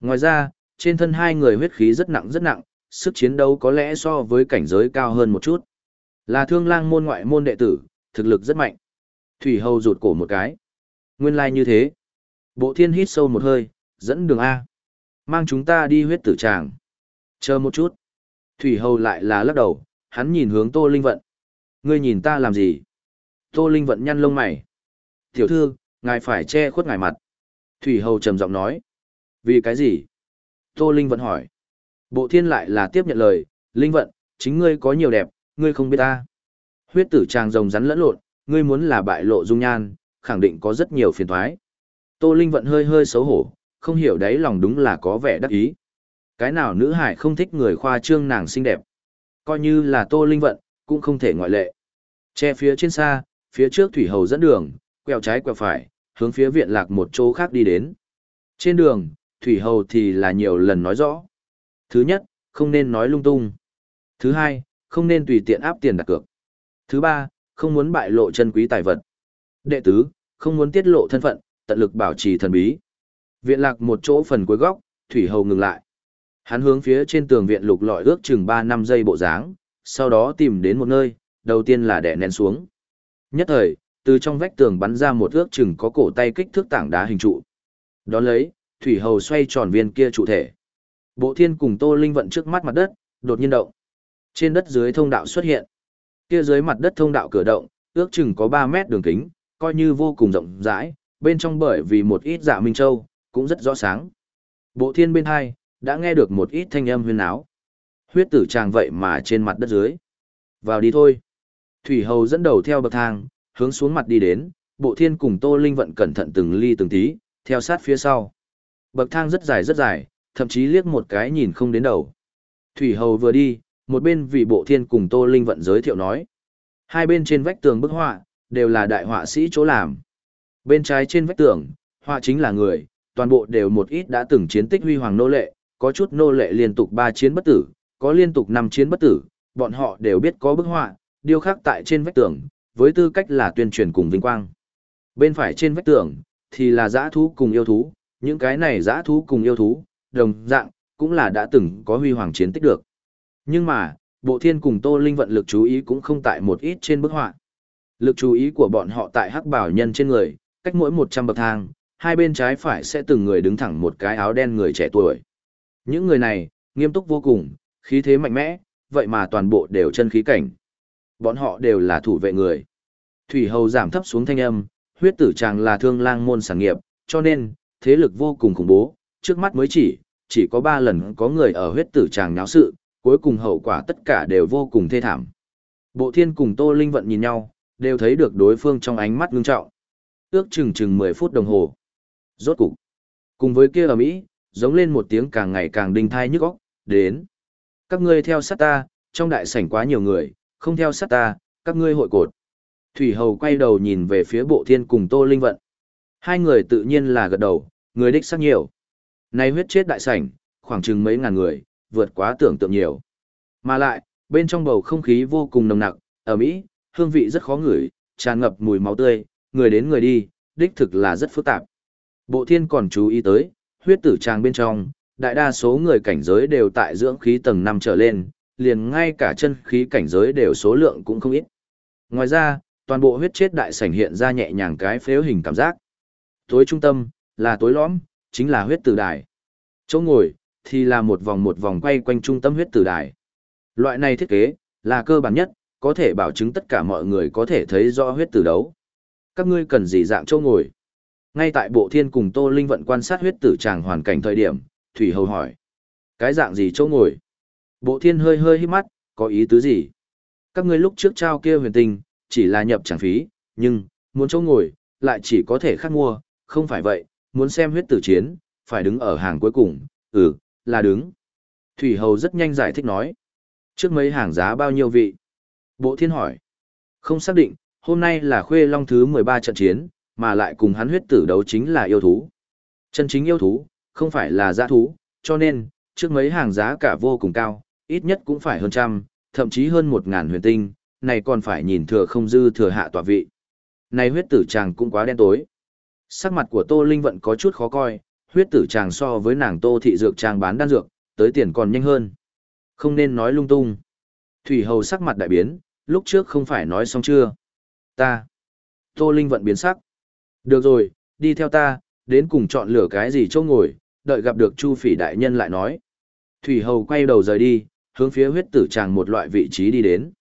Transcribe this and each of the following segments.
Ngoài ra, trên thân hai người huyết khí rất nặng rất nặng, sức chiến đấu có lẽ so với cảnh giới cao hơn một chút. Là thương lang môn ngoại môn đệ tử, thực lực rất mạnh. Thủy hầu rụt cổ một cái. Nguyên lai like như thế. Bộ thiên hít sâu một hơi, dẫn đường A. Mang chúng ta đi huyết tử tràng. Chờ một chút. Thủy hầu lại là lắc đầu, hắn nhìn hướng Tô Linh Vận. Ngươi nhìn ta làm gì? Tô Linh Vận nhăn lông mày. Tiểu thư, ngài phải che khuất ngài mặt. Thủy hầu trầm giọng nói. Vì cái gì? Tô Linh Vận hỏi. Bộ thiên lại là tiếp nhận lời, Linh Vận, chính ngươi có nhiều đẹp, ngươi không biết ta. Huyết tử chàng rồng rắn lẫn lộn, ngươi muốn là bại lộ dung nhan, khẳng định có rất nhiều phiền thoái. Tô Linh Vận hơi hơi xấu hổ, không hiểu đấy lòng đúng là có vẻ đắc ý. Cái nào nữ hải không thích người khoa trương nàng xinh đẹp. Coi như là Tô Linh Vận, cũng không thể ngoại lệ. Che phía trên xa, phía trước thủy hầu dẫn đường, quẹo trái quẹo phải, hướng phía viện lạc một chỗ khác đi đến. Trên đường, thủy hầu thì là nhiều lần nói rõ. Thứ nhất, không nên nói lung tung. Thứ hai, không nên tùy tiện áp tiền đặt cược. Thứ ba, không muốn bại lộ chân quý tài vật. Đệ tứ, không muốn tiết lộ thân phận, tận lực bảo trì thần bí. Viện lạc một chỗ phần cuối góc, Thủy Hầu ngừng lại. Hắn hướng phía trên tường viện lục lọi ước chừng 3 năm giây bộ dáng, sau đó tìm đến một nơi, đầu tiên là đè nén xuống. Nhất thời, từ trong vách tường bắn ra một ước chừng có cổ tay kích thước tảng đá hình trụ. Đón lấy, Thủy Hầu xoay tròn viên kia trụ thể. Bộ thiên cùng Tô Linh vận trước mắt mặt đất, đột nhiên động. Trên đất dưới thông đạo xuất hiện. Kia dưới mặt đất thông đạo cửa động, ước chừng có 3 mét đường kính, coi như vô cùng rộng rãi, bên trong bởi vì một ít dạ minh châu, cũng rất rõ sáng. Bộ thiên bên hai, đã nghe được một ít thanh âm huyên áo. Huyết tử tràng vậy mà trên mặt đất dưới. Vào đi thôi. Thủy hầu dẫn đầu theo bậc thang, hướng xuống mặt đi đến, bộ thiên cùng tô linh vận cẩn thận từng ly từng tí, theo sát phía sau. Bậc thang rất dài rất dài, thậm chí liếc một cái nhìn không đến đầu. Thủy hầu vừa đi, một bên vị bộ thiên cùng tô linh vận giới thiệu nói. Hai bên trên vách tường bức họa, đều là đại họa sĩ chỗ làm. Bên trái trên vách tường, họa chính là người, toàn bộ đều một ít đã từng chiến tích huy hoàng nô lệ, có chút nô lệ liên tục 3 chiến bất tử, có liên tục 5 chiến bất tử, bọn họ đều biết có bức họa, điêu khắc tại trên vách tường, với tư cách là tuyên truyền cùng vinh quang. Bên phải trên vách tường, thì là giã thú cùng yêu thú, những cái này giã thú cùng yêu thú, đồng dạng, cũng là đã từng có huy hoàng chiến tích được. Nhưng mà, bộ thiên cùng tô linh vận lực chú ý cũng không tại một ít trên bức họa. Lực chú ý của bọn họ tại hắc bảo nhân trên người, cách mỗi 100 bậc thang, hai bên trái phải sẽ từng người đứng thẳng một cái áo đen người trẻ tuổi. Những người này, nghiêm túc vô cùng, khí thế mạnh mẽ, vậy mà toàn bộ đều chân khí cảnh. Bọn họ đều là thủ vệ người. Thủy hầu giảm thấp xuống thanh âm, huyết tử chàng là thương lang môn sản nghiệp, cho nên, thế lực vô cùng khủng bố, trước mắt mới chỉ, chỉ có 3 lần có người ở huyết tử chàng náo sự, cuối cùng hậu quả tất cả đều vô cùng thê thảm. Bộ thiên cùng Tô Linh Vận nhìn nhau, đều thấy được đối phương trong ánh mắt ngưng trọng. Ước chừng chừng 10 phút đồng hồ. Rốt cục. Cùng với kia ở Mỹ, giống lên một tiếng càng ngày càng đinh thai nhức óc, đến. Các ngươi theo sát ta, trong đại sảnh quá nhiều người, không theo sát ta, các ngươi hội cột. Thủy Hầu quay đầu nhìn về phía bộ thiên cùng Tô Linh Vận. Hai người tự nhiên là gật đầu, người đích xác nhiều. Này huyết chết đại sảnh, khoảng chừng mấy ngàn người, vượt quá tưởng tượng nhiều. Mà lại, bên trong bầu không khí vô cùng nồng nặc, ở Mỹ, hương vị rất khó ngửi, tràn ngập mùi máu tươi, người đến người đi, đích thực là rất phức tạp. Bộ thiên còn chú ý tới, huyết tử tràng bên trong, đại đa số người cảnh giới đều tại dưỡng khí tầng 5 trở lên, liền ngay cả chân khí cảnh giới đều số lượng cũng không ít. Ngoài ra, toàn bộ huyết chết đại sảnh hiện ra nhẹ nhàng cái phếu hình cảm giác. Tối trung tâm, là tối lõm, chính là huyết tử đài. Chỗ ngồi, thì là một vòng một vòng quay quanh trung tâm huyết tử đài. Loại này thiết kế, là cơ bản nhất, có thể bảo chứng tất cả mọi người có thể thấy rõ huyết tử đấu. Các ngươi cần gì dạng chỗ ngồi? Ngay tại bộ thiên cùng Tô Linh vận quan sát huyết tử tràng hoàn cảnh thời điểm, Thủy Hầu hỏi. Cái dạng gì chỗ ngồi? Bộ thiên hơi hơi hít mắt, có ý tứ gì? Các ngươi lúc trước trao kia huyền tinh, chỉ là nhập chẳng phí, nhưng, muốn chỗ ngồi, lại chỉ có thể khác mua, không phải vậy, muốn xem huyết tử chiến, phải đứng ở hàng cuối cùng, ừ, là đứng. Thủy Hầu rất nhanh giải thích nói. Trước mấy hàng giá bao nhiêu vị? Bộ thiên hỏi. Không xác định, hôm nay là khuê long thứ 13 trận chiến, mà lại cùng hắn huyết tử đấu chính là yêu thú. Chân chính yêu thú, không phải là giã thú, cho nên, trước mấy hàng giá cả vô cùng cao, ít nhất cũng phải hơn trăm, thậm chí hơn một ngàn huyền tinh, này còn phải nhìn thừa không dư thừa hạ tọa vị. Này huyết tử chàng cũng quá đen tối. Sắc mặt của Tô Linh Vận có chút khó coi, huyết tử chàng so với nàng tô thị dược chàng bán đan dược, tới tiền còn nhanh hơn. Không nên nói lung tung. Thủy hầu sắc mặt đại biến, lúc trước không phải nói xong chưa. Ta. Tô Linh vận biến sắc. Được rồi, đi theo ta, đến cùng chọn lựa cái gì chỗ ngồi, đợi gặp được Chu Phỉ đại nhân lại nói. Thủy hầu quay đầu rời đi, hướng phía huyết tử chàng một loại vị trí đi đến.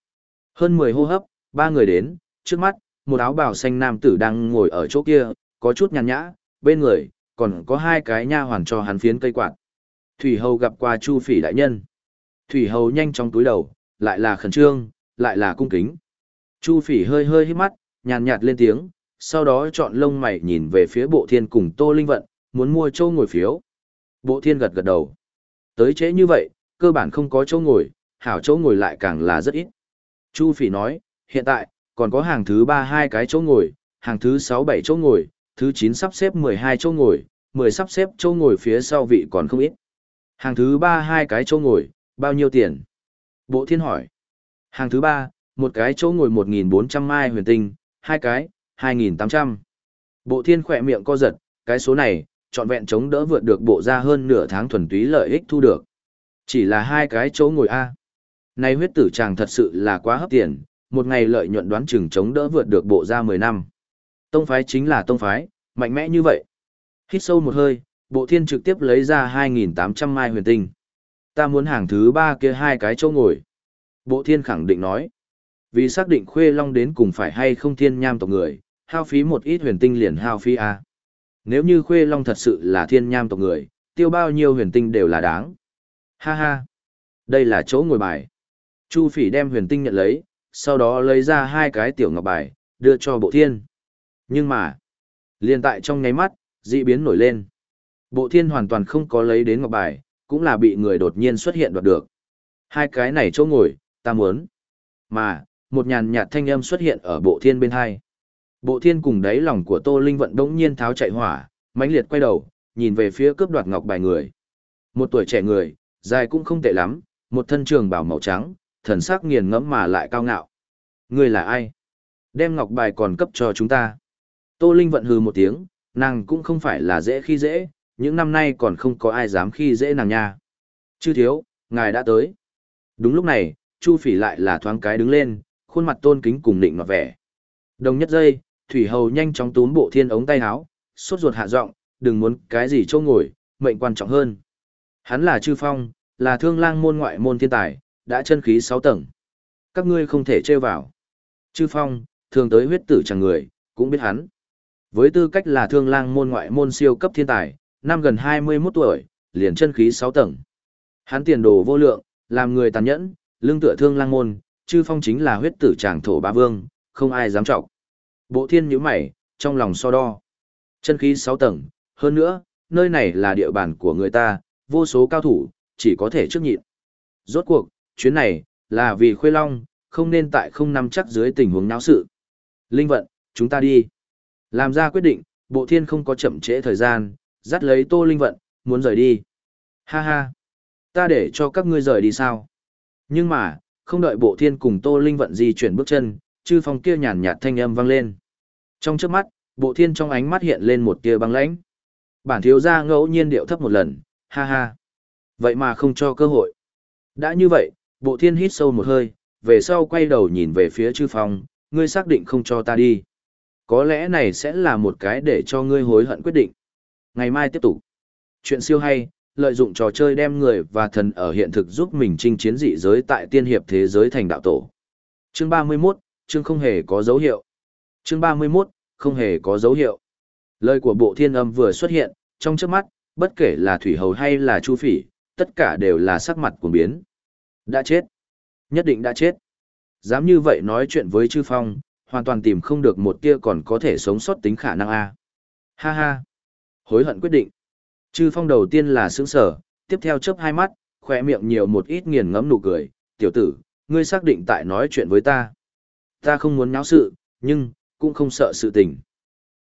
Hơn 10 hô hấp, ba người đến, trước mắt, một áo bào xanh nam tử đang ngồi ở chỗ kia, có chút nhàn nhã, bên người, còn có hai cái nha hoàn cho hắn phiến cây quạt. Thủy hầu gặp qua Chu Phỉ đại nhân. Thủy hầu nhanh chóng túi đầu, lại là khẩn trương, lại là cung kính. Chu Phỉ hơi hơi hít mắt, nhàn nhạt lên tiếng, sau đó chọn lông mày nhìn về phía bộ thiên cùng Tô Linh Vận, muốn mua châu ngồi phiếu. Bộ thiên gật gật đầu. Tới trễ như vậy, cơ bản không có chỗ ngồi, hảo chỗ ngồi lại càng là rất ít. Chu Phỉ nói, hiện tại, còn có hàng thứ ba hai cái chỗ ngồi, hàng thứ 6 7 chỗ ngồi, thứ 9 sắp xếp 12 chỗ ngồi, 10 sắp xếp chỗ ngồi phía sau vị còn không ít. Hàng thứ 3 hai cái chỗ ngồi, bao nhiêu tiền? Bộ thiên hỏi. Hàng thứ 3, một cái chỗ ngồi 1.400 mai huyền tinh, hai cái, 2.800. Bộ thiên khỏe miệng co giật, cái số này, trọn vẹn chống đỡ vượt được bộ ra hơn nửa tháng thuần túy lợi ích thu được. Chỉ là hai cái chỗ ngồi A. Này huyết tử chàng thật sự là quá hấp tiền, một ngày lợi nhuận đoán chừng chống đỡ vượt được bộ ra 10 năm. Tông phái chính là tông phái, mạnh mẽ như vậy. Hít sâu một hơi, bộ thiên trực tiếp lấy ra 2.800 mai huyền tinh. Ta muốn hàng thứ ba kia hai cái chỗ ngồi. Bộ thiên khẳng định nói. Vì xác định khuê long đến cùng phải hay không thiên nham tộc người, hao phí một ít huyền tinh liền hao phí A. Nếu như khuê long thật sự là thiên nham tộc người, tiêu bao nhiêu huyền tinh đều là đáng. Ha ha. Đây là chỗ ngồi bài. Chu phỉ đem huyền tinh nhận lấy, sau đó lấy ra hai cái tiểu ngọc bài, đưa cho bộ thiên. Nhưng mà, liền tại trong nháy mắt, dị biến nổi lên. Bộ thiên hoàn toàn không có lấy đến ngọc bài, cũng là bị người đột nhiên xuất hiện đoạt được. Hai cái này chỗ ngồi, ta muốn. Mà, một nhàn nhạt thanh âm xuất hiện ở bộ thiên bên hai. Bộ thiên cùng đáy lòng của Tô Linh vận đống nhiên tháo chạy hỏa, mãnh liệt quay đầu, nhìn về phía cướp đoạt ngọc bài người. Một tuổi trẻ người, dài cũng không tệ lắm, một thân trường bảo màu trắng, thần sắc nghiền ngẫm mà lại cao ngạo. Người là ai? Đem ngọc bài còn cấp cho chúng ta. Tô Linh vận hừ một tiếng, nàng cũng không phải là dễ khi dễ, những năm nay còn không có ai dám khi dễ nàng nha. Chư thiếu, ngài đã tới. Đúng lúc này, Chu Phỉ lại là thoáng cái đứng lên, khuôn mặt tôn kính cùng định nọt vẻ. Đồng nhất giây, Thủy Hầu nhanh chóng túm bộ thiên ống tay áo, sốt ruột hạ giọng, đừng muốn cái gì châu ngồi, mệnh quan trọng hơn. Hắn là Chư Phong, là thương lang môn ngoại môn thiên tài, đã chân khí 6 tầng. Các ngươi không thể trêu vào. Chư Phong, thường tới huyết tử chẳng người, cũng biết hắn. Với tư cách là thương lang môn ngoại môn siêu cấp thiên tài, năm gần 21 tuổi, liền chân khí 6 tầng. Hắn tiền đồ vô lượng, làm người tàn nhẫn, lương tựa thương lang môn, chư phong chính là huyết tử tràng thổ ba vương, không ai dám trọng. Bộ thiên nhíu mày, trong lòng so đo. Chân khí 6 tầng, hơn nữa, nơi này là địa bàn của người ta, vô số cao thủ, chỉ có thể trước nhịn. Rốt cuộc, chuyến này, là vì khuê long, không nên tại không nắm chắc dưới tình huống náo sự. Linh vận, chúng ta đi. Làm ra quyết định, bộ thiên không có chậm trễ thời gian, dắt lấy tô linh vận, muốn rời đi. Ha ha, ta để cho các ngươi rời đi sao? Nhưng mà, không đợi bộ thiên cùng tô linh vận di chuyển bước chân, chư phong kia nhàn nhạt thanh âm vang lên. Trong trước mắt, bộ thiên trong ánh mắt hiện lên một tia băng lãnh. Bản thiếu gia ngẫu nhiên điệu thấp một lần, ha ha. Vậy mà không cho cơ hội. Đã như vậy, bộ thiên hít sâu một hơi, về sau quay đầu nhìn về phía chư phong, ngươi xác định không cho ta đi. Có lẽ này sẽ là một cái để cho ngươi hối hận quyết định. Ngày mai tiếp tục. Chuyện siêu hay, lợi dụng trò chơi đem người và thần ở hiện thực giúp mình chinh chiến dị giới tại tiên hiệp thế giới thành đạo tổ. Chương 31, chương không hề có dấu hiệu. Chương 31, không hề có dấu hiệu. Lời của bộ thiên âm vừa xuất hiện, trong trước mắt, bất kể là thủy hầu hay là chu phỉ, tất cả đều là sắc mặt của biến. Đã chết. Nhất định đã chết. Dám như vậy nói chuyện với chư phong, hoàn toàn tìm không được một tia còn có thể sống sót tính khả năng a. Ha ha. Hối hận quyết định. Chư phong đầu tiên là sướng sở, tiếp theo chớp hai mắt, khoe miệng nhiều một ít nghiền ngẫm nụ cười. Tiểu tử, ngươi xác định tại nói chuyện với ta. Ta không muốn náo sự, nhưng, cũng không sợ sự tình.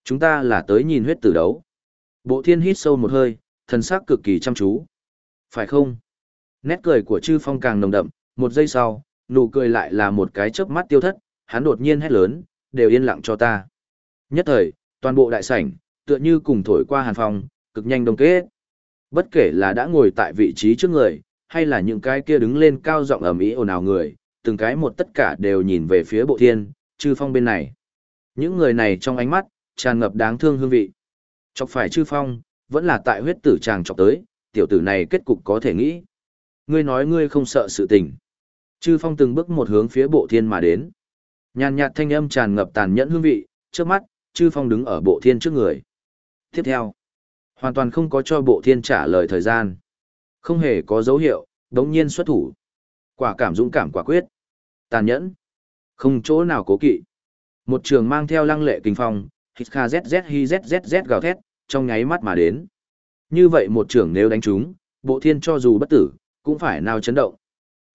Chúng ta là tới nhìn huyết tử đấu. Bộ thiên hít sâu một hơi, thần sắc cực kỳ chăm chú. Phải không? Nét cười của chư phong càng nồng đậm, một giây sau, nụ cười lại là một cái chớp mắt tiêu thất, hắn đột nhiên hét lớn, đều yên lặng cho ta. Nhất thời, toàn bộ đại sảnh, tựa như cùng thổi qua hàn phòng, cực nhanh đồng kết. Bất kể là đã ngồi tại vị trí trước người, hay là những cái kia đứng lên cao giọng ầm ĩ ồn ào người, từng cái một tất cả đều nhìn về phía bộ thiên, chư phong bên này. Những người này trong ánh mắt, tràn ngập đáng thương hương vị. Chọc phải chư phong, vẫn là tại huyết tử chàng chọc tới, tiểu tử này kết cục có thể nghĩ. Ngươi nói ngươi không sợ sự tình. Chư phong từng bước một hướng phía bộ thiên mà đến. Nhàn nhạt thanh âm tràn ngập tàn nhẫn hương vị, trước mắt, chư phong đứng ở bộ thiên trước người. Tiếp theo, hoàn toàn không có cho bộ thiên trả lời thời gian. Không hề có dấu hiệu, đống nhiên xuất thủ. Quả cảm dũng cảm quả quyết. Tàn nhẫn. Không chỗ nào cố kỵ. Một trường mang theo lăng lệ kinh phong, hít kha zz hi zz gào thét, trong nháy mắt mà đến. Như vậy một trưởng nếu đánh trúng, bộ thiên cho dù bất tử, cũng phải nào chấn động.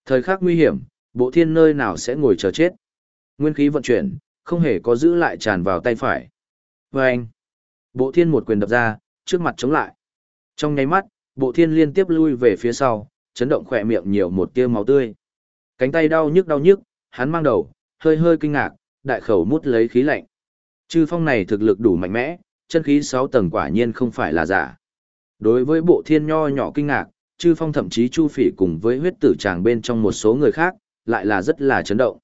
Thời khắc nguy hiểm, bộ thiên nơi nào sẽ ngồi chờ chết. Nguyên khí vận chuyển, không hề có giữ lại tràn vào tay phải. Và anh, bộ thiên một quyền đập ra, trước mặt chống lại. Trong nháy mắt, bộ thiên liên tiếp lui về phía sau, chấn động khỏe miệng nhiều một tia máu tươi. Cánh tay đau nhức đau nhức, hắn mang đầu, hơi hơi kinh ngạc, đại khẩu mút lấy khí lạnh. Chư phong này thực lực đủ mạnh mẽ, chân khí 6 tầng quả nhiên không phải là giả. Đối với bộ thiên nho nhỏ kinh ngạc, chư phong thậm chí chu phỉ cùng với huyết tử tràng bên trong một số người khác, lại là rất là chấn động.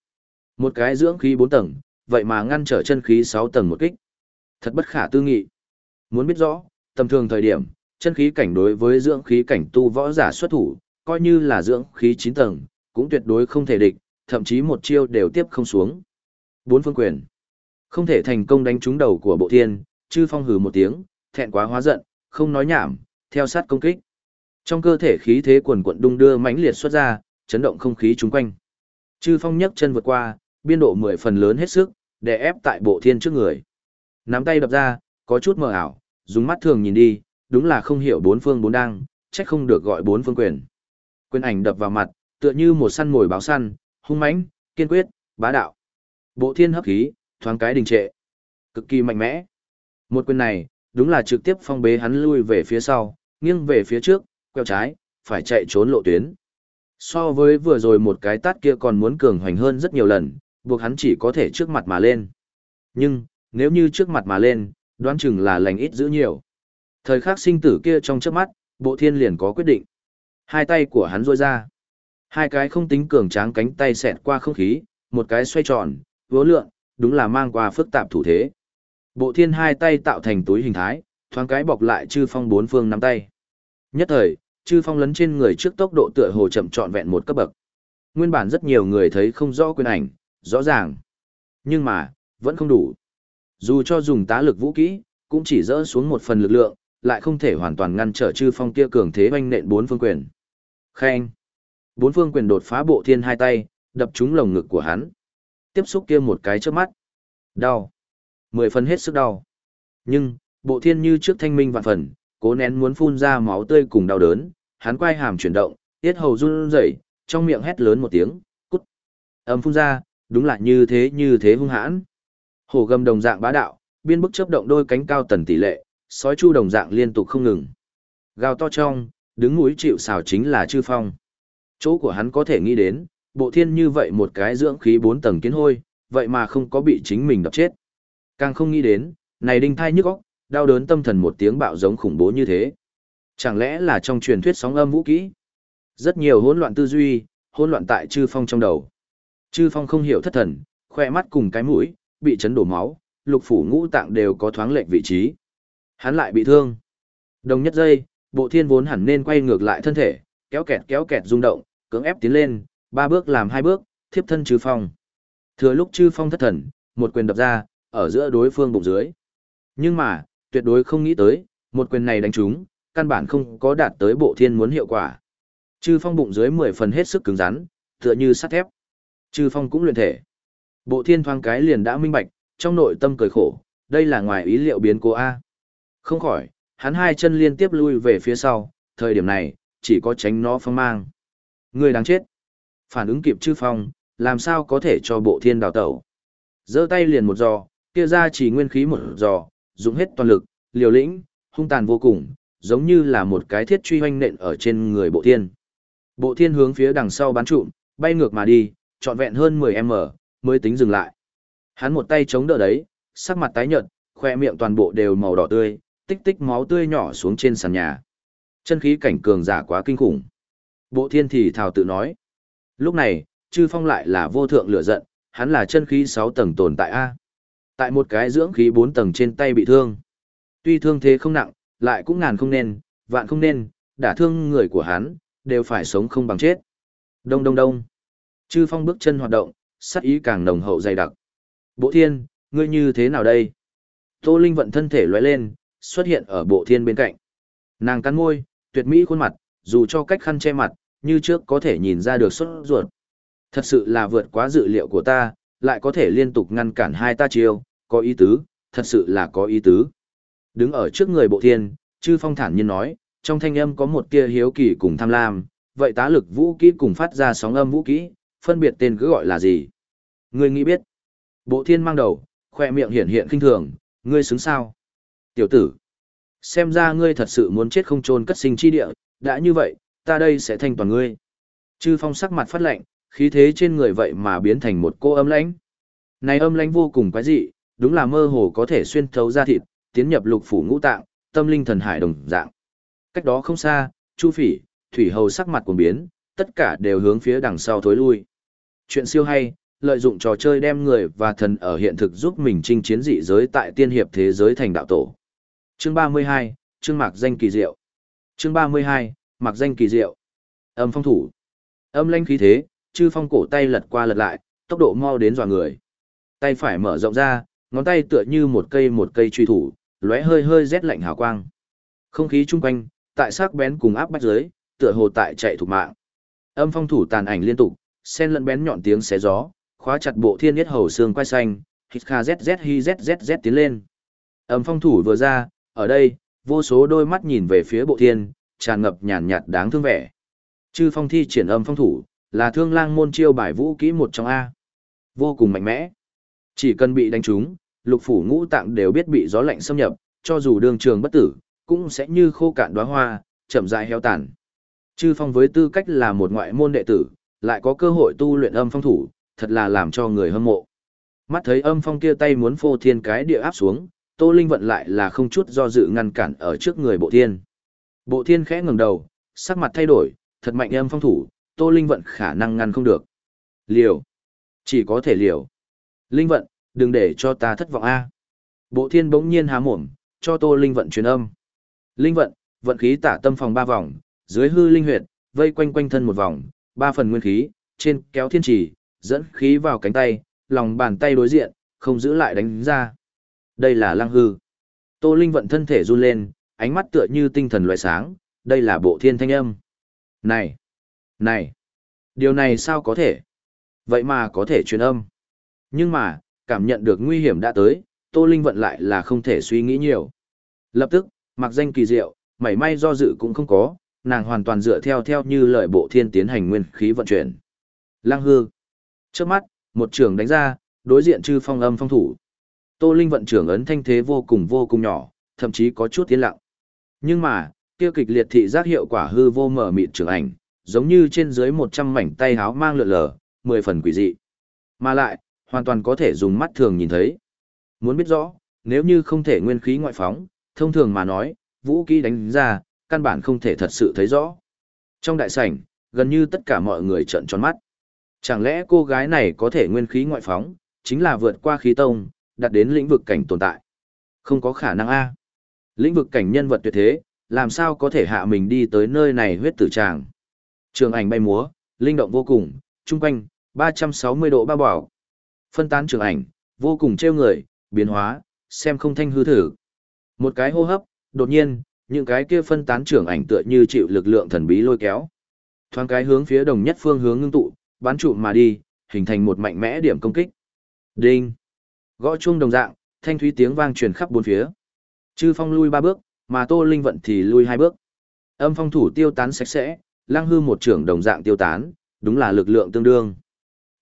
Một cái dưỡng khí 4 tầng, vậy mà ngăn trở chân khí 6 tầng một kích. Thật bất khả tư nghị. Muốn biết rõ, tầm thường thời điểm, chân khí cảnh đối với dưỡng khí cảnh tu võ giả xuất thủ, coi như là dưỡng khí 9 tầng, cũng tuyệt đối không thể địch, thậm chí một chiêu đều tiếp không xuống. Bốn phương quyền. Không thể thành công đánh trúng đầu của bộ thiên, chư phong hừ một tiếng, thẹn quá hóa giận, không nói nhảm, theo sát công kích. Trong cơ thể khí thế quần quận đung đưa mãnh liệt xuất ra, chấn động không khí chung quanh. Chư phong nhấc chân vượt qua, biên độ mười phần lớn hết sức, để ép tại bộ thiên trước người. Nắm tay đập ra, có chút mờ ảo, dùng mắt thường nhìn đi, đúng là không hiểu bốn phương bốn đang, chắc không được gọi bốn phương quyền. Quyền ảnh đập vào mặt, tựa như một săn mồi báo săn, hung mãnh, kiên quyết, bá đạo. Bộ thiên hấp khí, thoáng cái đình trệ. Cực kỳ mạnh mẽ. Một quyền này, đúng là trực tiếp phong bế hắn lui về phía sau, nghiêng về phía trước, quẹo trái, phải chạy trốn lộ tuyến. So với vừa rồi một cái tát kia còn muốn cường hoành hơn rất nhiều lần, buộc hắn chỉ có thể trước mặt mà lên. Nhưng, nếu như trước mặt mà lên, đoán chừng là lành ít giữ nhiều. Thời khắc sinh tử kia trong trước mắt, bộ thiên liền có quyết định. Hai tay của hắn rôi ra. Hai cái không tính cường tráng cánh tay xẹt qua không khí, một cái xoay tròn, vỗ lượn, đúng là mang qua phức tạp thủ thế. Bộ thiên hai tay tạo thành túi hình thái, thoáng cái bọc lại chư phong bốn phương nắm tay. Nhất thời, chư phong lấn trên người trước tốc độ tựa hồ chậm trọn vẹn một cấp bậc. Nguyên bản rất nhiều người thấy không rõ quyền ảnh, rõ ràng. Nhưng mà, vẫn không đủ. Dù cho dùng tá lực vũ kỹ, cũng chỉ dỡ xuống một phần lực lượng, lại không thể hoàn toàn ngăn trở chư phong kia cường thế banh nện bốn phương quyền. Khen. Bốn phương quyền đột phá bộ thiên hai tay, đập trúng lồng ngực của hắn. Tiếp xúc kia một cái trước mắt. Đau. Mười phần hết sức đau. Nhưng, bộ thiên như trước thanh minh vạn phần, cố nén muốn phun ra máu tươi cùng đau đớn, hắn quay hàm chuyển động, tiết hầu run rẩy, trong miệng hét lớn một tiếng, cút. Âm phun ra, đúng là như thế như thế hung hãn. Hổ gầm đồng dạng bá đạo, biên bức chớp động đôi cánh cao tần tỷ lệ, sói chu đồng dạng liên tục không ngừng. Gào to trong, đứng núi chịu xào chính là chư phong. Chỗ của hắn có thể nghĩ đến, bộ thiên như vậy một cái dưỡng khí bốn tầng kiến hôi, vậy mà không có bị chính mình đập chết. Càng không nghĩ đến, này đinh thai nhức óc, đau đớn tâm thần một tiếng bạo giống khủng bố như thế. Chẳng lẽ là trong truyền thuyết sóng âm vũ kỹ? Rất nhiều hỗn loạn tư duy, hỗn loạn tại chư phong trong đầu. Chư phong không hiểu thất thần, khoe mắt cùng cái mũi, bị chấn đổ máu, lục phủ ngũ tạng đều có thoáng lệch vị trí. Hắn lại bị thương. Đồng nhất giây, bộ thiên vốn hẳn nên quay ngược lại thân thể, kéo kẹt kéo kẹt rung động, cưỡng ép tiến lên, ba bước làm hai bước, thiếp thân chư phong. Thừa lúc chư phong thất thần, một quyền đập ra, ở giữa đối phương bụng dưới. Nhưng mà, tuyệt đối không nghĩ tới, một quyền này đánh trúng, căn bản không có đạt tới bộ thiên muốn hiệu quả. Chư phong bụng dưới mười phần hết sức cứng rắn, tựa như sắt thép. Chư phong cũng luyện thể. Bộ thiên thoáng cái liền đã minh bạch, trong nội tâm cười khổ, đây là ngoài ý liệu biến cố A. Không khỏi, hắn hai chân liên tiếp lui về phía sau, thời điểm này, chỉ có tránh nó phong mang. Người đáng chết. Phản ứng kịp chư phong, làm sao có thể cho bộ thiên đào tẩu. giơ tay liền một giò, kia ra chỉ nguyên khí một giò, dùng hết toàn lực, liều lĩnh, hung tàn vô cùng, giống như là một cái thiết truy hoanh nện ở trên người bộ thiên. Bộ thiên hướng phía đằng sau bắn trụm, bay ngược mà đi, trọn vẹn hơn 10m, mới tính dừng lại. Hắn một tay chống đỡ đấy, sắc mặt tái nhợt, khoe miệng toàn bộ đều màu đỏ tươi, tích tích máu tươi nhỏ xuống trên sàn nhà. Chân khí cảnh cường giả quá kinh khủng. Bộ thiên thì thào tự nói. Lúc này, chư phong lại là vô thượng lửa giận, hắn là chân khí 6 tầng tồn tại A. Tại một cái dưỡng khí 4 tầng trên tay bị thương. Tuy thương thế không nặng, lại cũng ngàn không nên, vạn không nên, đả thương người của hắn, đều phải sống không bằng chết. Đông đông đông. Chư phong bước chân hoạt động, sắc ý càng nồng hậu dày đặc. Bộ thiên, ngươi như thế nào đây? Tô Linh vận thân thể lóe lên, xuất hiện ở bộ thiên bên cạnh. Nàng cắn môi, tuyệt mỹ khuôn mặt, dù cho cách khăn che mặt, như trước có thể nhìn ra được xuất ruột. Thật sự là vượt quá dự liệu của ta, lại có thể liên tục ngăn cản hai ta chiêu, có ý tứ, thật sự là có ý tứ. Đứng ở trước người bộ thiên, chư phong thản nhiên nói, trong thanh âm có một tia hiếu kỳ cùng tham lam, vậy tá lực vũ kỹ cùng phát ra sóng âm vũ kỹ, phân biệt tên cứ gọi là gì? Ngươi nghĩ biết. Bộ thiên mang đầu, khoe miệng hiện hiện kinh thường, ngươi xứng sao? Tiểu tử, xem ra ngươi thật sự muốn chết không trôn cất sinh chi địa, đã như vậy, ta đây sẽ thanh toàn ngươi. Chư phong sắc mặt phát lạnh, khí thế trên người vậy mà biến thành một cô âm lãnh. Này âm lãnh vô cùng quái dị, đúng là mơ hồ có thể xuyên thấu ra thịt, tiến nhập lục phủ ngũ tạng, tâm linh thần hải đồng dạng. Cách đó không xa, Chu Phỉ, Thủy Hầu sắc mặt cuồng biến, tất cả đều hướng phía đằng sau thối lui. Chuyện siêu hay, lợi dụng trò chơi đem người và thần ở hiện thực giúp mình chinh chiến dị giới tại tiên hiệp thế giới thành đạo tổ. Chương 32, chương mạc danh kỳ diệu. Chương 32, mạc danh kỳ diệu. Âm phong thủ. Âm lãnh khí thế, chư phong cổ tay lật qua lật lại, tốc độ mau đến dọa người. Tay phải mở rộng ra, ngón tay tựa như một cây một cây truy thủ, lóe hơi hơi rét lạnh hào quang. Không khí chung quanh, tại sắc bén cùng áp bách dưới, tựa hồ tại chạy thục mạng. Âm phong thủ tàn ảnh liên tục, sen lẫn bén nhọn tiếng xé gió, khóa chặt bộ thiên yết hầu xương quay xanh, hít kha zz hi zzz tiến lên. Âm phong thủ vừa ra, ở đây, vô số đôi mắt nhìn về phía bộ thiên, tràn ngập nhàn nhạt đáng thương vẻ. Chư phong thi triển âm phong thủ, là thương lang môn chiêu bài vũ kỹ một trong A. Vô cùng mạnh mẽ. Chỉ cần bị đánh trúng, lục phủ ngũ tạng đều biết bị gió lạnh xâm nhập, cho dù đường trường bất tử, cũng sẽ như khô cạn đóa hoa, chậm rãi héo tàn. Chư phong với tư cách là một ngoại môn đệ tử, lại có cơ hội tu luyện âm phong thủ, thật là làm cho người hâm mộ. Mắt thấy âm phong kia tay muốn phô thiên cái địa áp xuống, Tô Linh vận lại là không chút do dự ngăn cản ở trước người bộ thiên. Bộ thiên khẽ ngẩng đầu, sắc mặt thay đổi, thật mạnh âm phong thủ, Tô Linh vận khả năng ngăn không được. Liều. Chỉ có thể liều. Linh vận, đừng để cho ta thất vọng a. Bộ thiên bỗng nhiên há mồm, cho Tô Linh vận truyền âm. Linh vận, vận khí tả tâm phòng ba vòng, dưới hư linh huyệt, vây quanh quanh thân một vòng, ba phần nguyên khí, trên kéo thiên trì, dẫn khí vào cánh tay, lòng bàn tay đối diện, không giữ lại đánh ra. Đây là lăng hư. Tô Linh vận thân thể run lên, ánh mắt tựa như tinh thần loại sáng, đây là bộ thiên thanh âm. Này! Này! Điều này sao có thể? Vậy mà có thể truyền âm. Nhưng mà, cảm nhận được nguy hiểm đã tới, Tô Linh vận lại là không thể suy nghĩ nhiều. Lập tức, mặc danh kỳ diệu, mảy may do dự cũng không có, nàng hoàn toàn dựa theo theo như lời bộ thiên tiến hành nguyên khí vận chuyển. Lăng hư. Trước mắt, một trường đánh ra, đối diện chư phong âm phong thủ. Tô Linh vận trưởng ấn thanh thế vô cùng vô cùng nhỏ, thậm chí có chút tiến lặng. Nhưng mà, kia kịch liệt thị giác hiệu quả hư vô mở mịt trưởng ảnh, giống như trên dưới 100 mảnh tay háo mang lượn lờ, 10 phần quỷ dị. Mà lại, hoàn toàn có thể dùng mắt thường nhìn thấy. Muốn biết rõ, nếu như không thể nguyên khí ngoại phóng, thông thường mà nói, vũ kỹ đánh ra, căn bản không thể thật sự thấy rõ. Trong đại sảnh, gần như tất cả mọi người trợn tròn mắt. Chẳng lẽ cô gái này có thể nguyên khí ngoại phóng, chính là vượt qua khí tông, đặt đến lĩnh vực cảnh tồn tại. Không có khả năng A. Lĩnh vực cảnh nhân vật tuyệt thế, làm sao có thể hạ mình đi tới nơi này huyết tử tràng. Trường ảnh bay múa, linh động vô cùng, trung quanh, 360 độ bao bảo. Phân tán trường ảnh, vô cùng trêu người, biến hóa, xem không thanh hư thử. Một cái hô hấp, đột nhiên, những cái kia phân tán trưởng ảnh tựa như chịu lực lượng thần bí lôi kéo. Thoáng cái hướng phía đồng nhất phương hướng ngưng tụ, bắn trụ mà đi, hình thành một mạnh mẽ điểm công kích. Đinh! Gõ chuông đồng dạng, thanh thúy tiếng vang truyền khắp bốn phía. Chư phong lui ba bước, mà Tô Linh vận thì lui hai bước. Âm phong thủ tiêu tán sạch sẽ, lăng hư một trưởng đồng dạng tiêu tán, đúng là lực lượng tương đương.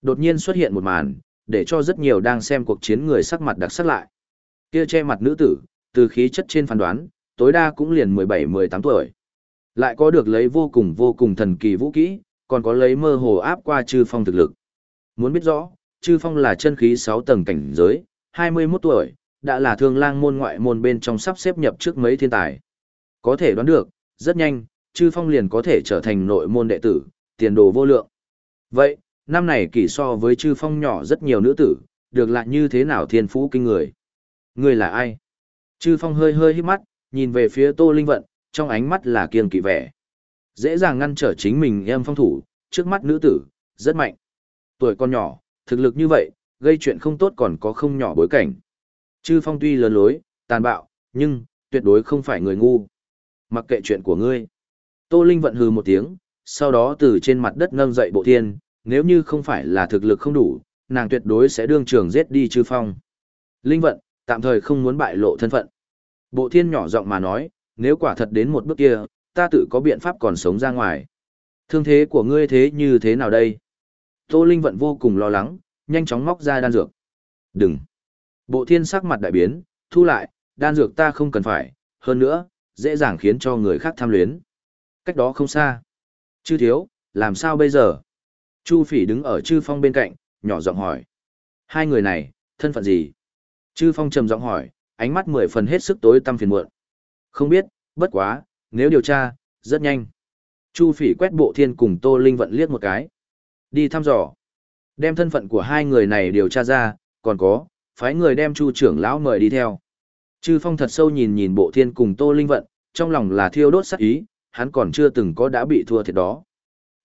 Đột nhiên xuất hiện một màn, để cho rất nhiều đang xem cuộc chiến người sắc mặt đặc sắc lại. Kia che mặt nữ tử, từ khí chất trên phán đoán, tối đa cũng liền 17-18 tuổi. Lại có được lấy vô cùng vô cùng thần kỳ vũ kỹ, còn có lấy mơ hồ áp qua chư phong thực lực. Muốn biết rõ, chư phong là chân khí 6 tầng cảnh giới, 21 tuổi, đã là thương lang môn ngoại môn bên trong sắp xếp nhập trước mấy thiên tài. Có thể đoán được, rất nhanh, chư phong liền có thể trở thành nội môn đệ tử, tiền đồ vô lượng. Vậy, năm này kỳ so với chư phong nhỏ rất nhiều nữ tử, được lại như thế nào thiên phú kinh người? Người là ai? Chư phong hơi hơi hít mắt, nhìn về phía tô linh vận, trong ánh mắt là kiêng kỵ vẻ. Dễ dàng ngăn trở chính mình em phong thủ, trước mắt nữ tử, rất mạnh. Tuổi con nhỏ, thực lực như vậy, gây chuyện không tốt còn có không nhỏ bối cảnh. Chư phong tuy lớn lối, tàn bạo, nhưng, tuyệt đối không phải người ngu. Mặc kệ chuyện của ngươi. Tô Linh vận hừ một tiếng, sau đó từ trên mặt đất nâng dậy bộ thiên, nếu như không phải là thực lực không đủ, nàng tuyệt đối sẽ đương trường giết đi chư phong. Linh vận, tạm thời không muốn bại lộ thân phận. Bộ thiên nhỏ giọng mà nói, nếu quả thật đến một bước kia, ta tự có biện pháp còn sống ra ngoài. Thương thế của ngươi thế như thế nào đây? Tô Linh vận vô cùng lo lắng, nhanh chóng móc ra đan dược. Đừng! Bộ thiên sắc mặt đại biến, thu lại, đan dược ta không cần phải, hơn nữa, dễ dàng khiến cho người khác tham luyến. Cách đó không xa. Chư thiếu, làm sao bây giờ? Chu phỉ đứng ở chư phong bên cạnh, nhỏ giọng hỏi. Hai người này, thân phận gì? Chư phong trầm giọng hỏi, ánh mắt mười phần hết sức tối tăm phiền muộn. Không biết, bất quá, nếu điều tra, rất nhanh. Chu phỉ quét bộ thiên cùng Tô Linh vận liếc một cái. Đi thăm dò. Đem thân phận của hai người này điều tra ra, còn có, phái người đem chu trưởng lão mời đi theo. Chư phong thật sâu nhìn nhìn bộ thiên cùng Tô Linh vận, trong lòng là thiêu đốt sắc ý, hắn còn chưa từng có đã bị thua thiệt đó.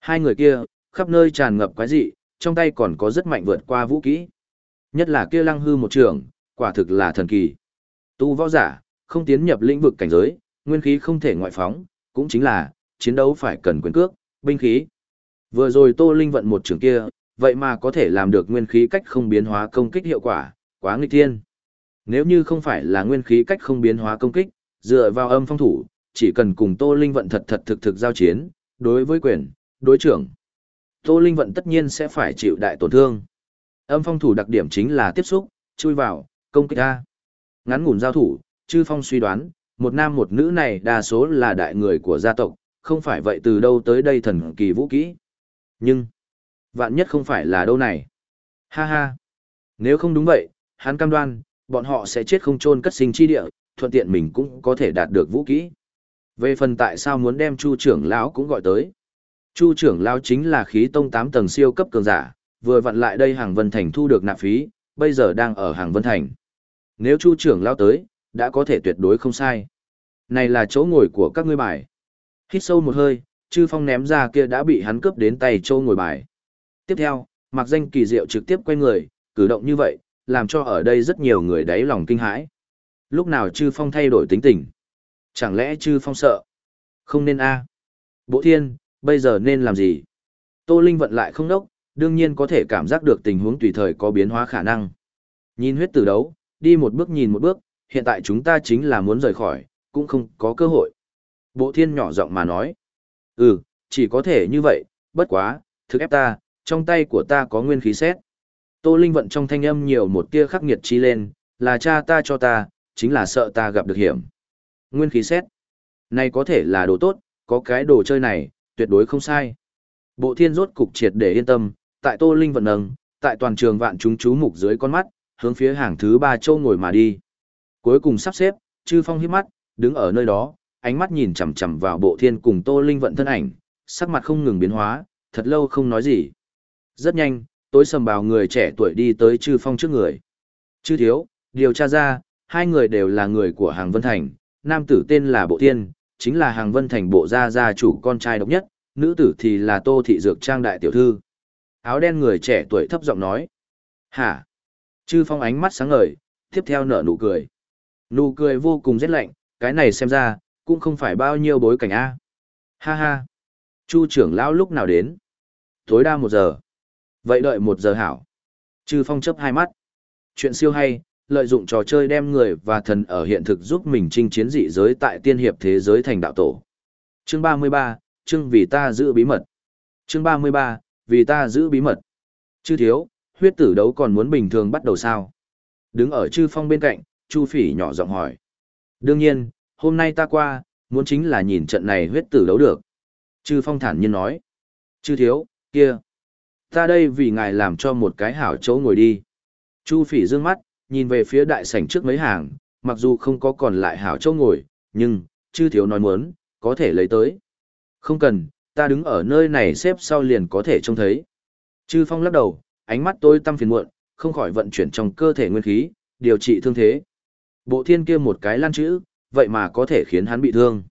Hai người kia, khắp nơi tràn ngập quái dị, trong tay còn có rất mạnh vượt qua vũ kỹ. Nhất là kia lăng hư một trường, quả thực là thần kỳ. Tu võ giả, không tiến nhập lĩnh vực cảnh giới, nguyên khí không thể ngoại phóng, cũng chính là, chiến đấu phải cần quyền cước, binh khí. Vừa rồi Tô Linh vận một trường kia, vậy mà có thể làm được nguyên khí cách không biến hóa công kích hiệu quả, quá nghịch thiên. Nếu như không phải là nguyên khí cách không biến hóa công kích, dựa vào âm phong thủ, chỉ cần cùng Tô Linh vận thật thật thực thực giao chiến, đối với quyền, đối trưởng. Tô Linh vận tất nhiên sẽ phải chịu đại tổn thương. Âm phong thủ đặc điểm chính là tiếp xúc, chui vào, công kích ra. Ngắn ngủn giao thủ, chư phong suy đoán, một nam một nữ này đa số là đại người của gia tộc, không phải vậy từ đâu tới đây thần kỳ vũ kỹ. Nhưng, vạn nhất không phải là đâu này. Ha ha. Nếu không đúng vậy, hắn cam đoan, bọn họ sẽ chết không chôn cất sinh chi địa, thuận tiện mình cũng có thể đạt được vũ kỹ. Về phần tại sao muốn đem Chu trưởng lão cũng gọi tới. Chu trưởng lão chính là khí tông 8 tầng siêu cấp cường giả, vừa vặn lại đây hàng Vân Thành thu được nạp phí, bây giờ đang ở hàng Vân Thành. Nếu Chu trưởng lão tới, đã có thể tuyệt đối không sai. Này là chỗ ngồi của các ngươi bài. Hít sâu một hơi, chư phong ném ra kia đã bị hắn cướp đến tay chỗ ngồi bài. Tiếp theo, mặc danh kỳ diệu trực tiếp quay người, cử động như vậy, làm cho ở đây rất nhiều người đáy lòng kinh hãi. Lúc nào chư phong thay đổi tính tình? Chẳng lẽ chư phong sợ? Không nên a à. Bộ thiên, bây giờ nên làm gì? Tô Linh vận lại không đốc, đương nhiên có thể cảm giác được tình huống tùy thời có biến hóa khả năng. Nhìn huyết tử đấu, đi một bước nhìn một bước, hiện tại chúng ta chính là muốn rời khỏi, cũng không có cơ hội. Bộ thiên nhỏ giọng mà nói. Ừ, chỉ có thể như vậy, bất quá, thực ép ta, trong tay của ta có nguyên khí xét. Tô Linh vận trong thanh âm nhiều một tia khắc nghiệt chi lên, là cha ta cho ta, chính là sợ ta gặp được hiểm. Nguyên khí xét. Này có thể là đồ tốt, có cái đồ chơi này, tuyệt đối không sai. Bộ thiên rốt cục triệt để yên tâm, tại Tô Linh vận nâng, tại toàn trường vạn chúng chú mục dưới con mắt, hướng phía hàng thứ ba châu ngồi mà đi. Cuối cùng sắp xếp, chư phong hiếp mắt, đứng ở nơi đó, ánh mắt nhìn chằm chằm vào bộ thiên cùng Tô Linh vận thân ảnh, sắc mặt không ngừng biến hóa, thật lâu không nói gì. Rất nhanh, tối sầm bào người trẻ tuổi đi tới chư phong trước người. Chư thiếu, điều tra ra, hai người đều là người của hàng Vân Thành, nam tử tên là Bộ Thiên, chính là hàng Vân Thành bộ gia gia chủ con trai độc nhất, nữ tử thì là Tô Thị Dược Trang Đại Tiểu Thư. Áo đen người trẻ tuổi thấp giọng nói. Hả? Chư phong ánh mắt sáng ngời, tiếp theo nở nụ cười. Nụ cười vô cùng rét lạnh, cái này xem ra, cũng không phải bao nhiêu bối cảnh A. Ha ha. Chu trưởng lão lúc nào đến? Tối đa một giờ. Vậy đợi một giờ hảo. Chư phong chấp hai mắt. Chuyện siêu hay, lợi dụng trò chơi đem người và thần ở hiện thực giúp mình chinh chiến dị giới tại tiên hiệp thế giới thành đạo tổ. Chương 33, chương vì ta giữ bí mật. Chương 33, vì ta giữ bí mật. Chư thiếu, huyết tử đấu còn muốn bình thường bắt đầu sao? Đứng ở chư phong bên cạnh, chu phỉ nhỏ giọng hỏi. Đương nhiên, hôm nay ta qua, muốn chính là nhìn trận này huyết tử đấu được. Chư phong thản nhiên nói. Chư thiếu, kia. Ta đây vì ngài làm cho một cái hảo chỗ ngồi đi. Chu phỉ dương mắt, nhìn về phía đại sảnh trước mấy hàng, mặc dù không có còn lại hảo chỗ ngồi, nhưng, chư thiếu nói muốn, có thể lấy tới. Không cần, ta đứng ở nơi này xếp sau liền có thể trông thấy. Chư phong lắc đầu, ánh mắt tôi tâm phiền muộn, không khỏi vận chuyển trong cơ thể nguyên khí, điều trị thương thế. Bộ thiên kia một cái lan chữ, vậy mà có thể khiến hắn bị thương.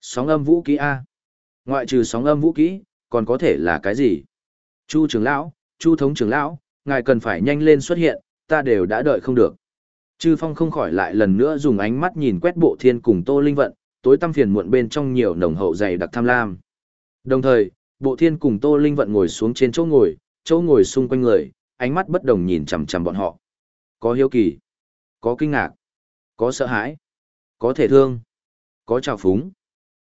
Sóng âm vũ kỹ A. Ngoại trừ sóng âm vũ kỹ, còn có thể là cái gì? Chu trưởng lão, Chu thống trưởng lão, ngài cần phải nhanh lên xuất hiện, ta đều đã đợi không được. Chư Phong không khỏi lại lần nữa dùng ánh mắt nhìn quét bộ thiên cùng Tô Linh Vận, tối tăm phiền muộn bên trong nhiều nồng hậu dày đặc tham lam. Đồng thời, bộ thiên cùng Tô Linh Vận ngồi xuống trên chỗ ngồi, chỗ ngồi xung quanh người, ánh mắt bất đồng nhìn chằm chằm bọn họ. Có hiếu kỳ, có kinh ngạc, có sợ hãi, có thể thương, có trào phúng.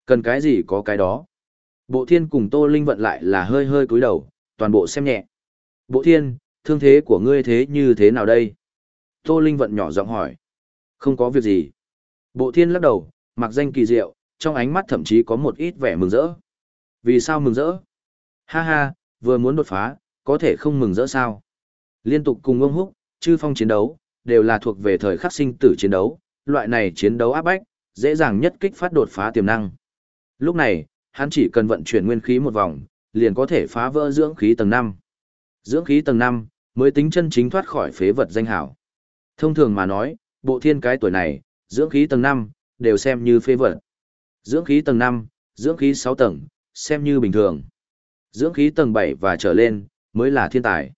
Cần cái gì có cái đó. Bộ thiên cùng Tô Linh Vận lại là hơi hơi cúi đầu, toàn bộ xem nhẹ. Bộ thiên, thương thế của ngươi thế như thế nào đây? Tô Linh Vận nhỏ giọng hỏi. Không có việc gì. Bộ thiên lắc đầu, mặc danh kỳ diệu, trong ánh mắt thậm chí có một ít vẻ mừng rỡ. Vì sao mừng rỡ? Ha ha, vừa muốn đột phá, có thể không mừng rỡ sao? Liên tục cùng ông húc, chư phong chiến đấu, đều là thuộc về thời khắc sinh tử chiến đấu, loại này chiến đấu áp bách, dễ dàng nhất kích phát đột phá tiềm năng. Lúc này, hắn chỉ cần vận chuyển nguyên khí một vòng, liền có thể phá vỡ dưỡng khí tầng 5. Dưỡng khí tầng 5 mới tính chân chính thoát khỏi phế vật danh hảo. Thông thường mà nói, bộ thiên cái tuổi này, dưỡng khí tầng 5 đều xem như phế vật. Dưỡng khí tầng 5, dưỡng khí 6 tầng, xem như bình thường. Dưỡng khí tầng 7 và trở lên mới là thiên tài.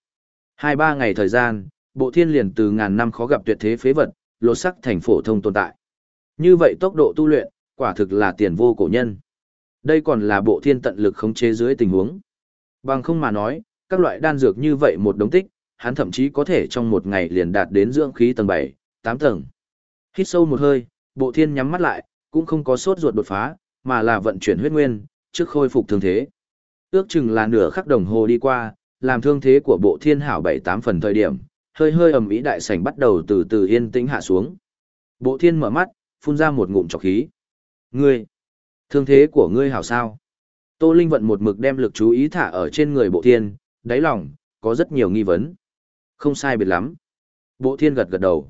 Hai ba ngày thời gian, bộ thiên liền từ ngàn năm khó gặp tuyệt thế phế vật, lột sắc thành phổ thông tồn tại. Như vậy tốc độ tu luyện, quả thực là tiền vô cổ nhân. Đây còn là bộ thiên tận lực khống chế dưới tình huống. Bằng không mà nói, các loại đan dược như vậy một đống tích, hắn thậm chí có thể trong một ngày liền đạt đến dưỡng khí tầng 7, 8 tầng. Hít sâu một hơi, bộ thiên nhắm mắt lại, cũng không có sốt ruột đột phá, mà là vận chuyển huyết nguyên, trước khôi phục thương thế. Ước chừng là nửa khắc đồng hồ đi qua, làm thương thế của bộ thiên hảo 7-8 phần thời điểm, hơi hơi ầm ĩ đại sảnh bắt đầu từ từ yên tĩnh hạ xuống. Bộ thiên mở mắt, phun ra một ngụm trọc khí. Ngươi, thương thế của ngươi hảo sao? Tô Linh vận một mực đem lực chú ý thả ở trên người bộ thiên, đáy lòng, có rất nhiều nghi vấn. Không sai biệt lắm. Bộ thiên gật gật đầu.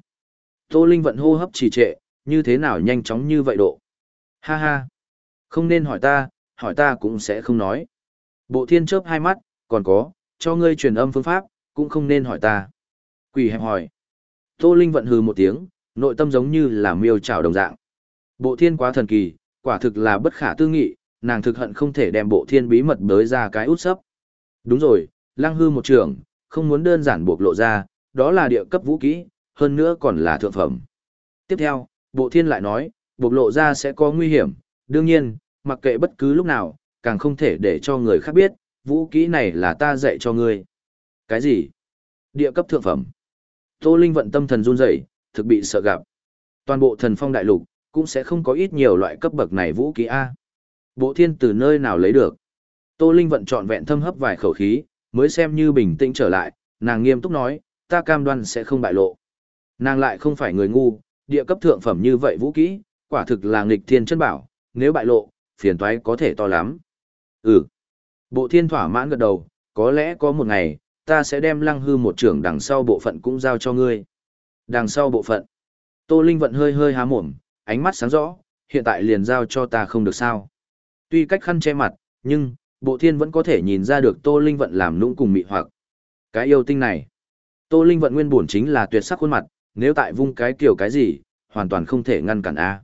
Tô Linh vận hô hấp trì trệ, như thế nào nhanh chóng như vậy độ. Ha ha. Không nên hỏi ta, hỏi ta cũng sẽ không nói. Bộ thiên chớp hai mắt, còn có, cho ngươi truyền âm phương pháp, cũng không nên hỏi ta. Quỷ hẹp hỏi. Tô Linh vận hừ một tiếng, nội tâm giống như là miêu trào đồng dạng. Bộ thiên quá thần kỳ, quả thực là bất khả tư nghị, nàng thực hận không thể đem bộ thiên bí mật bới ra cái út sấp. Đúng rồi, lăng hư một trường, không muốn đơn giản buộc lộ ra, đó là địa cấp vũ kỹ, hơn nữa còn là thượng phẩm. Tiếp theo, bộ thiên lại nói, buộc lộ ra sẽ có nguy hiểm, đương nhiên, mặc kệ bất cứ lúc nào, càng không thể để cho người khác biết, vũ kỹ này là ta dạy cho ngươi. Cái gì? Địa cấp thượng phẩm. Tô Linh vận tâm thần run rẩy, thực bị sợ gặp. Toàn bộ thần phong đại lục, cũng sẽ không có ít nhiều loại cấp bậc này vũ kỹ A. Bộ thiên từ nơi nào lấy được? Tô Linh vận trọn vẹn thâm hấp vài khẩu khí, mới xem như bình tĩnh trở lại, nàng nghiêm túc nói, ta cam đoan sẽ không bại lộ. Nàng lại không phải người ngu, địa cấp thượng phẩm như vậy vũ kỹ, quả thực là nghịch thiên chân bảo, nếu bại lộ, phiền toái có thể to lắm. Ừ. Bộ thiên thỏa mãn gật đầu, có lẽ có một ngày, ta sẽ đem lăng hư một trưởng đằng sau bộ phận cũng giao cho ngươi. Đằng sau bộ phận. Tô Linh vận hơi hơi há mồm, ánh mắt sáng rõ, hiện tại liền giao cho ta không được sao. Tuy cách khăn che mặt, nhưng, bộ thiên vẫn có thể nhìn ra được Tô Linh vận làm nũng cùng mị hoặc. Cái yêu tinh này. Tô Linh vận nguyên bổn chính là tuyệt sắc khuôn mặt, nếu tại vung cái kiểu cái gì, hoàn toàn không thể ngăn cản A.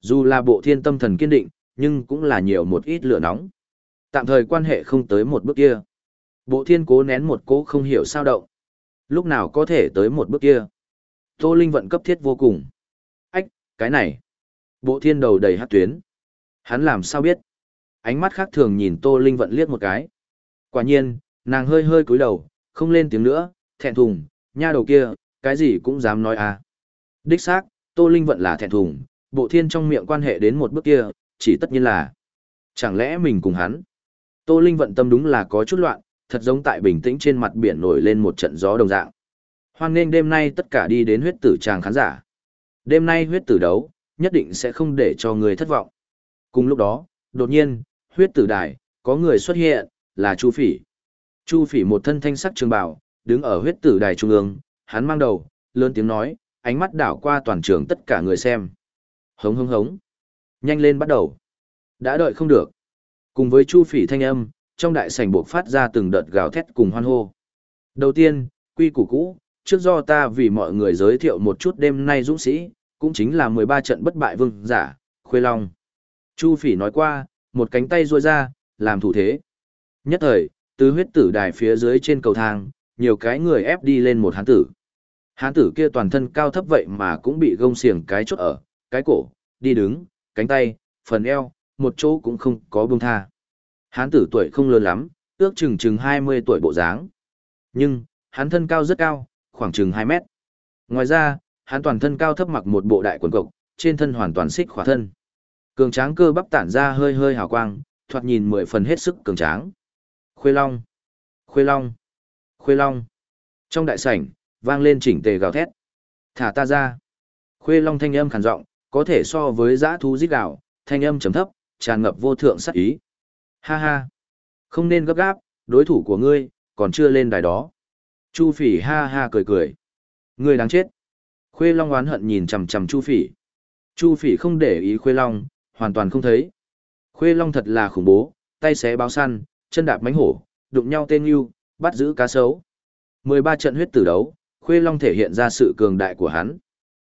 Dù là bộ thiên tâm thần kiên định, nhưng cũng là nhiều một ít lửa nóng. Tạm thời quan hệ không tới một bước kia. Bộ thiên cố nén một cố không hiểu sao động. Lúc nào có thể tới một bước kia. Tô Linh vận cấp thiết vô cùng. Ách, cái này. Bộ thiên đầu đầy hát tuyến. Hắn làm sao biết? Ánh mắt khác thường nhìn Tô Linh vận liếc một cái. Quả nhiên, nàng hơi hơi cúi đầu, không lên tiếng nữa, thẹn thùng, nha đầu kia, cái gì cũng dám nói à. Đích xác, Tô Linh vận là thẹn thùng, bộ thiên trong miệng quan hệ đến một bước kia, chỉ tất nhiên là. Chẳng lẽ mình cùng hắn? Tô Linh vận tâm đúng là có chút loạn, thật giống tại bình tĩnh trên mặt biển nổi lên một trận gió đồng dạng. Hoan nghênh đêm nay tất cả đi đến huyết tử tràng khán giả. Đêm nay huyết tử đấu, nhất định sẽ không để cho người thất vọng. Cùng lúc đó, đột nhiên, huyết tử đài, có người xuất hiện, là Chu Phỉ. Chu Phỉ một thân thanh sắc trường bào, đứng ở huyết tử đài trung ương, hắn mang đầu, lớn tiếng nói, ánh mắt đảo qua toàn trường tất cả người xem. Hống hống hống. Nhanh lên bắt đầu. Đã đợi không được. Cùng với chu phỉ thanh âm, trong đại sảnh buộc phát ra từng đợt gào thét cùng hoan hô. Đầu tiên, quy củ cũ, trước do ta vì mọi người giới thiệu một chút đêm nay dũng sĩ, cũng chính là 13 trận bất bại vương giả, Khuê Long. Chu Phỉ nói qua, một cánh tay duỗi ra, làm thủ thế. Nhất thời, từ huyết tử đài phía dưới trên cầu thang, nhiều cái người ép đi lên một hán tử. Hán tử kia toàn thân cao thấp vậy mà cũng bị gông xiềng cái chốt ở, cái cổ, đi đứng, cánh tay, phần eo, một chỗ cũng không có buông tha. Hán tử tuổi không lớn lắm, ước chừng chừng 20 tuổi bộ dáng. Nhưng, hắn thân cao rất cao, khoảng chừng 2 mét. Ngoài ra, hắn toàn thân cao thấp mặc một bộ đại quần cộc, trên thân hoàn toàn xích khỏa thân. Cường tráng cơ bắp tản ra hơi hơi hào quang, thoạt nhìn mười phần hết sức cường tráng. Khuê Long, Khuê Long, Khuê Long. Trong đại sảnh, vang lên chỉnh tề gào thét. Thả ta ra. Khuê Long thanh âm khàn giọng, có thể so với dã thú rít gào, thanh âm trầm thấp, tràn ngập vô thượng sát ý. Ha ha. Không nên gấp gáp, đối thủ của ngươi, còn chưa lên đài đó. Chu phỉ ha ha cười cười. Ngươi đáng chết. Khuê Long oán hận nhìn chằm chằm Chu phỉ. Chu phỉ không để ý Khuê Long, hoàn toàn không thấy. Khuê Long thật là khủng bố, tay xé báo săn, chân đạp mánh hổ, đụng nhau tên yêu, bắt giữ cá sấu. 13 trận huyết tử đấu, Khuê Long thể hiện ra sự cường đại của hắn.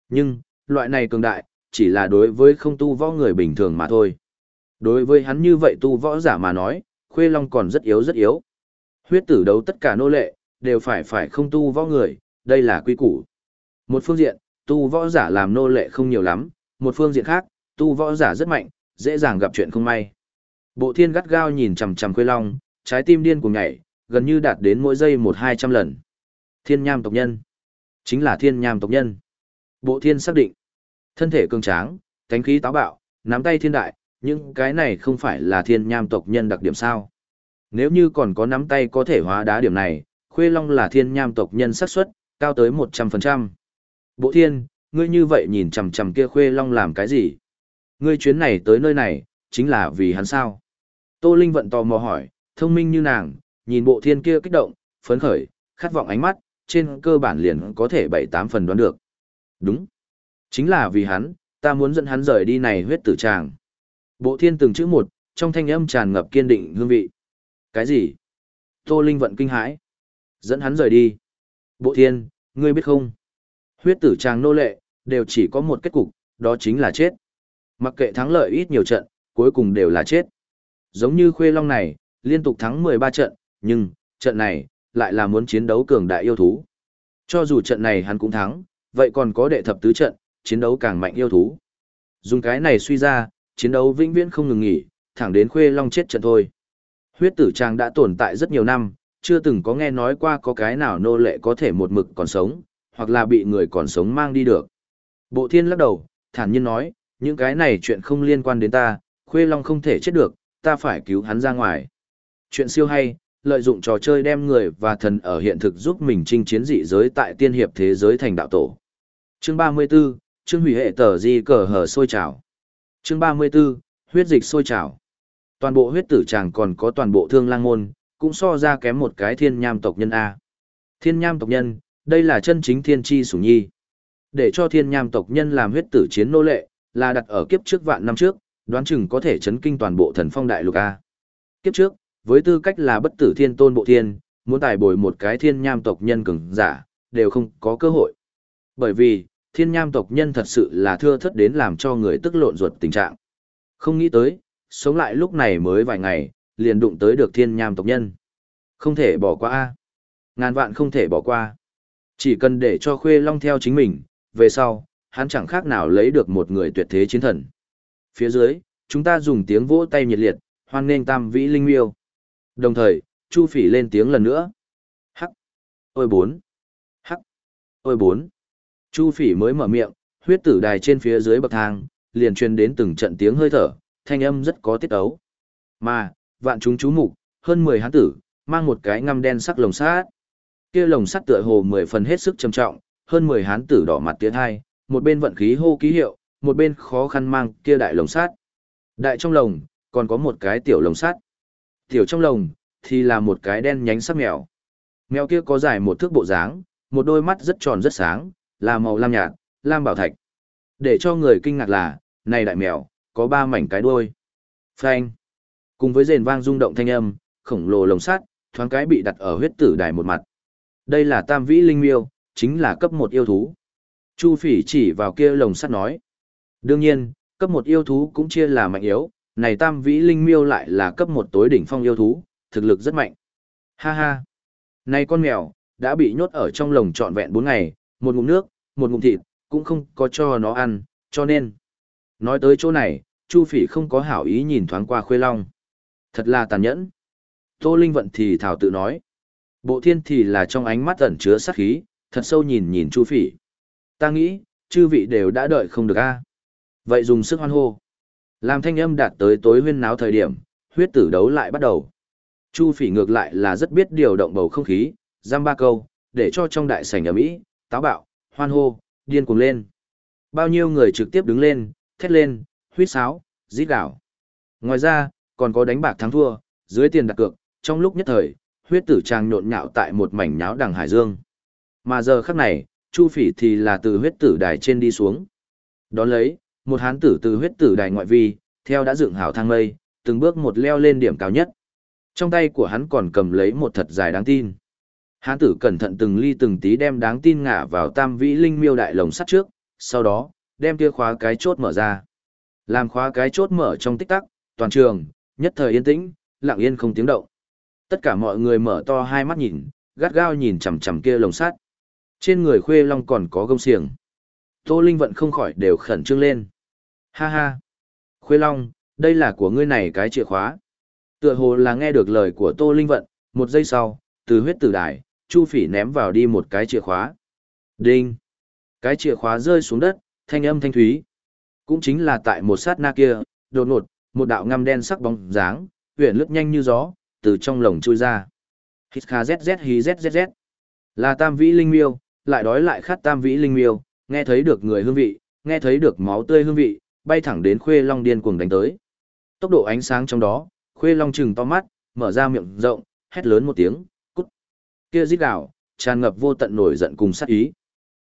Nhưng, loại này cường đại, chỉ là đối với không tu võ người bình thường mà thôi. Đối với hắn như vậy tu võ giả mà nói, Khuê Long còn rất yếu rất yếu. Huyết tử đấu tất cả nô lệ, đều phải phải không tu võ người, đây là quy củ. Một phương diện, tu võ giả làm nô lệ không nhiều lắm, một phương diện khác, tu võ giả rất mạnh, dễ dàng gặp chuyện không may. Bộ thiên gắt gao nhìn chằm chằm Khuê Long, trái tim điên cuồng nhảy, gần như đạt đến mỗi giây một hai trăm lần. Thiên nham tộc nhân. Chính là thiên nham tộc nhân. Bộ thiên xác định. Thân thể cường tráng, thánh khí táo bạo, nắm tay thiên đại, những cái này không phải là thiên nham tộc nhân đặc điểm sao. Nếu như còn có nắm tay có thể hóa đá điểm này, Khuê Long là thiên nham tộc nhân xác suất cao tới 100%. Bộ thiên, ngươi như vậy nhìn chằm chằm kia Khuê Long làm cái gì? Ngươi chuyến này tới nơi này, chính là vì hắn sao? Tô Linh vận tò mò hỏi, thông minh như nàng, nhìn bộ thiên kia kích động, phấn khởi, khát vọng ánh mắt, trên cơ bản liền có thể bảy tám phần đoán được. Đúng. Chính là vì hắn, ta muốn dẫn hắn rời đi này huyết tử tràng. Bộ thiên từng chữ một, trong thanh âm tràn ngập kiên định hương vị. Cái gì? Tô Linh vận kinh hãi. Dẫn hắn rời đi. Bộ thiên, ngươi biết không? Huyết tử tràng nô lệ, đều chỉ có một kết cục, đó chính là chết. Mặc kệ thắng lợi ít nhiều trận, cuối cùng đều là chết. Giống như Khuê Long này, liên tục thắng 13 trận, nhưng, trận này, lại là muốn chiến đấu cường đại yêu thú. Cho dù trận này hắn cũng thắng, vậy còn có đệ thập tứ trận, chiến đấu càng mạnh yêu thú. Dùng cái này suy ra, chiến đấu vĩnh viễn không ngừng nghỉ, thẳng đến Khuê Long chết trận thôi. Huyết tử trang đã tồn tại rất nhiều năm, chưa từng có nghe nói qua có cái nào nô lệ có thể một mực còn sống, hoặc là bị người còn sống mang đi được. Bộ thiên lắc đầu, thản nhiên nói, những cái này chuyện không liên quan đến ta, Khuê Long không thể chết được, ta phải cứu hắn ra ngoài. Chuyện siêu hay, lợi dụng trò chơi đem người và thần ở hiện thực giúp mình chinh chiến dị giới tại tiên hiệp thế giới thành đạo tổ. Chương 34, chương hủy hệ tờ di cờ hở sôi trào. Chương 34, huyết dịch sôi trào. Toàn bộ huyết tử chàng còn có toàn bộ thương lang môn, cũng so ra kém một cái thiên nham tộc nhân A. Thiên nham tộc nhân, đây là chân chính thiên tri sủng nhi. Để cho thiên nham tộc nhân làm huyết tử chiến nô lệ, là đặt ở kiếp trước vạn năm trước, đoán chừng có thể chấn kinh toàn bộ thần phong đại lục A. Kiếp trước, với tư cách là bất tử thiên tôn bộ thiên, muốn tài bồi một cái thiên nham tộc nhân cường giả, đều không có cơ hội. Bởi vì, thiên nham tộc nhân thật sự là thưa thất đến làm cho người tức lộn ruột tình trạng. Không nghĩ tới, sống lại lúc này mới vài ngày, liền đụng tới được thiên nham tộc nhân. Không thể bỏ qua a Ngàn vạn không thể bỏ qua. Chỉ cần để cho khuê long theo chính mình, về sau, hắn chẳng khác nào lấy được một người tuyệt thế chiến thần. Phía dưới, chúng ta dùng tiếng vỗ tay nhiệt liệt, hoan nghênh tam vĩ linh miêu. Đồng thời, Chu Phỉ lên tiếng lần nữa. Hắc. Ôi bốn. Hắc. Ôi bốn. Chu Phỉ mới mở miệng, huyết tử đài trên phía dưới bậc thang, liền truyền đến từng trận tiếng hơi thở, thanh âm rất có tiết ấu. Mà, vạn chúng chú mục, hơn 10 hán tử, mang một cái ngăm đen sắc lồng sắt. Kia lồng sắt tựa hồ 10 phần hết sức trầm trọng, hơn 10 hán tử đỏ mặt tiến hai, một bên vận khí hô ký hiệu, một bên khó khăn mang kia đại lồng sắt. Đại trong lồng, còn có một cái tiểu lồng sắt. Tiểu trong lồng, thì là một cái đen nhánh sắc mèo. Mèo kia có dài một thước bộ dáng, một đôi mắt rất tròn rất sáng, là màu lam nhạt, lam bảo thạch. Để cho người kinh ngạc là, này đại mèo, có ba mảnh cái đuôi. Phanh. Cùng với rền vang rung động thanh âm, khổng lồ lồng sắt, thoáng cái bị đặt ở huyết tử đài một mặt. Đây là tam vĩ linh miêu, chính là cấp một yêu thú. Chu phỉ chỉ vào kia lồng sắt nói. Đương nhiên, cấp một yêu thú cũng chia là mạnh yếu, này tam vĩ linh miêu lại là cấp một tối đỉnh phong yêu thú, thực lực rất mạnh. Ha ha. Này con mèo, đã bị nhốt ở trong lồng trọn vẹn 4 ngày, một ngụm nước, một ngụm thịt, cũng không có cho nó ăn, cho nên. Nói tới chỗ này, Chu Phỉ không có hảo ý nhìn thoáng qua Khuê Long. Thật là tàn nhẫn. Tô Linh Vận thì thảo tự nói. Bộ thiên thì là trong ánh mắt ẩn chứa sát khí, thật sâu nhìn nhìn Chu Phỉ. Ta nghĩ, chư vị đều đã đợi không được a. Vậy dùng sức hoan hô. Làm thanh âm đạt tới tối huyên náo thời điểm, huyết tử đấu lại bắt đầu. Chu Phỉ ngược lại là rất biết điều động bầu không khí, giam ba câu, để cho trong đại sảnh ở Mỹ, táo bạo, hoan hô, điên cuồng lên. Bao nhiêu người trực tiếp đứng lên, thét lên, huýt sáo, rít gạo. Ngoài ra, còn có đánh bạc thắng thua, dưới tiền đặt cược, trong lúc nhất thời, huyết tử trang nhộn nhạo tại một mảnh nháo đằng hải dương. Mà giờ khắc này, Chu Phỉ thì là từ huyết tử đài trên đi xuống. Đón lấy, một hán tử từ huyết tử đài ngoại vi, theo đã dựng hảo thang mây, từng bước một leo lên điểm cao nhất. Trong tay của hắn còn cầm lấy một thật dài đáng tin. Hán tử cẩn thận từng ly từng tí đem đáng tin ngả vào tam vĩ linh miêu đại lồng sắt trước, sau đó, đem kia khóa cái chốt mở ra. Làm khóa cái chốt mở trong tích tắc, toàn trường, nhất thời yên tĩnh, lặng yên không tiếng động. Tất cả mọi người mở to hai mắt nhìn, gắt gao nhìn chằm chằm kia lồng sắt. Trên người khuê long còn có gông xiềng. Tô Linh vận không khỏi đều khẩn trương lên. Ha ha! Khuê long, đây là của ngươi này cái chìa khóa. Tựa hồ là nghe được lời của Tô Linh vận, một giây sau, từ huyết tử đài, Chu Phỉ ném vào đi một cái chìa khóa. Đinh! Cái chìa khóa rơi xuống đất, thanh âm thanh thúy. Cũng chính là tại một sát na kia, đột ngột, một đạo ngăm đen sắc bóng dáng, huyền lướt nhanh như gió, từ trong lồng chui ra. Hít kha zz hí zzz. Là tam vĩ linh miêu, lại đói lại khát tam vĩ linh miêu, nghe thấy được người hương vị, nghe thấy được máu tươi hương vị, bay thẳng đến khuê long điên cuồng đánh tới. Tốc độ ánh sáng trong đó, khuê long chừng to mắt, mở ra miệng rộng, hét lớn một tiếng. Kia rít gào, tràn ngập vô tận nổi giận cùng sát ý.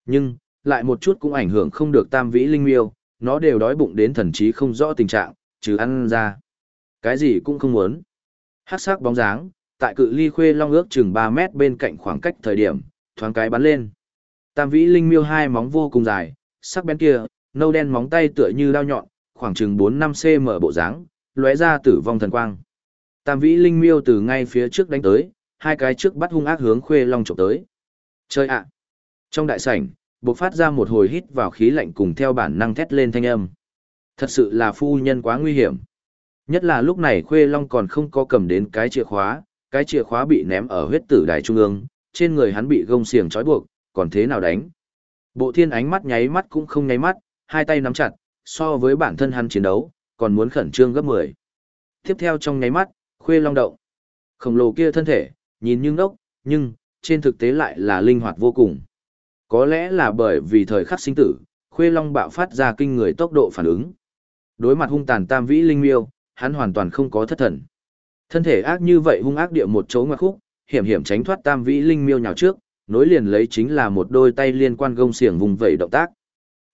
Nhưng, lại một chút cũng ảnh hưởng không được tam vĩ linh miêu, nó đều đói bụng đến thần trí không rõ tình trạng, trừ ăn ra. Cái gì cũng không muốn. Hát sắc bóng dáng, tại cự ly khuê long ước chừng 3 mét bên cạnh khoảng cách thời điểm, thoáng cái bắn lên. Tam vĩ linh miêu hai móng vô cùng dài, sắc bén kia, nâu đen móng tay tựa như đao nhọn, khoảng chừng 4-5 cm bộ dáng, lóe ra tử vong thần quang. Tam vĩ linh miêu từ ngay phía trước đánh tới, hai cái trước bắt hung ác hướng khuê long trộm tới. Chơi ạ! Trong đại sảnh, bộc phát ra một hồi hít vào khí lạnh cùng theo bản năng thét lên thanh âm. Thật sự là phu nhân quá nguy hiểm. Nhất là lúc này Khuê Long còn không có cầm đến cái chìa khóa, cái chìa khóa bị ném ở huyết tử đài trung ương, trên người hắn bị gông xiềng trói buộc, còn thế nào đánh. Bộ thiên ánh mắt nháy mắt cũng không nháy mắt, hai tay nắm chặt, so với bản thân hắn chiến đấu, còn muốn khẩn trương gấp 10. Tiếp theo trong nháy mắt, Khuê Long động. Khổng lồ kia thân thể, nhìn như ngốc, nhưng, trên thực tế lại là linh hoạt vô cùng. Có lẽ là bởi vì thời khắc sinh tử, Khuê Long bạo phát ra kinh người tốc độ phản ứng. Đối mặt hung tàn tam vĩ linh miêu, hắn hoàn toàn không có thất thần. Thân thể ác như vậy hung ác địa một chỗ ngoặc khúc, hiểm hiểm tránh thoát tam vĩ linh miêu nhào trước, nối liền lấy chính là một đôi tay liên quan gông xiềng vùng vẩy động tác.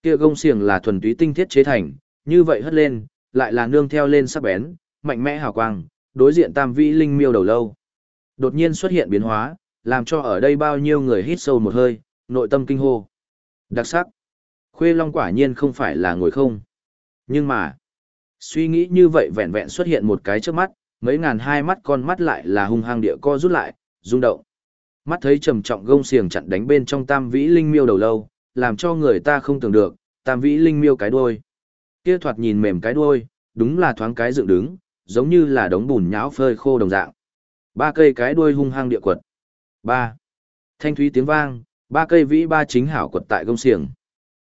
Kia gông xiềng là thuần túy tinh thiết chế thành, như vậy hất lên, lại là nương theo lên sắc bén, mạnh mẽ hào quang, đối diện tam vĩ linh miêu đầu lâu. Đột nhiên xuất hiện biến hóa, làm cho ở đây bao nhiêu người hít sâu một hơi, nội tâm kinh hô. Đặc sắc. Khuê Long quả nhiên không phải là ngồi không. Nhưng mà, suy nghĩ như vậy vẹn vẹn xuất hiện một cái trước mắt, mấy ngàn hai mắt con mắt lại là hung hăng địa co rút lại, rung động. Mắt thấy trầm trọng gông xiềng chặn đánh bên trong tam vĩ linh miêu đầu lâu, làm cho người ta không tưởng được, tam vĩ linh miêu cái đuôi. Kia thoạt nhìn mềm cái đuôi, đúng là thoáng cái dựng đứng, giống như là đống bùn nhão phơi khô đồng dạng. Ba cây cái đuôi hung hăng địa quật. Ba. Thanh thúy tiếng vang, ba cây vĩ ba chính hảo quật tại gông xiềng.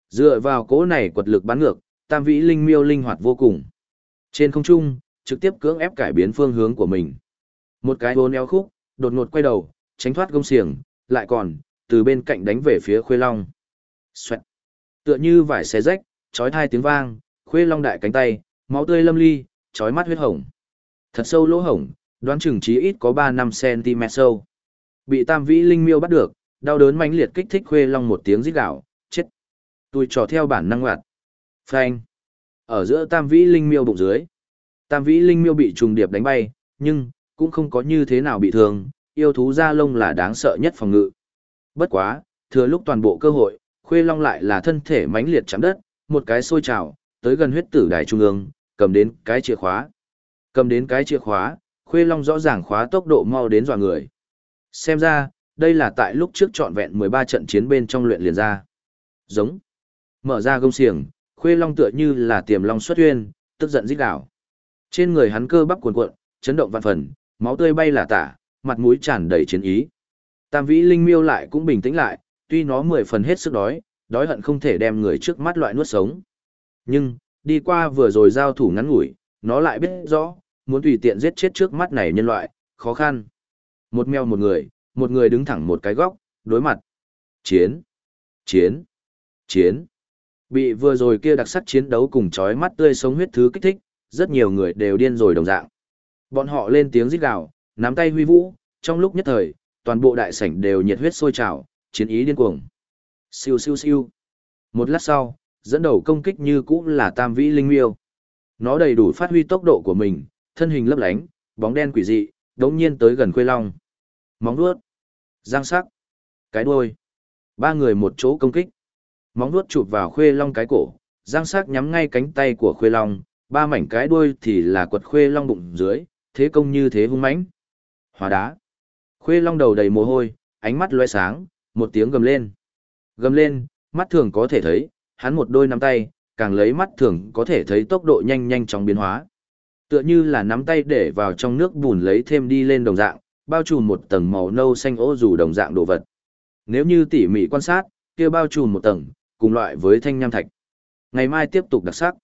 Dựa vào cỗ này quật lực bắn ngược, tam vĩ linh miêu linh hoạt vô cùng. Trên không trung, trực tiếp cưỡng ép cải biến phương hướng của mình. Một cái bốn eo khúc, đột ngột quay đầu, tránh thoát gông xiềng, lại còn, từ bên cạnh đánh về phía khuê long. Xoẹt. Tựa như vải xé rách, chói thai tiếng vang, khuê long đại cánh tay, máu tươi lâm ly, chói mắt huyết hồng. Thật sâu lỗ hổng, đoán chừng chí ít có 3 năm cm sâu. Bị tam vĩ linh miêu bắt được, đau đớn mãnh liệt kích thích khuê long một tiếng rít gào, chết. Tôi trò theo bản năng ngoặt. Phanh. Ở giữa tam vĩ linh miêu bụng dưới. Tam vĩ linh miêu bị trùng điệp đánh bay, nhưng, cũng không có như thế nào bị thương, yêu thú da lông là đáng sợ nhất phòng ngự. Bất quá, thừa lúc toàn bộ cơ hội, khuê long lại là thân thể mãnh liệt chạm đất, một cái sôi trào, tới gần huyết tử đài trung ương, cầm đến cái chìa khóa. Cầm đến cái chìa khóa, khuê long rõ ràng khóa tốc độ mau đến dọa người. Xem ra, đây là tại lúc trước trọn vẹn 13 trận chiến bên trong luyện liền ra. Giống. Mở ra gông xiềng, khuê long tựa như là tiềm long xuất huyên, tức giận rít đảo. Trên người hắn cơ bắp cuồn cuộn, chấn động vạn phần, máu tươi bay là tả, mặt mũi tràn đầy chiến ý. Tam vĩ linh miêu lại cũng bình tĩnh lại, tuy nó mười phần hết sức đói, đói hận không thể đem người trước mắt loại nuốt sống. Nhưng, đi qua vừa rồi giao thủ ngắn ngủi, nó lại biết rõ, muốn tùy tiện giết chết trước mắt này nhân loại, khó khăn. Một mèo một người, một người đứng thẳng một cái góc, đối mặt. Chiến, chiến, chiến. Bị vừa rồi kia đặc sắc chiến đấu cùng chói mắt tươi sống huyết thứ kích thích, rất nhiều người đều điên rồi đồng dạng. Bọn họ lên tiếng rít gào, nắm tay huy vũ, trong lúc nhất thời, toàn bộ đại sảnh đều nhiệt huyết sôi trào, chiến ý điên cuồng. Siêu siêu siêu. Một lát sau, dẫn đầu công kích như cũ là Tam Vĩ Linh Miêu. Nó đầy đủ phát huy tốc độ của mình, thân hình lấp lánh, bóng đen quỷ dị, đống nhiên tới gần Khuê Long. Móng vuốt, giang sắc, cái đuôi. Ba người một chỗ công kích. Móng vuốt chụp vào Khuê Long cái cổ, giang sắc nhắm ngay cánh tay của Khuê Long, ba mảnh cái đuôi thì là quật Khuê Long bụng dưới, thế công như thế hung mãnh. Hóa đá. Khuê Long đầu đầy mồ hôi, ánh mắt lóe sáng, một tiếng gầm lên. Gầm lên, mắt thường có thể thấy, hắn một đôi nắm tay, càng lấy mắt thường có thể thấy tốc độ nhanh nhanh chóng biến hóa. Tựa như là nắm tay để vào trong nước bùn lấy thêm đi lên đồng dạng, bao trùm một tầng màu nâu xanh ô dù đồng dạng đồ vật. Nếu như tỉ mỉ quan sát, kia bao trùm một tầng, cùng loại với thanh nham thạch. Ngày mai tiếp tục đặc sắc.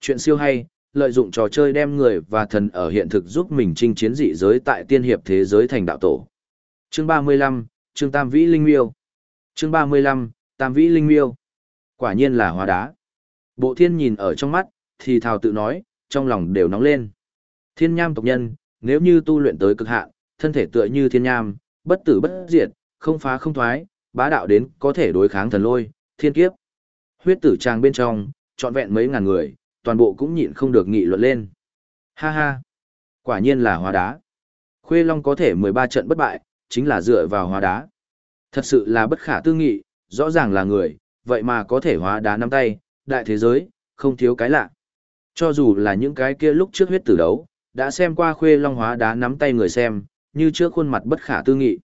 Chuyện siêu hay, lợi dụng trò chơi đem người và thần ở hiện thực giúp mình chinh chiến dị giới tại tiên hiệp thế giới thành đạo tổ. Chương 35, chương Tam Vĩ Linh Miêu. Chương 35, Tam Vĩ Linh Miêu. Quả nhiên là hóa đá. Bộ thiên nhìn ở trong mắt, thì thào tự nói, trong lòng đều nóng lên. Thiên nham tộc nhân, nếu như tu luyện tới cực hạn, thân thể tựa như thiên nham, bất tử bất diệt, không phá không thoái, bá đạo đến có thể đối kháng thần lôi, thiên kiếp. Huyết tử trang bên trong, trọn vẹn mấy ngàn người, toàn bộ cũng nhịn không được nghị luận lên. Ha ha, quả nhiên là hóa đá. Khuê Long có thể 13 trận bất bại, chính là dựa vào hóa đá. Thật sự là bất khả tư nghị, rõ ràng là người, vậy mà có thể hóa đá nắm tay, đại thế giới, không thiếu cái lạ. Cho dù là những cái kia lúc trước huyết tử đấu, đã xem qua khuê long hóa đá nắm tay người xem, như trước khuôn mặt bất khả tư nghị.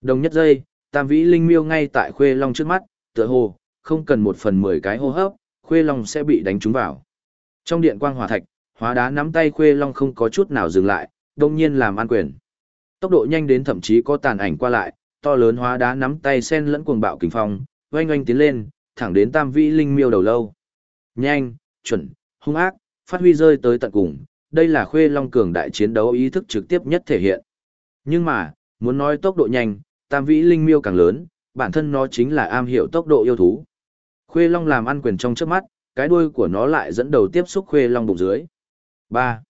Đồng nhất giây, tam vĩ linh miêu ngay tại khuê long trước mắt, tựa hồ, không cần một phần mười cái hô hấp, khuê long sẽ bị đánh trúng vào. Trong điện quang hỏa thạch, hóa đá nắm tay khuê long không có chút nào dừng lại, đông nhiên làm an quyền. Tốc độ nhanh đến thậm chí có tàn ảnh qua lại, to lớn hóa đá nắm tay sen lẫn cuồng bạo kình phong, oanh oanh tiến lên, thẳng đến tam vĩ linh miêu đầu lâu. Nhanh, chuẩn, hung ác, phát huy rơi tới tận cùng, đây là khuê long cường đại chiến đấu ý thức trực tiếp nhất thể hiện. Nhưng mà, muốn nói tốc độ nhanh, tam vĩ linh miêu càng lớn, bản thân nó chính là am hiểu tốc độ yêu thú. Khuê long làm ăn quyền trong trước mắt, cái đuôi của nó lại dẫn đầu tiếp xúc khuê long bụng dưới. 3.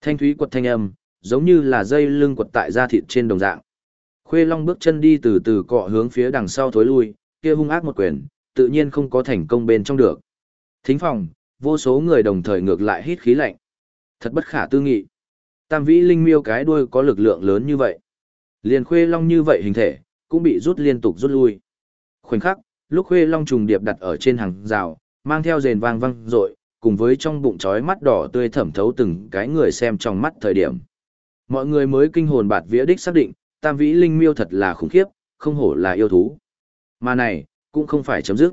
Thanh thúy quật thanh âm, giống như là dây lưng quật tại da thịt trên đồng dạng. Khuê long bước chân đi từ từ cọ hướng phía đằng sau thối lui, kia hung ác một quyền, tự nhiên không có thành công bên trong được. Thính phòng, vô số người đồng thời ngược lại hít khí lạnh. Thật bất khả tư nghị. Tam vĩ linh miêu cái đuôi có lực lượng lớn như vậy. Liền khuê long như vậy hình thể, cũng bị rút liên tục rút lui. Khoảnh khắc, lúc khuê long trùng điệp đặt ở trên hàng rào, mang theo rền vang vang rội, cùng với trong bụng chói mắt đỏ tươi thẩm thấu từng cái người xem trong mắt thời điểm. Mọi người mới kinh hồn bạt vía đích xác định, tam vĩ linh miêu thật là khủng khiếp, không hổ là yêu thú. Mà này, cũng không phải chấm dứt.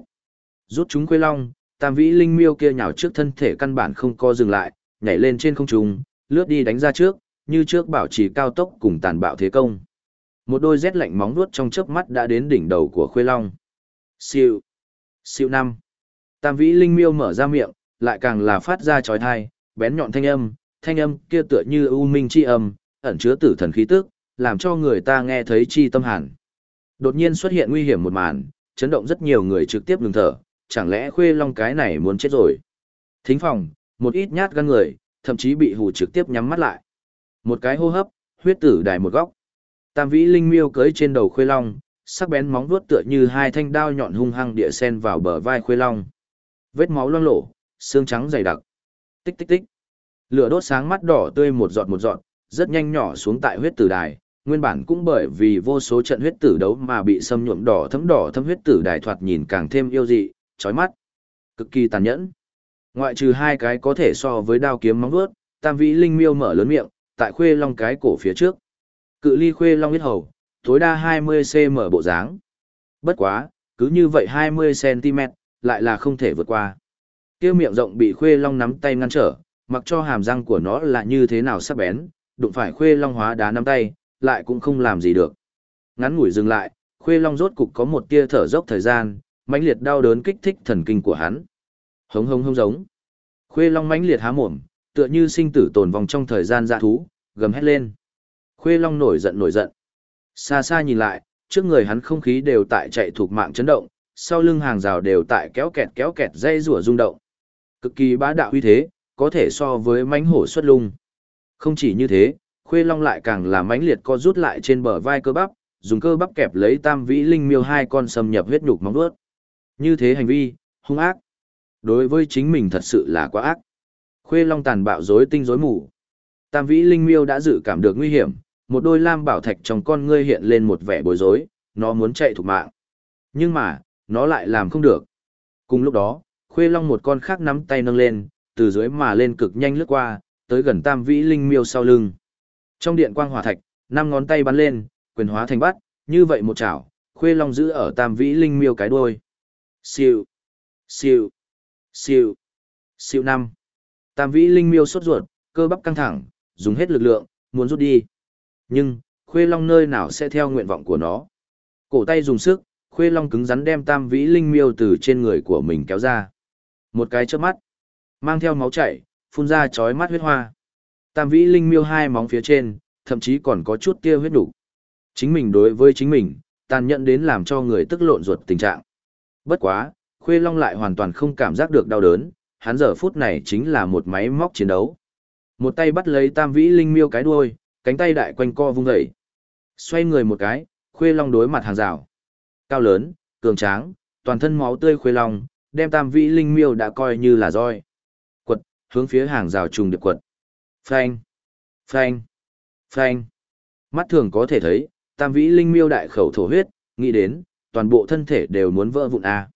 Rút chúng khuê long, tam vĩ linh miêu kia nhào trước thân thể căn bản không co dừng lại, nhảy lên trên không trung, lướt đi đánh ra trước, như trước bảo trì cao tốc cùng tàn bạo thế công. Một đôi rét lạnh móng vuốt trong chớp mắt đã đến đỉnh đầu của khuê long. Siêu, siêu năm. Tam vĩ linh miêu mở ra miệng, lại càng là phát ra chói tai, bén nhọn thanh âm, thanh âm kia tựa như u minh chi âm, ẩn chứa tử thần khí tức, làm cho người ta nghe thấy chi tâm hàn. Đột nhiên xuất hiện nguy hiểm một màn, chấn động rất nhiều người trực tiếp ngừng thở, chẳng lẽ khuê long cái này muốn chết rồi. Thính phòng, một ít nhát gan người, thậm chí bị hù trực tiếp nhắm mắt lại. Một cái hô hấp, huyết tử đài một góc. Tam vĩ linh miêu cưới trên đầu khuê long, sắc bén móng vuốt tựa như hai thanh đao nhọn hung hăng địa sen vào bờ vai Khuê Long. Vết máu loang lổ, xương trắng dày đặc. Tích tích tích. Lửa đốt sáng mắt đỏ tươi một giọt một giọt, rất nhanh nhỏ xuống tại huyết tử đài, nguyên bản cũng bởi vì vô số trận huyết tử đấu mà bị xâm nhuộm đỏ thấm đỏ thấm huyết tử đài thoạt nhìn càng thêm yêu dị, chói mắt, cực kỳ tàn nhẫn. Ngoại trừ hai cái có thể so với đao kiếm móng vuốt, Tam Vĩ Linh Miêu mở lớn miệng, tại Khuê Long cái cổ phía trước. Cự ly Khuê Long huyết hầu, tối đa 20 cm bộ dáng. Bất quá, cứ như vậy 20 cm, lại là không thể vượt qua. Kia miệng rộng bị Khuê Long nắm tay ngăn trở, mặc cho hàm răng của nó là như thế nào sắc bén, đụng phải Khuê Long hóa đá nắm tay, lại cũng không làm gì được. Ngắn ngủi dừng lại, Khuê Long rốt cục có một tia thở dốc thời gian, mãnh liệt đau đớn kích thích thần kinh của hắn. Hống hống hống giống. Khuê Long mãnh liệt há mồm, tựa như sinh tử tồn vong trong thời gian dạ thú, gầm hét lên. Khuê Long nổi giận nổi giận. Xa xa nhìn lại, trước người hắn không khí đều tại chạy thuộc mạng chấn động, sau lưng hàng rào đều tại kéo kẹt kéo kẹt dây rủa rung động. Cực kỳ bá đạo uy thế, có thể so với mãnh hổ xuất lung. Không chỉ như thế, Khuê Long lại càng là mãnh liệt co rút lại trên bờ vai cơ bắp, dùng cơ bắp kẹp lấy Tam Vĩ Linh Miêu hai con xâm nhập huyết nhục móng vuốt. Như thế hành vi, hung ác. Đối với chính mình thật sự là quá ác. Khuê Long tàn bạo rối tinh rối mù. Tam Vĩ Linh Miêu đã dự cảm được nguy hiểm, một đôi lam bảo thạch trong con ngươi hiện lên một vẻ bối rối, nó muốn chạy thục mạng. Nhưng mà, nó lại làm không được. Cùng lúc đó, Khuê Long một con khác nắm tay nâng lên, từ dưới mà lên cực nhanh lướt qua, tới gần Tam Vĩ Linh Miêu sau lưng. Trong điện quang hỏa thạch, năm ngón tay bắn lên, quyền hóa thành bắt, như vậy một chảo, Khuê Long giữ ở Tam Vĩ Linh Miêu cái đuôi. Siêu, siêu, siêu, siêu năm. Tam Vĩ Linh Miêu sốt ruột, cơ bắp căng thẳng, dùng hết lực lượng, muốn rút đi. Nhưng, Khuê Long nơi nào sẽ theo nguyện vọng của nó. Cổ tay dùng sức, Khuê Long cứng rắn đem Tam Vĩ Linh Miêu từ trên người của mình kéo ra. Một cái chớp mắt, mang theo máu chảy, phun ra chói mắt huyết hoa. Tam Vĩ Linh Miêu hai móng phía trên, thậm chí còn có chút tia huyết đủ. Chính mình đối với chính mình, tàn nhẫn đến làm cho người tức lộn ruột tình trạng. Bất quá, Khuê Long lại hoàn toàn không cảm giác được đau đớn, hắn giờ phút này chính là một máy móc chiến đấu. Một tay bắt lấy Tam Vĩ Linh Miêu cái đuôi, cánh tay đại quanh co vung dậy. Xoay người một cái, Khuê Long đối mặt hàng rào. Cao lớn, cường tráng, toàn thân máu tươi Khuê Long, đem Tam Vĩ Linh Miêu đã coi như là roi. Quật, hướng phía hàng rào trùng điệp quật. Phanh, phanh, phanh. Mắt thường có thể thấy, Tam Vĩ Linh Miêu đại khẩu thổ huyết, nghĩ đến, toàn bộ thân thể đều muốn vỡ vụn a. À.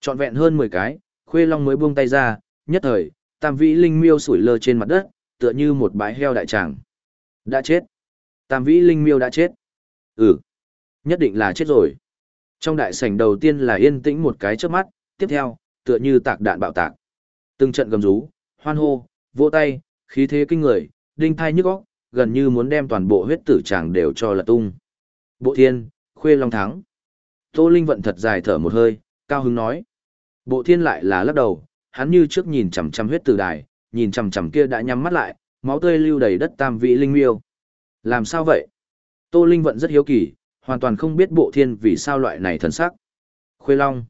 Trọn vẹn hơn 10 cái, Khuê Long mới buông tay ra, nhất thời, Tam Vĩ Linh Miêu sủi lơ trên mặt đất, tựa như một bãi heo đại tràng. Đã chết. Tam Vĩ Linh Miêu đã chết. Ừ, nhất định là chết rồi. Trong đại sảnh đầu tiên là yên tĩnh một cái trước mắt, tiếp theo, tựa như tạc đạn bạo tạc. Từng trận gầm rú, hoan hô, vỗ tay, khí thế kinh người, đinh thai nhức óc, gần như muốn đem toàn bộ huyết tử tràng đều cho là tung. Bộ thiên, khuê long thắng. Tô Linh vận thật dài thở một hơi, cao hứng nói. Bộ thiên lại là lắc đầu, hắn như trước nhìn chằm chằm huyết tử đài, nhìn chằm chằm kia đã nhắm mắt lại, máu tươi lưu đầy đất tam vị linh miêu. Làm sao vậy? Tô Linh vận rất hiếu kỳ, hoàn toàn không biết bộ thiên vì sao loại này thần sắc. Khuê long.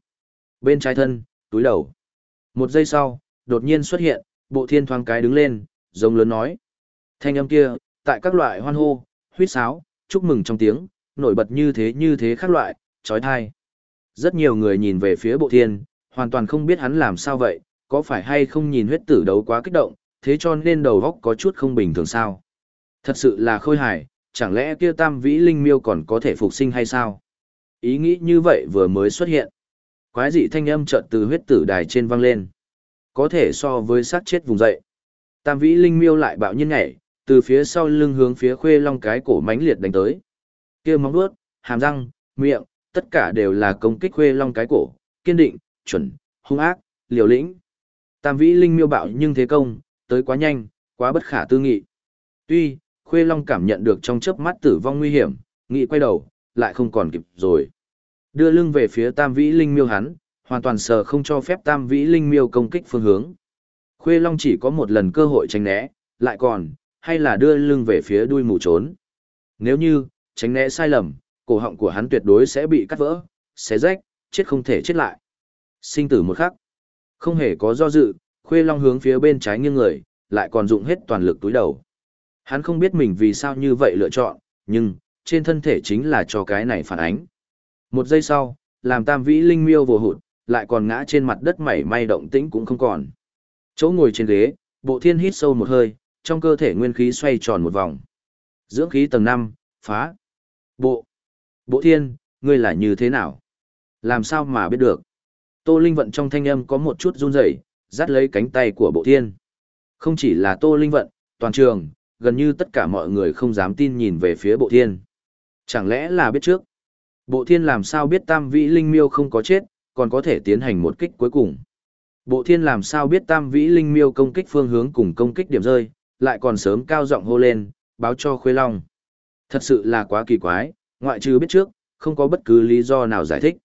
Bên trái thân, túi đầu. Một giây sau, đột nhiên xuất hiện, bộ thiên thoáng cái đứng lên, giống lớn nói. Thanh âm kia, tại các loại hoan hô, huyết sáo, chúc mừng trong tiếng, nổi bật như thế như thế khác loại, trói thai. Rất nhiều người nhìn về phía bộ thiên, hoàn toàn không biết hắn làm sao vậy, có phải hay không nhìn huyết tử đấu quá kích động, thế cho nên đầu góc có chút không bình thường sao. Thật sự là khôi hài, chẳng lẽ kia tam vĩ linh miêu còn có thể phục sinh hay sao? Ý nghĩ như vậy vừa mới xuất hiện. Quái dị thanh âm chợt từ huyết tử đài trên vang lên. Có thể so với sát chết vùng dậy. Tam vĩ linh miêu lại bạo nhiên nhảy, từ phía sau lưng hướng phía khuê long cái cổ mãnh liệt đánh tới. Kia móng vuốt, hàm răng, miệng, tất cả đều là công kích khuê long cái cổ, kiên định, chuẩn, hung ác, liều lĩnh. Tam vĩ linh miêu bạo nhưng thế công, tới quá nhanh, quá bất khả tư nghị. Tuy, Khuê Long cảm nhận được trong chớp mắt tử vong nguy hiểm, nghĩ quay đầu, lại không còn kịp rồi. Đưa lưng về phía Tam Vĩ Linh Miêu hắn, hoàn toàn sờ không cho phép Tam Vĩ Linh Miêu công kích phương hướng. Khuê Long chỉ có một lần cơ hội tránh né, lại còn, hay là đưa lưng về phía đuôi mù trốn. Nếu như, tránh né sai lầm, cổ họng của hắn tuyệt đối sẽ bị cắt vỡ, xé rách, chết không thể chết lại. Sinh tử một khắc. Không hề có do dự, Khuê Long hướng phía bên trái nghiêng người, lại còn dụng hết toàn lực túi đầu. Hắn không biết mình vì sao như vậy lựa chọn, nhưng, trên thân thể chính là cho cái này phản ánh. Một giây sau, làm tam vĩ linh miêu vồ hụt, lại còn ngã trên mặt đất mảy may động tĩnh cũng không còn. Chỗ ngồi trên ghế, bộ thiên hít sâu một hơi, trong cơ thể nguyên khí xoay tròn một vòng. Dưỡng khí tầng 5, phá. Bộ. Bộ thiên, ngươi là như thế nào? Làm sao mà biết được? Tô Linh Vận trong thanh âm có một chút run rẩy, dắt lấy cánh tay của bộ thiên. Không chỉ là Tô Linh Vận, toàn trường, gần như tất cả mọi người không dám tin nhìn về phía bộ thiên. Chẳng lẽ là biết trước? Bộ thiên làm sao biết tam vĩ linh miêu không có chết, còn có thể tiến hành một kích cuối cùng? Bộ thiên làm sao biết tam vĩ linh miêu công kích phương hướng cùng công kích điểm rơi, lại còn sớm cao giọng hô lên, báo cho khuê long. Thật sự là quá kỳ quái, ngoại trừ biết trước, không có bất cứ lý do nào giải thích.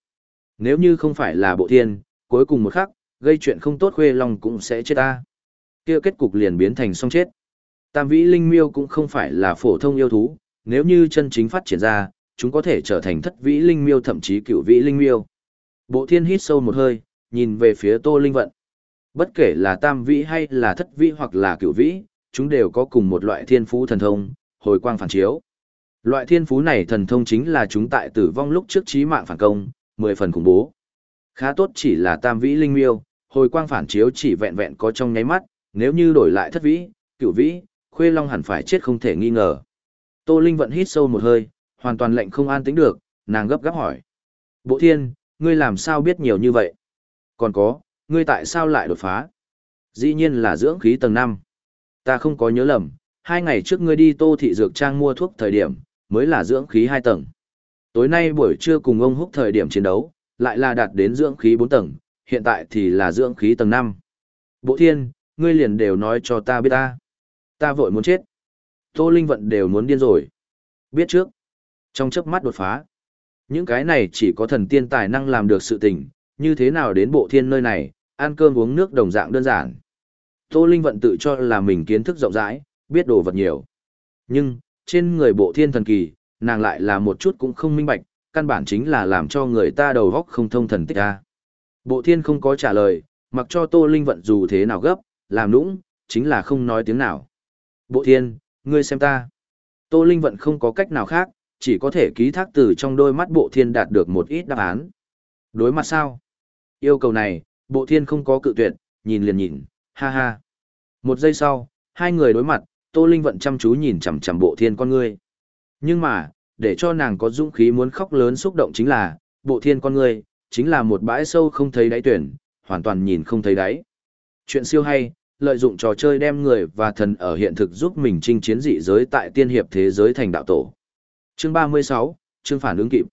Nếu như không phải là bộ thiên, cuối cùng một khắc, gây chuyện không tốt khuê long cũng sẽ chết ta. kia kết cục liền biến thành song chết. Tam vĩ linh miêu cũng không phải là phổ thông yêu thú, nếu như chân chính phát triển ra, chúng có thể trở thành thất vĩ linh miêu thậm chí cửu vĩ linh miêu. Bộ thiên hít sâu một hơi, nhìn về phía tô linh vận. Bất kể là tam vĩ hay là thất vĩ hoặc là cửu vĩ, chúng đều có cùng một loại thiên phú thần thông, hồi quang phản chiếu. Loại thiên phú này thần thông chính là chúng tại tử vong lúc trước trí mạng phản công, mười phần khủng bố. Khá tốt chỉ là tam vĩ linh miêu, hồi quang phản chiếu chỉ vẹn vẹn có trong nháy mắt, nếu như đổi lại thất vĩ, cửu vĩ, khuê long hẳn phải chết không thể nghi ngờ. Tô Linh vận hít sâu một hơi, hoàn toàn lệnh không an tĩnh được, nàng gấp gáp hỏi. Bộ thiên, ngươi làm sao biết nhiều như vậy? Còn có, ngươi tại sao lại đột phá? Dĩ nhiên là dưỡng khí tầng 5. Ta không có nhớ lầm, hai ngày trước ngươi đi tô thị dược trang mua thuốc thời điểm, mới là dưỡng khí 2 tầng. Tối nay buổi trưa cùng ông húc thời điểm chiến đấu, lại là đạt đến dưỡng khí 4 tầng, hiện tại thì là dưỡng khí tầng 5. Bộ thiên, ngươi liền đều nói cho ta biết ta. Ta vội muốn chết. Tô Linh Vận đều muốn điên rồi. Biết trước. Trong chớp mắt đột phá. Những cái này chỉ có thần tiên tài năng làm được sự tình, như thế nào đến bộ thiên nơi này, ăn cơm uống nước đồng dạng đơn giản. Tô Linh Vận tự cho là mình kiến thức rộng rãi, biết đồ vật nhiều. Nhưng, trên người bộ thiên thần kỳ, nàng lại là một chút cũng không minh bạch, căn bản chính là làm cho người ta đầu góc không thông thần tích ra. Bộ thiên không có trả lời, mặc cho Tô Linh Vận dù thế nào gấp, làm nũng, chính là không nói tiếng nào. Bộ thiên, ngươi xem ta. Tô Linh Vận không có cách nào khác, chỉ có thể ký thác từ trong đôi mắt bộ thiên đạt được một ít đáp án. Đối mặt sao? Yêu cầu này, bộ thiên không có cự tuyệt, nhìn liền nhìn, ha ha. Một giây sau, hai người đối mặt, Tô Linh Vận chăm chú nhìn chằm chằm bộ thiên con ngươi. Nhưng mà, để cho nàng có dũng khí muốn khóc lớn xúc động chính là, bộ thiên con ngươi, chính là một bãi sâu không thấy đáy tuyển, hoàn toàn nhìn không thấy đáy. Chuyện siêu hay, lợi dụng trò chơi đem người và thần ở hiện thực giúp mình chinh chiến dị giới tại tiên hiệp thế giới thành đạo tổ. Chương 36, chương phản ứng kịp.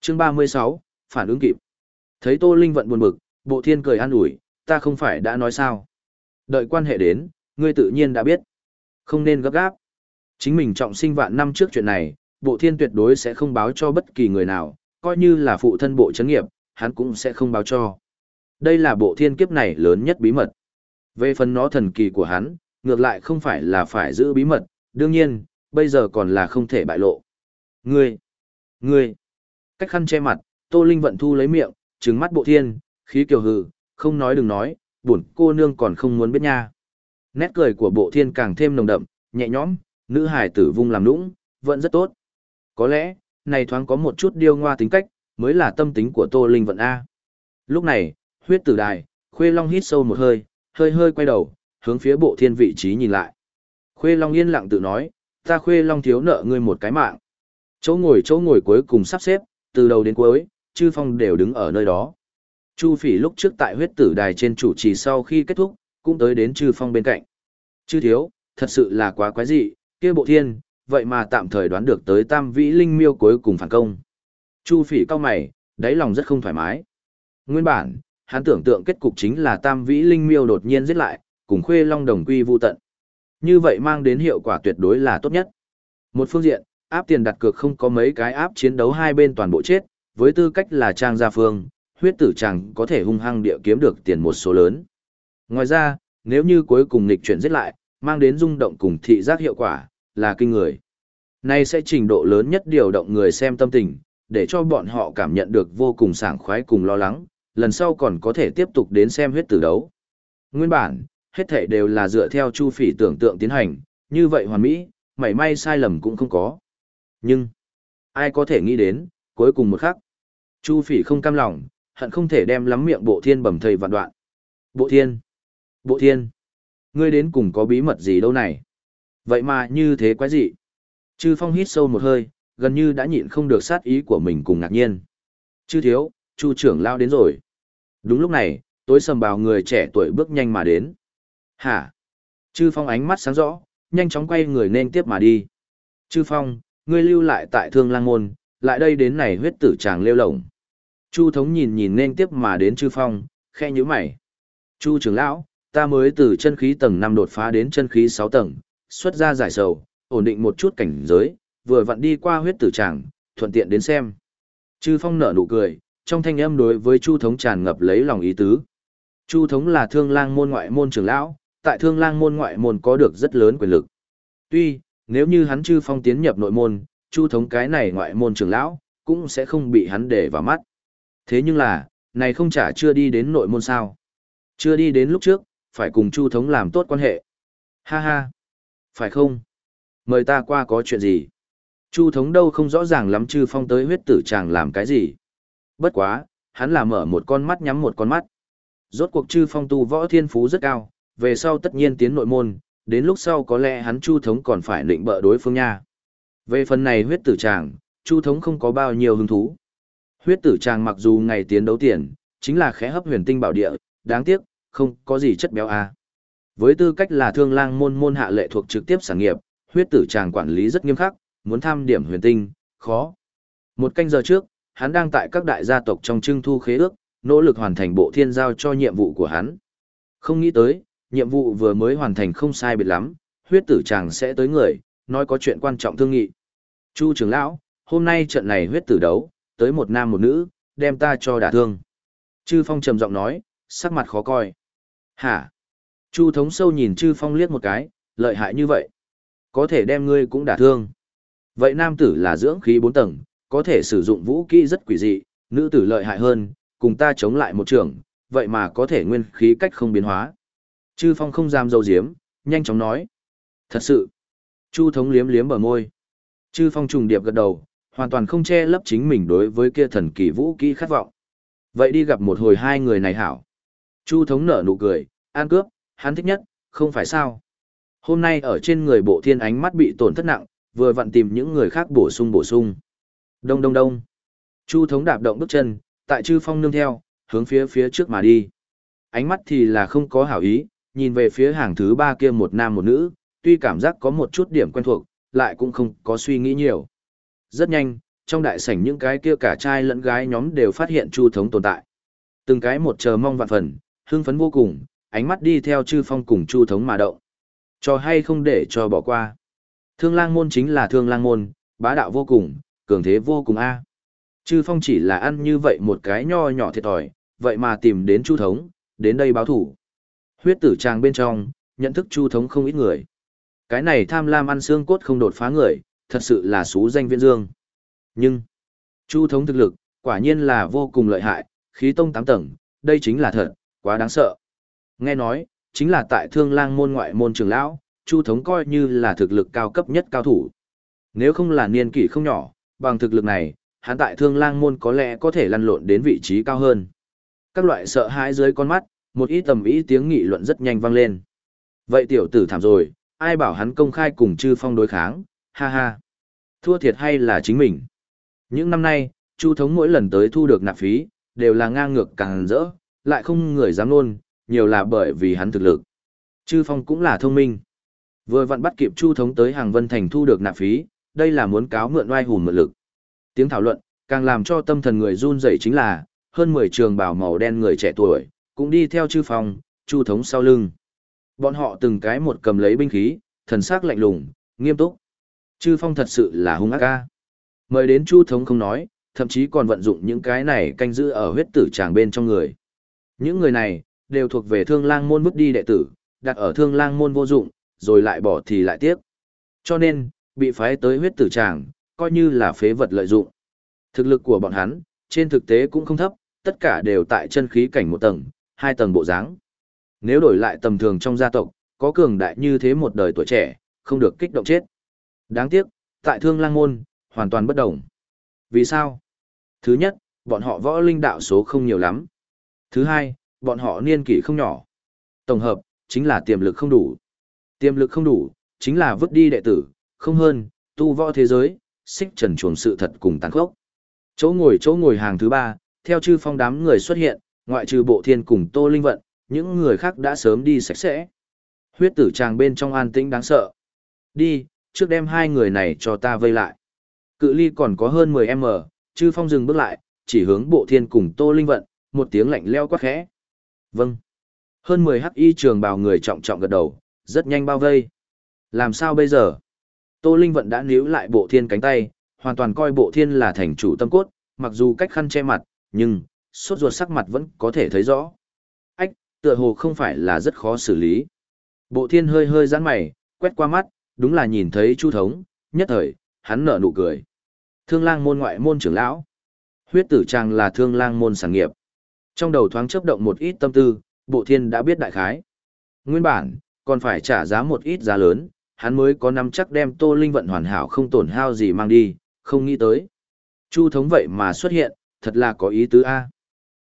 Chương 36, phản ứng kịp. Thấy Tô Linh vận buồn bực, Bộ Thiên cười an ủi, ta không phải đã nói sao? Đợi quan hệ đến, ngươi tự nhiên đã biết. Không nên gấp gáp. Chính mình trọng sinh vạn năm trước chuyện này, Bộ Thiên tuyệt đối sẽ không báo cho bất kỳ người nào, coi như là phụ thân bộ chấn nghiệp, hắn cũng sẽ không báo cho. Đây là bộ thiên kiếp này lớn nhất bí mật. Về phần nó thần kỳ của hắn, ngược lại không phải là phải giữ bí mật, đương nhiên, bây giờ còn là không thể bại lộ. Ngươi! Ngươi! Cách khăn che mặt, Tô Linh vận thu lấy miệng, trừng mắt bộ thiên, khí kiều hừ, không nói đừng nói, buồn cô nương còn không muốn biết nha. Nét cười của bộ thiên càng thêm nồng đậm, nhẹ nhõm, nữ hải tử vung làm nũng, vẫn rất tốt. Có lẽ, này thoáng có một chút điêu ngoa tính cách, mới là tâm tính của Tô Linh vận A. Lúc này, huyết tử đài, khuê long hít sâu một hơi, hơi hơi quay đầu, hướng phía bộ thiên vị trí nhìn lại. Khuê long yên lặng tự nói, ta khuê long thiếu nợ ngươi một cái mạng. Chỗ ngồi chỗ ngồi cuối cùng sắp xếp, từ đầu đến cuối, chư phong đều đứng ở nơi đó. Chu phỉ lúc trước tại huyết tử đài trên chủ trì sau khi kết thúc, cũng tới đến chư phong bên cạnh. Chư thiếu, thật sự là quá quái dị, kia bộ thiên, vậy mà tạm thời đoán được tới tam vĩ linh miêu cuối cùng phản công. Chu phỉ cao mày, đáy lòng rất không thoải mái. Nguyên bản, hắn tưởng tượng kết cục chính là tam vĩ linh miêu đột nhiên giết lại, cùng khuê long đồng quy vu tận. Như vậy mang đến hiệu quả tuyệt đối là tốt nhất. Một phương diện, áp tiền đặt cược không có mấy cái áp chiến đấu hai bên toàn bộ chết, với tư cách là trang gia phương, huyết tử chẳng có thể hung hăng địa kiếm được tiền một số lớn. Ngoài ra, nếu như cuối cùng nghịch chuyển giết lại, mang đến rung động cùng thị giác hiệu quả, là kinh người. Này sẽ trình độ lớn nhất điều động người xem tâm tình, để cho bọn họ cảm nhận được vô cùng sảng khoái cùng lo lắng, lần sau còn có thể tiếp tục đến xem huyết tử đấu. Nguyên bản, hết thể đều là dựa theo chu phỉ tưởng tượng tiến hành, như vậy hoàn mỹ, mảy may sai lầm cũng không có. Nhưng, ai có thể nghĩ đến, cuối cùng một khắc, Chu Phỉ không cam lòng, hận không thể đem lắm miệng Bộ Thiên bầm thầy vạn đoạn. Bộ Thiên, Bộ Thiên, ngươi đến cùng có bí mật gì đâu này? Vậy mà như thế quái gì? Chư Phong hít sâu một hơi, gần như đã nhịn không được sát ý của mình cùng ngạc nhiên. Chư thiếu, Chu trưởng lao đến rồi. Đúng lúc này, tối sầm bào người trẻ tuổi bước nhanh mà đến. Hả? Chư Phong ánh mắt sáng rõ, nhanh chóng quay người nên tiếp mà đi. Chư Phong, ngươi lưu lại tại Thương Lang Môn, lại đây đến này huyết tử chàng lêu lổng. Chu Thống nhìn nhìn nên tiếp mà đến Chư Phong, khe nhíu mày. Chu trưởng lão, ta mới từ chân khí tầng 5 đột phá đến chân khí 6 tầng, xuất ra giải sầu, ổn định một chút cảnh giới, vừa vặn đi qua huyết tử tràng, thuận tiện đến xem. Chư Phong nở nụ cười, trong thanh âm đối với Chu Thống tràn ngập lấy lòng ý tứ. Chu Thống là thương lang môn ngoại môn trưởng lão, tại thương lang môn ngoại môn có được rất lớn quyền lực. Tuy, nếu như hắn chư phong tiến nhập nội môn, Chu Thống cái này ngoại môn trưởng lão, cũng sẽ không bị hắn để vào mắt. Thế nhưng là, này không chả chưa đi đến nội môn sao. Chưa đi đến lúc trước, phải cùng Chu Thống làm tốt quan hệ. Ha ha. Phải không? Mời ta qua có chuyện gì? Chu Thống đâu không rõ ràng lắm chư phong tới huyết tử chàng làm cái gì. Bất quá, hắn là mở một con mắt nhắm một con mắt. Rốt cuộc chư phong tu võ thiên phú rất cao, về sau tất nhiên tiến nội môn, đến lúc sau có lẽ hắn Chu Thống còn phải định bợ đối phương nha. Về phần này huyết tử tràng, Chu Thống không có bao nhiêu hứng thú. Huyết tử tràng mặc dù ngày tiến đấu tiền, chính là khẽ hấp huyền tinh bảo địa, đáng tiếc, không có gì chất béo à Với tư cách là thương lang môn môn hạ lệ thuộc trực tiếp sản nghiệp, huyết tử chàng quản lý rất nghiêm khắc, muốn tham điểm huyền tinh, khó. Một canh giờ trước, hắn đang tại các đại gia tộc trong trưng thu khế ước, nỗ lực hoàn thành bộ thiên giao cho nhiệm vụ của hắn. Không nghĩ tới, nhiệm vụ vừa mới hoàn thành không sai biệt lắm, huyết tử chàng sẽ tới người, nói có chuyện quan trọng thương nghị. Chu trưởng lão, hôm nay trận này huyết tử đấu, tới một nam một nữ, đem ta cho đả thương. Chư Phong trầm giọng nói, sắc mặt khó coi. Hả? Chu thống sâu nhìn Chư Phong liếc một cái, lợi hại như vậy. Có thể đem ngươi cũng đả thương. Vậy nam tử là dưỡng khí bốn tầng, có thể sử dụng vũ kỹ rất quỷ dị, nữ tử lợi hại hơn, cùng ta chống lại một trường, vậy mà có thể nguyên khí cách không biến hóa. Chư Phong không dám dâu diếm, nhanh chóng nói. Thật sự. Chu thống liếm liếm bờ môi. Chư Phong trùng điệp gật đầu, hoàn toàn không che lấp chính mình đối với kia thần kỳ vũ kỹ khát vọng. Vậy đi gặp một hồi hai người này hảo. Chu thống nở nụ cười, an cướp, hắn thích nhất, không phải sao. Hôm nay ở trên người bộ thiên ánh mắt bị tổn thất nặng, vừa vặn tìm những người khác bổ sung bổ sung. Đông đông đông. Chu thống đạp động bước chân, tại chư phong nương theo, hướng phía phía trước mà đi. Ánh mắt thì là không có hảo ý, nhìn về phía hàng thứ ba kia một nam một nữ, tuy cảm giác có một chút điểm quen thuộc, lại cũng không có suy nghĩ nhiều. Rất nhanh, trong đại sảnh những cái kia cả trai lẫn gái nhóm đều phát hiện Chu Thống tồn tại. Từng cái một chờ mong vạn phần, hưng phấn vô cùng, ánh mắt đi theo Chư Phong cùng Chu Thống mà động. Cho hay không để cho bỏ qua. Thương lang môn chính là thương lang môn, bá đạo vô cùng, cường thế vô cùng a. Chư Phong chỉ là ăn như vậy một cái nho nhỏ thiệt thòi, vậy mà tìm đến Chu Thống, đến đây báo thủ. Huyết tử tràng bên trong, nhận thức Chu Thống không ít người. Cái này tham lam ăn xương cốt không đột phá người, thật sự là xú danh viễn dương. Nhưng, Chu Thống thực lực, quả nhiên là vô cùng lợi hại, khí tông tám tầng, đây chính là thật, quá đáng sợ. Nghe nói, chính là tại thương lang môn ngoại môn trường lão, Chu Thống coi như là thực lực cao cấp nhất cao thủ. Nếu không là niên kỷ không nhỏ, bằng thực lực này, hắn tại thương lang môn có lẽ có thể lăn lộn đến vị trí cao hơn. Các loại sợ hãi dưới con mắt, một ít tầm ý tiếng nghị luận rất nhanh vang lên. Vậy tiểu tử thảm rồi, ai bảo hắn công khai cùng chư phong đối kháng, ha ha. Thua thiệt hay là chính mình. Những năm nay, Chu thống mỗi lần tới thu được nạp phí, đều là ngang ngược càng rỡ, lại không người dám luôn, nhiều là bởi vì hắn thực lực. Chư phong cũng là thông minh. Vừa vặn bắt kịp Chu thống tới hàng vân thành thu được nạp phí, đây là muốn cáo mượn oai hùng mượn lực. Tiếng thảo luận, càng làm cho tâm thần người run rẩy chính là, hơn 10 trường bào màu đen người trẻ tuổi, cũng đi theo chư phong, chu thống sau lưng. Bọn họ từng cái một cầm lấy binh khí, thần sắc lạnh lùng, nghiêm túc. Chư phong thật sự là hung ác ca. Mời đến chu thống không nói, thậm chí còn vận dụng những cái này canh giữ ở huyết tử tràng bên trong người. Những người này, đều thuộc về thương lang môn bước đi đệ tử, đặt ở thương lang môn vô dụng, rồi lại bỏ thì lại tiếc. Cho nên, bị phái tới huyết tử tràng, coi như là phế vật lợi dụng. Thực lực của bọn hắn, trên thực tế cũng không thấp, tất cả đều tại chân khí cảnh một tầng, hai tầng bộ dáng. Nếu đổi lại tầm thường trong gia tộc, có cường đại như thế một đời tuổi trẻ, không được kích động chết. Đáng tiếc, tại Thương Lang môn, hoàn toàn bất động. Vì sao? Thứ nhất, bọn họ võ linh đạo số không nhiều lắm. Thứ hai, bọn họ niên kỷ không nhỏ. Tổng hợp, chính là tiềm lực không đủ. Tiềm lực không đủ, chính là vứt đi đệ tử, không hơn, tu võ thế giới, xích trần chuồng sự thật cùng tàn khốc. Chỗ ngồi chỗ ngồi hàng thứ ba, theo chư phong đám người xuất hiện, ngoại trừ bộ thiên cùng tô linh vận, những người khác đã sớm đi sạch sẽ. Huyết tử tràng bên trong an tĩnh đáng sợ. Đi, trước đem hai người này cho ta vây lại. Cự ly còn có hơn 10m, chư phong dừng bước lại, chỉ hướng bộ thiên cùng tô linh vận, một tiếng lạnh leo quát khẽ. Vâng. Hơn 10 hắc y trường bào người trọng trọng gật đầu, rất nhanh bao vây. Làm sao bây giờ? Tô Linh Vận đã níu lại bộ thiên cánh tay, hoàn toàn coi bộ thiên là thành chủ tâm cốt, mặc dù cách khăn che mặt, nhưng, sốt ruột sắc mặt vẫn có thể thấy rõ. Ách, tựa hồ không phải là rất khó xử lý. Bộ thiên hơi hơi giãn mày, quét qua mắt, đúng là nhìn thấy Chu Thống, nhất thời, hắn nở nụ cười. Thương lang môn ngoại môn trưởng lão. Huyết tử trang là thương lang môn sản nghiệp. Trong đầu thoáng chấp động một ít tâm tư, bộ thiên đã biết đại khái. Nguyên bản, còn phải trả giá một ít giá lớn, hắn mới có nắm chắc đem Tô Linh vận hoàn hảo không tổn hao gì mang đi, không nghĩ tới. Chu thống vậy mà xuất hiện, thật là có ý tứ A.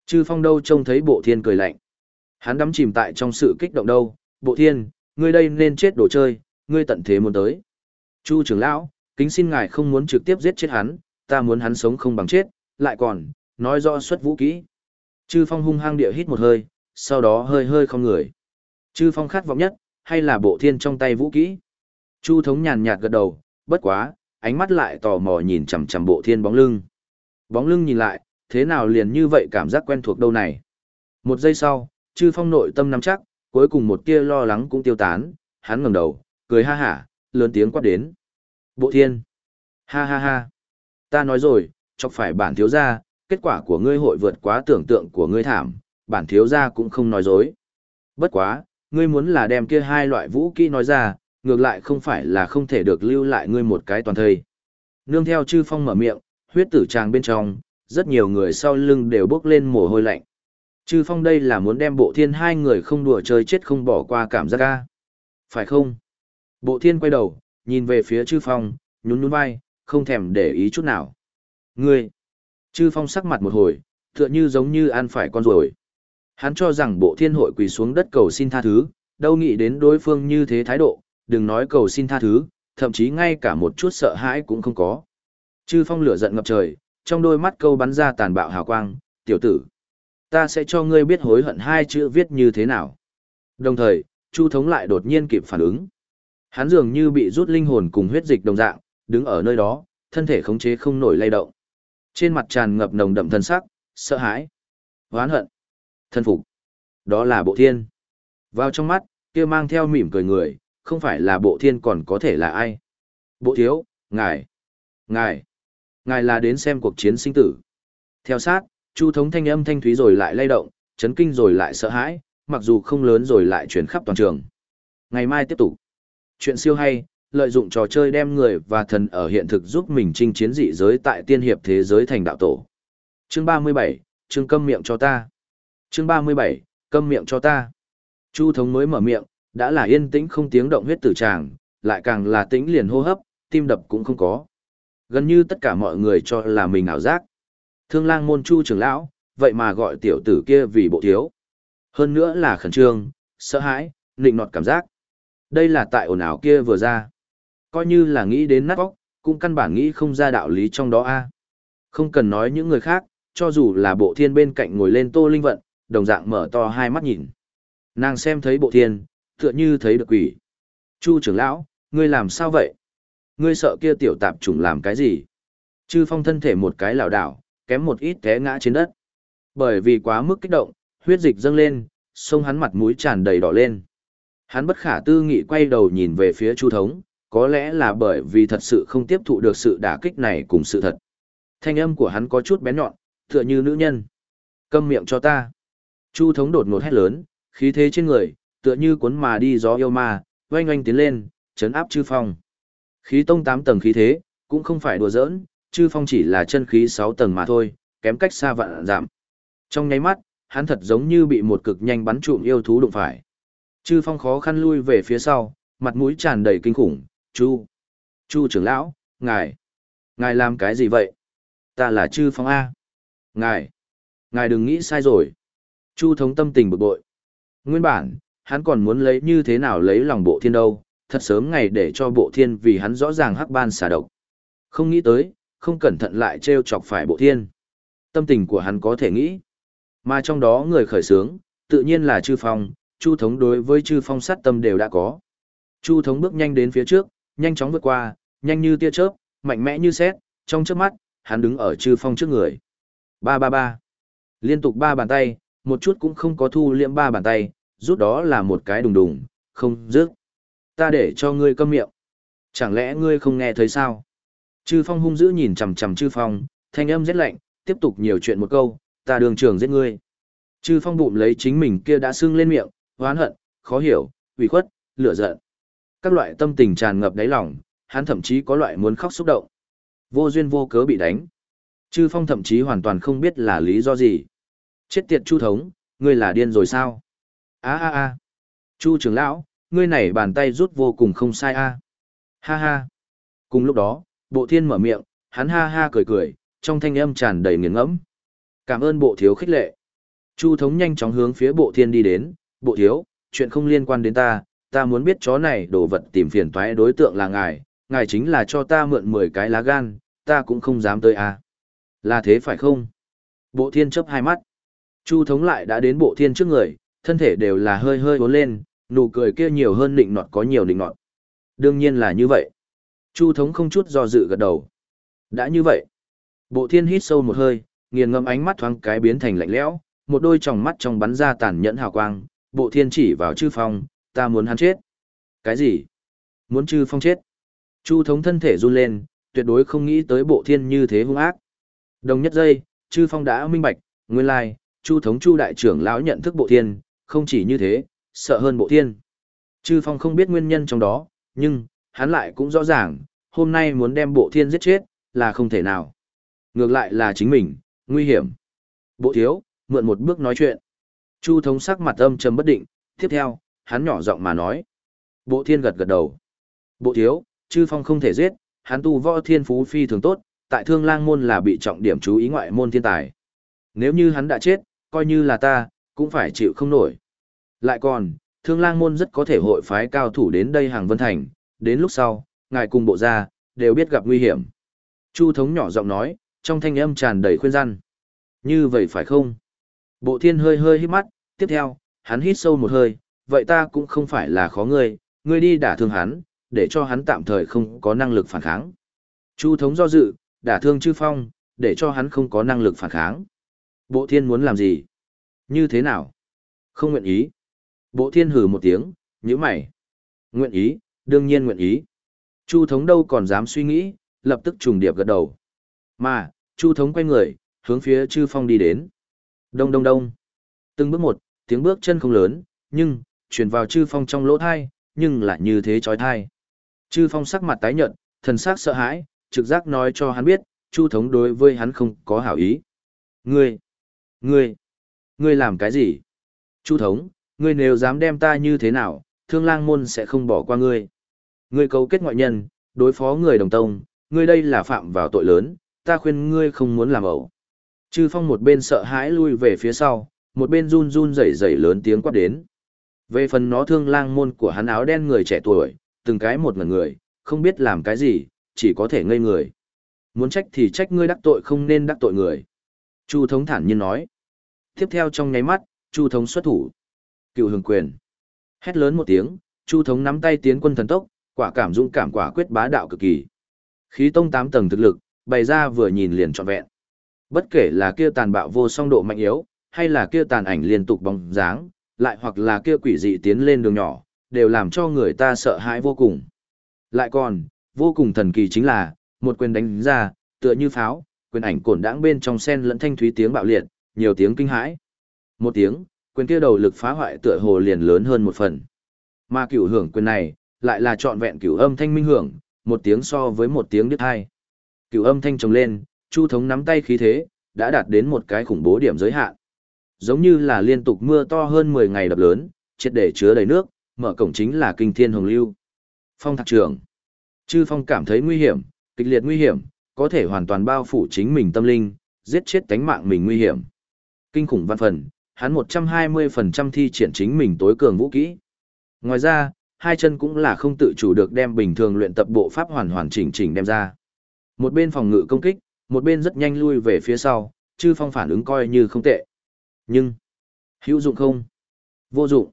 Chư phong đâu trông thấy bộ thiên cười lạnh. Hắn đắm chìm tại trong sự kích động đâu, bộ thiên, ngươi đây nên chết đồ chơi, ngươi tận thế muốn tới. Chu trưởng lão, kính xin ngài không muốn trực tiếp giết chết hắn, ta muốn hắn sống không bằng chết, lại còn, nói rõ xuất vũ kỹ. Chư phong hung hăng địa hít một hơi, sau đó hơi hơi không người. Chư phong khát vọng nhất, hay là bộ thiên trong tay vũ kỹ? Chu thống nhàn nhạt gật đầu, bất quá, ánh mắt lại tò mò nhìn chằm chằm bộ thiên bóng lưng. Bóng lưng nhìn lại, thế nào liền như vậy cảm giác quen thuộc đâu này. Một giây sau, chư phong nội tâm nắm chắc, cuối cùng một tia lo lắng cũng tiêu tán, hắn ngẩng đầu, cười ha hả, lớn tiếng quát đến. Bộ thiên! Ha ha ha! Ta nói rồi, chọc phải bản thiếu gia, kết quả của ngươi hội vượt quá tưởng tượng của ngươi thảm, bản thiếu gia cũng không nói dối. Bất quá, ngươi muốn là đem kia hai loại vũ kỹ nói ra, ngược lại không phải là không thể được lưu lại ngươi một cái toàn thời. Nương theo chư phong mở miệng, huyết tử tràng bên trong, rất nhiều người sau lưng đều bước lên mồ hôi lạnh. Chư phong đây là muốn đem bộ thiên hai người không đùa chơi chết không bỏ qua cảm giác ca. Phải không? Bộ thiên quay đầu, nhìn về phía chư phong, nhún nhún vai, không thèm để ý chút nào. Ngươi! Chư phong sắc mặt một hồi, tựa như giống như ăn phải con rồi. Hắn cho rằng bộ thiên hội quỳ xuống đất cầu xin tha thứ, đâu nghĩ đến đối phương như thế thái độ, đừng nói cầu xin tha thứ, thậm chí ngay cả một chút sợ hãi cũng không có. Chư phong lửa giận ngập trời, trong đôi mắt câu bắn ra tàn bạo hào quang, tiểu tử. Ta sẽ cho ngươi biết hối hận hai chữ viết như thế nào. Đồng thời, Chu thống lại đột nhiên kịp phản ứng. Hắn dường như bị rút linh hồn cùng huyết dịch đồng dạng, đứng ở nơi đó, thân thể khống chế không nổi lay động. Trên mặt tràn ngập nồng đậm thân sắc, sợ hãi, hoán hận, thân phục. Đó là bộ thiên. Vào trong mắt, kia mang theo mỉm cười người, không phải là bộ thiên còn có thể là ai. Bộ thiếu, ngài, ngài, ngài là đến xem cuộc chiến sinh tử. Theo sát, chu thống thanh âm thanh thúy rồi lại lay động, chấn kinh rồi lại sợ hãi, mặc dù không lớn rồi lại chuyển khắp toàn trường. Ngày mai tiếp tục. Chuyện siêu hay, lợi dụng trò chơi đem người và thần ở hiện thực giúp mình chinh chiến dị giới tại tiên hiệp thế giới thành đạo tổ. Chương 37, chương câm miệng cho ta. Chương 37, câm miệng cho ta. Chu thống mới mở miệng, đã là yên tĩnh không tiếng động huyết tử tràng, lại càng là tĩnh liền hô hấp, tim đập cũng không có. Gần như tất cả mọi người cho là mình ảo giác. Thương lang môn chu trưởng lão, vậy mà gọi tiểu tử kia vì bộ thiếu. Hơn nữa là khẩn trương, sợ hãi, nịnh nọt cảm giác. Đây là tại ồn ào kia vừa ra. Coi như là nghĩ đến nát óc, cũng căn bản nghĩ không ra đạo lý trong đó a. À. Không cần nói những người khác, cho dù là bộ thiên bên cạnh ngồi lên tô linh vận, đồng dạng mở to hai mắt nhìn. Nàng xem thấy bộ thiên, tựa như thấy được quỷ. Chu trưởng lão, ngươi làm sao vậy? Ngươi sợ kia tiểu tạp trùng làm cái gì? Chư phong thân thể một cái lảo đảo, kém một ít té ngã trên đất. Bởi vì quá mức kích động, huyết dịch dâng lên, sông hắn mặt mũi tràn đầy đỏ lên. Hắn bất khả tư nghị quay đầu nhìn về phía Chu thống, có lẽ là bởi vì thật sự không tiếp thụ được sự đả kích này cùng sự thật. Thanh âm của hắn có chút bén nhọn, tựa như nữ nhân. Câm miệng cho ta. Chu thống đột ngột hét lớn, khí thế trên người, tựa như cuốn mà đi gió yêu ma, oanh oanh tiến lên, chấn áp chư phong. Khí tông 8 tầng khí thế, cũng không phải đùa giỡn, chư phong chỉ là chân khí 6 tầng mà thôi, kém cách xa vạn giảm. Trong nháy mắt, hắn thật giống như bị một cực nhanh bắn trụm yêu thú đụng phải. Chư phong khó khăn lui về phía sau, mặt mũi tràn đầy kinh khủng, chu. Chu trưởng lão, ngài, ngài làm cái gì vậy? Ta là chư phong A. Ngài, ngài đừng nghĩ sai rồi. Chu thống tâm tình bực bội. Nguyên bản, hắn còn muốn lấy như thế nào lấy lòng bộ thiên đâu, thật sớm ngày để cho bộ thiên vì hắn rõ ràng hắc ban xả độc. Không nghĩ tới, không cẩn thận lại trêu chọc phải bộ thiên. Tâm tình của hắn có thể nghĩ. Mà trong đó người khởi sướng, tự nhiên là chư phong, chu thống đối với chư phong sát tâm đều đã có. Chu thống bước nhanh đến phía trước, nhanh chóng vượt qua, nhanh như tia chớp, mạnh mẽ như sét, trong chớp mắt, hắn đứng ở Trư phong trước người. Ba ba ba. Liên tục ba bàn tay, một chút cũng không có thu liệm ba bàn tay, rút đó là một cái đùng đùng, không dứt. Ta để cho ngươi câm miệng. Chẳng lẽ ngươi không nghe thấy sao? Trư phong hung dữ nhìn chằm chằm Trư phong, thanh âm rất lạnh, tiếp tục nhiều chuyện một câu, ta đường trường giết ngươi. Trư phong bụm lấy chính mình kia đã sưng lên miệng, oán hận, khó hiểu, ủy khuất, lửa giận. Các loại tâm tình tràn ngập đáy lòng, hắn thậm chí có loại muốn khóc xúc động. Vô duyên vô cớ bị đánh. Chư phong thậm chí hoàn toàn không biết là lý do gì. Chết tiệt chu thống, ngươi là điên rồi sao? a a a chu trưởng lão ngươi này bàn tay rút vô cùng không sai a ha ha cùng lúc đó bộ thiên mở miệng hắn ha ha cười cười trong thanh âm tràn đầy nghiền ngẫm cảm ơn bộ thiếu khích lệ chu thống nhanh chóng hướng phía bộ thiên đi đến bộ thiếu chuyện không liên quan đến ta ta muốn biết chó này đồ vật tìm phiền toái đối tượng là ngài ngài chính là cho ta mượn mười cái lá gan ta cũng không dám tới a là thế phải không bộ thiên chấp hai mắt chu thống lại đã đến bộ thiên trước người thân thể đều là hơi hơi bốn lên, nụ cười kia nhiều hơn định nọt có nhiều định nọt. Đương nhiên là như vậy. Chu thống không chút do dự gật đầu. Đã như vậy. Bộ thiên hít sâu một hơi, nghiền ngâm ánh mắt thoáng cái biến thành lạnh lẽo, một đôi tròng mắt trong bắn ra tàn nhẫn hào quang, bộ thiên chỉ vào chư phong, ta muốn hắn chết. Cái gì? Muốn Trư phong chết? Chu thống thân thể run lên, tuyệt đối không nghĩ tới bộ thiên như thế hung ác. Đồng nhất giây, Trư phong đã minh bạch, nguyên lai, chu thống chu đại trưởng lão nhận thức bộ thiên, không chỉ như thế, sợ hơn bộ thiên. Trư Phong không biết nguyên nhân trong đó, nhưng, hắn lại cũng rõ ràng, hôm nay muốn đem bộ thiên giết chết, là không thể nào. Ngược lại là chính mình, nguy hiểm. Bộ thiếu, mượn một bước nói chuyện. Chu thống sắc mặt âm trầm bất định, tiếp theo, hắn nhỏ giọng mà nói. Bộ thiên gật gật đầu. Bộ thiếu, chư phong không thể giết, hắn tu võ thiên phú phi thường tốt, tại thương lang môn là bị trọng điểm chú ý ngoại môn thiên tài. Nếu như hắn đã chết, coi như là ta, cũng phải chịu không nổi. Lại còn, thương lang môn rất có thể hội phái cao thủ đến đây hàng vân thành, đến lúc sau, ngài cùng bộ gia đều biết gặp nguy hiểm. Chu thống nhỏ giọng nói, trong thanh âm tràn đầy khuyên răn. Như vậy phải không? Bộ thiên hơi hơi hít mắt, tiếp theo, hắn hít sâu một hơi, vậy ta cũng không phải là khó ngươi, ngươi đi đả thương hắn, để cho hắn tạm thời không có năng lực phản kháng. Chu thống do dự, đả thương chư phong, để cho hắn không có năng lực phản kháng. Bộ thiên muốn làm gì? Như thế nào? Không nguyện ý. Bộ thiên hử một tiếng, như mày. Nguyện ý, đương nhiên nguyện ý. Chu thống đâu còn dám suy nghĩ, lập tức trùng điệp gật đầu. Mà, Chu thống quay người, hướng phía chư phong đi đến. Đông đông đông. Từng bước một, tiếng bước chân không lớn, nhưng, truyền vào chư phong trong lỗ thai, nhưng lại như thế trói thai. Chư phong sắc mặt tái nhợt, thần sắc sợ hãi, trực giác nói cho hắn biết, Chu thống đối với hắn không có hảo ý. Ngươi, ngươi, Ngươi làm cái gì? Chu thống, ngươi nếu dám đem ta như thế nào, thương lang môn sẽ không bỏ qua ngươi. Ngươi cấu kết ngoại nhân, đối phó người đồng tông, ngươi đây là phạm vào tội lớn, ta khuyên ngươi không muốn làm ẩu. Chư phong một bên sợ hãi lui về phía sau, một bên run run rẩy rẩy lớn tiếng quát đến. Về phần nó thương lang môn của hắn áo đen người trẻ tuổi, từng cái một ngần người, không biết làm cái gì, chỉ có thể ngây người. Muốn trách thì trách ngươi đắc tội không nên đắc tội người. Chu thống thản nhiên nói. Tiếp theo trong nháy mắt, Chu thống xuất thủ. Cựu hưởng quyền. Hét lớn một tiếng, Chu thống nắm tay tiến quân thần tốc, quả cảm dũng cảm quả quyết bá đạo cực kỳ. Khí tông tám tầng thực lực, bày ra vừa nhìn liền trọn vẹn. Bất kể là kia tàn bạo vô song độ mạnh yếu, hay là kia tàn ảnh liên tục bóng dáng, lại hoặc là kia quỷ dị tiến lên đường nhỏ, đều làm cho người ta sợ hãi vô cùng. Lại còn, vô cùng thần kỳ chính là, một quyền đánh ra, tựa như pháo, quyền ảnh cổn đãng bên trong sen lẫn thanh thúy tiếng bạo liệt, nhiều tiếng kinh hãi. Một tiếng, quyền kia đầu lực phá hoại tựa hồ liền lớn hơn một phần. Mà cửu hưởng quyền này, lại là trọn vẹn cửu âm thanh minh hưởng, một tiếng so với một tiếng đứt hai. Cửu âm thanh trồng lên, Chu thống nắm tay khí thế, đã đạt đến một cái khủng bố điểm giới hạn. Giống như là liên tục mưa to hơn 10 ngày đập lớn, triệt để chứa đầy nước, mở cổng chính là kinh thiên hồng lưu. Phong thạc trưởng. Chư phong cảm thấy nguy hiểm, kịch liệt nguy hiểm, có thể hoàn toàn bao phủ chính mình tâm linh, giết chết tánh mạng mình nguy hiểm. Kinh khủng văn phần, hắn 120% thi triển chính mình tối cường vũ kỹ. Ngoài ra, hai chân cũng là không tự chủ được đem bình thường luyện tập bộ pháp hoàn hoàn chỉnh chỉnh đem ra. Một bên phòng ngự công kích, một bên rất nhanh lui về phía sau, chư phong phản ứng coi như không tệ. Nhưng, hữu dụng không? Vô dụng.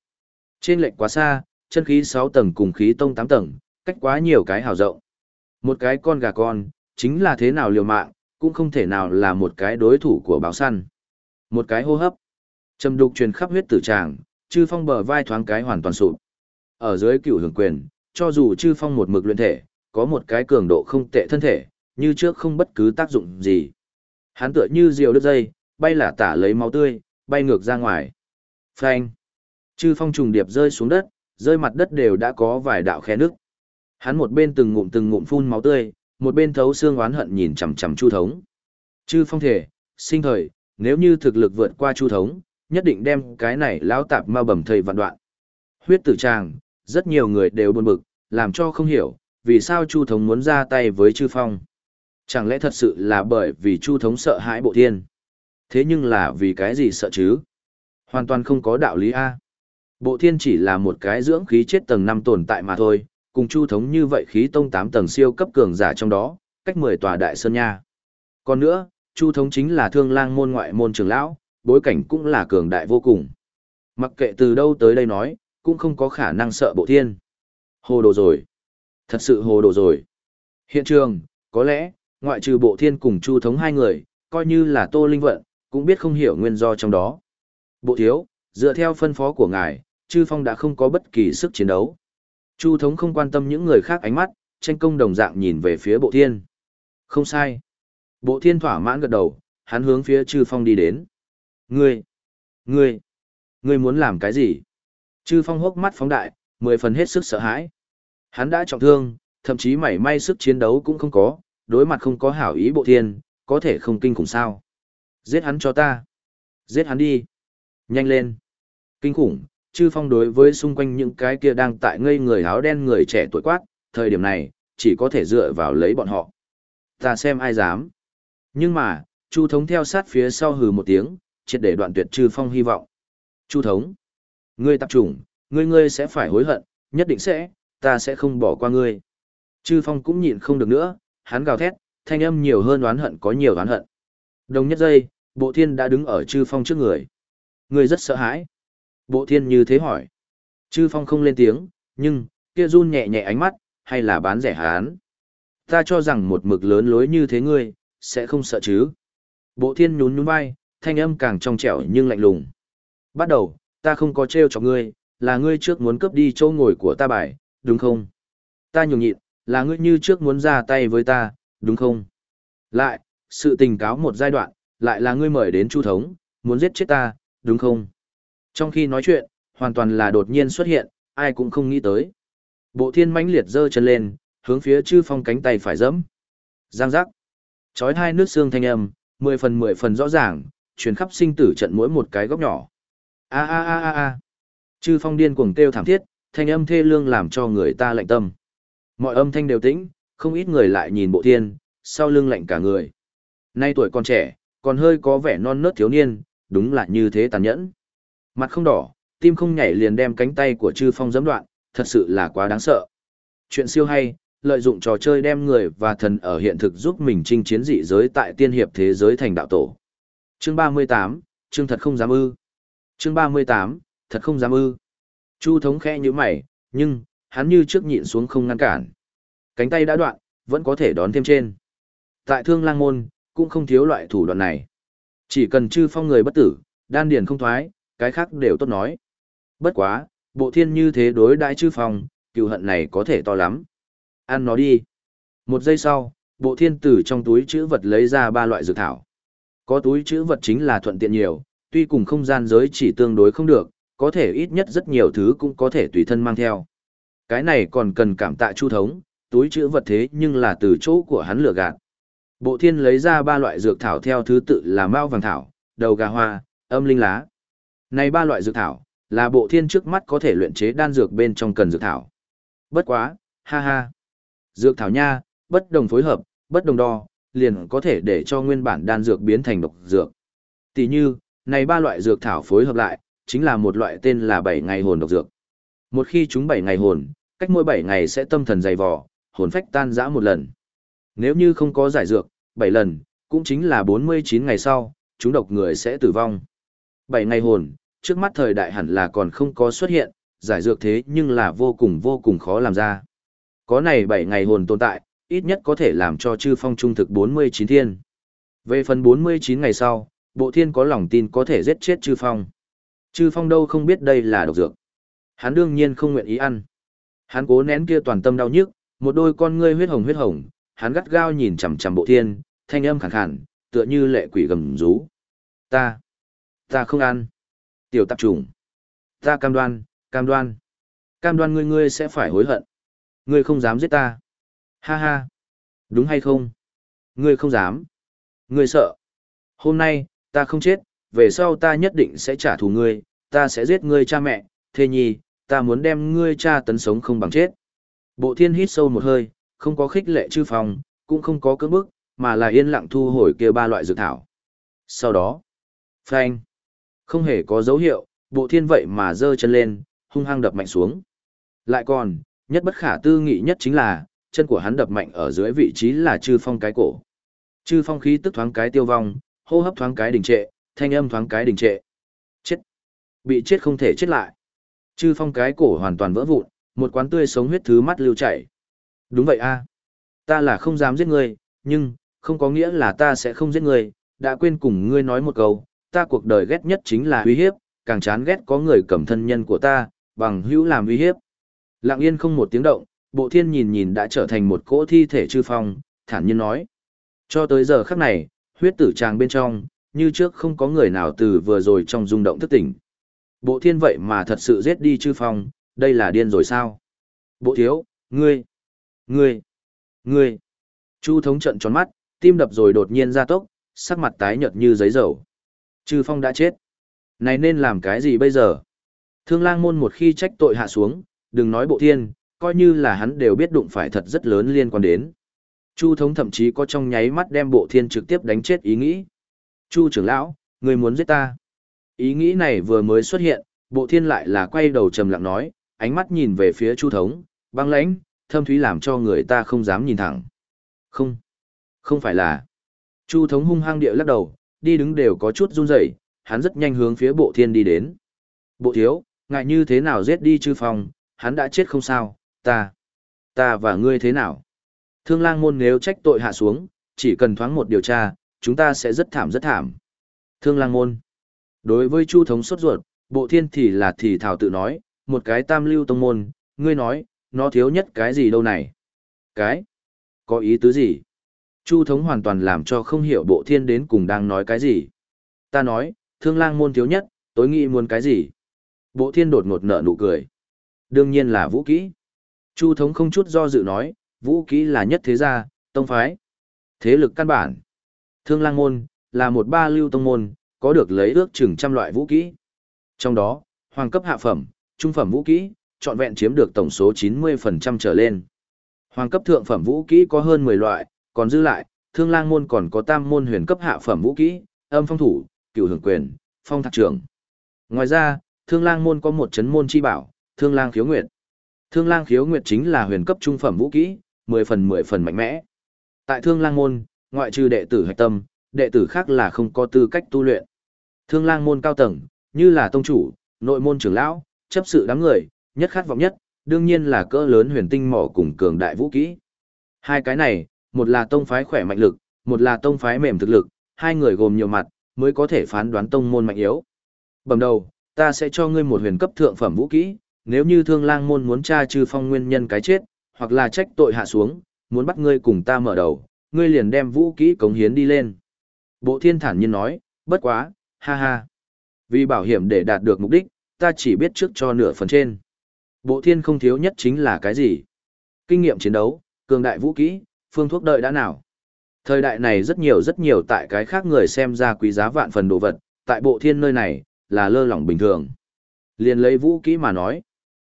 Trên lệnh quá xa, chân khí 6 tầng cùng khí tông 8 tầng, cách quá nhiều cái hào rộng. Một cái con gà con, chính là thế nào liều mạng, cũng không thể nào là một cái đối thủ của báo săn. Một cái hô hấp. Trầm đục truyền khắp huyết tử tràng, chư phong bờ vai thoáng cái hoàn toàn sụp. Ở dưới cựu hưởng quyền, cho dù chư phong một mực luyện thể, có một cái cường độ không tệ thân thể, như trước không bất cứ tác dụng gì. Hắn tựa như diều đứt dây, bay lả tả lấy máu tươi, bay ngược ra ngoài. Phanh. Chư phong trùng điệp rơi xuống đất, rơi mặt đất đều đã có vài đạo khe nước. Hắn một bên từng ngụm từng ngụm phun máu tươi, một bên thấu xương oán hận nhìn chằm chằm Chu thống. Chư phong thể, sinh thời, nếu như thực lực vượt qua Chu thống, nhất định đem cái này lão tạp ma bầm thầy vạn đoạn. Huyết tử tràng, rất nhiều người đều buồn bực, làm cho không hiểu, vì sao Chu thống muốn ra tay với Chư phong. Chẳng lẽ thật sự là bởi vì Chu thống sợ hãi bộ thiên? Thế nhưng là vì cái gì sợ chứ? Hoàn toàn không có đạo lý A. Bộ thiên chỉ là một cái dưỡng khí chết tầng 5 tồn tại mà thôi, cùng chu thống như vậy khí tông 8 tầng siêu cấp cường giả trong đó, cách 10 tòa đại sơn nha. Còn nữa, chu thống chính là thương lang môn ngoại môn trưởng lão, bối cảnh cũng là cường đại vô cùng. Mặc kệ từ đâu tới đây nói, cũng không có khả năng sợ bộ thiên. Hồ đồ rồi. Thật sự hồ đồ rồi. Hiện trường, có lẽ, ngoại trừ bộ thiên cùng chu thống hai người, coi như là tô linh vận, cũng biết không hiểu nguyên do trong đó. Bộ thiếu, dựa theo phân phó của ngài, chư phong đã không có bất kỳ sức chiến đấu. Chu thống không quan tâm những người khác ánh mắt, tranh công đồng dạng nhìn về phía bộ thiên. Không sai. Bộ thiên thỏa mãn gật đầu, hắn hướng phía chư phong đi đến. Ngươi, ngươi, ngươi muốn làm cái gì? Chư phong hốc mắt phóng đại, mười phần hết sức sợ hãi. Hắn đã trọng thương, thậm chí mảy may sức chiến đấu cũng không có, đối mặt không có hảo ý bộ thiên, có thể không kinh khủng sao. Giết hắn cho ta. Giết hắn đi. Nhanh lên. Kinh khủng, chư phong đối với xung quanh những cái kia đang tại ngây người áo đen người trẻ tuổi quát, thời điểm này, chỉ có thể dựa vào lấy bọn họ. Ta xem ai dám. Nhưng mà, Chu thống theo sát phía sau hừ một tiếng, triệt để đoạn tuyệt chư phong hy vọng. Chu thống, ngươi tập trùng, ngươi ngươi sẽ phải hối hận, nhất định sẽ, ta sẽ không bỏ qua ngươi. Chư phong cũng nhịn không được nữa, hắn gào thét, thanh âm nhiều hơn oán hận có nhiều oán hận. Đồng nhất giây, bộ thiên đã đứng ở chư phong trước người. người rất sợ hãi. Bộ thiên như thế hỏi. Chư phong không lên tiếng, nhưng, kia run nhẹ nhẹ ánh mắt, hay là bán rẻ hán. Ta cho rằng một mực lớn lối như thế ngươi, sẽ không sợ chứ. Bộ thiên nhún nhún vai, thanh âm càng trong trẻo nhưng lạnh lùng. Bắt đầu, ta không có trêu cho ngươi, là ngươi trước muốn cướp đi chỗ ngồi của ta bài, đúng không? Ta nhường nhịn, là ngươi như trước muốn ra tay với ta, đúng không? Lại, sự tình cáo một giai đoạn, lại là ngươi mời đến chu thống, muốn giết chết ta, đúng không? Trong khi nói chuyện, hoàn toàn là đột nhiên xuất hiện, ai cũng không nghĩ tới. Bộ thiên mãnh liệt giơ chân lên, hướng phía chư phong cánh tay phải dẫm. Giang giác. Chói hai nước xương thanh âm, mười phần mười phần rõ ràng, truyền khắp sinh tử trận mỗi một cái góc nhỏ. A a a a a. Chư phong điên cuồng kêu thảm thiết, thanh âm thê lương làm cho người ta lạnh tâm. Mọi âm thanh đều tĩnh, không ít người lại nhìn bộ thiên, sau lưng lạnh cả người. Nay tuổi còn trẻ, còn hơi có vẻ non nớt thiếu niên, đúng là như thế tàn nhẫn. Mặt không đỏ, tim không nhảy liền đem cánh tay của Trư Phong giẫm đoạn, thật sự là quá đáng sợ. Chuyện siêu hay, lợi dụng trò chơi đem người và thần ở hiện thực giúp mình chinh chiến dị giới tại tiên hiệp thế giới thành đạo tổ. Chương 38, chương thật không dám ư. Chương 38, thật không dám ư. Chu thống khẽ như mày, nhưng, hắn như trước nhịn xuống không ngăn cản. Cánh tay đã đoạn, vẫn có thể đón thêm trên. Tại thương lang môn, cũng không thiếu loại thủ đoạn này. Chỉ cần chư phong người bất tử, đan điền không thoái, cái khác đều tốt nói. Bất quá, bộ thiên như thế đối đãi chư phong, cựu hận này có thể to lắm. Ăn nó đi. Một giây sau, bộ thiên tử trong túi chữ vật lấy ra ba loại dược thảo. Có túi chữ vật chính là thuận tiện nhiều, tuy cùng không gian giới chỉ tương đối không được, có thể ít nhất rất nhiều thứ cũng có thể tùy thân mang theo. Cái này còn cần cảm tạ chu thống, túi chữ vật thế nhưng là từ chỗ của hắn lừa gạt. Bộ thiên lấy ra ba loại dược thảo theo thứ tự là mao vàng thảo, đầu gà hoa, âm linh lá. Này ba loại dược thảo, là bộ thiên trước mắt có thể luyện chế đan dược bên trong cần dược thảo. Bất quá, ha ha. Dược thảo nha, bất đồng phối hợp, bất đồng đo, liền có thể để cho nguyên bản đan dược biến thành độc dược. Tỷ như, này ba loại dược thảo phối hợp lại, chính là một loại tên là bảy ngày hồn độc dược. Một khi chúng bảy ngày hồn, cách mỗi bảy ngày sẽ tâm thần dày vò, hồn phách tan rã một lần. Nếu như không có giải dược, bảy lần, cũng chính là 49 ngày sau, chúng độc người sẽ tử vong. Bảy ngày hồn, trước mắt thời đại hẳn là còn không có xuất hiện, giải dược thế nhưng là vô cùng vô cùng khó làm ra. Có này 7 ngày hồn tồn tại, ít nhất có thể làm cho chư phong trung thực 49 thiên. Về phần 49 ngày sau, bộ thiên có lòng tin có thể giết chết chư phong. Chư phong đâu không biết đây là độc dược. Hắn đương nhiên không nguyện ý ăn. Hắn cố nén kia toàn tâm đau nhức, một đôi con ngươi huyết hồng huyết hồng, hắn gắt gao nhìn chằm chằm bộ thiên, thanh âm khàn khàn, tựa như lệ quỷ gầm rú. Ta, ta không ăn. Tiểu tạp trùng. Ta cam đoan, cam đoan. Cam đoan ngươi ngươi sẽ phải hối hận. Ngươi không dám giết ta. Ha ha. Đúng hay không? Ngươi không dám. Ngươi sợ. Hôm nay, ta không chết, về sau ta nhất định sẽ trả thù ngươi, ta sẽ giết ngươi cha mẹ, thê nhi, ta muốn đem ngươi cha tấn sống không bằng chết. Bộ thiên hít sâu một hơi, không có khích lệ chư phong cũng không có cưỡng bức, mà là yên lặng thu hồi kia ba loại dược thảo. Sau đó, phanh, không hề có dấu hiệu, bộ thiên vậy mà giơ chân lên, hung hăng đập mạnh xuống. Lại còn, nhất bất khả tư nghị nhất chính là, chân của hắn đập mạnh ở dưới vị trí là chư phong cái cổ. Chư phong khí tức thoáng cái tiêu vong, hô hấp thoáng cái đình trệ, thanh âm thoáng cái đình trệ. Chết. Bị chết không thể chết lại. Chư phong cái cổ hoàn toàn vỡ vụn, một quán tươi sống huyết thứ mắt lưu chảy. Đúng vậy a, Ta là không dám giết ngươi, nhưng, không có nghĩa là ta sẽ không giết ngươi, đã quên cùng ngươi nói một câu, ta cuộc đời ghét nhất chính là uy hiếp, càng chán ghét có người cầm thân nhân của ta, bằng hữu làm uy hiếp. Lặng yên không một tiếng động, bộ thiên nhìn nhìn đã trở thành một cỗ thi thể chư phong, thản nhiên nói. Cho tới giờ khắc này, huyết tử tràng bên trong, như trước không có người nào từ vừa rồi trong rung động thức tỉnh. Bộ thiên vậy mà thật sự giết đi chư phong, đây là điên rồi sao? Bộ thiếu, ngươi, ngươi, ngươi. Chu thống trận tròn mắt, tim đập rồi đột nhiên ra tốc, sắc mặt tái nhợt như giấy dầu. trừ phong đã chết. Này nên làm cái gì bây giờ? Thương lang môn một khi trách tội hạ xuống, đừng nói bộ thiên, coi như là hắn đều biết đụng phải thật rất lớn liên quan đến. Chu thống thậm chí có trong nháy mắt đem bộ thiên trực tiếp đánh chết ý nghĩ. Chu trưởng lão, người muốn giết ta. Ý nghĩ này vừa mới xuất hiện, bộ thiên lại là quay đầu trầm lặng nói, ánh mắt nhìn về phía chu thống, băng lãnh, thâm thúy làm cho người ta không dám nhìn thẳng. Không, không phải là. Chu thống hung hăng địa lắc đầu, đi đứng đều có chút run rẩy, hắn rất nhanh hướng phía bộ thiên đi đến. Bộ thiếu, ngại như thế nào giết đi chư phong, hắn đã chết không sao, ta, ta và ngươi thế nào? Thương lang môn nếu trách tội hạ xuống, chỉ cần thoáng một điều tra, chúng ta sẽ rất thảm rất thảm. Thương lang môn. Đối với chu thống sốt ruột, bộ thiên thì là thì thảo tự nói, một cái tam lưu tông môn, ngươi nói, nó thiếu nhất cái gì đâu này? Cái? Có ý tứ gì? Chu thống hoàn toàn làm cho không hiểu bộ thiên đến cùng đang nói cái gì. Ta nói, thương lang môn thiếu nhất, tối nghĩ muốn cái gì? Bộ thiên đột ngột nở nụ cười. Đương nhiên là vũ kỹ. Chu thống không chút do dự nói, vũ kỹ là nhất thế gia, tông phái. Thế lực căn bản. Thương lang môn, là một ba lưu tông môn, có được lấy ước chừng trăm loại vũ kỹ. Trong đó, hoàng cấp hạ phẩm, trung phẩm vũ kỹ, trọn vẹn chiếm được tổng số 90% trở lên. Hoàng cấp thượng phẩm vũ kỹ có hơn 10 loại, còn dư lại, thương lang môn còn có tam môn huyền cấp hạ phẩm vũ kỹ, âm phong thủ, cửu hưởng quyền, phong thạc trưởng. Ngoài ra, thương lang môn có một chấn môn chi bảo, thương lang khiếu nguyệt. Thương lang khiếu nguyệt chính là huyền cấp trung phẩm vũ kỹ, 10 phần 10 phần mạnh mẽ. Tại thương lang môn, ngoại trừ đệ tử hạch tâm, đệ tử khác là không có tư cách tu luyện. Thương lang môn cao tầng, như là tông chủ, nội môn trưởng lão, chấp sự đám người, nhất khát vọng nhất, đương nhiên là cỡ lớn huyền tinh mỏ cùng cường đại vũ kỹ. Hai cái này, một là tông phái khỏe mạnh lực, một là tông phái mềm thực lực, hai người gồm nhiều mặt, mới có thể phán đoán tông môn mạnh yếu. Bầm đầu, ta sẽ cho ngươi một huyền cấp thượng phẩm vũ kỹ, nếu như thương lang môn muốn tra trừ phong nguyên nhân cái chết, hoặc là trách tội hạ xuống, muốn bắt ngươi cùng ta mở đầu, ngươi liền đem vũ kỹ cống hiến đi lên. Bộ thiên thản nhiên nói, bất quá, ha ha. Vì bảo hiểm để đạt được mục đích, ta chỉ biết trước cho nửa phần trên. Bộ thiên không thiếu nhất chính là cái gì? Kinh nghiệm chiến đấu, cường đại vũ kỹ, phương thuốc đợi đã nào. Thời đại này rất nhiều rất nhiều tại cái khác người xem ra quý giá vạn phần đồ vật, tại bộ thiên nơi này, là lơ lỏng bình thường. Liền lấy vũ kỹ mà nói.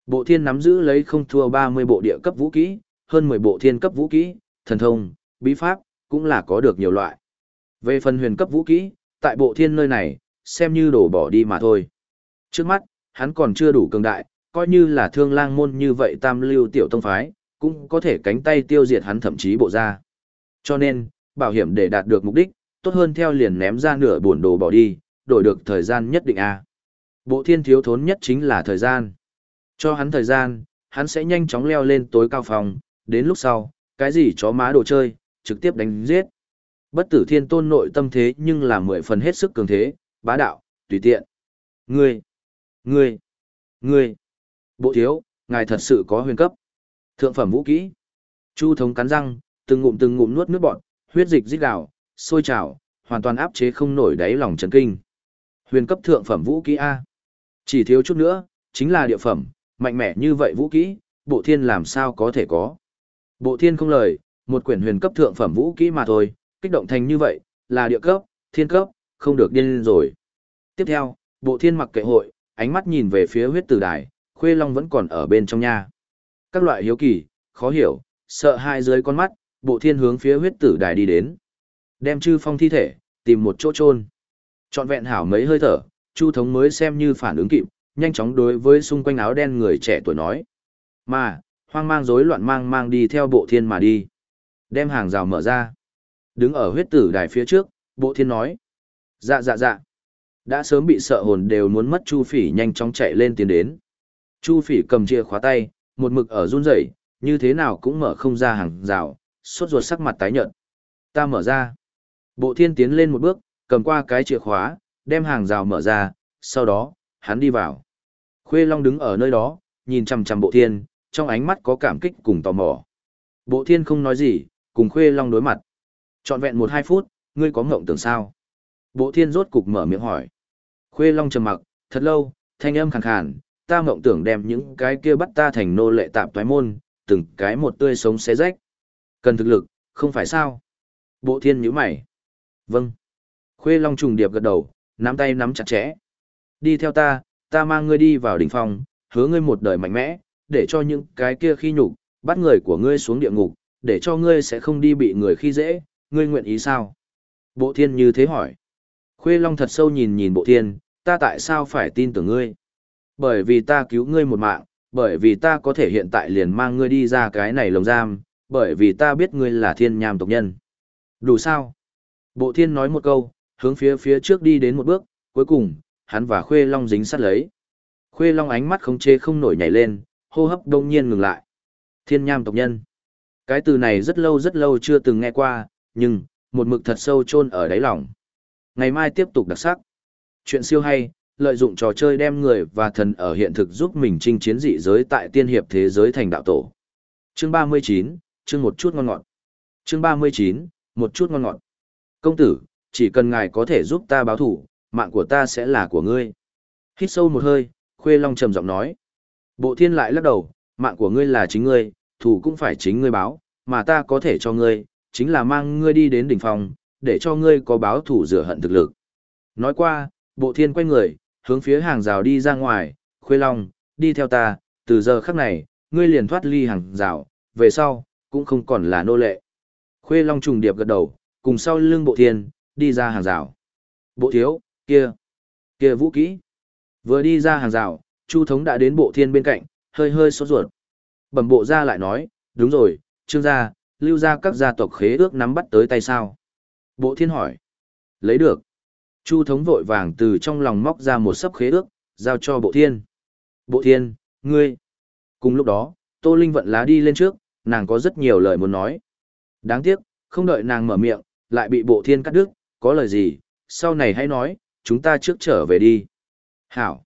Bộ thiên nắm giữ lấy không thua 30 bộ địa cấp vũ kỹ, hơn 10 bộ thiên cấp vũ kỹ, thần thông, bí pháp, cũng là có được nhiều loại. Về phần huyền cấp vũ kỹ, tại bộ thiên nơi này, xem như đổ bỏ đi mà thôi. Trước mắt, hắn còn chưa đủ cường đại, coi như là thương lang môn như vậy tam lưu tiểu tông phái, cũng có thể cánh tay tiêu diệt hắn thậm chí bộ ra. Cho nên, bảo hiểm để đạt được mục đích, tốt hơn theo liền ném ra nửa buồn đồ bỏ đi, đổi được thời gian nhất định a. Bộ thiên thiếu thốn nhất chính là thời gian. Cho hắn thời gian, hắn sẽ nhanh chóng leo lên tối cao phòng, đến lúc sau, cái gì chó má đồ chơi, trực tiếp đánh giết. Bất tử thiên tôn nội tâm thế nhưng là mười phần hết sức cường thế, bá đạo, tùy tiện. Ngươi, ngươi, ngươi, bộ thiếu, ngài thật sự có huyền cấp. Thượng phẩm vũ kỹ. Chu thống cắn răng, từng ngụm từng ngụm nuốt nước bọt, huyết dịch rít gào, sôi trào, hoàn toàn áp chế không nổi đáy lòng chấn kinh. Huyền cấp thượng phẩm vũ kỹ A. Chỉ thiếu chút nữa, chính là địa phẩm, mạnh mẽ như vậy vũ kỹ, bộ thiên làm sao có thể có. Bộ thiên không lời, một quyển huyền cấp thượng phẩm vũ kỹ mà thôi, kích động thành như vậy, là địa cấp, thiên cấp, không được điên rồi. Tiếp theo, bộ thiên mặc kệ hội, ánh mắt nhìn về phía huyết tử đài, khuê long vẫn còn ở bên trong nha. Các loại hiếu kỳ, khó hiểu, sợ hai dưới con mắt, bộ thiên hướng phía huyết tử đài đi đến. Đem chư phong thi thể, tìm một chỗ trôn, Chọn vẹn hảo mấy hơi thở, chu thống mới xem như phản ứng kịp, nhanh chóng đối với xung quanh áo đen người trẻ tuổi nói. Mà, hoang mang rối loạn mang mang đi theo bộ thiên mà đi. Đem hàng rào mở ra. Đứng ở huyết tử đài phía trước, bộ thiên nói. Dạ dạ dạ. Đã sớm bị sợ hồn đều muốn mất Chu Phỉ nhanh chóng chạy lên tiến đến. Chu Phỉ cầm chìa khóa tay, một mực ở run rẩy, như thế nào cũng mở không ra hàng rào, sốt ruột sắc mặt tái nhợt. Ta mở ra. Bộ thiên tiến lên một bước, cầm qua cái chìa khóa, đem hàng rào mở ra, sau đó, hắn đi vào. Khuê Long đứng ở nơi đó, nhìn chằm chằm bộ thiên, trong ánh mắt có cảm kích cùng tò mò. Bộ thiên không nói gì, cùng Khuê Long đối mặt. Chọn vẹn một hai phút, ngươi có ngộng tưởng sao? Bộ thiên rốt cục mở miệng hỏi. Khuê Long trầm mặc, thật lâu, thanh âm khàn khàn, ta mộng tưởng đem những cái kia bắt ta thành nô lệ tạm toái môn, từng cái một tươi sống xé rách. Cần thực lực, không phải sao? Bộ thiên nhíu mày. Vâng. Khuê Long trùng điệp gật đầu, nắm tay nắm chặt chẽ. Đi theo ta, ta mang ngươi đi vào đỉnh phòng, hứa ngươi một đời mạnh mẽ, để cho những cái kia khi nhục, bắt người của ngươi xuống địa ngục, để cho ngươi sẽ không đi bị người khi dễ, ngươi nguyện ý sao? Bộ thiên như thế hỏi. Khuê Long thật sâu nhìn nhìn bộ thiên, ta tại sao phải tin tưởng ngươi? Bởi vì ta cứu ngươi một mạng, bởi vì ta có thể hiện tại liền mang ngươi đi ra cái này lồng giam, bởi vì ta biết ngươi là thiên nham tộc nhân. Đủ sao? Bộ thiên nói một câu, hướng phía phía trước đi đến một bước, cuối cùng, hắn và Khuê Long dính sát lấy. Khuê Long ánh mắt không chê không nổi nhảy lên, hô hấp đông nhiên ngừng lại. Thiên nham tộc nhân. Cái từ này rất lâu rất lâu chưa từng nghe qua, nhưng, một mực thật sâu chôn ở đáy lòng. Ngày mai tiếp tục đặc sắc. Chuyện siêu hay, lợi dụng trò chơi đem người và thần ở hiện thực giúp mình chinh chiến dị giới tại tiên hiệp thế giới thành đạo tổ. Chương 39, chương một chút ngon ngọt. Chương 39, một chút ngon ngọt. Công tử, chỉ cần ngài có thể giúp ta báo thủ, mạng của ta sẽ là của ngươi. Hít sâu một hơi, Khuê Long trầm giọng nói. Bộ thiên lại lắc đầu, mạng của ngươi là chính ngươi, thủ cũng phải chính ngươi báo, mà ta có thể cho ngươi, chính là mang ngươi đi đến đỉnh phòng, để cho ngươi có báo thủ rửa hận thực lực. Nói qua, bộ thiên quay người, hướng phía hàng rào đi ra ngoài, Khuê Long, đi theo ta, từ giờ khắc này, ngươi liền thoát ly hàng rào, về sau, cũng không còn là nô lệ. Khuê Long trùng điệp gật đầu, cùng sau lưng bộ thiên, đi ra hàng rào. Bộ thiếu, kia, kia vũ kỹ. Vừa đi ra hàng rào, Chu thống đã đến bộ thiên bên cạnh, hơi hơi sốt ruột. Bẩm bộ ra lại nói, đúng rồi, trương gia, lưu ra các gia tộc khế ước nắm bắt tới tay sao. Bộ thiên hỏi, lấy được. Chu thống vội vàng từ trong lòng móc ra một sấp khế ước, giao cho bộ thiên. Bộ thiên, ngươi. Cùng lúc đó, Tô Linh vận lá đi lên trước, nàng có rất nhiều lời muốn nói. Đáng tiếc, không đợi nàng mở miệng, lại bị bộ thiên cắt đứt, có lời gì, sau này hãy nói, chúng ta trước trở về đi. Hảo.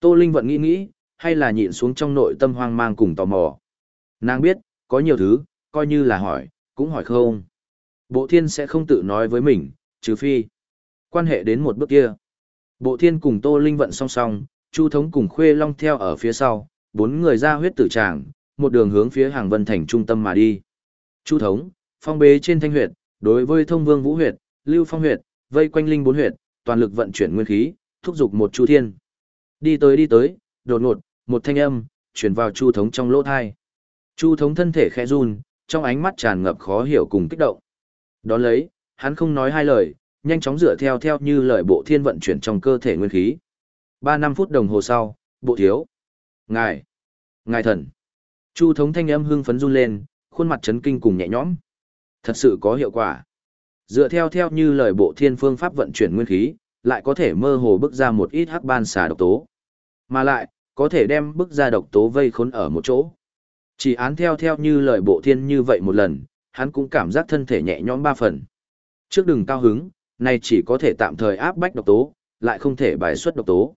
Tô Linh vận nghĩ nghĩ, hay là nhịn xuống trong nội tâm hoang mang cùng tò mò. Nàng biết, có nhiều thứ, coi như là hỏi, cũng hỏi không. Bộ thiên sẽ không tự nói với mình, trừ phi. Quan hệ đến một bước kia. Bộ thiên cùng Tô Linh vận song song, Chu Thống cùng Khuê Long theo ở phía sau, bốn người ra huyết tử tràng, một đường hướng phía hàng vân thành trung tâm mà đi. Chu Thống, phong bế trên thanh huyệt, đối với thông vương vũ huyệt, lưu phong huyệt, vây quanh linh bốn huyệt, toàn lực vận chuyển nguyên khí, thúc giục một chu thiên. Đi tới đi tới, đột ngột, một thanh âm, chuyển vào chu thống trong lỗ thai. Chu thống thân thể khẽ run, trong ánh mắt tràn ngập khó hiểu cùng kích động. Đón lấy, hắn không nói hai lời, nhanh chóng dựa theo theo như lời bộ thiên vận chuyển trong cơ thể nguyên khí. Ba năm phút đồng hồ sau, bộ thiếu. Ngài. Ngài thần. Chu thống thanh âm hưng phấn run lên, khuôn mặt chấn kinh cùng nhẹ nhõm. Thật sự có hiệu quả. Dựa theo theo như lời bộ thiên phương pháp vận chuyển nguyên khí, lại có thể mơ hồ bức ra một ít hắc ban xà độc tố. Mà lại, có thể đem bức ra độc tố vây khốn ở một chỗ. Chỉ án theo theo như lời bộ thiên như vậy một lần, hắn cũng cảm giác thân thể nhẹ nhõm ba phần. Trước đừng cao hứng, này chỉ có thể tạm thời áp bách độc tố, lại không thể bài xuất độc tố.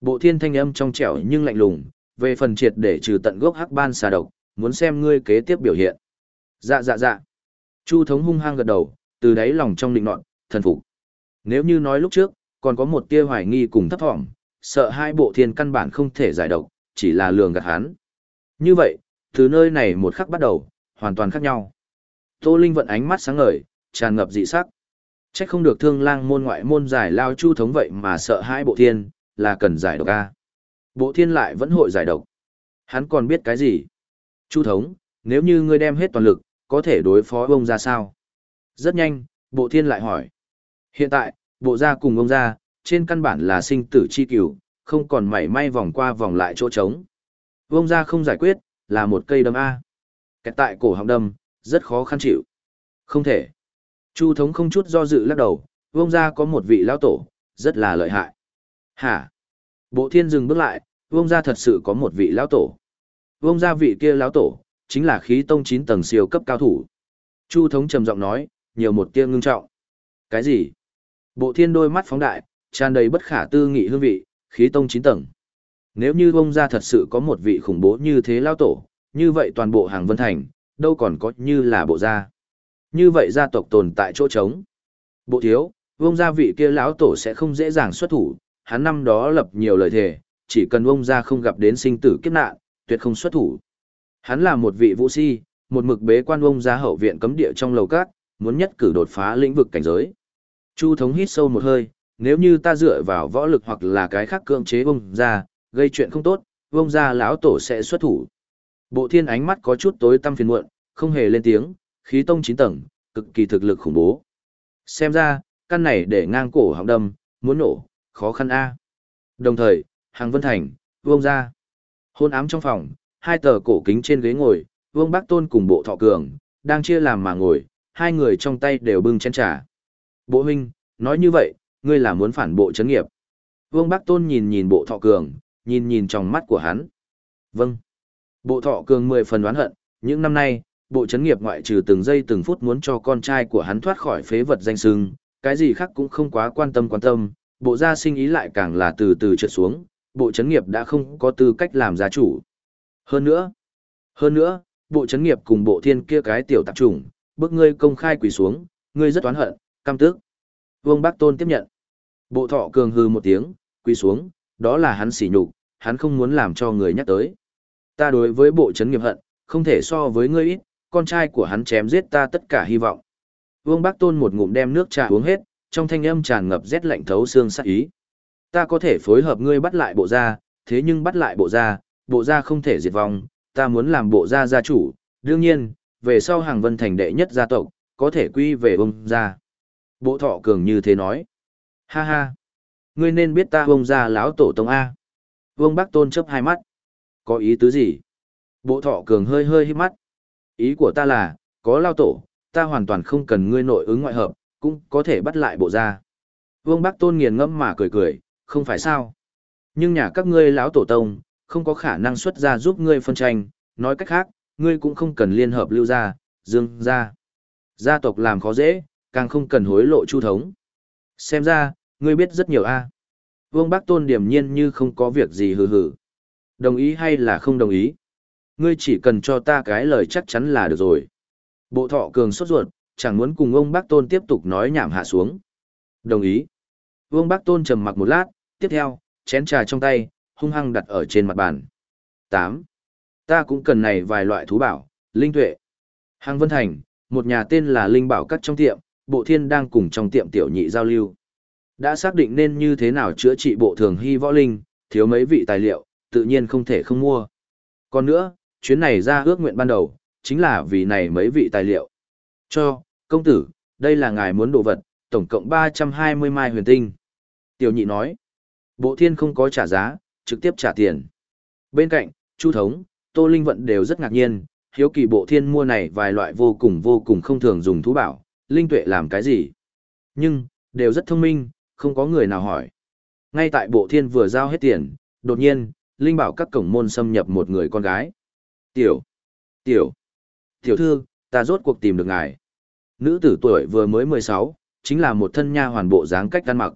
Bộ thiên thanh âm trong trẻo nhưng lạnh lùng, về phần triệt để trừ tận gốc hắc ban xà độc, muốn xem ngươi kế tiếp biểu hiện. Dạ dạ dạ. Chu thống hung hăng gật đầu, từ đáy lòng trong định nọn, thần phục. Nếu như nói lúc trước, còn có một tia hoài nghi cùng thấp thỏm, sợ hai bộ thiên căn bản không thể giải độc, chỉ là lường gạt hắn. Như vậy, từ nơi này một khắc bắt đầu, hoàn toàn khác nhau. Tô Linh vận ánh mắt sáng ngời, tràn ngập dị sắc. Trách không được thương lang môn ngoại môn giải lao chu thống vậy mà sợ hai bộ thiên, là cần giải độc a. Bộ thiên lại vẫn hội giải độc. Hắn còn biết cái gì? Chu thống, nếu như ngươi đem hết toàn lực, có thể đối phó ông ra sao? Rất nhanh, bộ thiên lại hỏi. Hiện tại, bộ gia cùng ông gia, trên căn bản là sinh tử chi cửu, không còn mảy may vòng qua vòng lại chỗ trống. Ông gia không giải quyết, là một cây đâm A. Kẹt tại cổ họng đâm, rất khó khăn chịu. Không thể. Chu thống không chút do dự lắc đầu, vông gia có một vị lão tổ, rất là lợi hại. Hả? Bộ thiên dừng bước lại, vông gia thật sự có một vị lão tổ. Vông gia vị kia lão tổ, chính là khí tông 9 tầng siêu cấp cao thủ. Chu thống trầm giọng nói, nhiều một tia ngưng trọng. Cái gì? Bộ thiên đôi mắt phóng đại, tràn đầy bất khả tư nghị hương vị, khí tông 9 tầng. Nếu như vông gia thật sự có một vị khủng bố như thế lão tổ, như vậy toàn bộ hàng vân thành, đâu còn có như là bộ gia. Như vậy gia tộc tồn tại chỗ trống. Bộ thiếu, vông gia vị kia lão tổ sẽ không dễ dàng xuất thủ, hắn năm đó lập nhiều lời thề, chỉ cần vông gia không gặp đến sinh tử kiếp nạn, tuyệt không xuất thủ. Hắn là một vị vũ si, một mực bế quan vông gia hậu viện cấm địa trong lầu cát, muốn nhất cử đột phá lĩnh vực cảnh giới. Chu thống hít sâu một hơi, nếu như ta dựa vào võ lực hoặc là cái khác cưỡng chế vông gia, gây chuyện không tốt, vông gia lão tổ sẽ xuất thủ. Bộ thiên ánh mắt có chút tối tăm phiền muộn, không hề lên tiếng, khí tông 9 tầng, cực kỳ thực lực khủng bố. Xem ra, căn này để ngang cổ họng đâm, muốn nổ, khó khăn a. Đồng thời, hàng vân thành, vương ra. Hôn ám trong phòng, hai tờ cổ kính trên ghế ngồi, vương bác tôn cùng bộ thọ cường, đang chia làm mà ngồi, hai người trong tay đều bưng chén trà. Bộ huynh, nói như vậy, ngươi là muốn phản bộ chấn nghiệp. Vương bác tôn nhìn nhìn bộ thọ cường, nhìn nhìn trong mắt của hắn. Vâng. Bộ thọ cường mười phần đoán hận, những năm nay, bộ chấn nghiệp ngoại trừ từng giây từng phút muốn cho con trai của hắn thoát khỏi phế vật danh sưng, cái gì khác cũng không quá quan tâm quan tâm, bộ gia sinh ý lại càng là từ từ trượt xuống, bộ chấn nghiệp đã không có tư cách làm gia chủ. Hơn nữa, hơn nữa, bộ chấn nghiệp cùng bộ thiên kia cái tiểu tạp chủng, bước ngươi công khai quỳ xuống, ngươi rất oán hận, cam tức. Vương Bác Tôn tiếp nhận. Bộ thọ cường hư một tiếng, quỳ xuống, đó là hắn sỉ nhục, hắn không muốn làm cho người nhắc tới. Ta đối với bộ chấn nghiệp hận, không thể so với ngươi ít, con trai của hắn chém giết ta tất cả hy vọng. Vương Bắc Tôn một ngụm đem nước trà uống hết, trong thanh âm tràn ngập rét lạnh thấu xương sắc ý. Ta có thể phối hợp ngươi bắt lại bộ gia, thế nhưng bắt lại bộ gia, bộ gia không thể diệt vong, ta muốn làm bộ gia gia chủ, đương nhiên, về sau hàng vân thành đệ nhất gia tộc, có thể quy về ông gia. Bộ thọ cường như thế nói. Ha ha, ngươi nên biết ta ông gia lão tổ tông A. Vương Bắc Tôn chấp hai mắt. Có ý tứ gì? Bộ thọ cường hơi hơi hít mắt. Ý của ta là, có lao tổ, ta hoàn toàn không cần ngươi nội ứng ngoại hợp, cũng có thể bắt lại bộ ra. Vương Bắc Tôn nghiền ngẫm mà cười cười, không phải sao. Nhưng nhà các ngươi lão tổ tông, không có khả năng xuất ra giúp ngươi phân tranh, nói cách khác, ngươi cũng không cần liên hợp lưu gia, dương gia. Gia tộc làm khó dễ, càng không cần hối lộ chu thống. Xem ra, ngươi biết rất nhiều a. Vương Bắc Tôn điềm nhiên như không có việc gì hừ hừ. Đồng ý hay là không đồng ý? Ngươi chỉ cần cho ta cái lời chắc chắn là được rồi. Bộ thọ cường sốt ruột, chẳng muốn cùng ông bác tôn tiếp tục nói nhảm hạ xuống. Đồng ý. Vương bác tôn trầm mặc một lát, tiếp theo, chén trà trong tay, hung hăng đặt ở trên mặt bàn. 8. Ta cũng cần này vài loại thú bảo, linh tuệ. Hàng Vân Thành, một nhà tên là Linh Bảo Cắt trong tiệm, bộ thiên đang cùng trong tiệm tiểu nhị giao lưu. Đã xác định nên như thế nào chữa trị bộ thường hy võ linh, thiếu mấy vị tài liệu, tự nhiên không thể không mua. Còn nữa, chuyến này ra ước nguyện ban đầu, chính là vì này mấy vị tài liệu. Cho, công tử, đây là ngài muốn đồ vật, tổng cộng 320 mai huyền tinh. Tiểu nhị nói, bộ thiên không có trả giá, trực tiếp trả tiền. Bên cạnh, Chu Thống, Tô Linh Vận đều rất ngạc nhiên, hiếu kỳ bộ thiên mua này vài loại vô cùng vô cùng không thường dùng thú bảo, Linh Tuệ làm cái gì. Nhưng, đều rất thông minh, không có người nào hỏi. Ngay tại bộ thiên vừa giao hết tiền, đột nhiên, Linh bảo các cổng môn xâm nhập một người con gái. Tiểu, tiểu, tiểu thư, ta rốt cuộc tìm được ngài. Nữ tử tuổi vừa mới 16, chính là một thân nha hoàn bộ dáng cách ăn mặc.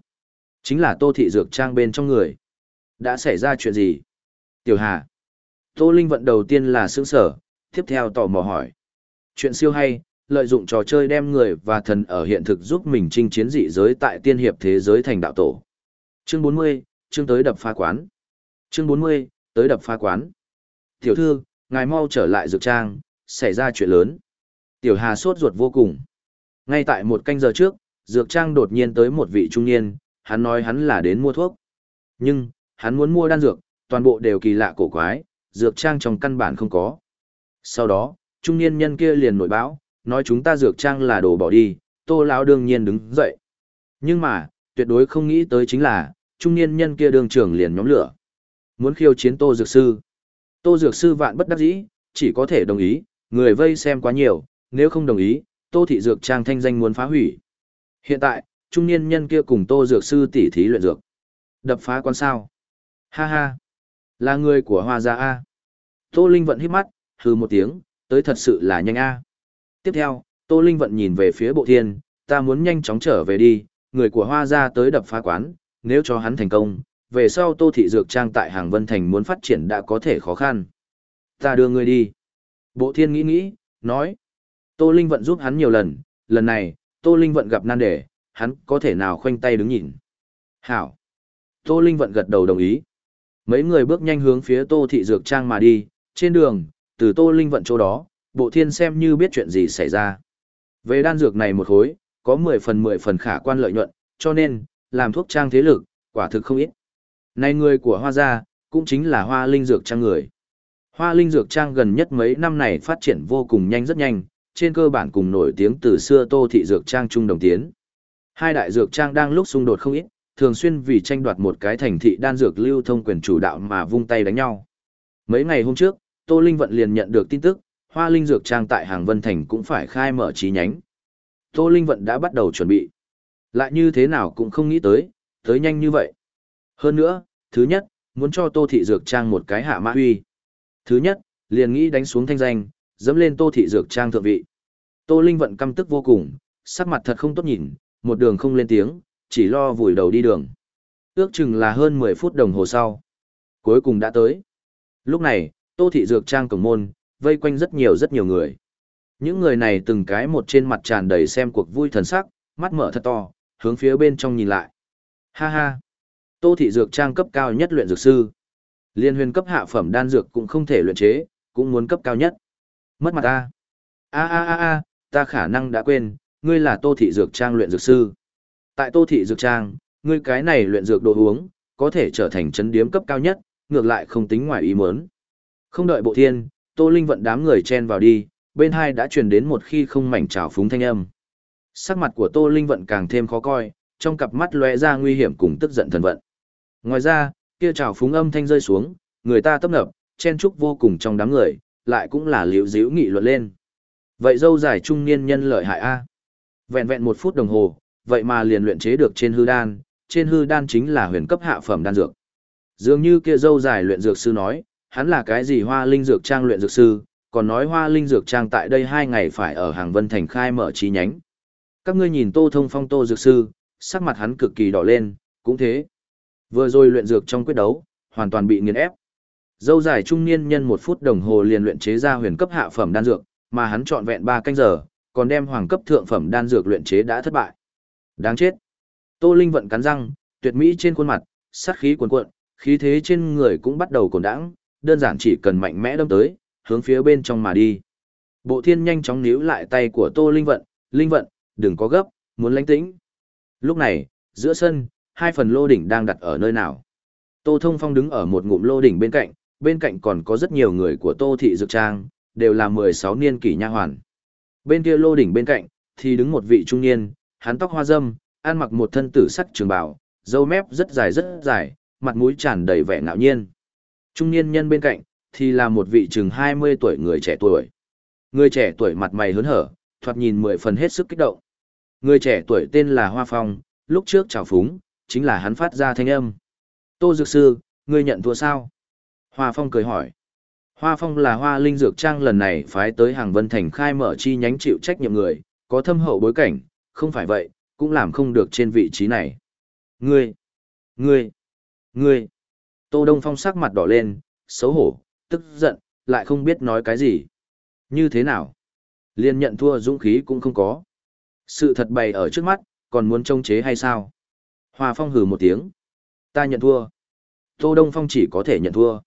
Chính là Tô Thị Dược Trang bên trong người. Đã xảy ra chuyện gì? Tiểu Hà. Tô Linh vận đầu tiên là sướng sở, tiếp theo tò mò hỏi. Chuyện siêu hay, lợi dụng trò chơi đem người và thần ở hiện thực giúp mình chinh chiến dị giới tại tiên hiệp thế giới thành đạo tổ. Chương 40, chương tới đập phá quán. Chương 40, tới đập phá quán. Tiểu thư, ngài mau trở lại dược trang, xảy ra chuyện lớn. Tiểu Hà sốt ruột vô cùng. Ngay tại một canh giờ trước, dược trang đột nhiên tới một vị trung niên, hắn nói hắn là đến mua thuốc. Nhưng, hắn muốn mua đan dược, toàn bộ đều kỳ lạ cổ quái, dược trang trong căn bản không có. Sau đó, trung niên nhân kia liền nổi báo, nói chúng ta dược trang là đồ bỏ đi, tô lão đương nhiên đứng dậy. Nhưng mà, tuyệt đối không nghĩ tới chính là, trung niên nhân kia đường trưởng liền nhóm lửa. Muốn khiêu chiến tô dược sư. Tô dược sư vạn bất đắc dĩ, chỉ có thể đồng ý, người vây xem quá nhiều, nếu không đồng ý, tô thị dược trang thanh danh muốn phá hủy. Hiện tại, trung niên nhân kia cùng tô dược sư tỉ thí luyện dược. Đập phá quan sao. Ha ha. Là người của hoa gia A. Tô Linh vận hít mắt, hừ một tiếng, tới thật sự là nhanh A. Tiếp theo, Tô Linh vận nhìn về phía bộ thiên, ta muốn nhanh chóng trở về đi, người của hoa gia tới đập phá quán, nếu cho hắn thành công, về sau Tô Thị Dược Trang tại Hàng Vân Thành muốn phát triển đã có thể khó khăn. Ta đưa ngươi đi. Bộ thiên nghĩ nghĩ, nói. Tô Linh vận giúp hắn nhiều lần, lần này, Tô Linh vận gặp nan đề, hắn có thể nào khoanh tay đứng nhìn. Hảo. Tô Linh vận gật đầu đồng ý. Mấy người bước nhanh hướng phía Tô Thị Dược Trang mà đi, trên đường, từ Tô Linh vận chỗ đó, bộ thiên xem như biết chuyện gì xảy ra. Về đan dược này một khối, có 10 phần 10 phần khả quan lợi nhuận, cho nên, làm thuốc trang thế lực, quả thực không ít. Này người của Hoa Gia, cũng chính là Hoa Linh Dược Trang người. Hoa Linh Dược Trang gần nhất mấy năm này phát triển vô cùng nhanh rất nhanh, trên cơ bản cùng nổi tiếng từ xưa Tô Thị Dược Trang trung đồng tiến. Hai đại dược trang đang lúc xung đột không ít, thường xuyên vì tranh đoạt một cái thành thị đan dược lưu thông quyền chủ đạo mà vung tay đánh nhau. Mấy ngày hôm trước, Tô Linh Vận liền nhận được tin tức, Hoa Linh Dược Trang tại Hàng Vân Thành cũng phải khai mở chi nhánh. Tô Linh Vận đã bắt đầu chuẩn bị. Lại như thế nào cũng không nghĩ tới, tới nhanh như vậy. Hơn nữa, thứ nhất, muốn cho Tô Thị Dược Trang một cái hạ mã huy. Thứ nhất, liền nghĩ đánh xuống thanh danh, dẫm lên Tô Thị Dược Trang thượng vị. Tô Linh Vận căm tức vô cùng, sắc mặt thật không tốt nhìn, một đường không lên tiếng, chỉ lo vùi đầu đi đường. Ước chừng là hơn 10 phút đồng hồ sau. Cuối cùng đã tới. Lúc này, Tô Thị Dược Trang cổng môn, vây quanh rất nhiều rất nhiều người. Những người này từng cái một trên mặt tràn đầy xem cuộc vui thần sắc, mắt mở thật to, hướng phía bên trong nhìn lại. Ha ha! Tô Thị Dược Trang cấp cao nhất luyện dược sư. Liên huyền cấp hạ phẩm đan dược cũng không thể luyện chế, cũng muốn cấp cao nhất. Mất mặt ta. A a a a, ta khả năng đã quên, ngươi là Tô Thị Dược Trang luyện dược sư. Tại Tô Thị Dược Trang, ngươi cái này luyện dược đồ uống, có thể trở thành chấn điếm cấp cao nhất, ngược lại không tính ngoài ý muốn. Không đợi bộ thiên, Tô Linh vận đám người chen vào đi, bên hai đã truyền đến một khi không mảnh trào phúng thanh âm. Sắc mặt của Tô Linh vận càng thêm khó coi, trong cặp mắt lóe ra nguy hiểm cùng tức giận thần vận. Ngoài ra, kia trào phúng âm thanh rơi xuống, người ta tấp nập, chen chúc vô cùng trong đám người, lại cũng là liễu díu nghị luận lên. Vậy dâu dài trung niên nhân lợi hại a. Vẹn vẹn một phút đồng hồ, vậy mà liền luyện chế được trên hư đan, trên hư đan chính là huyền cấp hạ phẩm đan dược. Dường như kia dâu dài luyện dược sư nói, hắn là cái gì hoa linh dược trang luyện dược sư, còn nói hoa linh dược trang tại đây hai ngày phải ở hàng vân thành khai mở chi nhánh. Các ngươi nhìn tô thông phong tô dược sư, sắc mặt hắn cực kỳ đỏ lên, cũng thế. Vừa rồi luyện dược trong quyết đấu, hoàn toàn bị nghiền ép. Dâu dài trung niên nhân một phút đồng hồ liền luyện chế ra huyền cấp hạ phẩm đan dược, mà hắn trọn vẹn ba canh giờ, còn đem hoàng cấp thượng phẩm đan dược luyện chế đã thất bại. Đáng chết. Tô Linh vận cắn răng, tuyệt mỹ trên khuôn mặt, sát khí cuồn cuộn, khí thế trên người cũng bắt đầu cồn đãng, đơn giản chỉ cần mạnh mẽ đâm tới, hướng phía bên trong mà đi. Bộ thiên nhanh chóng níu lại tay của Tô Linh vận, Linh vận, đừng có gấp, muốn lánh tĩnh. Lúc này, giữa sân, hai phần lô đỉnh đang đặt ở nơi nào. Tô Thông Phong đứng ở một ngụm lô đỉnh bên cạnh, bên cạnh còn có rất nhiều người của Tô Thị Dược Trang, đều là 16 niên kỷ nha hoàn. Bên kia lô đỉnh bên cạnh, thì đứng một vị trung niên, hắn tóc hoa râm, ăn mặc một thân tử sắc trường bào, râu mép rất dài rất dài, mặt mũi tràn đầy vẻ ngạo nhiên. Trung niên nhân bên cạnh, thì là một vị chừng 20 tuổi người trẻ tuổi. Người trẻ tuổi mặt mày hớn hở, thoạt nhìn mười phần hết sức kích động. Người trẻ tuổi tên là Hoa Phong, lúc trước chào phúng, chính là hắn phát ra thanh âm. Tô Dược Sư, ngươi nhận thua sao? Hoa Phong cười hỏi. Hoa Phong là hoa linh dược trang lần này phái tới hàng vân thành khai mở chi nhánh chịu trách nhiệm người, có thâm hậu bối cảnh, không phải vậy, cũng làm không được trên vị trí này. Ngươi, ngươi, ngươi. Tô Đông Phong sắc mặt đỏ lên, xấu hổ, tức giận, lại không biết nói cái gì. Như thế nào? Liên nhận thua dũng khí cũng không có. Sự thật bày ở trước mắt, còn muốn trông chế hay sao? Hoa Phong hừ một tiếng. Ta nhận thua. Tô Đông Phong chỉ có thể nhận thua.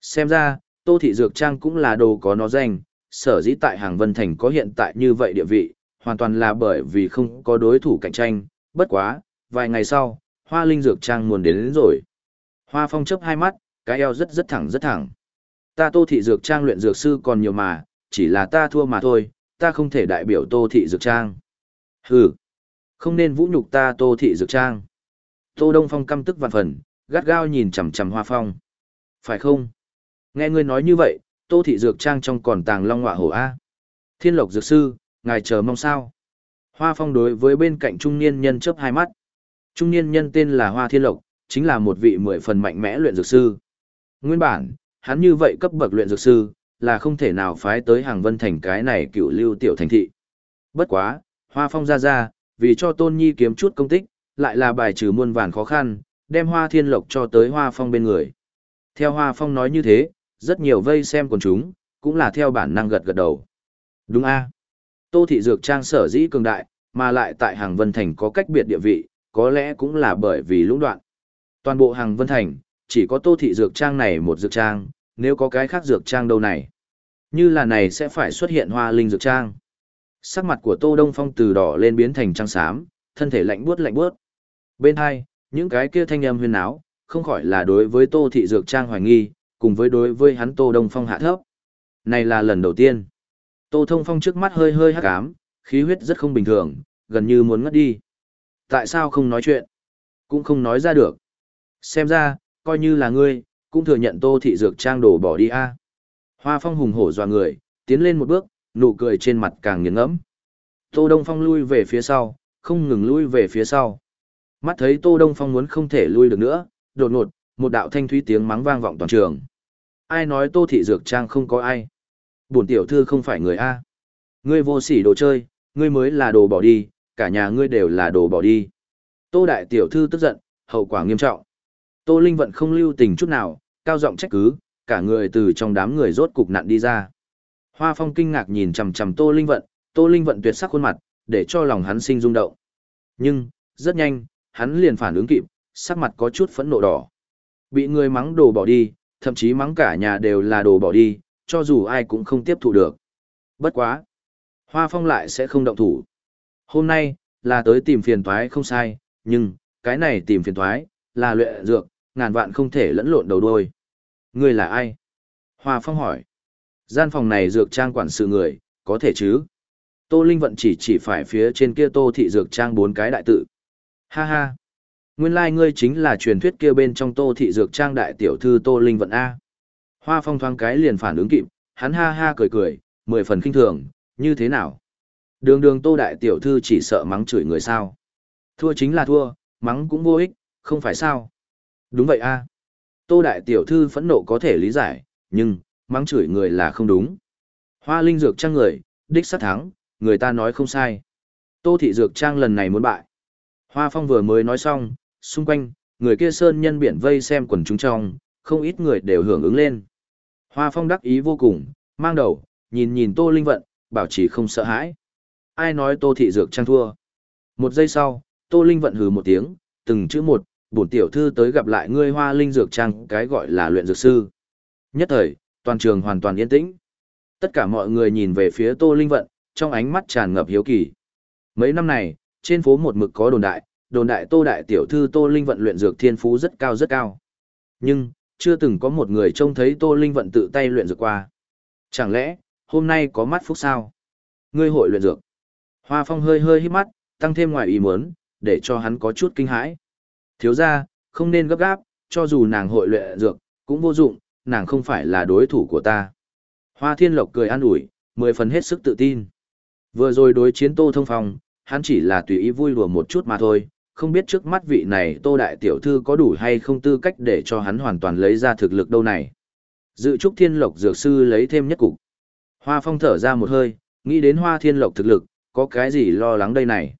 Xem ra, Tô Thị Dược Trang cũng là đồ có nó danh, sở dĩ tại Hàng Vân Thành có hiện tại như vậy địa vị, hoàn toàn là bởi vì không có đối thủ cạnh tranh, bất quá, vài ngày sau, Hoa Linh Dược Trang muốn đến, đến rồi. Hoa Phong chớp hai mắt, cái eo rất rất thẳng rất thẳng. Ta Tô Thị Dược Trang luyện dược sư còn nhiều mà, chỉ là ta thua mà thôi, ta không thể đại biểu Tô Thị Dược Trang. Hừ, không nên vũ nhục ta Tô Thị Dược Trang. Tô Đông Phong căm tức vạn phần, gắt gao nhìn chằm chằm Hoa Phong. Phải không? Nghe ngươi nói như vậy, Tô Thị Dược Trang trong còn tàng long ngọa hổ A. Thiên Lộc Dược Sư, ngài chờ mong sao? Hoa Phong đối với bên cạnh trung niên nhân chớp hai mắt. Trung niên nhân tên là Hoa Thiên Lộc, chính là một vị mười phần mạnh mẽ luyện dược sư. Nguyên bản, hắn như vậy cấp bậc luyện dược sư, là không thể nào phái tới hàng vân thành cái này cựu lưu tiểu thành thị. Bất quá, Hoa Phong ra ra, vì cho Tôn Nhi kiếm chút công tích, lại là bài trừ muôn vàn khó khăn, đem Hoa Thiên Lộc cho tới Hoa Phong bên người. Theo Hoa Phong nói như thế, rất nhiều vây xem quần chúng, cũng là theo bản năng gật gật đầu. Đúng a Tô Thị Dược Trang sở dĩ cường đại, mà lại tại hàng Vân Thành có cách biệt địa vị, có lẽ cũng là bởi vì lũng đoạn. Toàn bộ hàng Vân Thành, chỉ có Tô Thị Dược Trang này một dược trang, nếu có cái khác dược trang đâu này. Như là này sẽ phải xuất hiện hoa linh dược trang. Sắc mặt của Tô Đông Phong từ đỏ lên biến thành trắng xám, thân thể lạnh buốt lạnh buốt. Bên hai, những cái kia thanh âm huyên áo, không khỏi là đối với Tô Thị Dược Trang hoài nghi, cùng với đối với hắn Tô Đông Phong hạ thấp. Này là lần đầu tiên. Tô Thông Phong trước mắt hơi hơi hắc ám, khí huyết rất không bình thường, gần như muốn ngất đi. Tại sao không nói chuyện? Cũng không nói ra được. Xem ra, coi như là ngươi, cũng thừa nhận Tô Thị Dược Trang đổ bỏ đi a. Hoa Phong hùng hổ dọa người, tiến lên một bước, nụ cười trên mặt càng nghiền ngẫm. Tô Đông Phong lui về phía sau, không ngừng lui về phía sau. Mắt thấy Tô Đông Phong muốn không thể lui được nữa, đột ngột, một đạo thanh thúy tiếng mắng vang vọng toàn trường. Ai nói Tô Thị Dược Trang không có ai? Bổn tiểu thư không phải người A. Ngươi vô sỉ đồ chơi, ngươi mới là đồ bỏ đi, cả nhà ngươi đều là đồ bỏ đi. Tô Đại Tiểu Thư tức giận, hậu quả nghiêm trọng. Tô Linh Vận không lưu tình chút nào, cao giọng trách cứ, cả người từ trong đám người rốt cục nặn đi ra. Hoa Phong kinh ngạc nhìn chằm chằm Tô Linh Vận, Tô Linh Vận tuyệt sắc khuôn mặt, để cho lòng hắn sinh rung động. Nhưng, rất nhanh, hắn liền phản ứng kịp, sắc mặt có chút phẫn nộ đỏ. Bị người mắng đồ bỏ đi, thậm chí mắng cả nhà đều là đồ bỏ đi, cho dù ai cũng không tiếp thụ được. Bất quá. Hoa Phong lại sẽ không động thủ. Hôm nay, là tới tìm phiền toái không sai, nhưng, cái này tìm phiền toái, là luyện dược, ngàn vạn không thể lẫn lộn đầu đuôi. Ngươi là ai? Hoa Phong hỏi. Gian phòng này dược trang quản sự người, có thể chứ? Tô Linh Vận chỉ chỉ phải phía trên kia Tô Thị Dược Trang bốn cái đại tự. Ha ha! Nguyên lai like ngươi chính là truyền thuyết kia bên trong Tô Thị Dược Trang đại tiểu thư Tô Linh Vận A. Hoa Phong thoáng cái liền phản ứng kịp, hắn ha ha cười cười, mười phần kinh thường, như thế nào? Đường đường Tô đại tiểu thư chỉ sợ mắng chửi người sao? Thua chính là thua, mắng cũng vô ích, không phải sao? Đúng vậy a. Tô đại tiểu thư phẫn nộ có thể lý giải, nhưng, mắng chửi người là không đúng. Hoa linh dược trang người, đích sát thắng, người ta nói không sai. Tô thị dược trang lần này muốn bại. Hoa phong vừa mới nói xong, xung quanh, người kia sơn nhân biển vây xem quần chúng trong, không ít người đều hưởng ứng lên. Hoa phong đắc ý vô cùng, mang đầu, nhìn nhìn tô linh vận, bảo trì không sợ hãi. Ai nói tô thị dược trang thua? Một giây sau, tô linh vận hừ một tiếng, từng chữ một, bổn tiểu thư tới gặp lại ngươi hoa linh dược trang cái gọi là luyện dược sư. Nhất thời, toàn trường hoàn toàn yên tĩnh. Tất cả mọi người nhìn về phía tô linh vận, trong ánh mắt tràn ngập hiếu kỳ. Mấy năm này, trên phố một mực có đồn đại, đồn đại tô đại tiểu thư tô linh vận luyện dược thiên phú rất cao rất cao. Nhưng, chưa từng có một người trông thấy tô linh vận tự tay luyện dược qua. Chẳng lẽ, hôm nay có mắt phúc sao? Ngươi hội luyện dược. Hoa Phong hơi hơi hít mắt, tăng thêm ngoài ý muốn, để cho hắn có chút kinh hãi. Thiếu gia, không nên gấp gáp, cho dù nàng hội luyện dược, cũng vô dụng, nàng không phải là đối thủ của ta. Hoa Thiên Lộc cười an ủi, mười phần hết sức tự tin. Vừa rồi đối chiến Tô Thông Phong, hắn chỉ là tùy ý vui đùa một chút mà thôi, không biết trước mắt vị này Tô Đại Tiểu Thư có đủ hay không tư cách để cho hắn hoàn toàn lấy ra thực lực đâu này. Dự trúc Thiên Lộc Dược Sư lấy thêm nhất cục. Hoa Phong thở ra một hơi, nghĩ đến Hoa Thiên Lộc thực lực, có cái gì lo lắng đây này.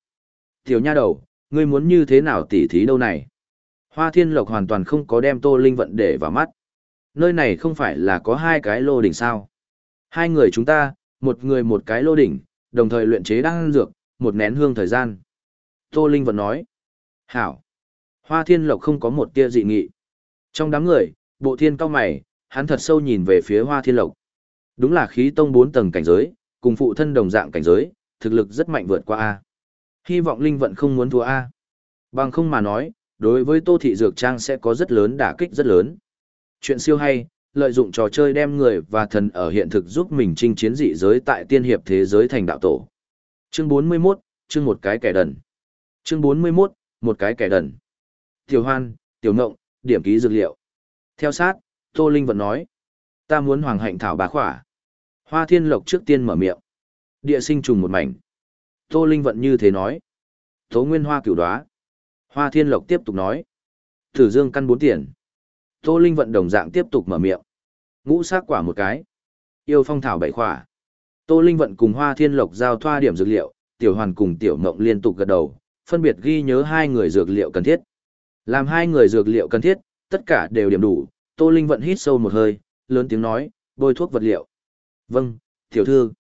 Tiểu nha đầu, ngươi muốn như thế nào tỉ thí đâu này. Hoa Thiên Lộc hoàn toàn không có đem Tô Linh Vận để vào mắt. Nơi này không phải là có hai cái lô đỉnh sao. Hai người chúng ta, một người một cái lô đỉnh, đồng thời luyện chế đan dược, một nén hương thời gian. Tô Linh Vận nói. Hảo. Hoa Thiên Lộc không có một tia dị nghị. Trong đám người, bộ thiên cao mày, hắn thật sâu nhìn về phía Hoa Thiên Lộc. Đúng là khí tông bốn tầng cảnh giới, cùng phụ thân đồng dạng cảnh giới, thực lực rất mạnh vượt qua A. Hy vọng Linh Vận không muốn thua A. Bằng không mà nói, đối với Tô Thị Dược Trang sẽ có rất lớn đả kích rất lớn. Chuyện siêu hay, lợi dụng trò chơi đem người và thần ở hiện thực giúp mình chinh chiến dị giới tại tiên hiệp thế giới thành đạo tổ. Chương 41, chương một cái kẻ đần. Chương 41, một cái kẻ đần. Tiểu Hoan, Tiểu Ngộng, điểm ký dược liệu. Theo sát, Tô Linh vẫn nói. Ta muốn hoàng hạnh thảo bá khỏa. Hoa thiên lộc trước tiên mở miệng. Địa sinh trùng một mảnh. Tô Linh vận như thế nói. Tố nguyên hoa cửu đoá. Hoa thiên lộc tiếp tục nói. Thử dương căn bốn tiền. Tô Linh vận đồng dạng tiếp tục mở miệng. Ngũ sát quả một cái. Yêu phong thảo bảy khỏa. Tô Linh vận cùng Hoa Thiên Lộc giao thoa điểm dược liệu, Tiểu Hoàn cùng Tiểu Ngộng liên tục gật đầu, phân biệt ghi nhớ hai người dược liệu cần thiết. Làm hai người dược liệu cần thiết, tất cả đều điểm đủ, Tô Linh vận hít sâu một hơi, lớn tiếng nói, bôi thuốc vật liệu. Vâng, tiểu thư.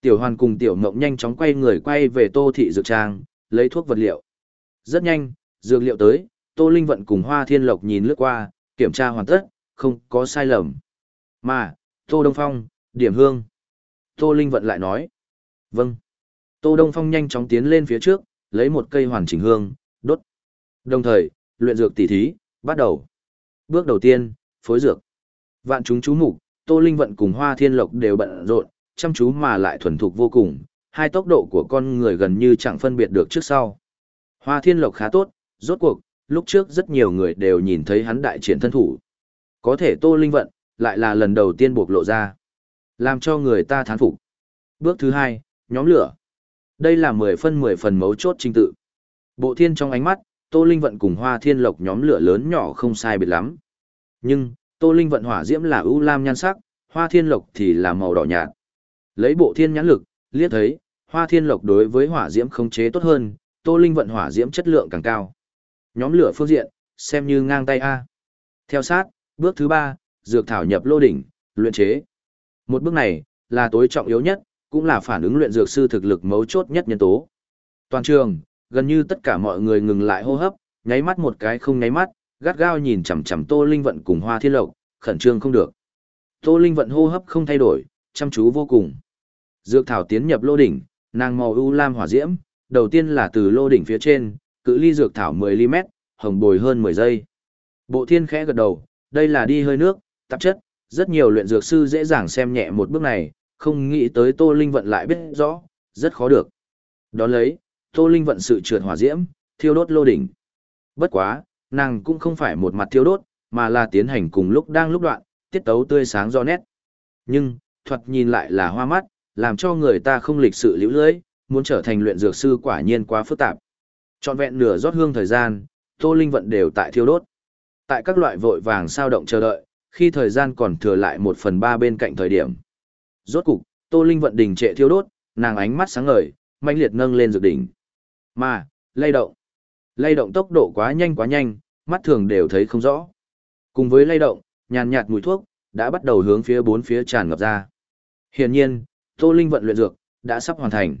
Tiểu Hoàn cùng Tiểu Ngộng nhanh chóng quay người quay về Tô Thị Dược Trang, lấy thuốc vật liệu. Rất nhanh, dược liệu tới, Tô Linh vận cùng Hoa Thiên Lộc nhìn lướt qua, kiểm tra hoàn tất, không có sai lầm. Mà, Tô Đông Phong, điểm hương. Tô Linh vận lại nói. Vâng. Tô Đông Phong nhanh chóng tiến lên phía trước, lấy một cây hoàn chỉnh hương, đốt. Đồng thời, luyện dược tỉ thí, bắt đầu. Bước đầu tiên, phối dược. Vạn chúng chú mục, Tô Linh vận cùng Hoa Thiên Lộc đều bận rộn, chăm chú mà lại thuần thục vô cùng, hai tốc độ của con người gần như chẳng phân biệt được trước sau. Hoa Thiên Lộc khá tốt, rốt cuộc, lúc trước rất nhiều người đều nhìn thấy hắn đại triển thân thủ. Có thể Tô Linh vận, lại là lần đầu tiên buộc lộ ra. Làm cho người ta thán phục. Bước thứ hai, nhóm lửa. Đây là 10 phân 10 phần mấu chốt trình tự. Bộ thiên trong ánh mắt, Tô Linh vận cùng Hoa Thiên Lộc nhóm lửa lớn nhỏ không sai biệt lắm. Nhưng, Tô Linh vận hỏa diễm là ưu lam nhan sắc, Hoa Thiên Lộc thì là màu đỏ nhạt. Lấy bộ thiên nhãn lực, liếc thấy, Hoa Thiên Lộc đối với hỏa diễm khống chế tốt hơn, Tô Linh vận hỏa diễm chất lượng càng cao. Nhóm lửa phương diện, xem như ngang tay A. Theo sát, bước thứ ba, dược thảo nhập lô đỉnh, luyện chế. Một bước này, là tối trọng yếu nhất, cũng là phản ứng luyện dược sư thực lực mấu chốt nhất nhân tố. Toàn trường, gần như tất cả mọi người ngừng lại hô hấp, nháy mắt một cái không nháy mắt, gắt gao nhìn chằm chằm Tô Linh Vận cùng Hoa Thiên Lộc, khẩn trương không được. Tô Linh Vận hô hấp không thay đổi, chăm chú vô cùng. Dược thảo tiến nhập lô đỉnh, nàng màu u lam hỏa diễm, đầu tiên là từ lô đỉnh phía trên, cự ly dược thảo 10 mm, hồng bồi hơn 10 giây. Bộ Thiên khẽ gật đầu, đây là đi hơi nước, tạp chất, rất nhiều luyện dược sư dễ dàng xem nhẹ một bước này, không nghĩ tới Tô Linh Vận lại biết rõ, rất khó được. Đón lấy, Tô Linh Vận sự trượt hỏa diễm, thiêu đốt lô đỉnh. Bất quá, nàng cũng không phải một mặt thiêu đốt, mà là tiến hành cùng lúc đang lúc đoạn, tiết tấu tươi sáng do nét. Nhưng, thuật nhìn lại là hoa mắt, làm cho người ta không lịch sự liễu lưỡi, muốn trở thành luyện dược sư quả nhiên quá phức tạp. Trọn vẹn nửa rót hương thời gian, Tô Linh Vận đều tại thiêu đốt. Tại các loại vội vàng sao động chờ đợi, khi thời gian còn thừa lại một phần ba bên cạnh thời điểm. Rốt cục, Tô Linh vận đình trệ thiêu đốt, nàng ánh mắt sáng ngời, mãnh liệt nâng lên dược đỉnh. Mà, lay động. Lay động tốc độ quá nhanh quá nhanh, mắt thường đều thấy không rõ. Cùng với lay động, nhàn nhạt mùi thuốc đã bắt đầu hướng phía bốn phía tràn ngập ra. Hiển nhiên, Tô Linh vận luyện dược đã sắp hoàn thành.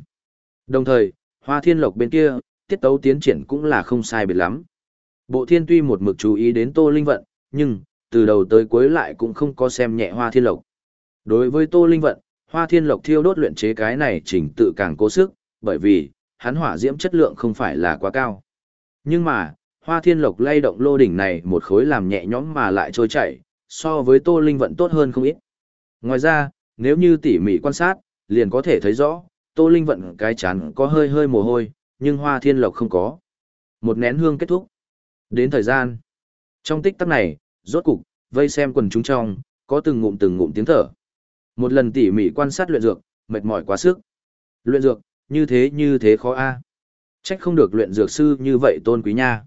Đồng thời, Hoa Thiên Lộc bên kia, tiết tấu tiến triển cũng là không sai biệt lắm. Bộ Thiên tuy một mực chú ý đến Tô Linh vận, nhưng từ đầu tới cuối lại cũng không có xem nhẹ Hoa Thiên Lộc. Đối với Tô Linh Vận, Hoa Thiên Lộc thiêu đốt luyện chế cái này chỉnh tự càng cố sức, bởi vì, hắn hỏa diễm chất lượng không phải là quá cao. Nhưng mà, Hoa Thiên Lộc lay động lô đỉnh này một khối làm nhẹ nhõm mà lại trôi chảy, so với Tô Linh Vận tốt hơn không ít. Ngoài ra, nếu như tỉ mỉ quan sát, liền có thể thấy rõ, Tô Linh vận cái chán có hơi hơi mồ hôi, nhưng hoa thiên lộc không có. Một nén hương kết thúc. Đến thời gian. Trong tích tắc này, rốt cục, vây xem quần chúng trong, có từng ngụm từng ngụm tiếng thở. Một lần tỉ mỉ quan sát luyện dược, mệt mỏi quá sức. Luyện dược, như thế như thế khó a. Trách không được luyện dược sư như vậy tôn quý nha.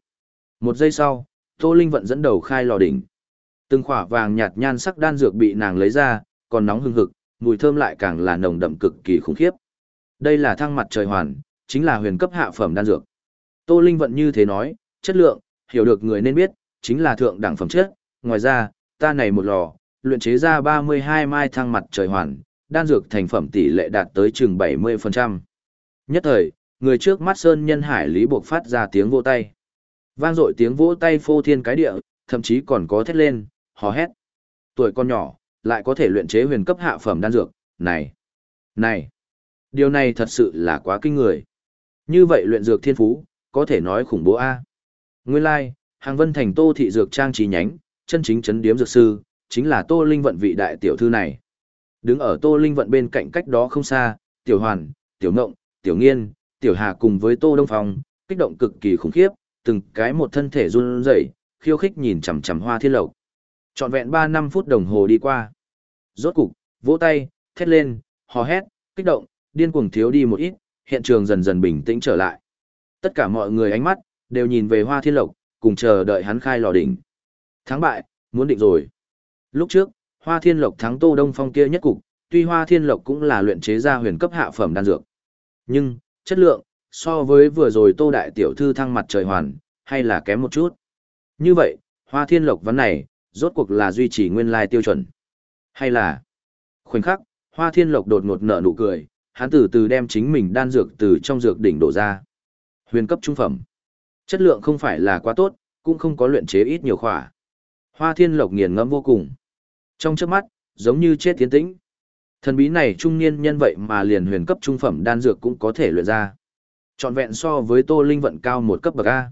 Một giây sau, Tô Linh vận dẫn đầu khai lò đỉnh. Từng khỏa vàng nhạt nhan sắc đan dược bị nàng lấy ra, còn nóng hừng hực, mùi thơm lại càng là nồng đậm cực kỳ khủng khiếp. Đây là thăng mặt trời hoàn, chính là huyền cấp hạ phẩm đan dược. Tô Linh vận như thế nói, chất lượng, hiểu được người nên biết, chính là thượng đẳng phẩm chất. Ngoài ra, ta này một lò, luyện chế ra 32 mai thăng mặt trời hoàn, đan dược thành phẩm tỷ lệ đạt tới chừng 70%. Nhất thời, người trước mắt Sơn Nhân Hải Lý buộc phát ra tiếng vỗ tay. Vang dội tiếng vỗ tay phô thiên cái địa, thậm chí còn có thét lên, hò hét. Tuổi con nhỏ, lại có thể luyện chế huyền cấp hạ phẩm đan dược, này, này. Điều này thật sự là quá kinh người. Như vậy luyện dược thiên phú, có thể nói khủng bố A. Nguyên lai, like, hàng vân thành tô thị dược trang trí nhánh, chân chính chấn điếm dược sư, chính là tô linh vận vị đại tiểu thư này. Đứng ở tô linh vận bên cạnh cách đó không xa, tiểu hoàn, tiểu ngộng, tiểu nghiên, tiểu hà cùng với tô đông phong, kích động cực kỳ khủng khiếp, từng cái một thân thể run rẩy, khiêu khích nhìn chằm chằm hoa thiên lộc. Trọn vẹn 3 năm phút đồng hồ đi qua. Rốt cục, vỗ tay, thét lên, hò hét, kích động, điên cuồng thiếu đi một ít, hiện trường dần dần bình tĩnh trở lại. Tất cả mọi người ánh mắt, đều nhìn về hoa thiên lộc, cùng chờ đợi hắn khai lò đỉnh. Thắng bại, muốn định rồi. Lúc trước, hoa thiên lộc thắng tô đông phong kia nhất cục, tuy hoa thiên lộc cũng là luyện chế ra huyền cấp hạ phẩm đan dược. Nhưng, chất lượng, so với vừa rồi tô đại tiểu thư thăng mặt trời hoàn, hay là kém một chút. Như vậy, hoa thiên lộc vấn này, rốt cuộc là duy trì nguyên lai tiêu chuẩn. Hay là, khoảnh khắc, hoa thiên lộc đột ngột nở nụ cười, hắn từ từ đem chính mình đan dược từ trong dược đỉnh đổ ra. Huyền cấp trung phẩm. Chất lượng không phải là quá tốt, cũng không có luyện chế ít nhiều khỏa. Hoa thiên lộc nghiền ngẫm vô cùng. Trong trước mắt, giống như chết tiến tĩnh. Thần bí này trung niên nhân vậy mà liền huyền cấp trung phẩm đan dược cũng có thể luyện ra. Trọn vẹn so với Tô Linh vận cao một cấp bậc A.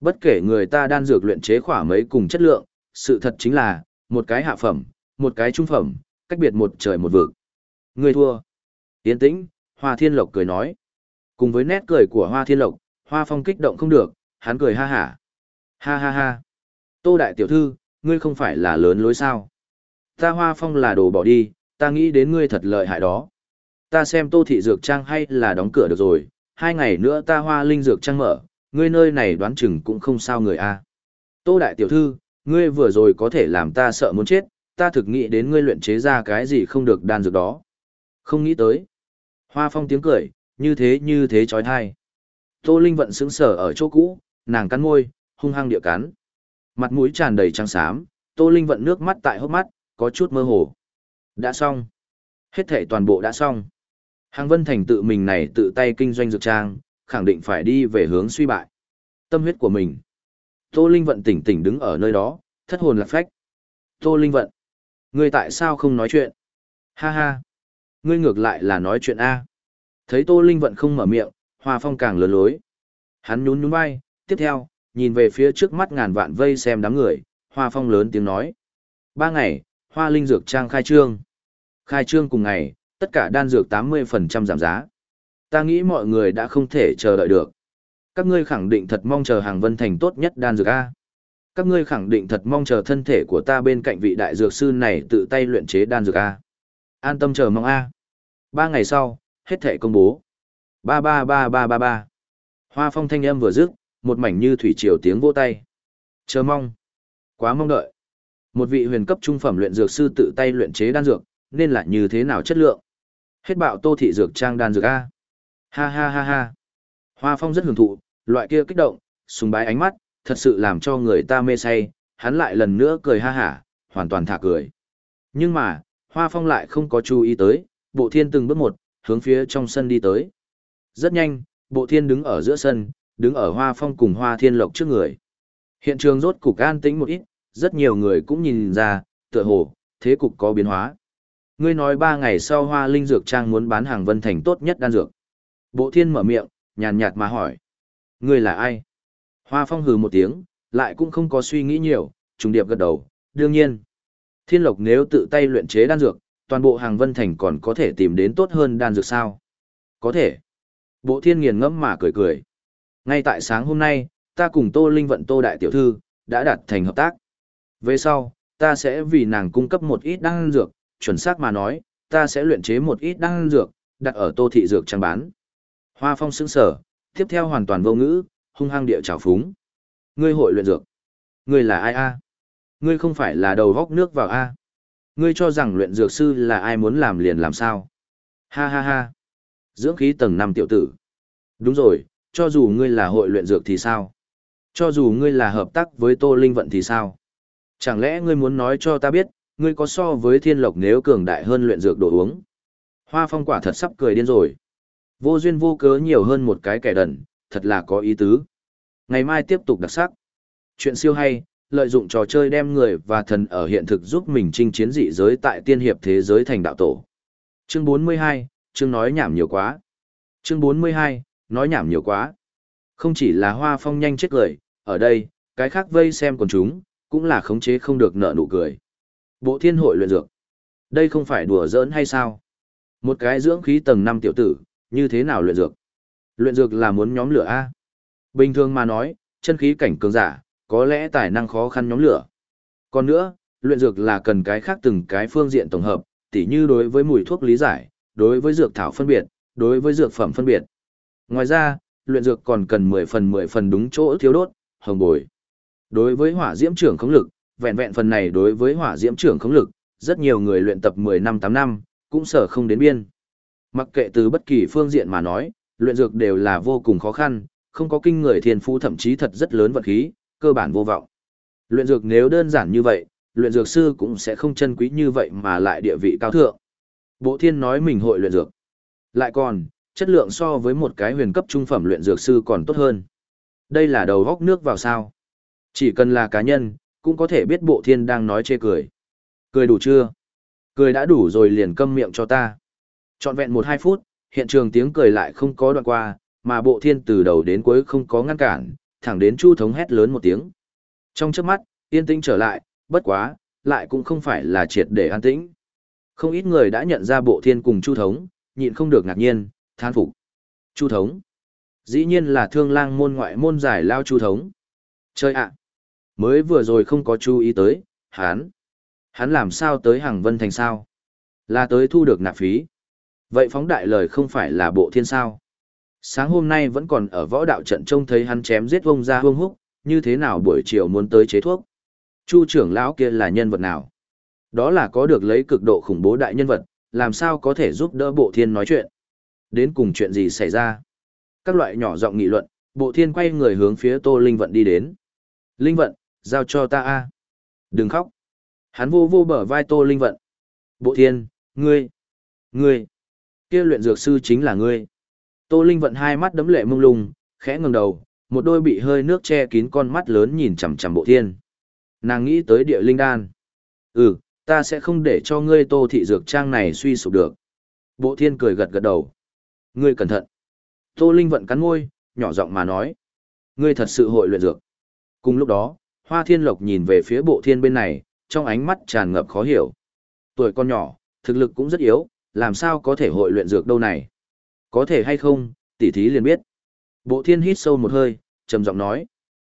Bất kể người ta đan dược luyện chế khỏa mấy cùng chất lượng, sự thật chính là, một cái hạ phẩm, một cái trung phẩm, cách biệt một trời một vực. Người thua. Tiến tĩnh, Hoa Thiên Lộc cười nói. Cùng với nét cười của Hoa Thiên Lộc, Hoa Phong kích động không được, hắn cười ha hả. Ha ha ha. Tô Đại Tiểu Thư, ngươi không phải là lớn lối sao. Ta Hoa Phong là đồ bỏ đi, ta nghĩ đến ngươi thật lợi hại đó. Ta xem Tô Thị Dược Trang hay là đóng cửa được rồi, hai ngày nữa ta Hoa Linh Dược Trang mở, ngươi nơi này đoán chừng cũng không sao người a. Tô Đại Tiểu Thư, ngươi vừa rồi có thể làm ta sợ muốn chết, ta thực nghĩ đến ngươi luyện chế ra cái gì không được đan dược đó. Không nghĩ tới. Hoa phong tiếng cười, như thế như thế trói thai. Tô Linh vận sững sở ở chỗ cũ, nàng cắn môi, hung hăng địa cắn. Mặt mũi tràn đầy trắng xám, Tô Linh vận nước mắt tại hốc mắt, có chút mơ hồ. Đã xong. Hết thể toàn bộ đã xong. Hàng Vân Thành tự mình này tự tay kinh doanh dược trang, khẳng định phải đi về hướng suy bại. Tâm huyết của mình. Tô Linh vận tỉnh tỉnh đứng ở nơi đó, thất hồn lạc phách. Tô Linh vận. Ngươi tại sao không nói chuyện? Ha ha. Ngươi ngược lại là nói chuyện A. Thấy Tô Linh Vận không mở miệng, Hoa Phong càng lớn lối. Hắn nhún nhún vai, tiếp theo, nhìn về phía trước mắt ngàn vạn vây xem đám người, Hoa Phong lớn tiếng nói. Ba ngày, Hoa Linh Dược Trang khai trương. Khai trương cùng ngày, tất cả đan dược 80% giảm giá. Ta nghĩ mọi người đã không thể chờ đợi được. Các ngươi khẳng định thật mong chờ hàng vân thành tốt nhất đan dược A. Các ngươi khẳng định thật mong chờ thân thể của ta bên cạnh vị đại dược sư này tự tay luyện chế đan dược A. An tâm chờ mong A. Ba ngày sau, hết thể công bố. Ba ba ba ba ba ba. Hoa phong thanh âm vừa dứt, một mảnh như thủy triều tiếng vỗ tay. Chờ mong. Quá mong đợi. Một vị huyền cấp trung phẩm luyện dược sư tự tay luyện chế đan dược, nên là như thế nào chất lượng. Hết bạo tô thị dược trang đan dược A. Ha ha ha ha. Hoa phong rất hưởng thụ, loại kia kích động, sùng bái ánh mắt, thật sự làm cho người ta mê say, hắn lại lần nữa cười ha hả, hoàn toàn thả cười. Nhưng mà, Hoa Phong lại không có chú ý tới, Bộ Thiên từng bước một, hướng phía trong sân đi tới. Rất nhanh, Bộ Thiên đứng ở giữa sân, đứng ở Hoa Phong cùng Hoa Thiên Lộc trước người. Hiện trường rốt cục an tĩnh một ít, rất nhiều người cũng nhìn ra, tựa hồ, thế cục có biến hóa. Ngươi nói ba ngày sau Hoa Linh Dược Trang muốn bán hàng Vân Thành tốt nhất đan dược. Bộ Thiên mở miệng, nhàn nhạt mà hỏi. Ngươi là ai? Hoa Phong hừ một tiếng, lại cũng không có suy nghĩ nhiều, trùng điệp gật đầu, đương nhiên. Thiên Lộc nếu tự tay luyện chế đan dược, toàn bộ hàng vân thành còn có thể tìm đến tốt hơn đan dược sao. Có thể. Bộ thiên nghiền ngẫm mà cười cười. Ngay tại sáng hôm nay, ta cùng Tô Linh vận Tô Đại Tiểu Thư, đã đạt thành hợp tác. Về sau, ta sẽ vì nàng cung cấp một ít đan dược, chuẩn xác mà nói, ta sẽ luyện chế một ít đan dược, đặt ở Tô Thị Dược trang bán. Hoa Phong sững sở, tiếp theo hoàn toàn vô ngữ, hung hăng địa trào phúng. Ngươi hội luyện dược. Ngươi là ai a? Ngươi không phải là đầu góc nước vào a? Ngươi cho rằng luyện dược sư là ai muốn làm liền làm sao? Ha ha ha. Dưỡng khí tầng 5 tiểu tử. Đúng rồi, cho dù ngươi là hội luyện dược thì sao? Cho dù ngươi là hợp tác với Tô Linh Vận thì sao? Chẳng lẽ ngươi muốn nói cho ta biết, ngươi có so với thiên lộc nếu cường đại hơn luyện dược đồ uống? Hoa phong quả thật sắp cười điên rồi. Vô duyên vô cớ nhiều hơn một cái kẻ đần, thật là có ý tứ. Ngày mai tiếp tục đặc sắc. Chuyện siêu hay, lợi dụng trò chơi đem người và thần ở hiện thực giúp mình chinh chiến dị giới tại tiên hiệp thế giới thành đạo tổ. Chương 42, chương nói nhảm nhiều quá. Chương 42, nói nhảm nhiều quá. Không chỉ là hoa phong nhanh chết cười, ở đây, cái khác vây xem còn chúng, cũng là khống chế không được nợ nụ cười. Bộ thiên hội luyện dược. Đây không phải đùa giỡn hay sao? Một cái dưỡng khí tầng 5 tiểu tử, như thế nào luyện dược? Luyện dược là muốn nhóm lửa A. Bình thường mà nói, chân khí cảnh cường giả, có lẽ tài năng khó khăn nhóm lửa. Còn nữa, luyện dược là cần cái khác từng cái phương diện tổng hợp, tỉ như đối với mùi thuốc lý giải, đối với dược thảo phân biệt, đối với dược phẩm phân biệt. Ngoài ra, luyện dược còn cần 10 phần 10 phần đúng chỗ thiếu đốt, hồng bồi. Đối với hỏa diễm trưởng khống lực, vẹn vẹn phần này đối với hỏa diễm trưởng khống lực, rất nhiều người luyện tập 10 năm 8 năm, cũng sở không đến biên. Mặc kệ từ bất kỳ phương diện mà nói, luyện dược đều là vô cùng khó khăn, không có kinh người thiên phú thậm chí thật rất lớn vật khí, cơ bản vô vọng. Luyện dược nếu đơn giản như vậy, luyện dược sư cũng sẽ không chân quý như vậy mà lại địa vị cao thượng. Bộ thiên nói mình hội luyện dược. Lại còn, chất lượng so với một cái huyền cấp trung phẩm luyện dược sư còn tốt hơn. Đây là đầu góc nước vào sao. Chỉ cần là cá nhân, cũng có thể biết bộ thiên đang nói chê cười. Cười đủ chưa? Cười đã đủ rồi liền câm miệng cho ta. Chọn vẹn một hai phút, hiện trường tiếng cười lại không có đoạn qua, mà bộ thiên từ đầu đến cuối không có ngăn cản, thẳng đến chu thống hét lớn một tiếng. Trong chớp mắt, yên tĩnh trở lại, bất quá, lại cũng không phải là triệt để an tĩnh. Không ít người đã nhận ra bộ thiên cùng chu thống, nhịn không được ngạc nhiên, than phục. Chu thống. Dĩ nhiên là thương lang môn ngoại môn giải lao chu thống. Chơi ạ. Mới vừa rồi không có chú ý tới, hắn. Hắn làm sao tới hàng vân thành sao? Là tới thu được nạp phí. Vậy phóng đại lời không phải là bộ thiên sao? Sáng hôm nay vẫn còn ở võ đạo trận trông thấy hắn chém giết vông ra vông húc, như thế nào buổi chiều muốn tới chế thuốc? Chu trưởng lão kia là nhân vật nào? Đó là có được lấy cực độ khủng bố đại nhân vật, làm sao có thể giúp đỡ bộ thiên nói chuyện? Đến cùng chuyện gì xảy ra? Các loại nhỏ giọng nghị luận, bộ thiên quay người hướng phía tô linh vận đi đến. Linh vận, giao cho ta a Đừng khóc. Hắn vô vô bờ vai tô linh vận. Bộ thiên, ngươi, ngươi, kia luyện dược sư chính là ngươi. Tô Linh vận hai mắt đấm lệ mông lung, khẽ ngẩng đầu, một đôi bị hơi nước che kín con mắt lớn nhìn chằm chằm bộ thiên. Nàng nghĩ tới địa linh đan. Ừ, ta sẽ không để cho ngươi tô thị dược trang này suy sụp được. Bộ thiên cười gật gật đầu. Ngươi cẩn thận. Tô Linh vận cắn môi, nhỏ giọng mà nói. Ngươi thật sự hội luyện dược. Cùng lúc đó, Hoa Thiên Lộc nhìn về phía bộ thiên bên này, trong ánh mắt tràn ngập khó hiểu. Tuổi con nhỏ, thực lực cũng rất yếu, làm sao có thể hội luyện dược đâu này. Có thể hay không, tỉ thí liền biết. Bộ thiên hít sâu một hơi, trầm giọng nói.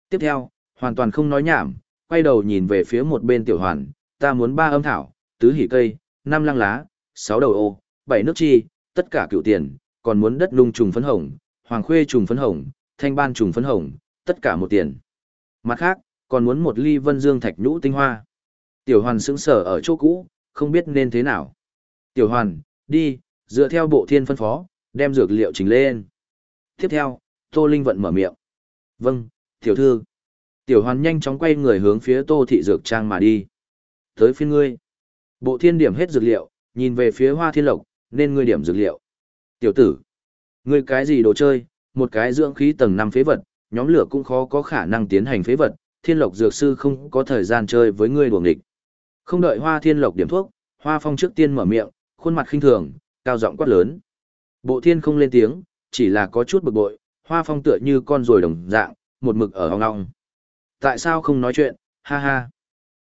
Tiếp theo, hoàn toàn không nói nhảm, quay đầu nhìn về phía một bên tiểu hoàn, ta muốn ba âm thảo, tứ hỉ cây, năm lăng lá, sáu đầu ô, bảy nước chi, tất cả cựu tiền, còn muốn đất nung trùng phấn hồng, hoàng khuê trùng phấn hồng, thanh ban trùng phấn hồng, tất cả một tiền. Mặt khác, còn muốn một ly vân dương thạch nhũ tinh hoa. Tiểu hoàn sững sở ở chỗ cũ, không biết nên thế nào. Tiểu hoàn, đi, dựa theo bộ thiên phân phó, đem dược liệu trình lên. Tiếp theo, Tô Linh vận mở miệng. Vâng, tiểu thư. Tiểu hoàn nhanh chóng quay người hướng phía Tô Thị Dược Trang mà đi. Tới phiên ngươi. Bộ thiên điểm hết dược liệu, nhìn về phía hoa thiên lộc, nên ngươi điểm dược liệu. Tiểu tử. Ngươi cái gì đồ chơi, một cái dưỡng khí tầng 5 phế vật, nhóm lửa cũng khó có khả năng tiến hành phế vật, thiên lộc dược sư không có thời gian chơi với ngươi đuồng địch. Không đợi hoa thiên lộc điểm thuốc, hoa phong trước tiên mở miệng, khuôn mặt khinh thường, cao giọng quát lớn. Bộ thiên không lên tiếng, chỉ là có chút bực bội, hoa phong tựa như con rồi đồng dạng, một mực ở hong ngong. Tại sao không nói chuyện, ha ha.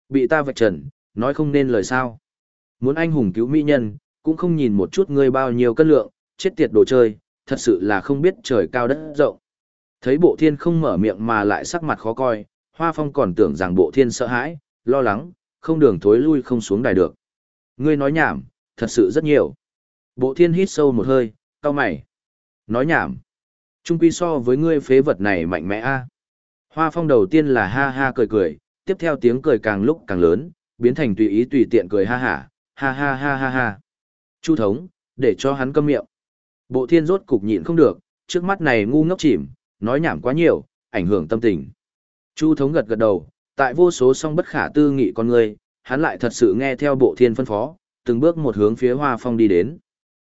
Bị ta vạch trần, nói không nên lời sao. Muốn anh hùng cứu mỹ nhân, cũng không nhìn một chút ngươi bao nhiêu cân lượng, chết tiệt đồ chơi, thật sự là không biết trời cao đất rộng. Thấy bộ thiên không mở miệng mà lại sắc mặt khó coi, hoa phong còn tưởng rằng bộ thiên sợ hãi, lo lắng, không đường thối lui không xuống đài được. Ngươi nói nhảm, thật sự rất nhiều. Bộ thiên hít sâu một hơi, cao mày. Nói nhảm. Trung quy so với ngươi phế vật này mạnh mẽ a. Hoa phong đầu tiên là ha ha cười cười, tiếp theo tiếng cười càng lúc càng lớn, biến thành tùy ý tùy tiện cười ha hả, ha ha ha ha ha. Chu thống, để cho hắn câm miệng. Bộ thiên rốt cục nhịn không được, trước mắt này ngu ngốc chìm, nói nhảm quá nhiều, ảnh hưởng tâm tình. Chu thống gật gật đầu, tại vô số song bất khả tư nghị con người, hắn lại thật sự nghe theo bộ thiên phân phó, từng bước một hướng phía hoa phong đi đến.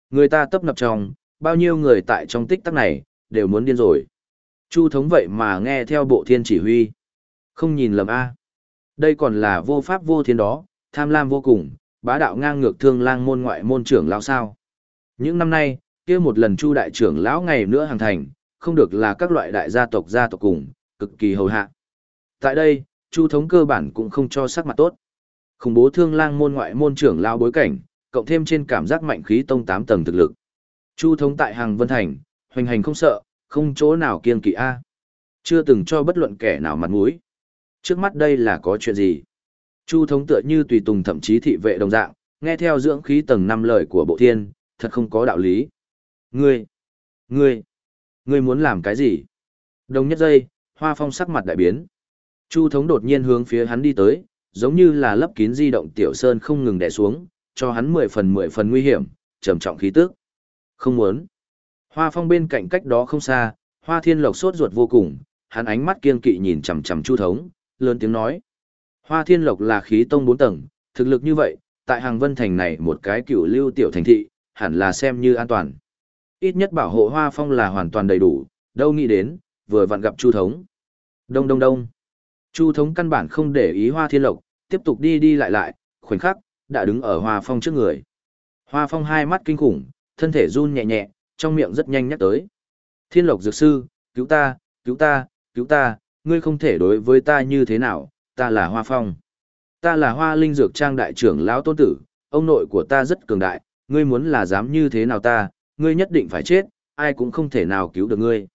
Người ta tấp nập trong, bao nhiêu người tại trong tích tắc này, đều muốn điên rồi. Chu thống vậy mà nghe theo bộ thiên chỉ huy. Không nhìn lầm A. Đây còn là vô pháp vô thiên đó, tham lam vô cùng, bá đạo ngang ngược thương lang môn ngoại môn trưởng lão sao. Những năm nay, kia một lần chu đại trưởng lão ngày nữa hàng thành, không được là các loại đại gia tộc gia tộc cùng, cực kỳ hầu hạ. Tại đây, chu thống cơ bản cũng không cho sắc mặt tốt. Khủng bố thương lang môn ngoại môn trưởng lão bối cảnh, cộng thêm trên cảm giác mạnh khí tông 8 tầng thực lực. Chu thống tại hàng Vân Thành, hoành hành không sợ, không chỗ nào kiên kỵ A. Chưa từng cho bất luận kẻ nào mặt mũi. Trước mắt đây là có chuyện gì? Chu thống tựa như tùy tùng thậm chí thị vệ đồng dạng, nghe theo dưỡng khí tầng năm lời của bộ thiên, thật không có đạo lý. Ngươi, ngươi, ngươi muốn làm cái gì? Đồng nhất giây, hoa phong sắc mặt đại biến. Chu thống đột nhiên hướng phía hắn đi tới, giống như là lấp kín di động tiểu sơn không ngừng đè xuống, cho hắn mười phần mười phần nguy hiểm, trầm trọng khí tức. Không muốn. Hoa phong bên cạnh cách đó không xa, hoa thiên lộc sốt ruột vô cùng, hắn ánh mắt kiên kỵ nhìn chằm chằm chu thống, lớn tiếng nói. Hoa thiên lộc là khí tông bốn tầng, thực lực như vậy, tại hàng vân thành này một cái cựu lưu tiểu thành thị, hẳn là xem như an toàn. Ít nhất bảo hộ hoa phong là hoàn toàn đầy đủ, đâu nghĩ đến, vừa vặn gặp chu thống. Đông đông đông. Chu thống căn bản không để ý hoa thiên lộc, tiếp tục đi đi lại lại, khoảnh khắc, đã đứng ở hoa phong trước người. Hoa phong hai mắt kinh khủng, thân thể run nhẹ nhẹ, trong miệng rất nhanh nhắc tới. Thiên lộc dược sư, cứu ta, cứu ta, cứu ta, ngươi không thể đối với ta như thế nào, ta là hoa phong. Ta là hoa linh dược trang đại trưởng lão tôn tử, ông nội của ta rất cường đại, ngươi muốn là dám như thế nào ta, ngươi nhất định phải chết, ai cũng không thể nào cứu được ngươi.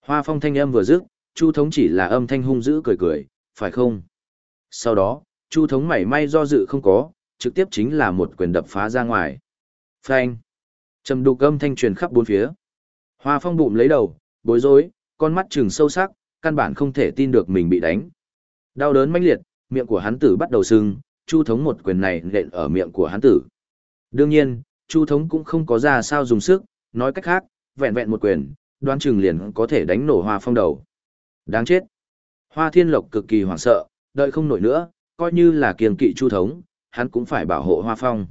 Hoa phong thanh âm vừa dứt, Chu thống chỉ là âm thanh hung dữ cười cười, phải không? Sau đó, Chu thống mảy may do dự không có, trực tiếp chính là một quyền đập phá ra ngoài. Phanh! Trầm đục âm thanh truyền khắp bốn phía. Hoa phong bụng lấy đầu, bối rối, con mắt trừng sâu sắc, căn bản không thể tin được mình bị đánh. Đau đớn mãnh liệt, miệng của hắn tử bắt đầu sưng, Chu thống một quyền này nện ở miệng của hắn tử. Đương nhiên, Chu thống cũng không có ra sao dùng sức, nói cách khác, vẹn vẹn một quyền, đoán chừng liền có thể đánh nổ Hoa Phong đầu. Đáng chết. Hoa Thiên Lộc cực kỳ hoảng sợ, đợi không nổi nữa, coi như là kiềng kỵ Chu thống, hắn cũng phải bảo hộ Hoa Phong.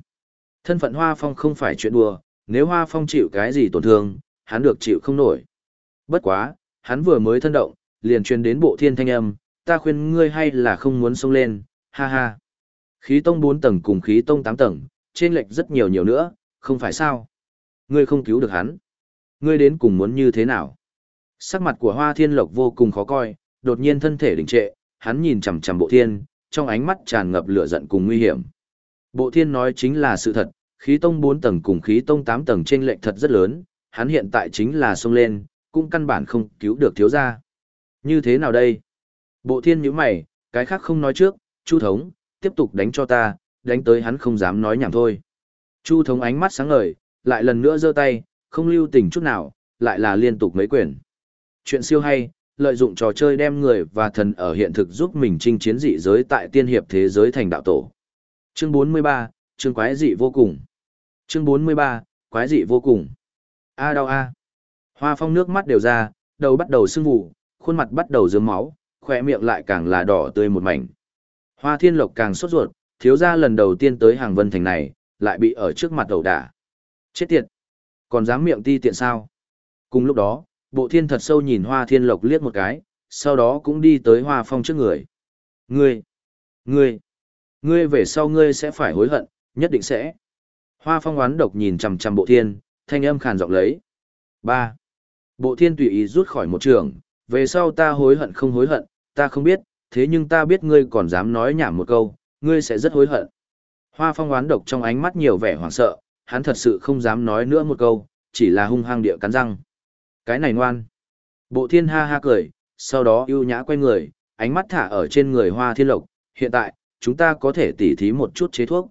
Thân phận Hoa Phong không phải chuyện đùa, nếu Hoa Phong chịu cái gì tổn thương, hắn được chịu không nổi. Bất quá, hắn vừa mới thân động, liền truyền đến bộ thiên thanh âm, ta khuyên ngươi hay là không muốn xông lên, ha ha. Khí tông 4 tầng cùng khí tông 8 tầng, trên lệch rất nhiều nhiều nữa, không phải sao? Ngươi không cứu được hắn. Ngươi đến cùng muốn như thế nào? Sắc mặt của Hoa Thiên Lộc vô cùng khó coi, đột nhiên thân thể đình trệ, hắn nhìn chằm chằm Bộ Thiên, trong ánh mắt tràn ngập lửa giận cùng nguy hiểm. Bộ Thiên nói chính là sự thật, khí tông 4 tầng cùng khí tông 8 tầng trên lệch thật rất lớn, hắn hiện tại chính là xông lên, cũng căn bản không cứu được thiếu gia. Như thế nào đây? Bộ thiên nhíu mày, cái khác không nói trước, Chu thống, tiếp tục đánh cho ta, đánh tới hắn không dám nói nhảm thôi. Chu thống ánh mắt sáng ngời, lại lần nữa giơ tay, không lưu tình chút nào, lại là liên tục mấy quyền. Chuyện siêu hay, lợi dụng trò chơi đem người và thần ở hiện thực giúp mình chinh chiến dị giới tại tiên hiệp thế giới thành đạo tổ. Chương 43, chương quái dị vô cùng. Chương 43, quái dị vô cùng. A đau a. Hoa phong nước mắt đều ra, đầu bắt đầu sưng vụ, khuôn mặt bắt đầu dớm máu, khỏe miệng lại càng là đỏ tươi một mảnh. Hoa thiên lộc càng sốt ruột, thiếu ra lần đầu tiên tới hàng vân thành này, lại bị ở trước mặt đầu đả. Chết tiệt! Còn dám miệng ti tiện sao? Cùng lúc đó, bộ thiên thật sâu nhìn hoa thiên lộc liếc một cái, sau đó cũng đi tới hoa phong trước người. Ngươi! Ngươi! Ngươi về sau ngươi sẽ phải hối hận, nhất định sẽ. Hoa phong oán độc nhìn chằm chằm bộ thiên, thanh âm khàn giọng lấy. 3. Bộ thiên tùy ý rút khỏi một trường, về sau ta hối hận không hối hận, ta không biết, thế nhưng ta biết ngươi còn dám nói nhảm một câu, ngươi sẽ rất hối hận. Hoa phong oán độc trong ánh mắt nhiều vẻ hoảng sợ, hắn thật sự không dám nói nữa một câu, chỉ là hung hăng địa cắn răng. Cái này ngoan. Bộ thiên ha ha cười, sau đó ưu nhã quay người, ánh mắt thả ở trên người hoa thiên lộc. Hiện tại, chúng ta có thể tỉ thí một chút chế thuốc.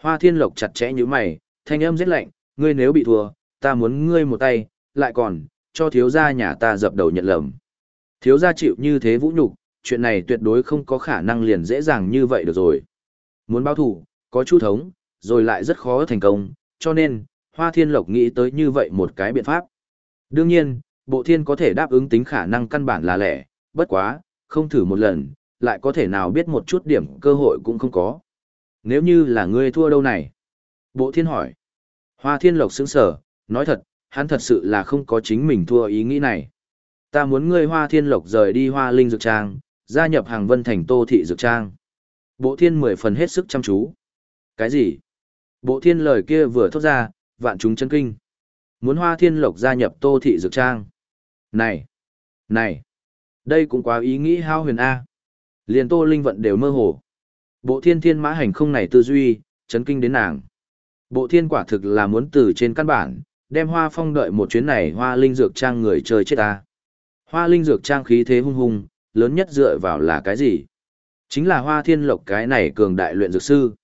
Hoa thiên lộc chặt chẽ như mày, thanh âm rất lạnh, ngươi nếu bị thua, ta muốn ngươi một tay, lại còn, cho thiếu gia nhà ta dập đầu nhận lầm. Thiếu gia chịu như thế vũ nhục, chuyện này tuyệt đối không có khả năng liền dễ dàng như vậy được rồi. Muốn báo thủ, có chu thống, rồi lại rất khó thành công, cho nên, Hoa Thiên Lộc nghĩ tới như vậy một cái biện pháp. Đương nhiên, bộ thiên có thể đáp ứng tính khả năng căn bản là lẻ, bất quá, không thử một lần, lại có thể nào biết một chút điểm cơ hội cũng không có. Nếu như là ngươi thua đâu này? Bộ thiên hỏi. Hoa Thiên Lộc sững sở, nói thật, hắn thật sự là không có chính mình thua ý nghĩ này. Ta muốn ngươi Hoa Thiên Lộc rời đi Hoa Linh Dược Trang, gia nhập hàng vân thành Tô Thị Dược Trang. Bộ thiên mười phần hết sức chăm chú. Cái gì? Bộ thiên lời kia vừa thốt ra, vạn chúng chân kinh. Muốn Hoa Thiên Lộc gia nhập Tô Thị Dược Trang. Này! Này! Đây cũng quá ý nghĩ hao huyền A. Liền Tô Linh Vận đều mơ hồ. Bộ thiên thiên mã hành không này tư duy, chấn kinh đến nàng. Bộ thiên quả thực là muốn từ trên căn bản, đem hoa phong đợi một chuyến này hoa linh dược trang người chơi chết ta. Hoa linh dược trang khí thế hung hung, lớn nhất dựa vào là cái gì? Chính là hoa thiên lộc cái này cường đại luyện dược sư.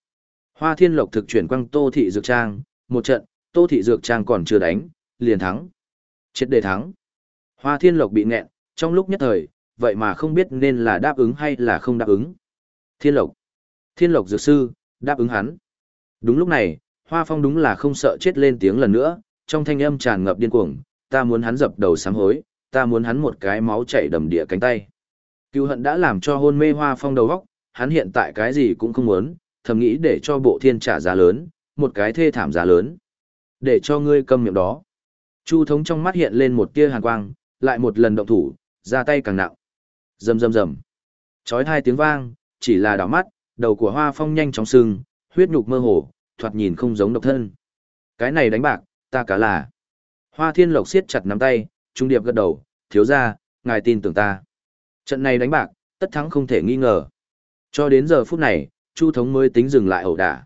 Hoa thiên lộc thực chuyển quăng tô thị dược trang, một trận, tô thị dược trang còn chưa đánh, liền thắng. Chết đề thắng. Hoa thiên lộc bị nghẹn, trong lúc nhất thời, vậy mà không biết nên là đáp ứng hay là không đáp ứng. Thiên lộc. Thiên lộc dược sư, đáp ứng hắn. Đúng lúc này, Hoa Phong đúng là không sợ chết lên tiếng lần nữa, trong thanh âm tràn ngập điên cuồng, ta muốn hắn dập đầu sám hối, ta muốn hắn một cái máu chảy đầm địa cánh tay. Cựu hận đã làm cho hôn mê Hoa Phong đầu óc, hắn hiện tại cái gì cũng không muốn, thầm nghĩ để cho bộ thiên trả giá lớn, một cái thê thảm giá lớn. Để cho ngươi câm miệng đó. Chu thống trong mắt hiện lên một tia hàn quang, lại một lần động thủ, ra tay càng nặng. Rầm rầm rầm. Chói hai tiếng vang, chỉ là đảo mắt, đầu của Hoa Phong nhanh chóng sưng, huyết nhục mơ hồ, thoạt nhìn không giống độc thân. Cái này đánh bạc, ta cả là. Hoa Thiên Lộc siết chặt nắm tay, trung điệp gật đầu, thiếu ra, ngài tin tưởng ta. Trận này đánh bạc, tất thắng không thể nghi ngờ. Cho đến giờ phút này, Chu Thống mới tính dừng lại ẩu đả.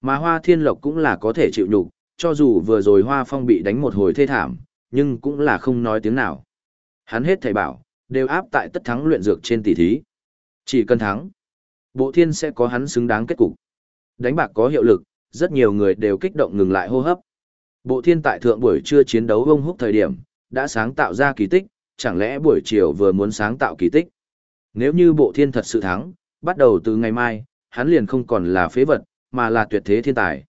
Mà Hoa Thiên Lộc cũng là có thể chịu nhục, cho dù vừa rồi Hoa Phong bị đánh một hồi thê thảm, nhưng cũng là không nói tiếng nào. Hắn hết thầy bảo, đều áp tại tất thắng luyện dược trên tỷ thí. Chỉ cần thắng, bộ thiên sẽ có hắn xứng đáng kết cục. Đánh bạc có hiệu lực, rất nhiều người đều kích động ngừng lại hô hấp. Bộ thiên tại thượng buổi trưa chiến đấu vông húc thời điểm, đã sáng tạo ra kỳ tích, chẳng lẽ buổi chiều vừa muốn sáng tạo kỳ tích. Nếu như bộ thiên thật sự thắng, bắt đầu từ ngày mai, hắn liền không còn là phế vật, mà là tuyệt thế thiên tài.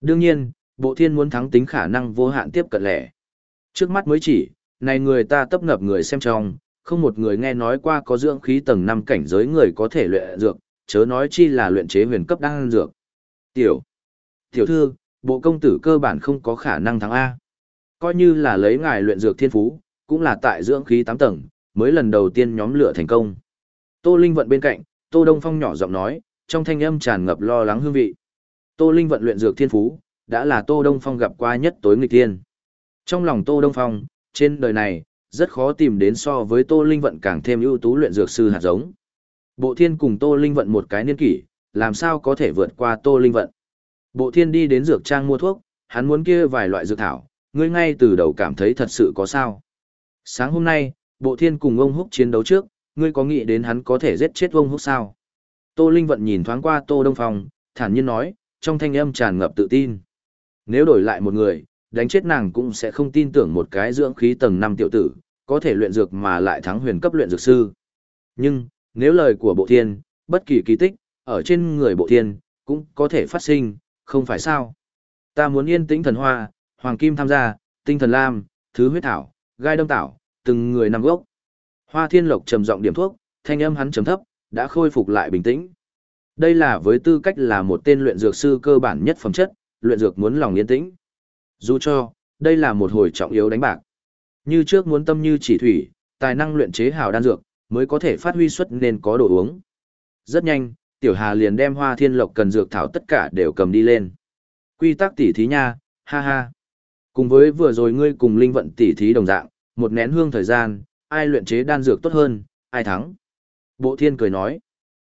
Đương nhiên, bộ thiên muốn thắng tính khả năng vô hạn tiếp cận lẻ. Trước mắt mới chỉ, này người ta tấp ngập người xem trong, không một người nghe nói qua có dưỡng khí tầng 5 cảnh giới người có thể luyện dược, chớ nói chi là luyện chế huyền cấp đan dược. Tiểu, tiểu thư, bộ công tử cơ bản không có khả năng thắng A. Coi như là lấy ngài luyện dược thiên phú, cũng là tại dưỡng khí 8 tầng, mới lần đầu tiên nhóm lửa thành công. Tô Linh vận bên cạnh, Tô Đông Phong nhỏ giọng nói, trong thanh âm tràn ngập lo lắng hương vị. Tô Linh vận luyện dược thiên phú, đã là Tô Đông Phong gặp qua nhất tối nghịch thiên. Trong lòng Tô Đông Phong, trên đời này, rất khó tìm đến so với Tô Linh vận càng thêm ưu tú luyện dược sư hạt giống. Bộ thiên cùng Tô Linh vận một cái niên kỷ, làm sao có thể vượt qua Tô Linh vận. Bộ thiên đi đến dược trang mua thuốc, hắn muốn kia vài loại dược thảo, ngươi ngay từ đầu cảm thấy thật sự có sao. Sáng hôm nay, bộ thiên cùng ông húc chiến đấu trước, ngươi có nghĩ đến hắn có thể giết chết ông húc sao? Tô Linh vận nhìn thoáng qua Tô Đông Phong, thản nhiên nói, trong thanh âm tràn ngập tự tin. Nếu đổi lại một người, đánh chết nàng cũng sẽ không tin tưởng một cái dưỡng khí tầng 5 tiểu tử, có thể luyện dược mà lại thắng huyền cấp luyện dược sư. Nhưng, nếu lời của bộ thiên, bất kỳ kỳ tích, ở trên người bộ thiên, cũng có thể phát sinh, không phải sao. Ta muốn yên tĩnh thần hoa, hoàng kim tham gia, tinh thần lam, thứ huyết thảo, gai đông tảo, từng người nằm gốc. Hoa thiên lộc trầm giọng điểm thuốc, thanh âm hắn trầm thấp, đã khôi phục lại bình tĩnh. Đây là với tư cách là một tên luyện dược sư cơ bản nhất phẩm chất, luyện dược muốn lòng yên tĩnh. Dù cho, đây là một hồi trọng yếu đánh bạc. Như trước muốn tâm như chỉ thủy, tài năng luyện chế hào đan dược, mới có thể phát huy suất nên có đồ uống. Rất nhanh, Tiểu Hà liền đem hoa thiên lộc cần dược thảo tất cả đều cầm đi lên. Quy tắc tỉ thí nha, ha ha. Cùng với vừa rồi ngươi cùng linh vận tỉ thí đồng dạng, một nén hương thời gian, ai luyện chế đan dược tốt hơn, ai thắng. Bộ thiên cười nói.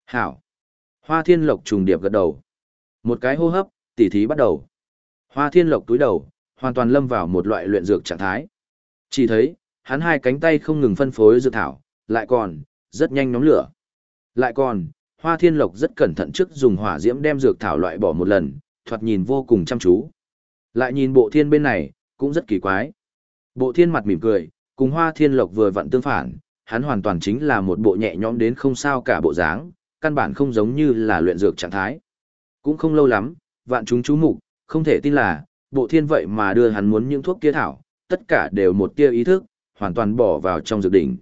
Hảo. Hoa thiên lộc trùng điệp gật đầu. Một cái hô hấp, tỉ thí bắt đầu. Hoa thiên lộc túi đầu, hoàn toàn lâm vào một loại luyện dược trạng thái. Chỉ thấy, hắn hai cánh tay không ngừng phân phối dược thảo, lại còn, rất nhanh nhóm lửa. Lại còn, Hoa Thiên Lộc rất cẩn thận trước dùng hỏa diễm đem dược thảo loại bỏ một lần, thoạt nhìn vô cùng chăm chú. Lại nhìn bộ thiên bên này, cũng rất kỳ quái. Bộ thiên mặt mỉm cười, cùng Hoa Thiên Lộc vừa vặn tương phản, hắn hoàn toàn chính là một bộ nhẹ nhõm đến không sao cả bộ dáng, căn bản không giống như là luyện dược trạng thái. Cũng không lâu lắm, vạn chúng chú mục, không thể tin là, bộ thiên vậy mà đưa hắn muốn những thuốc kia thảo, tất cả đều một tia ý thức, hoàn toàn bỏ vào trong dược đỉnh.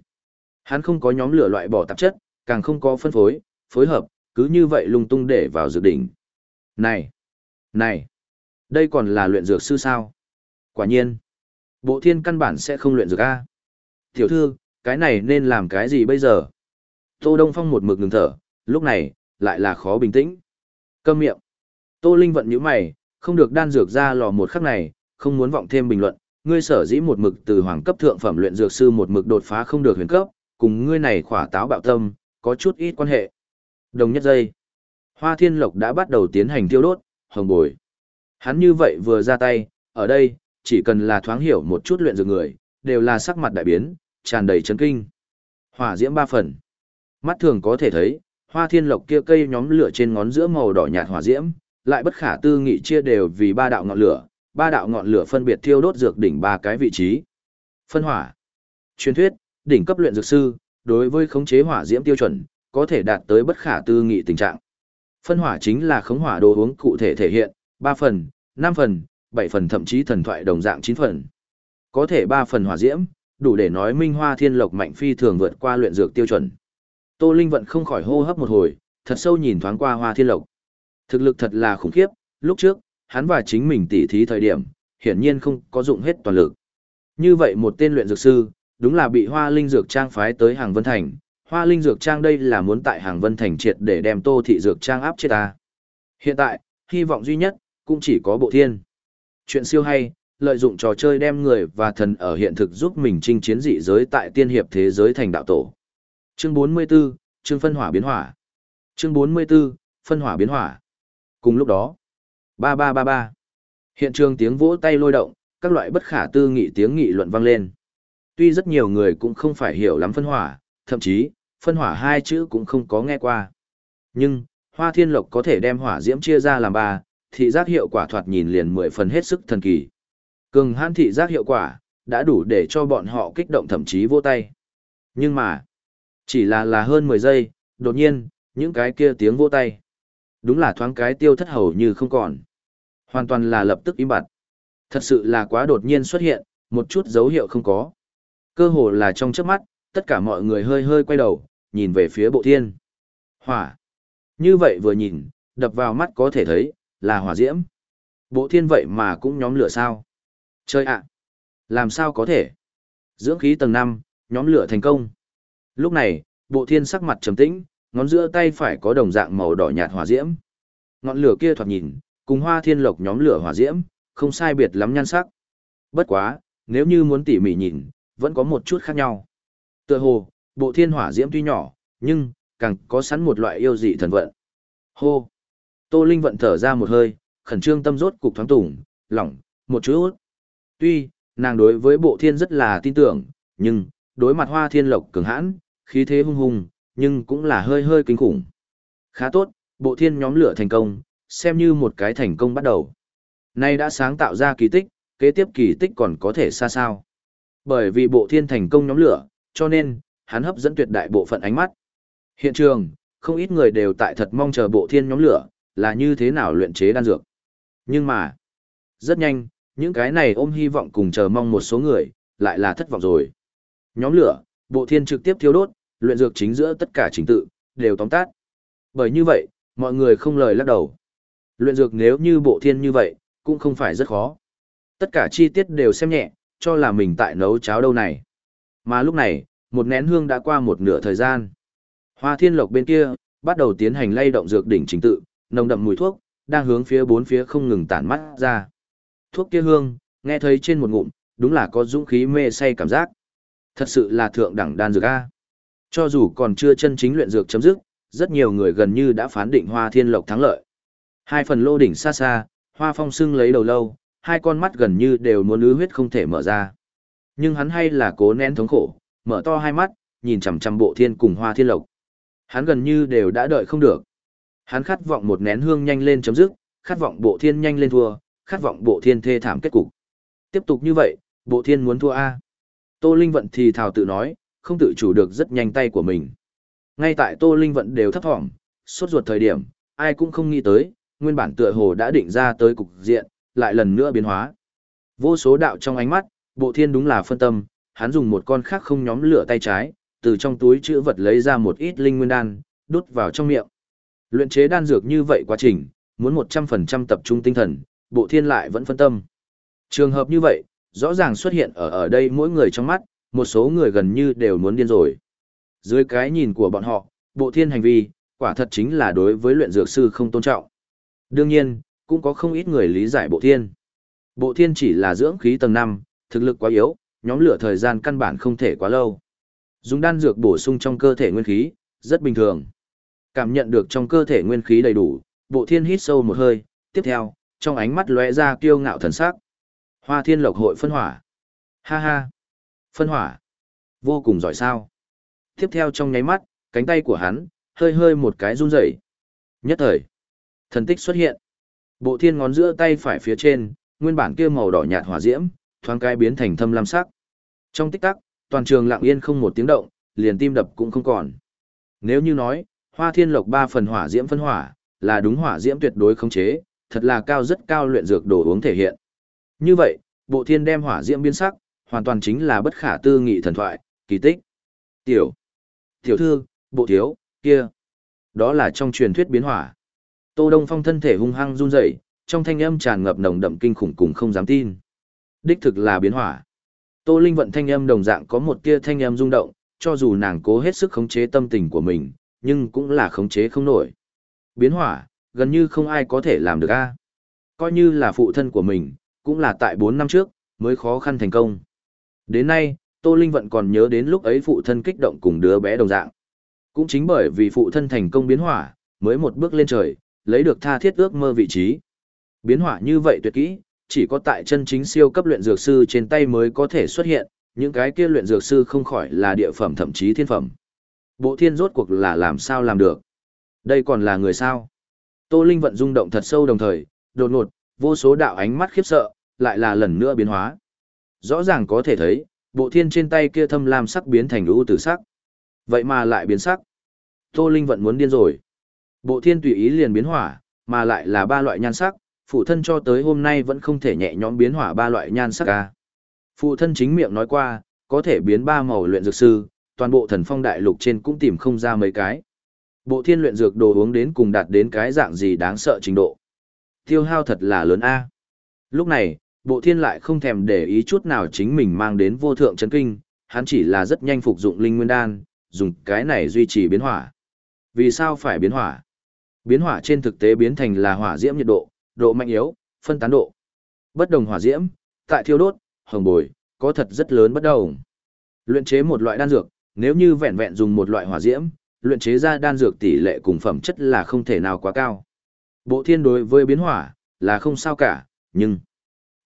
Hắn không có nhóm lửa loại bỏ tạp chất, càng không có phân phối, phối hợp, cứ như vậy lung tung để vào dược đỉnh. Này! Này! Đây còn là luyện dược sư sao? Quả nhiên! Bộ thiên căn bản sẽ không luyện dược A. Tiểu thư, cái này nên làm cái gì bây giờ? Tô Đông Phong một mực ngừng thở, lúc này, lại là khó bình tĩnh. Câm miệng. Tô Linh vận nhíu mày, không được đan dược ra lò một khắc này, không muốn vọng thêm bình luận, ngươi sở dĩ một mực từ hoàng cấp thượng phẩm luyện dược sư một mực đột phá không được huyền cấp, cùng ngươi này khỏa táo bạo tâm, có chút ít quan hệ. Đồng nhất giây, Hoa Thiên Lộc đã bắt đầu tiến hành tiêu đốt, hồng bồi. Hắn như vậy vừa ra tay, ở đây, chỉ cần là thoáng hiểu một chút luyện dược người, đều là sắc mặt đại biến, tràn đầy chấn kinh. Hỏa diễm ba phần. Mắt thường có thể thấy, Hoa Thiên Lộc kia cây nhóm lửa trên ngón giữa màu đỏ nhạt hỏa diễm, lại bất khả tư nghị chia đều vì ba đạo ngọn lửa, ba đạo ngọn lửa phân biệt thiêu đốt dược đỉnh ba cái vị trí. Phân hỏa. Truyền thuyết, đỉnh cấp luyện dược sư, đối với khống chế hỏa diễm tiêu chuẩn, có thể đạt tới bất khả tư nghị tình trạng. Phân hỏa chính là khống hỏa đồ uống cụ thể thể hiện, 3 phần, 5 phần, 7 phần thậm chí thần thoại đồng dạng 9 phần. Có thể 3 phần hỏa diễm, đủ để nói Minh Hoa Thiên Lộc mạnh phi thường vượt qua luyện dược tiêu chuẩn. Tô Linh vận không khỏi hô hấp một hồi, thật sâu nhìn thoáng qua Hoa Thiên Lộc. Thực lực thật là khủng khiếp, lúc trước, hắn và chính mình tỉ thí thời điểm, hiển nhiên không có dụng hết toàn lực. Như vậy một tên luyện dược sư, đúng là bị Hoa Linh Dược Trang phái tới Hàng Vân Thành. Hoa Linh Dược Trang đây là muốn tại Hàng Vân Thành triệt để đem Tô Thị Dược Trang áp chết ta. Hiện tại, hy vọng duy nhất, cũng chỉ có bộ thiên. Chuyện siêu hay, lợi dụng trò chơi đem người và thần ở hiện thực giúp mình chinh chiến dị giới tại tiên hiệp thế giới thành đạo tổ. Chương 44, chương phân hỏa biến hỏa. Chương 44, phân hỏa biến hỏa. Cùng lúc đó, ba ba ba ba. Hiện trường tiếng vỗ tay lôi động, các loại bất khả tư nghị tiếng nghị luận vang lên. Tuy rất nhiều người cũng không phải hiểu lắm phân hỏa, thậm chí, phân hỏa hai chữ cũng không có nghe qua. Nhưng, Hoa Thiên Lộc có thể đem hỏa diễm chia ra làm ba, thị giác hiệu quả thoạt nhìn liền mười phần hết sức thần kỳ. Cường hãn thị giác hiệu quả, đã đủ để cho bọn họ kích động thậm chí vô tay. Nhưng mà, chỉ là là hơn 10 giây, đột nhiên, những cái kia tiếng vô tay. Đúng là thoáng cái tiêu thất hầu như không còn. Hoàn toàn là lập tức im bặt. Thật sự là quá đột nhiên xuất hiện, một chút dấu hiệu không có. Cơ hồ là trong chớp mắt, tất cả mọi người hơi hơi quay đầu, nhìn về phía bộ thiên. Hỏa. Như vậy vừa nhìn, đập vào mắt có thể thấy, là hỏa diễm. Bộ thiên vậy mà cũng nhóm lửa sao? Chơi ạ! Làm sao có thể? Dưỡng khí tầng 5, nhóm lửa thành công. Lúc này, bộ thiên sắc mặt trầm tĩnh, ngón giữa tay phải có đồng dạng màu đỏ nhạt hỏa diễm. Ngọn lửa kia thoạt nhìn, cùng hoa thiên lộc nhóm lửa hỏa diễm, không sai biệt lắm nhan sắc. Bất quá, nếu như muốn tỉ mỉ nhìn, vẫn có một chút khác nhau. Tựa hồ, bộ thiên hỏa diễm tuy nhỏ, nhưng, càng có sẵn một loại yêu dị thần vận. Hô! Tô Linh vận thở ra một hơi, khẩn trương tâm rốt cục thoáng tủng, lỏng, một chút. Tuy, nàng đối với bộ thiên rất là tin tưởng, nhưng, đối mặt hoa thiên lộc cường hãn, khí thế hung hùng, nhưng cũng là hơi hơi kinh khủng. Khá tốt, bộ thiên nhóm lửa thành công, xem như một cái thành công bắt đầu. Nay đã sáng tạo ra kỳ tích, kế tiếp kỳ tích còn có thể xa sao. Bởi vì bộ thiên thành công nhóm lửa, cho nên, hắn hấp dẫn tuyệt đại bộ phận ánh mắt. Hiện trường, không ít người đều tại thật mong chờ bộ thiên nhóm lửa, là như thế nào luyện chế đan dược. Nhưng mà, rất nhanh, những cái này ôm hy vọng cùng chờ mong một số người, lại là thất vọng rồi. Nhóm lửa, bộ thiên trực tiếp thiêu đốt, luyện dược chính giữa tất cả trình tự, đều tóm tắt. Bởi như vậy, mọi người không lời lắc đầu. Luyện dược nếu như bộ thiên như vậy, cũng không phải rất khó. Tất cả chi tiết đều xem nhẹ, cho là mình tại nấu cháo đâu này. Mà lúc này, một nén hương đã qua một nửa thời gian. Hoa thiên lộc bên kia, bắt đầu tiến hành lay động dược đỉnh chính tự, nồng đậm mùi thuốc, đang hướng phía bốn phía không ngừng tản mắt ra. Thuốc kia hương, nghe thấy trên một ngụm, đúng là có dũng khí mê say cảm giác. Thật sự là thượng đẳng đan dược A. Cho dù còn chưa chân chính luyện dược chấm dứt, rất nhiều người gần như đã phán định Hoa Thiên Lộc thắng lợi. Hai phần lô đỉnh xa xa, Hoa Phong Sưng lấy đầu lâu, hai con mắt gần như đều muốn ứ huyết không thể mở ra. Nhưng hắn hay là cố nén thống khổ, mở to hai mắt, nhìn chằm chằm bộ thiên cùng hoa thiên lộc. Hắn gần như đều đã đợi không được. Hắn khát vọng một nén hương nhanh lên chấm dứt, khát vọng bộ thiên nhanh lên thua, khát vọng bộ thiên thê thảm kết cục. Tiếp tục như vậy, bộ thiên muốn thua A. Tô Linh Vận thì thào tự nói, không tự chủ được rất nhanh tay của mình. Ngay tại Tô Linh Vận đều thấp thỏm, suốt ruột thời điểm, ai cũng không nghĩ tới, nguyên bản tựa hồ đã định ra tới cục diện, lại lần nữa biến hóa. Vô số đạo trong ánh mắt, bộ thiên đúng là phân tâm, hắn dùng một con khác không nhóm lửa tay trái, từ trong túi chữ vật lấy ra một ít linh nguyên đan, đút vào trong miệng. Luyện chế đan dược như vậy quá trình, muốn 100% tập trung tinh thần, bộ thiên lại vẫn phân tâm. Trường hợp như vậy, rõ ràng xuất hiện ở ở đây mỗi người trong mắt, một số người gần như đều muốn điên rồi. Dưới cái nhìn của bọn họ, bộ thiên hành vi, quả thật chính là đối với luyện dược sư không tôn trọng. Đương nhiên, cũng có không ít người lý giải bộ thiên. Bộ thiên chỉ là dưỡng khí tầng 5, thực lực quá yếu, nhóm lửa thời gian căn bản không thể quá lâu. Dùng đan dược bổ sung trong cơ thể nguyên khí, rất bình thường. Cảm nhận được trong cơ thể nguyên khí đầy đủ, bộ thiên hít sâu một hơi, tiếp theo, trong ánh mắt lóe ra kiêu ngạo thần sắc. Hoa thiên lộc hội phân hỏa. Ha ha. Phân hỏa. Vô cùng giỏi sao. Tiếp theo trong nháy mắt, cánh tay của hắn, hơi hơi một cái run rẩy. Nhất thời, thần tích xuất hiện. Bộ thiên ngón giữa tay phải phía trên, nguyên bản kia màu đỏ nhạt hỏa diễm, thoáng cái biến thành thâm lam sắc. Trong tích tắc, toàn trường lặng yên không một tiếng động, liền tim đập cũng không còn. Nếu như nói, Hoa Thiên Lộc ba phần hỏa diễm phân hỏa, là đúng hỏa diễm tuyệt đối khống chế, thật là cao rất cao luyện dược đồ uống thể hiện. Như vậy, Bộ Thiên đem hỏa diễm biến sắc, hoàn toàn chính là bất khả tư nghị thần thoại, kỳ tích. Tiểu, tiểu thư, bộ thiếu, kia, đó là trong truyền thuyết biến hỏa. Tô Đông Phong thân thể hung hăng run rẩy, trong thanh âm tràn ngập nồng đậm kinh khủng cùng không dám tin. Đích thực là biến hỏa. Tô Linh vận thanh âm đồng dạng có một tia thanh âm rung động, cho dù nàng cố hết sức khống chế tâm tình của mình, nhưng cũng là khống chế không nổi. Biến hỏa, gần như không ai có thể làm được a. Coi như là phụ thân của mình, cũng là tại 4 năm trước, mới khó khăn thành công. Đến nay, Tô Linh Vận còn nhớ đến lúc ấy phụ thân kích động cùng đứa bé đồng dạng. Cũng chính bởi vì phụ thân thành công biến hỏa, mới một bước lên trời, lấy được tha thiết ước mơ vị trí. Biến hỏa như vậy tuyệt kỹ, chỉ có tại chân chính siêu cấp luyện dược sư trên tay mới có thể xuất hiện, những cái kia luyện dược sư không khỏi là địa phẩm thậm chí thiên phẩm. Bộ thiên rốt cuộc là làm sao làm được? Đây còn là người sao? Tô Linh vận rung động thật sâu đồng thời, đột ngột, vô số đạo ánh mắt khiếp sợ, lại là lần nữa biến hóa. Rõ ràng có thể thấy, bộ thiên trên tay kia thâm lam sắc biến thành ưu tử sắc. Vậy mà lại biến sắc. Tô Linh vận muốn điên rồi. Bộ thiên tùy ý liền biến hỏa, mà lại là ba loại nhan sắc, phụ thân cho tới hôm nay vẫn không thể nhẹ nhõm biến hỏa ba loại nhan sắc ca. Phụ thân chính miệng nói qua, có thể biến ba màu luyện dược sư, toàn bộ thần phong đại lục trên cũng tìm không ra mấy cái. Bộ thiên luyện dược đồ uống đến cùng đạt đến cái dạng gì đáng sợ trình độ. Tiêu hao thật là lớn A. Lúc này, bộ thiên lại không thèm để ý chút nào chính mình mang đến vô thượng chấn kinh, hắn chỉ là rất nhanh phục dụng linh nguyên đan, dùng cái này duy trì biến hỏa. Vì sao phải biến hỏa? Biến hỏa trên thực tế biến thành là hỏa diễm nhiệt độ, độ mạnh yếu, phân tán độ. Bất đồng hỏa diễm, tại thiêu đốt, hồng bồi, có thật rất lớn bất đồng. Luyện chế một loại đan dược, nếu như vẹn vẹn dùng một loại hỏa diễm, luyện chế ra đan dược tỷ lệ cùng phẩm chất là không thể nào quá cao. Bộ thiên đối với biến hỏa, là không sao cả, nhưng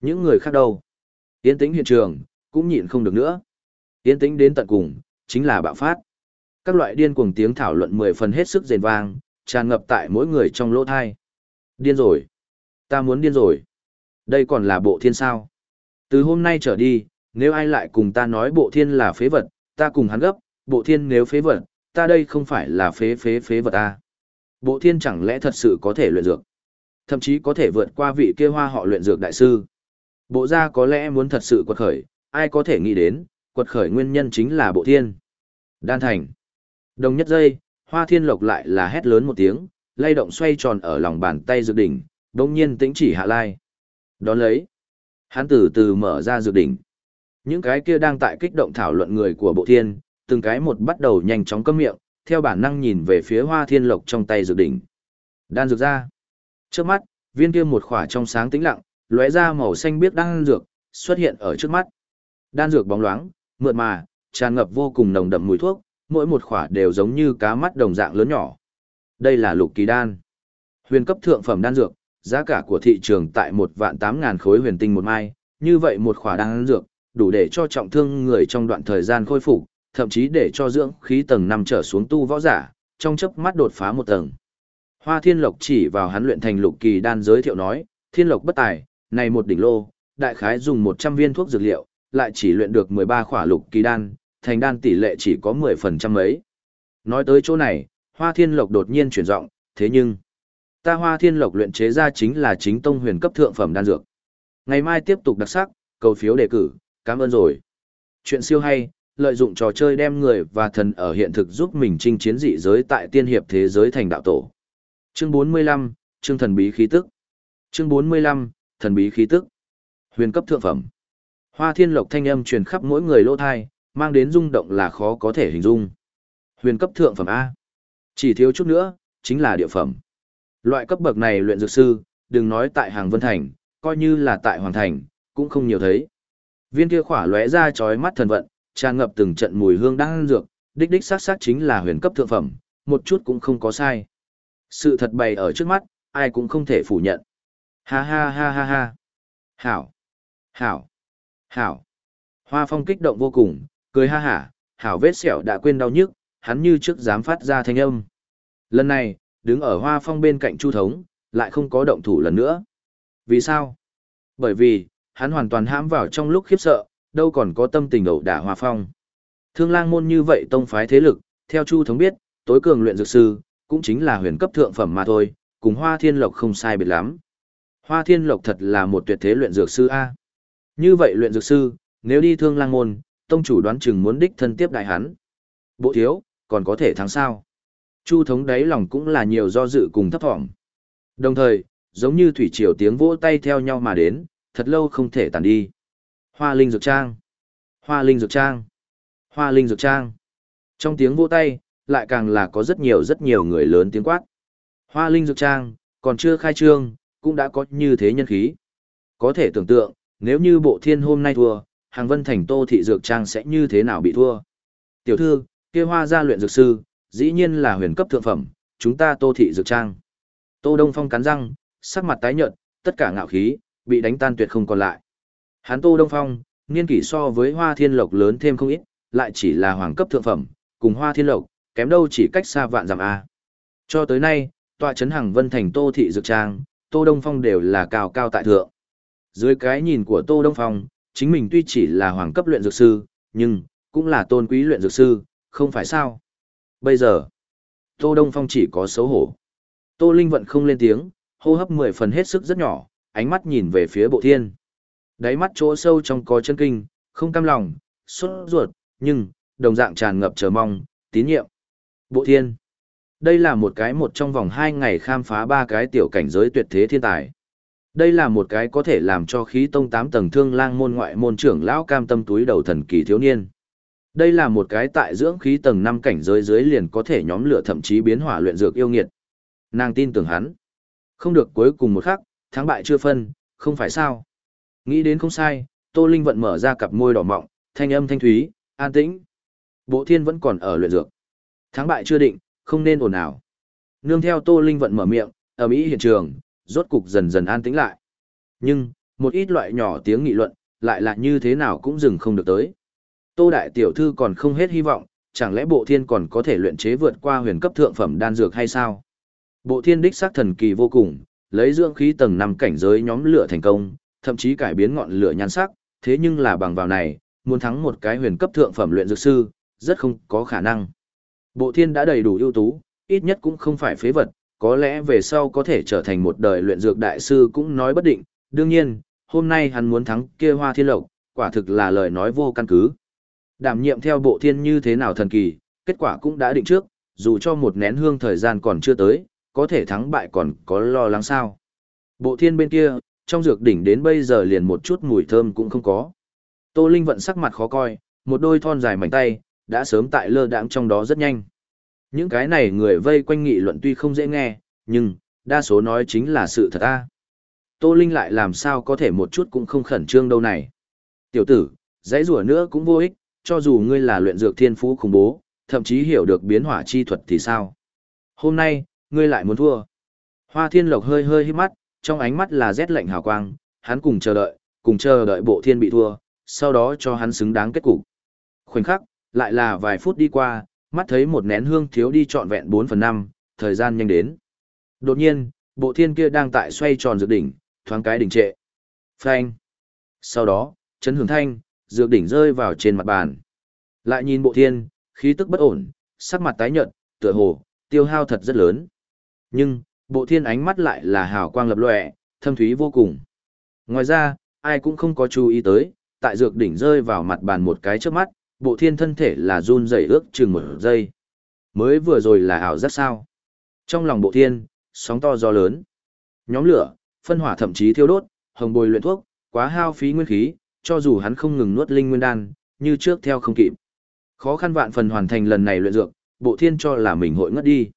những người khác đâu? yến tĩnh hiện trường, cũng nhịn không được nữa. yến tĩnh đến tận cùng, chính là bạo phát. Các loại điên cuồng tiếng thảo luận mười phần hết sức rền vang, tràn ngập tại mỗi người trong lỗ thai. Điên rồi. Ta muốn điên rồi. Đây còn là bộ thiên sao. Từ hôm nay trở đi, nếu ai lại cùng ta nói bộ thiên là phế vật, ta cùng hắn gấp, bộ thiên nếu phế vật, ta đây không phải là phế phế phế vật ta. Bộ thiên chẳng lẽ thật sự có thể luyện dược, thậm chí có thể vượt qua vị kia hoa họ luyện dược đại sư. Bộ gia có lẽ muốn thật sự quật khởi, ai có thể nghĩ đến, quật khởi nguyên nhân chính là bộ thiên. Đan thành. Đồng nhất giây, hoa thiên lộc lại là hét lớn một tiếng, lay động xoay tròn ở lòng bàn tay dược đỉnh, đồng nhiên tĩnh chỉ hạ lai. Đón lấy. Hắn từ từ mở ra dược đỉnh. Những cái kia đang tại kích động thảo luận người của bộ thiên, từng cái một bắt đầu nhanh chóng cấm miệng, theo bản năng nhìn về phía hoa thiên lộc trong tay dược đỉnh. Đan dược ra. Trước mắt, viên kia một khỏa trong sáng tĩnh lặng, lóe ra màu xanh biếc đan dược, xuất hiện ở trước mắt. Đan dược bóng loáng, mượt mà, tràn ngập vô cùng nồng đậm mùi thuốc, mỗi một khỏa đều giống như cá mắt đồng dạng lớn nhỏ. Đây là lục kỳ đan. Huyền cấp thượng phẩm đan dược, giá cả của thị trường tại một vạn tám ngàn khối huyền tinh một mai, như vậy một khỏa đan dược, đủ để cho trọng thương người trong đoạn thời gian khôi phục, thậm chí để cho dưỡng khí tầng năm trở xuống tu võ giả, trong chớp mắt đột phá một tầng. Hoa Thiên Lộc chỉ vào hắn luyện thành lục kỳ đan giới thiệu nói, Thiên Lộc bất tài, này một đỉnh lô, đại khái dùng 100 viên thuốc dược liệu, lại chỉ luyện được 13 khỏa lục kỳ đan, thành đan tỷ lệ chỉ có 10% mấy. Nói tới chỗ này, Hoa Thiên Lộc đột nhiên chuyển giọng, thế nhưng, ta Hoa Thiên Lộc luyện chế ra chính là chính tông huyền cấp thượng phẩm đan dược. Ngày mai tiếp tục đặc sắc, cầu phiếu đề cử, cảm ơn rồi. Chuyện siêu hay, lợi dụng trò chơi đem người và thần ở hiện thực giúp mình chinh chiến dị giới tại tiên hiệp thế giới thành đạo tổ. Chương 45, chương thần bí khí tức. Chương 45, thần bí khí tức. Huyền cấp thượng phẩm. Hoa thiên lộc thanh âm truyền khắp mỗi người lỗ thai, mang đến rung động là khó có thể hình dung. Huyền cấp thượng phẩm A. Chỉ thiếu chút nữa, chính là địa phẩm. Loại cấp bậc này luyện dược sư, đừng nói tại hàng Vân Thành, coi như là tại Hoàng Thành, cũng không nhiều thấy. Viên kia khỏa lóe ra chói mắt thần vận, tràn ngập từng trận mùi hương đang dược, đích đích xác xác chính là huyền cấp thượng phẩm, một chút cũng không có sai. Sự thật bày ở trước mắt, ai cũng không thể phủ nhận. Ha ha ha ha ha. Hảo. Hảo. Hảo. Hoa phong kích động vô cùng, cười ha hả, hảo vết sẹo đã quên đau nhức, hắn như trước dám phát ra thanh âm. Lần này, đứng ở hoa phong bên cạnh chu thống, lại không có động thủ lần nữa. Vì sao? Bởi vì, hắn hoàn toàn hãm vào trong lúc khiếp sợ, đâu còn có tâm tình ẩu đả hoa phong. Thương lang môn như vậy tông phái thế lực, theo chu thống biết, tối cường luyện dược sư, cũng chính là huyền cấp thượng phẩm mà thôi, cùng hoa thiên lộc không sai biệt lắm. Hoa thiên lộc thật là một tuyệt thế luyện dược sư A. Như vậy luyện dược sư, nếu đi thương lang môn, tông chủ đoán chừng muốn đích thân tiếp đại hắn. Bộ thiếu, còn có thể thắng sao. Chu thống đáy lòng cũng là nhiều do dự cùng thấp thỏm. Đồng thời, giống như thủy triều tiếng vỗ tay theo nhau mà đến, thật lâu không thể tàn đi. Hoa linh dược trang. Hoa linh dược trang. Hoa linh dược trang. Trong tiếng vỗ tay, lại càng là có rất nhiều rất nhiều người lớn tiếng quát. Hoa linh dược trang, còn chưa khai trương, cũng đã có như thế nhân khí. Có thể tưởng tượng, nếu như bộ thiên hôm nay thua, hàng vân thành tô thị dược trang sẽ như thế nào bị thua. Tiểu thư, kia hoa gia luyện dược sư, dĩ nhiên là huyền cấp thượng phẩm, chúng ta tô thị dược trang. Tô Đông Phong cắn răng, sắc mặt tái nhợt, tất cả ngạo khí, bị đánh tan tuyệt không còn lại. Hắn Tô Đông Phong, niên kỷ so với Hoa Thiên Lộc lớn thêm không ít, lại chỉ là hoàng cấp thượng phẩm, cùng Hoa Thiên Lộc, kém đâu chỉ cách xa vạn dặm a. Cho tới nay, tọa trấn Hằng Vân thành Tô thị dược trang, Tô Đông Phong đều là cao cao tại thượng. Dưới cái nhìn của Tô Đông Phong, chính mình tuy chỉ là hoàng cấp luyện dược sư, nhưng cũng là tôn quý luyện dược sư, không phải sao? Bây giờ, Tô Đông Phong chỉ có xấu hổ. Tô Linh Vận không lên tiếng, hô hấp mười phần hết sức rất nhỏ, ánh mắt nhìn về phía bộ thiên. Đáy mắt chỗ sâu trong có chân kinh, không cam lòng, sốt ruột, nhưng, đồng dạng tràn ngập chờ mong, tín nhiệm. Bộ thiên. Đây là một cái một trong vòng hai ngày khám phá ba cái tiểu cảnh giới tuyệt thế thiên tài. Đây là một cái có thể làm cho khí tông tám tầng thương lang môn ngoại môn trưởng lão cam tâm túi đầu thần kỳ thiếu niên. Đây là một cái tại dưỡng khí tầng năm cảnh giới dưới liền có thể nhóm lửa thậm chí biến hỏa luyện dược yêu nghiệt. Nàng tin tưởng hắn. Không được cuối cùng một khắc, thắng bại chưa phân, không phải sao. Nghĩ đến không sai, Tô Linh vận mở ra cặp môi đỏ mọng, thanh âm thanh thúy, an tĩnh. Bộ thiên vẫn còn ở luyện dược. Thắng bại chưa định, không nên ồn ào. Nương theo Tô Linh vận mở miệng, ở Mỹ hiện trường, rốt cục dần dần an tĩnh lại. Nhưng, một ít loại nhỏ tiếng nghị luận, lại là như thế nào cũng dừng không được tới. Tô Đại Tiểu Thư còn không hết hy vọng, chẳng lẽ bộ thiên còn có thể luyện chế vượt qua huyền cấp thượng phẩm đan dược hay sao? Bộ thiên đích xác thần kỳ vô cùng, lấy dưỡng khí tầng 5 cảnh giới nhóm lửa thành công, thậm chí cải biến ngọn lửa nhan sắc, thế nhưng là bằng vào này, muốn thắng một cái huyền cấp thượng phẩm luyện dược sư, rất không có khả năng. Bộ thiên đã đầy đủ ưu tú, ít nhất cũng không phải phế vật, có lẽ về sau có thể trở thành một đời luyện dược đại sư cũng nói bất định, đương nhiên, hôm nay hắn muốn thắng kia hoa thiên lộc, quả thực là lời nói vô căn cứ. Đảm nhiệm theo bộ thiên như thế nào thần kỳ, kết quả cũng đã định trước, dù cho một nén hương thời gian còn chưa tới, có thể thắng bại còn có lo lắng sao. Bộ thiên bên kia, trong dược đỉnh đến bây giờ liền một chút mùi thơm cũng không có. Tô Linh vận sắc mặt khó coi, một đôi thon dài mảnh tay, đã sớm tại lơ đãng trong đó rất nhanh. Những cái này người vây quanh nghị luận tuy không dễ nghe, nhưng, đa số nói chính là sự thật a. Tô Linh lại làm sao có thể một chút cũng không khẩn trương đâu này. Tiểu tử, dãy rủa nữa cũng vô ích, cho dù ngươi là luyện dược thiên phú khủng bố, thậm chí hiểu được biến hỏa chi thuật thì sao? Hôm nay, ngươi lại muốn thua. Hoa Thiên Lộc hơi hơi hít mắt, trong ánh mắt là rét lạnh hào quang, hắn cùng chờ đợi, cùng chờ đợi bộ thiên bị thua, sau đó cho hắn xứng đáng kết cục. Khoảnh khắc, lại là vài phút đi qua, mắt thấy một nén hương thiếu đi trọn vẹn 4 phần 5, thời gian nhanh đến. Đột nhiên, bộ thiên kia đang tại xoay tròn dược đỉnh, thoáng cái đỉnh trệ. Phanh. Sau đó, chấn hưởng thanh, dược đỉnh rơi vào trên mặt bàn. Lại nhìn bộ thiên, khí tức bất ổn, sắc mặt tái nhợt, tựa hồ, tiêu hao thật rất lớn. Nhưng, bộ thiên ánh mắt lại là hào quang lập lòe, thâm thúy vô cùng. Ngoài ra, ai cũng không có chú ý tới, tại dược đỉnh rơi vào mặt bàn một cái trước mắt, bộ thiên thân thể là run rẩy ước chừng một giây. Mới vừa rồi là ảo rất sao. Trong lòng bộ thiên, sóng to gió lớn. Nhóm lửa, phân hỏa thậm chí thiêu đốt, hồng bồi luyện thuốc, quá hao phí nguyên khí, cho dù hắn không ngừng nuốt linh nguyên đan, như trước theo không kịp. Khó khăn vạn phần hoàn thành lần này luyện dược, bộ thiên cho là mình hội ngất đi.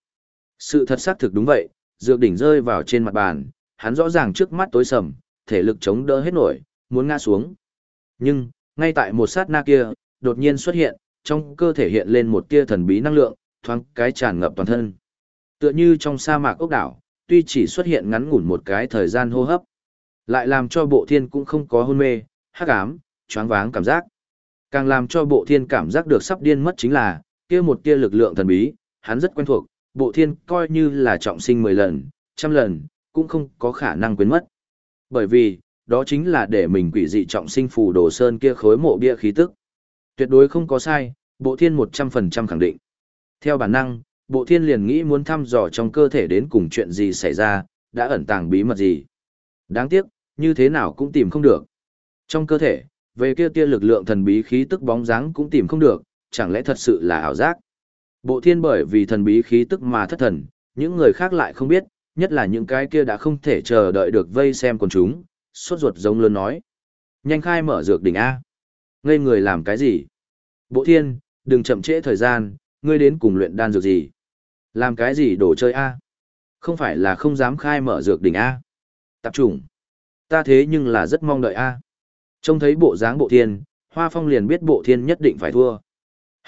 Sự thật xác thực đúng vậy, dược đỉnh rơi vào trên mặt bàn, hắn rõ ràng trước mắt tối sầm, thể lực chống đỡ hết nổi, muốn ngã xuống. Nhưng, ngay tại một sát na kia, đột nhiên xuất hiện, trong cơ thể hiện lên một tia thần bí năng lượng, thoáng cái tràn ngập toàn thân. Tựa như trong sa mạc ốc đảo, tuy chỉ xuất hiện ngắn ngủn một cái thời gian hô hấp, lại làm cho bộ thiên cũng không có hôn mê, hắc ám, choáng váng cảm giác. Càng làm cho bộ thiên cảm giác được sắp điên mất chính là, kia một tia lực lượng thần bí, hắn rất quen thuộc, bộ thiên coi như là trọng sinh 10 lần, trăm lần, cũng không có khả năng quên mất. Bởi vì, đó chính là để mình quỷ dị trọng sinh phù đồ sơn kia khối mộ bia khí tức. Tuyệt đối không có sai, bộ thiên 100% khẳng định. Theo bản năng, bộ thiên liền nghĩ muốn thăm dò trong cơ thể đến cùng chuyện gì xảy ra, đã ẩn tàng bí mật gì. Đáng tiếc, như thế nào cũng tìm không được. Trong cơ thể, về kia tia lực lượng thần bí khí tức bóng dáng cũng tìm không được, chẳng lẽ thật sự là ảo giác. Bộ thiên bởi vì thần bí khí tức mà thất thần, những người khác lại không biết, nhất là những cái kia đã không thể chờ đợi được vây xem con chúng, Suốt ruột giống lớn nói. Nhanh khai mở dược đỉnh A. Ngây người làm cái gì? Bộ thiên, đừng chậm trễ thời gian, ngươi đến cùng luyện đan dược gì? Làm cái gì đồ chơi A? Không phải là không dám khai mở dược đỉnh A. Tạp trùng. Ta thế nhưng là rất mong đợi A. Trông thấy bộ dáng bộ thiên, Hoa Phong liền biết bộ thiên nhất định phải thua.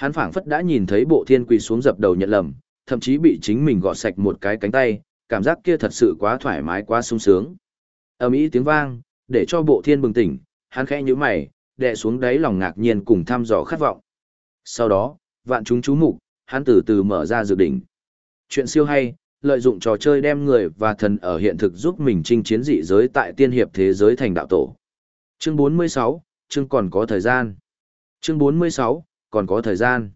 Hắn phảng phất đã nhìn thấy bộ thiên quỳ xuống dập đầu nhận lầm, thậm chí bị chính mình gọt sạch một cái cánh tay, cảm giác kia thật sự quá thoải mái quá sung sướng. Ầm ĩ tiếng vang, để cho bộ thiên bừng tỉnh, hắn khẽ nhíu mày, đè xuống đáy lòng ngạc nhiên cùng thăm dò khát vọng. Sau đó, vạn chúng chú mục, hắn từ từ mở ra dự đỉnh. Chuyện siêu hay, lợi dụng trò chơi đem người và thần ở hiện thực giúp mình chinh chiến dị giới tại tiên hiệp thế giới thành đạo tổ. Chương 46, chương còn có thời gian. Chương 46, còn có thời gian.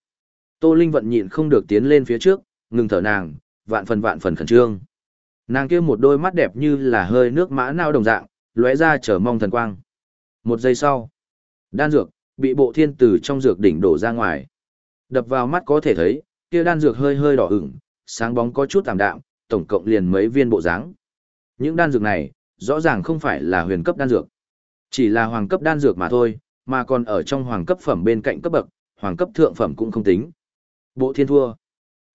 Tô Linh vận nhịn không được tiến lên phía trước, ngừng thở nàng, vạn phần vạn phần khẩn trương. Nàng kia một đôi mắt đẹp như là hơi nước mã nao đồng dạng, lóe ra chờ mong thần quang. Một giây sau, đan dược bị bộ thiên tử trong dược đỉnh đổ ra ngoài. Đập vào mắt có thể thấy, kia đan dược hơi hơi đỏ ửng, sáng bóng có chút tạm đạm, tổng cộng liền mấy viên bộ dáng. Những đan dược này, rõ ràng không phải là huyền cấp đan dược. Chỉ là hoàng cấp đan dược mà thôi, mà còn ở trong hoàng cấp phẩm bên cạnh cấp bậc, hoàng cấp thượng phẩm cũng không tính. Bộ thiên thua.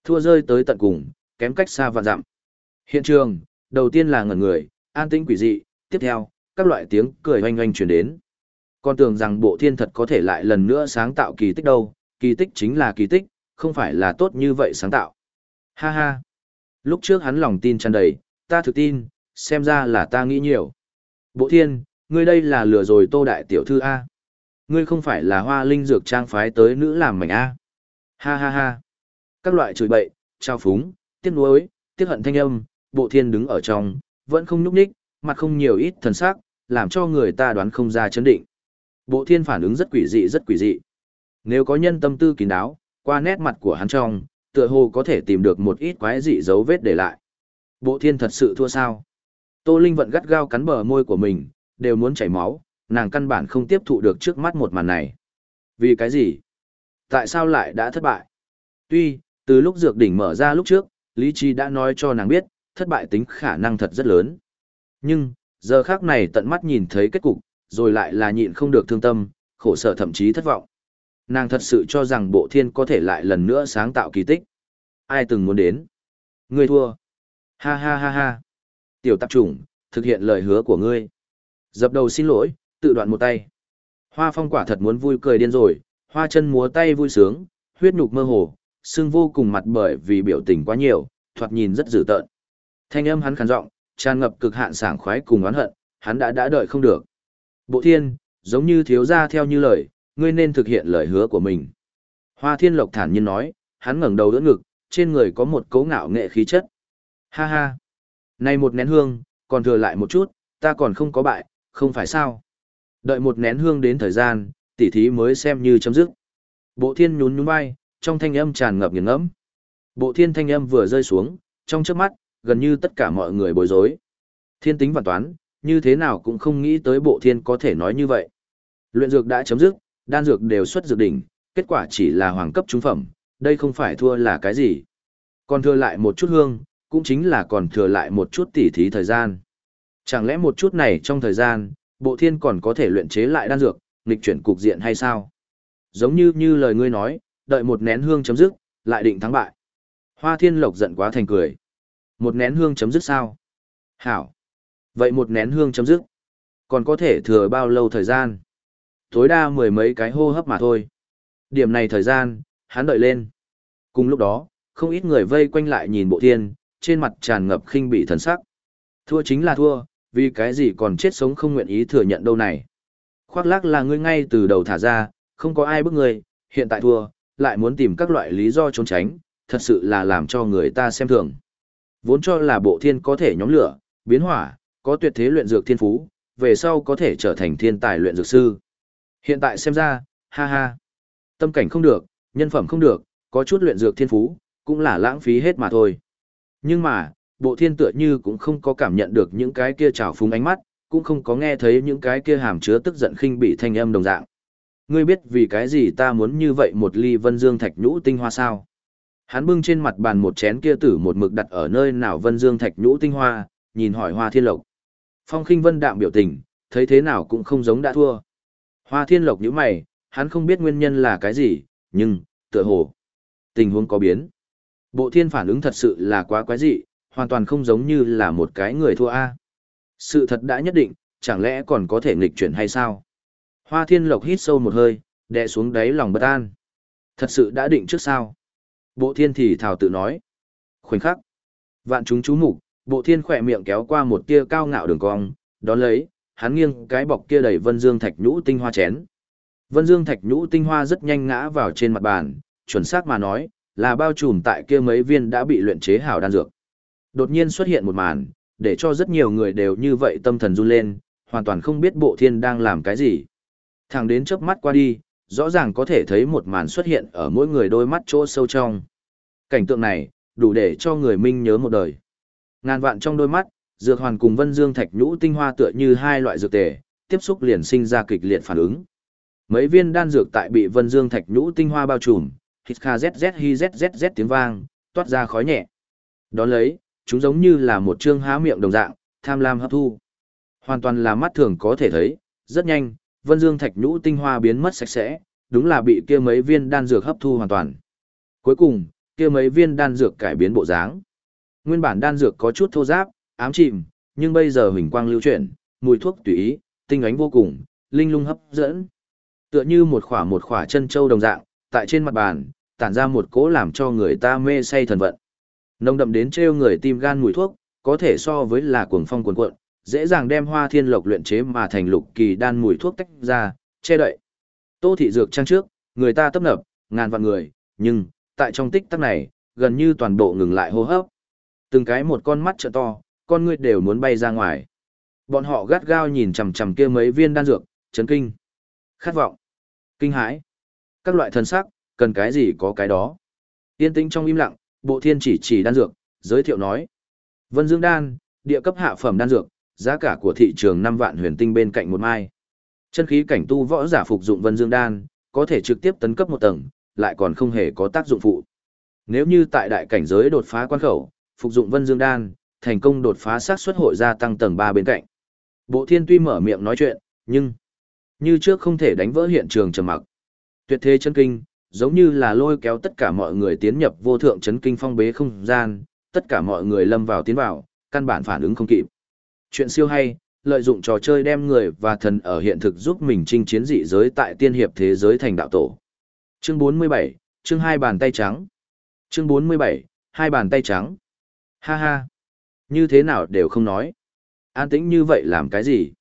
Thua rơi tới tận cùng, kém cách xa vạn dặm. Hiện trường, đầu tiên là ngẩn người, an tĩnh quỷ dị, tiếp theo, các loại tiếng cười oanh oanh truyền đến. Con tưởng rằng bộ thiên thật có thể lại lần nữa sáng tạo kỳ tích đâu, kỳ tích chính là kỳ tích, không phải là tốt như vậy sáng tạo. Ha ha. Lúc trước hắn lòng tin tràn đầy, ta thực tin, xem ra là ta nghĩ nhiều. Bộ thiên, ngươi đây là lừa rồi tô đại tiểu thư A. Ngươi không phải là hoa linh dược trang phái tới nữ làm mảnh A. Ha ha ha. Các loại chửi bậy, trao phúng, tiếc nuối, tiếc hận thanh âm, bộ thiên đứng ở trong, vẫn không nhúc ních, mặt không nhiều ít thần sắc, làm cho người ta đoán không ra chấn định. Bộ thiên phản ứng rất quỷ dị rất quỷ dị. Nếu có nhân tâm tư kín đáo, qua nét mặt của hắn trong, tựa hồ có thể tìm được một ít quái dị dấu vết để lại. Bộ thiên thật sự thua sao? Tô Linh vận gắt gao cắn bờ môi của mình, đều muốn chảy máu, nàng căn bản không tiếp thụ được trước mắt một màn này. Vì cái gì? Tại sao lại đã thất bại? Tuy, từ lúc dược đỉnh mở ra lúc trước, Lý Chi đã nói cho nàng biết, thất bại tính khả năng thật rất lớn. Nhưng, giờ khác này tận mắt nhìn thấy kết cục, rồi lại là nhịn không được thương tâm, khổ sở thậm chí thất vọng. Nàng thật sự cho rằng bộ thiên có thể lại lần nữa sáng tạo kỳ tích. Ai từng muốn đến? Ngươi thua. Ha ha ha ha. Tiểu tạp chủng, thực hiện lời hứa của ngươi. Dập đầu xin lỗi, tự đoạn một tay. Hoa phong quả thật muốn vui cười điên rồi, hoa chân múa tay vui sướng, huyết nhục mơ hồ, xương vô cùng mặt bởi vì biểu tình quá nhiều, thoạt nhìn rất dữ tợn. Thanh âm hắn khàn giọng, tràn ngập cực hạn sảng khoái cùng oán hận, hắn đã đã đợi không được. Bộ thiên, giống như thiếu gia theo như lời, ngươi nên thực hiện lời hứa của mình. Hoa thiên lộc thản nhiên nói, hắn ngẩng đầu đỡ ngực, trên người có một cấu ngạo nghệ khí chất. Ha ha, này một nén hương, còn thừa lại một chút, ta còn không có bại, không phải sao. Đợi một nén hương đến thời gian, tỉ thí mới xem như chấm dứt. Bộ thiên nhún nhún vai, trong thanh âm tràn ngập nghiền ngẫm. Bộ thiên thanh âm vừa rơi xuống, trong trước mắt, gần như tất cả mọi người bối rối. Thiên tính và toán, như thế nào cũng không nghĩ tới bộ thiên có thể nói như vậy. Luyện dược đã chấm dứt, đan dược đều xuất dược đỉnh, kết quả chỉ là hoàng cấp trung phẩm, đây không phải thua là cái gì. Còn thừa lại một chút hương, cũng chính là còn thừa lại một chút tỉ thí thời gian. Chẳng lẽ một chút này trong thời gian, bộ thiên còn có thể luyện chế lại đan dược, nghịch chuyển cục diện hay sao? Giống như như lời ngươi nói, đợi một nén hương chấm dứt, lại định thắng bại. Hoa thiên lộc giận quá thành cười. Một nén hương chấm dứt sao? Hảo. Vậy một nén hương chấm dứt. Còn có thể thừa bao lâu thời gian? Tối đa mười mấy cái hô hấp mà thôi. Điểm này thời gian, hắn đợi lên. Cùng lúc đó, không ít người vây quanh lại nhìn bộ thiên, trên mặt tràn ngập khinh bị thần sắc. Thua chính là thua, vì cái gì còn chết sống không nguyện ý thừa nhận đâu này. Khoác lác là ngươi ngay từ đầu thả ra, không có ai bức ngươi, hiện tại thua, lại muốn tìm các loại lý do trốn tránh, thật sự là làm cho người ta xem thường. Vốn cho là bộ thiên có thể nhóm lửa, biến hỏa, có tuyệt thế luyện dược thiên phú, về sau có thể trở thành thiên tài luyện dược sư. Hiện tại xem ra, ha ha, tâm cảnh không được, nhân phẩm không được, có chút luyện dược thiên phú, cũng là lãng phí hết mà thôi. Nhưng mà, bộ thiên tựa như cũng không có cảm nhận được những cái kia trào phúng ánh mắt, cũng không có nghe thấy những cái kia hàm chứa tức giận khinh bị thanh âm đồng dạng. Ngươi biết vì cái gì ta muốn như vậy một ly vân dương thạch nhũ tinh hoa sao? Hắn bưng trên mặt bàn một chén kia tử một mực đặt ở nơi nào vân dương thạch nhũ tinh hoa, nhìn hỏi hoa thiên lộc. Phong khinh vân đạm biểu tình, thấy thế nào cũng không giống đã thua. Hoa thiên lộc nhíu mày, hắn không biết nguyên nhân là cái gì, nhưng, tựa hồ, tình huống có biến. Bộ thiên phản ứng thật sự là quá quái dị, hoàn toàn không giống như là một cái người thua A. Sự thật đã nhất định, chẳng lẽ còn có thể nghịch chuyển hay sao? Hoa thiên lộc hít sâu một hơi, đè xuống đáy lòng bất an. Thật sự đã định trước sao? Bộ thiên thì thảo tự nói. Khoảnh khắc. Vạn chúng chú mục bộ thiên khỏe miệng kéo qua một tia cao ngạo đường cong, đón lấy, hắn nghiêng cái bọc kia đầy vân dương thạch nhũ tinh hoa chén. Vân dương thạch nhũ tinh hoa rất nhanh ngã vào trên mặt bàn, chuẩn xác mà nói, là bao trùm tại kia mấy viên đã bị luyện chế hảo đan dược. Đột nhiên xuất hiện một màn, để cho rất nhiều người đều như vậy tâm thần run lên, hoàn toàn không biết bộ thiên đang làm cái gì. Thẳng đến chớp mắt qua đi, rõ ràng có thể thấy một màn xuất hiện ở mỗi người đôi mắt chỗ sâu trong. Cảnh tượng này, đủ để cho người minh nhớ một đời. Ngàn vạn trong đôi mắt, dược hoàn cùng vân dương thạch nhũ tinh hoa tựa như hai loại dược tề, tiếp xúc liền sinh ra kịch liệt phản ứng. Mấy viên đan dược tại bị vân dương thạch nhũ tinh hoa bao trùm, hít kha zzz hi zzz tiếng vang, toát ra khói nhẹ. Đón lấy, chúng giống như là một chương há miệng đồng dạng, tham lam hấp thu. Hoàn toàn là mắt thường có thể thấy, rất nhanh, vân dương thạch nhũ tinh hoa biến mất sạch sẽ, đúng là bị kia mấy viên đan dược hấp thu hoàn toàn. Cuối cùng, kia mấy viên đan dược cải biến bộ dáng. Nguyên bản đan dược có chút thô ráp, ám chìm, nhưng bây giờ hình quang lưu chuyển, mùi thuốc tùy ý, tinh ánh vô cùng, linh lung hấp dẫn. Tựa như một khỏa một khỏa chân châu đồng dạng, tại trên mặt bàn, tản ra một cỗ làm cho người ta mê say thần vận. Nồng đậm đến trêu người tim gan mùi thuốc, có thể so với là cuồng phong cuồn cuộn, dễ dàng đem hoa thiên lộc luyện chế mà thành lục kỳ đan mùi thuốc tách ra, che đậy. Tô thị dược trang trước, người ta tấp nập, ngàn vạn người, nhưng, tại trong tích tắc này, gần như toàn bộ ngừng lại hô hấp. Từng cái một con mắt trợ to, con người đều muốn bay ra ngoài. Bọn họ gắt gao nhìn chằm chằm kia mấy viên đan dược, chấn kinh, khát vọng, kinh hãi. Các loại thần sắc, cần cái gì có cái đó. Yên tĩnh trong im lặng, bộ thiên chỉ chỉ đan dược, giới thiệu nói. Vân Dương đan, địa cấp hạ phẩm đan dược, giá cả của thị trường 5 vạn huyền tinh bên cạnh một mai. Chân khí cảnh tu võ giả phục dụng Vân Dương đan, có thể trực tiếp tấn cấp một tầng, lại còn không hề có tác dụng phụ. Nếu như tại đại cảnh giới đột phá quan khẩu, phục dụng Vân Dương đan, thành công đột phá xác suất hội gia tăng tầng 3 bên cạnh. Bộ Thiên tuy mở miệng nói chuyện, nhưng như trước không thể đánh vỡ hiện trường trầm mặc. Tuyệt thế chân kinh, giống như là lôi kéo tất cả mọi người tiến nhập vô thượng chấn kinh phong bế không gian, tất cả mọi người lâm vào tiến vào, căn bản phản ứng không kịp. Chuyện siêu hay, lợi dụng trò chơi đem người và thần ở hiện thực giúp mình chinh chiến dị giới tại tiên hiệp thế giới thành đạo tổ. Chương 47, chương hai bàn tay trắng. Chương 47, hai bàn tay trắng. Ha ha. Như thế nào đều không nói. An tĩnh như vậy làm cái gì?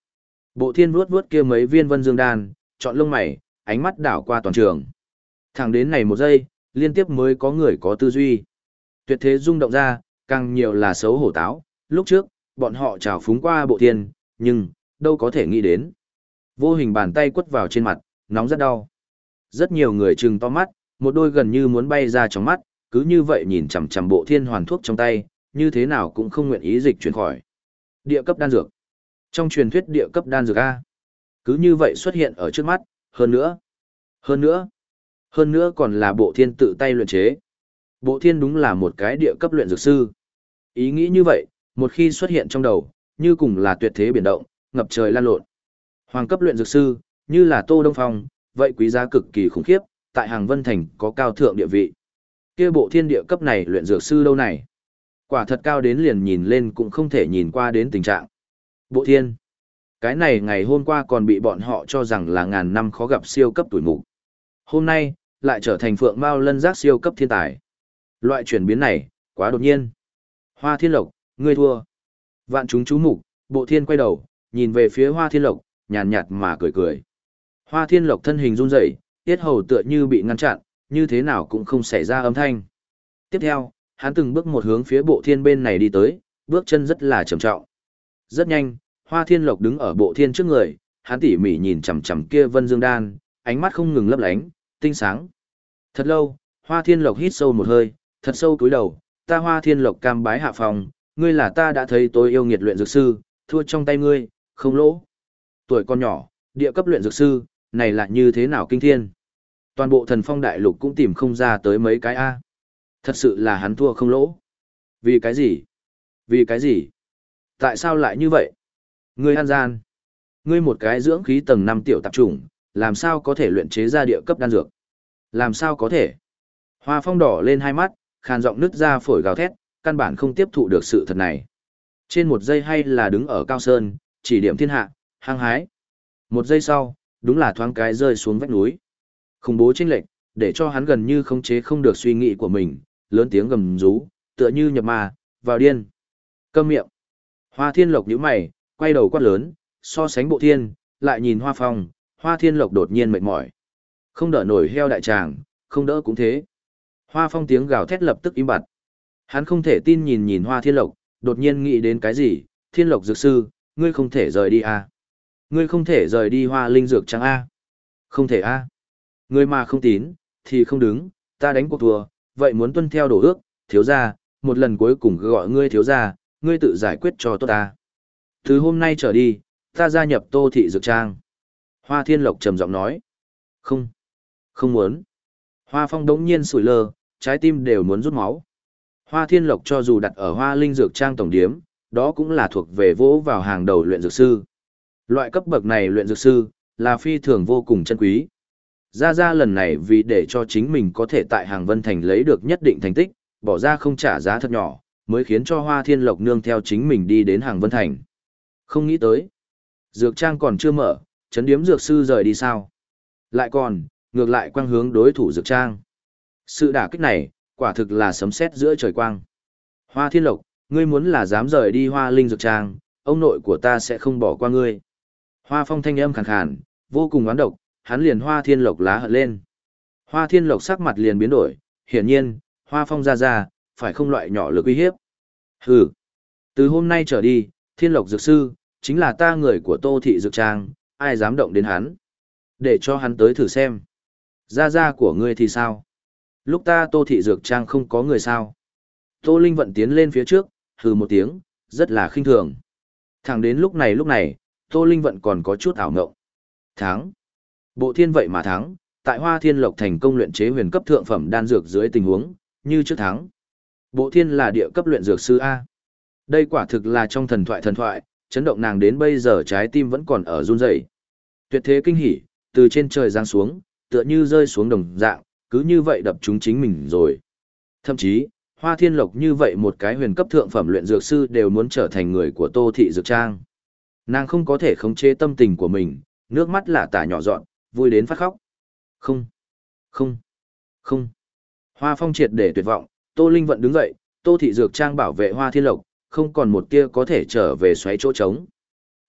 Bộ thiên vuốt vuốt kia mấy viên vân dương đan, chọn lông mày, ánh mắt đảo qua toàn trường. Thẳng đến này một giây, liên tiếp mới có người có tư duy. Tuyệt thế rung động ra, càng nhiều là xấu hổ táo. Lúc trước, bọn họ trào phúng qua bộ thiên, nhưng, đâu có thể nghĩ đến. Vô hình bàn tay quất vào trên mặt, nóng rất đau. Rất nhiều người trừng to mắt, một đôi gần như muốn bay ra trong mắt, cứ như vậy nhìn chằm chằm bộ thiên hoàn thuốc trong tay, như thế nào cũng không nguyện ý dịch chuyển khỏi. Địa cấp đan dược. Trong truyền thuyết địa cấp đan dược A. Cứ như vậy xuất hiện ở trước mắt, hơn nữa. Hơn nữa. Hơn nữa còn là bộ thiên tự tay luyện chế. Bộ thiên đúng là một cái địa cấp luyện dược sư. Ý nghĩ như vậy, một khi xuất hiện trong đầu, như cùng là tuyệt thế biển động, ngập trời lan lộn. Hoàng cấp luyện dược sư, như là Tô Đông Phong, vậy quý giá cực kỳ khủng khiếp, tại hàng Vân Thành có cao thượng địa vị. Kia bộ thiên địa cấp này luyện dược sư đâu này? Quả thật cao đến liền nhìn lên cũng không thể nhìn qua đến tình trạng. Bộ thiên. Cái này ngày hôm qua còn bị bọn họ cho rằng là ngàn năm khó gặp siêu cấp tuổi mục. Hôm nay, lại trở thành phượng mao lân giác siêu cấp thiên tài. Loại chuyển biến này, quá đột nhiên. Hoa thiên lộc, ngươi thua. Vạn chúng chú mục, bộ thiên quay đầu, nhìn về phía hoa thiên lộc, nhàn nhạt mà cười cười. Hoa thiên lộc thân hình run rẩy, tiết hầu tựa như bị ngăn chặn, như thế nào cũng không xảy ra âm thanh. Tiếp theo, hắn từng bước một hướng phía bộ thiên bên này đi tới, bước chân rất là trầm trọng. Rất nhanh, hoa thiên lộc đứng ở bộ thiên trước người, hắn tỉ mỉ nhìn chằm chằm kia vân dương đan, ánh mắt không ngừng lấp lánh, tinh sáng. Thật lâu, hoa thiên lộc hít sâu một hơi, thật sâu cúi đầu, ta hoa thiên lộc cam bái hạ phòng, ngươi là ta đã thấy tôi yêu nghiệt luyện dược sư, thua trong tay ngươi, không lỗ. Tuổi con nhỏ, địa cấp luyện dược sư, này là như thế nào kinh thiên. Toàn bộ thần phong đại lục cũng tìm không ra tới mấy cái A. Thật sự là hắn thua không lỗ. Vì cái gì? Vì cái gì? Tại sao lại như vậy? Ngươi an gian. Ngươi một cái dưỡng khí tầng 5 tiểu tạp trùng, làm sao có thể luyện chế ra địa cấp đan dược? Làm sao có thể? Hoa phong đỏ lên hai mắt, khàn giọng nứt ra phổi gào thét, căn bản không tiếp thụ được sự thật này. Trên một giây hay là đứng ở cao sơn, chỉ điểm thiên hạ, hăng hái. Một giây sau, đúng là thoáng cái rơi xuống vách núi. Khủng bố chênh lệch, để cho hắn gần như khống chế không được suy nghĩ của mình, lớn tiếng gầm rú, tựa như nhập ma, vào điên. Câm miệng. Hoa Thiên Lộc nhíu mày, quay đầu quát lớn, so sánh bộ thiên, lại nhìn Hoa Phong, Hoa Thiên Lộc đột nhiên mệt mỏi. Không đỡ nổi heo đại tràng, không đỡ cũng thế. Hoa Phong tiếng gào thét lập tức im bặt. Hắn không thể tin nhìn nhìn Hoa Thiên Lộc, đột nhiên nghĩ đến cái gì, Thiên Lộc dược sư, ngươi không thể rời đi à? Ngươi không thể rời đi Hoa Linh dược trắng a? À? Không thể a? À? Ngươi mà không tín, thì không đứng, ta đánh cuộc thua, vậy muốn tuân theo đổ ước, thiếu gia, một lần cuối cùng gọi ngươi thiếu gia, ngươi tự giải quyết cho tốt ta. Từ hôm nay trở đi, ta gia nhập Tô thị dược trang. Hoa Thiên Lộc trầm giọng nói. Không, không muốn. Hoa Phong đống nhiên sủi lơ, trái tim đều muốn rút máu. Hoa Thiên Lộc cho dù đặt ở Hoa Linh Dược Trang Tổng Điếm, đó cũng là thuộc về vỗ vào hàng đầu luyện dược sư. Loại cấp bậc này luyện dược sư, là phi thường vô cùng chân quý. Ra ra lần này vì để cho chính mình có thể tại hàng Vân Thành lấy được nhất định thành tích, bỏ ra không trả giá thật nhỏ, mới khiến cho Hoa Thiên Lộc nương theo chính mình đi đến hàng Vân Thành. Không nghĩ tới. Dược trang còn chưa mở, chấn điếm dược sư rời đi sao? Lại còn, ngược lại quang hướng đối thủ dược trang. Sự đả kích này, quả thực là sấm sét giữa trời quang. Hoa Thiên Lộc, ngươi muốn là dám rời đi Hoa Linh dược trang, ông nội của ta sẽ không bỏ qua ngươi. Hoa Phong thanh âm khàn khàn, vô cùng oán độc, hắn liền Hoa Thiên Lộc lá hận lên. Hoa Thiên Lộc sắc mặt liền biến đổi, hiển nhiên, Hoa Phong ra ra, phải không loại nhỏ lực uy hiếp. Hừ, từ hôm nay trở đi, Thiên Lộc dược sư, chính là ta người của Tô Thị Dược Trang, ai dám động đến hắn. Để cho hắn tới thử xem. Ra ra của ngươi thì sao? Lúc ta Tô Thị Dược Trang không có người sao? Tô Linh vận tiến lên phía trước, hừ một tiếng, rất là khinh thường. Thẳng đến lúc này lúc này, Tô Linh vận còn có chút ảo ngộng. Thắng. Bộ thiên vậy mà thắng, tại Hoa Thiên Lộc thành công luyện chế huyền cấp thượng phẩm đan dược dưới tình huống, như trước thắng. Bộ thiên là địa cấp luyện dược sư A. Đây quả thực là trong thần thoại thần thoại, chấn động nàng đến bây giờ trái tim vẫn còn ở run rẩy. Tuyệt thế kinh hỉ, từ trên trời giáng xuống, tựa như rơi xuống đồng dạng, cứ như vậy đập chúng chính mình rồi. Thậm chí, Hoa Thiên Lộc như vậy một cái huyền cấp thượng phẩm luyện dược sư đều muốn trở thành người của Tô Thị Dược Trang. Nàng không có thể khống chế tâm tình của mình, nước mắt lạ tả nhỏ dọn, vui đến phát khóc. Không, không, không. Hoa Phong triệt để tuyệt vọng, Tô Linh Vận đứng dậy, Tô Thị Dược Trang bảo vệ Hoa Thiên Lộc, không còn một tia có thể trở về xoáy chỗ trống.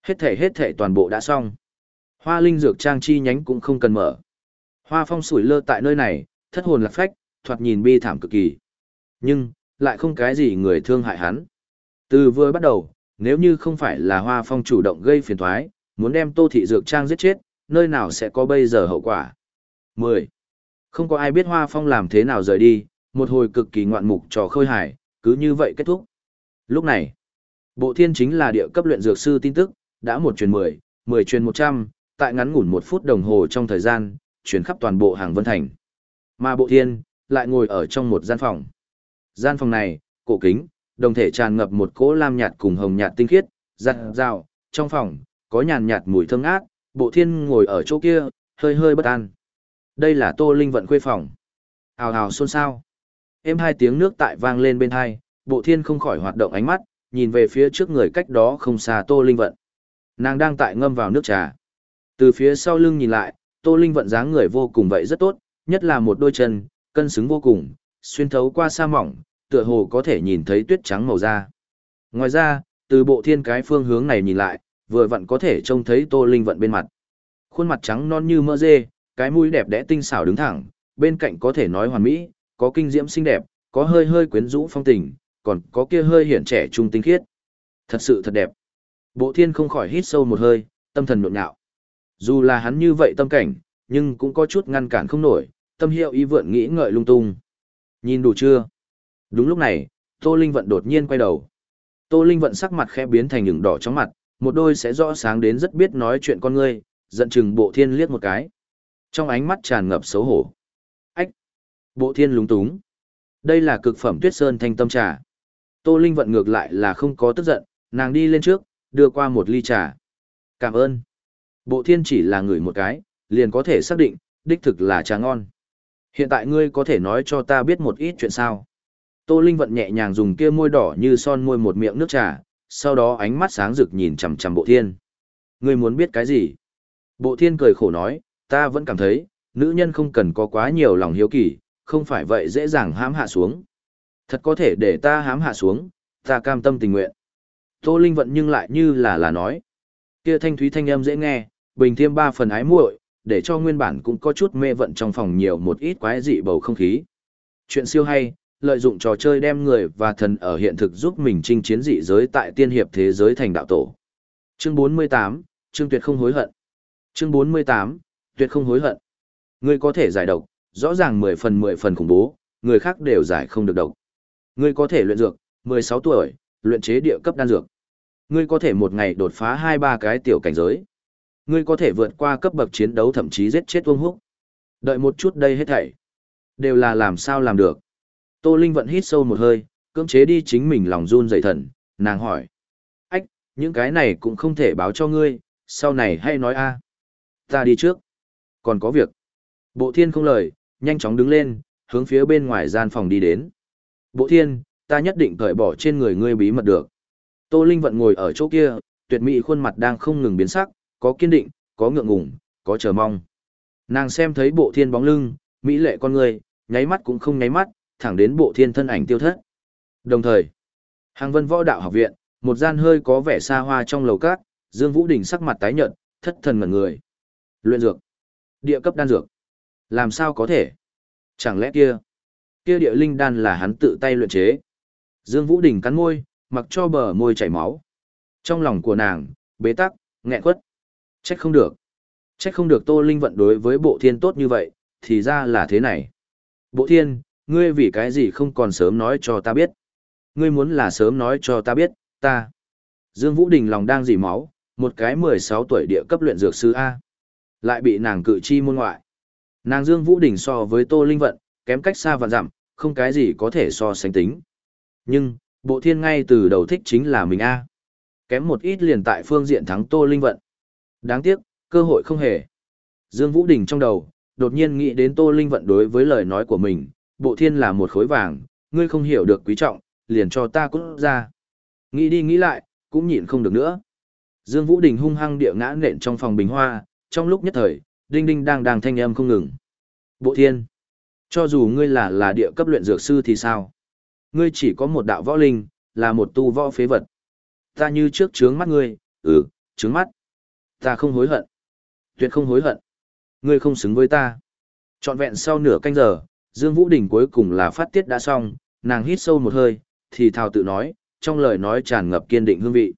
Hết thể hết thể toàn bộ đã xong. Hoa linh dược trang chi nhánh cũng không cần mở. Hoa phong sủi lơ tại nơi này, thất hồn lạc phách, thoạt nhìn bi thảm cực kỳ. Nhưng, lại không cái gì người thương hại hắn. Từ vừa bắt đầu, nếu như không phải là hoa phong chủ động gây phiền thoái, muốn đem tô thị dược trang giết chết, nơi nào sẽ có bây giờ hậu quả. 10. Không có ai biết hoa phong làm thế nào rời đi, một hồi cực kỳ ngoạn mục trò khơi hải, cứ như vậy kết thúc. Lúc này, bộ thiên chính là địa cấp luyện dược sư tin tức, đã một truyền 10, 10 truyền 100, tại ngắn ngủn một phút đồng hồ trong thời gian, truyền khắp toàn bộ hàng vân thành. Mà bộ thiên, lại ngồi ở trong một gian phòng. Gian phòng này, cổ kính, đồng thể tràn ngập một cỗ lam nhạt cùng hồng nhạt tinh khiết, giặt rào, trong phòng, có nhàn nhạt mùi thơm ngát, bộ thiên ngồi ở chỗ kia, hơi hơi bất an. Đây là tô linh vận khuê phòng. Hào hào xôn xao. Êm hai tiếng nước tại vang lên bên hai, bộ thiên không khỏi hoạt động ánh mắt, nhìn về phía trước người cách đó không xa tô linh vận. Nàng đang tại ngâm vào nước trà. Từ phía sau lưng nhìn lại, tô linh vận dáng người vô cùng vậy rất tốt, nhất là một đôi chân, cân xứng vô cùng, xuyên thấu qua sa mỏng, tựa hồ có thể nhìn thấy tuyết trắng màu da. Ngoài ra, từ bộ thiên cái phương hướng này nhìn lại, vừa vặn có thể trông thấy Tô Linh vận bên mặt. Khuôn mặt trắng non như mỡ dê, cái mũi đẹp đẽ tinh xảo đứng thẳng, bên cạnh có thể nói hoàn mỹ, có kinh diễm xinh đẹp, có hơi hơi quyến rũ phong tình, còn có kia hơi hiển trẻ trung tinh khiết. Thật sự thật đẹp. Bộ thiên không khỏi hít sâu một hơi, tâm thần nhộn nhạo. Dù là hắn như vậy tâm cảnh, nhưng cũng có chút ngăn cản không nổi, tâm hiệu ý vượn nghĩ ngợi lung tung. Nhìn đủ chưa? Đúng lúc này, Tô Linh Vận đột nhiên quay đầu. Tô Linh Vận sắc mặt khẽ biến thành những đỏ chóng mặt, một đôi sẽ rõ sáng đến rất biết nói chuyện con ngươi, giận chừng bộ thiên liếc một cái. Trong ánh mắt tràn ngập xấu hổ. Ách! Bộ thiên lúng túng. Đây là cực phẩm tuyết sơn thanh tâm trà. Tô Linh Vận ngược lại là không có tức giận, nàng đi lên trước, đưa qua một ly trà. Cảm ơn. Bộ thiên chỉ là người một cái, liền có thể xác định, đích thực là trà ngon. Hiện tại ngươi có thể nói cho ta biết một ít chuyện sao. Tô Linh vận nhẹ nhàng dùng kia môi đỏ như son môi một miệng nước trà, sau đó ánh mắt sáng rực nhìn chằm chằm bộ thiên. Ngươi muốn biết cái gì? Bộ thiên cười khổ nói, ta vẫn cảm thấy, nữ nhân không cần có quá nhiều lòng hiếu kỳ, không phải vậy dễ dàng hãm hạ xuống. Thật có thể để ta hám hạ xuống, ta cam tâm tình nguyện. Tô Linh vận nhưng lại như là là nói. Kia thanh thúy thanh âm dễ nghe, bình thêm ba phần ái muội, để cho nguyên bản cũng có chút mê vận trong phòng nhiều một ít quái dị bầu không khí. Chuyện siêu hay, lợi dụng trò chơi đem người và thần ở hiện thực giúp mình chinh chiến dị giới tại tiên hiệp thế giới thành đạo tổ. Chương 48, chương tuyệt không hối hận. Chương 48, tuyệt không hối hận. Ngươi có thể giải độc, rõ ràng 10 phần 10 phần khủng bố, người khác đều giải không được độc. Ngươi có thể luyện dược, 16 tuổi, luyện chế địa cấp đan dược. Ngươi có thể một ngày đột phá 2-3 cái tiểu cảnh giới. Ngươi có thể vượt qua cấp bậc chiến đấu thậm chí giết chết Vương Húc. Đợi một chút đây hết thảy. Đều là làm sao làm được. Tô Linh vận hít sâu một hơi, cưỡng chế đi chính mình lòng run dậy thần, nàng hỏi. Ách, những cái này cũng không thể báo cho ngươi, sau này hay nói a Ta đi trước. Còn có việc. Bộ thiên không lời, nhanh chóng đứng lên, hướng phía bên ngoài gian phòng đi đến. Bộ thiên, ta nhất định cởi bỏ trên người ngươi bí mật được. Tô Linh vận ngồi ở chỗ kia, tuyệt mỹ khuôn mặt đang không ngừng biến sắc, có kiên định, có ngượng ngùng, có chờ mong. Nàng xem thấy bộ thiên bóng lưng, mỹ lệ con người, nháy mắt cũng không nháy mắt, thẳng đến bộ thiên thân ảnh tiêu thất. Đồng thời, hàng vân võ đạo học viện, một gian hơi có vẻ xa hoa trong lầu cát, Dương Vũ Đình sắc mặt tái nhợt, thất thần ngẩn người. Luyện dược, địa cấp đan dược. Làm sao có thể? Chẳng lẽ kia, kia địa linh đan là hắn tự tay luyện chế? Dương Vũ Đình cắn môi, mặc cho bờ môi chảy máu. Trong lòng của nàng, bế tắc, nghẹn quất. Trách không được. Trách không được Tô Linh vận đối với bộ thiên tốt như vậy, thì ra là thế này. Bộ thiên, ngươi vì cái gì không còn sớm nói cho ta biết. Ngươi muốn là sớm nói cho ta biết, ta. Dương Vũ Đình lòng đang dỉ máu, một cái 16 tuổi địa cấp luyện dược sư A. Lại bị nàng cự chi môn ngoại. Nàng Dương Vũ Đình so với Tô Linh Vận, kém cách xa và dặm, không cái gì có thể so sánh tính. Nhưng, bộ thiên ngay từ đầu thích chính là mình A. Kém một ít liền tại phương diện thắng Tô Linh Vận. Đáng tiếc, cơ hội không hề. Dương Vũ Đình trong đầu, đột nhiên nghĩ đến Tô Linh Vận đối với lời nói của mình, bộ thiên là một khối vàng, ngươi không hiểu được quý trọng, liền cho ta cút ra. Nghĩ đi nghĩ lại, cũng nhịn không được nữa. Dương Vũ Đình hung hăng địa ngã nện trong phòng bình hoa, trong lúc nhất thời, đinh đinh đang đang thanh âm không ngừng. Bộ thiên, cho dù ngươi là là địa cấp luyện dược sư thì sao? Ngươi chỉ có một đạo võ linh, là một tu võ phế vật. Ta như trước trướng mắt ngươi, ừ, trướng mắt. Ta không hối hận. Tuyệt không hối hận. Ngươi không xứng với ta. Trọn vẹn sau nửa canh giờ, Dương Vũ Đình cuối cùng là phát tiết đã xong, nàng hít sâu một hơi, thì thào tự nói, trong lời nói tràn ngập kiên định hương vị.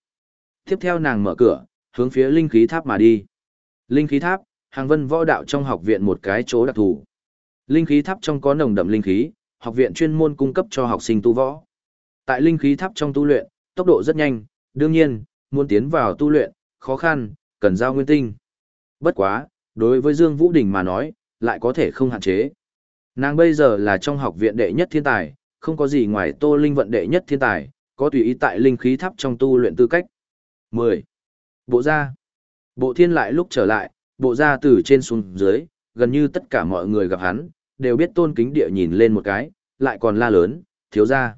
Tiếp theo nàng mở cửa, hướng phía linh khí tháp mà đi. Linh khí tháp, hàng vân võ đạo trong học viện một cái chỗ đặc thù. Linh khí tháp trong có nồng đậm linh khí, học viện chuyên môn cung cấp cho học sinh tu võ. Tại linh khí tháp trong tu luyện, tốc độ rất nhanh, đương nhiên, muốn tiến vào tu luyện, khó khăn, cần giao nguyên tinh. Bất quá, đối với Dương Vũ Đình mà nói, lại có thể không hạn chế. Nàng bây giờ là trong học viện đệ nhất thiên tài, không có gì ngoài Tô Linh vận đệ nhất thiên tài, có tùy ý tại linh khí tháp trong tu luyện tư cách. 10. Bộ gia. Bộ thiên lại lúc trở lại, bộ gia từ trên xuống dưới, gần như tất cả mọi người gặp hắn, đều biết tôn kính địa nhìn lên một cái, lại còn la lớn, thiếu gia.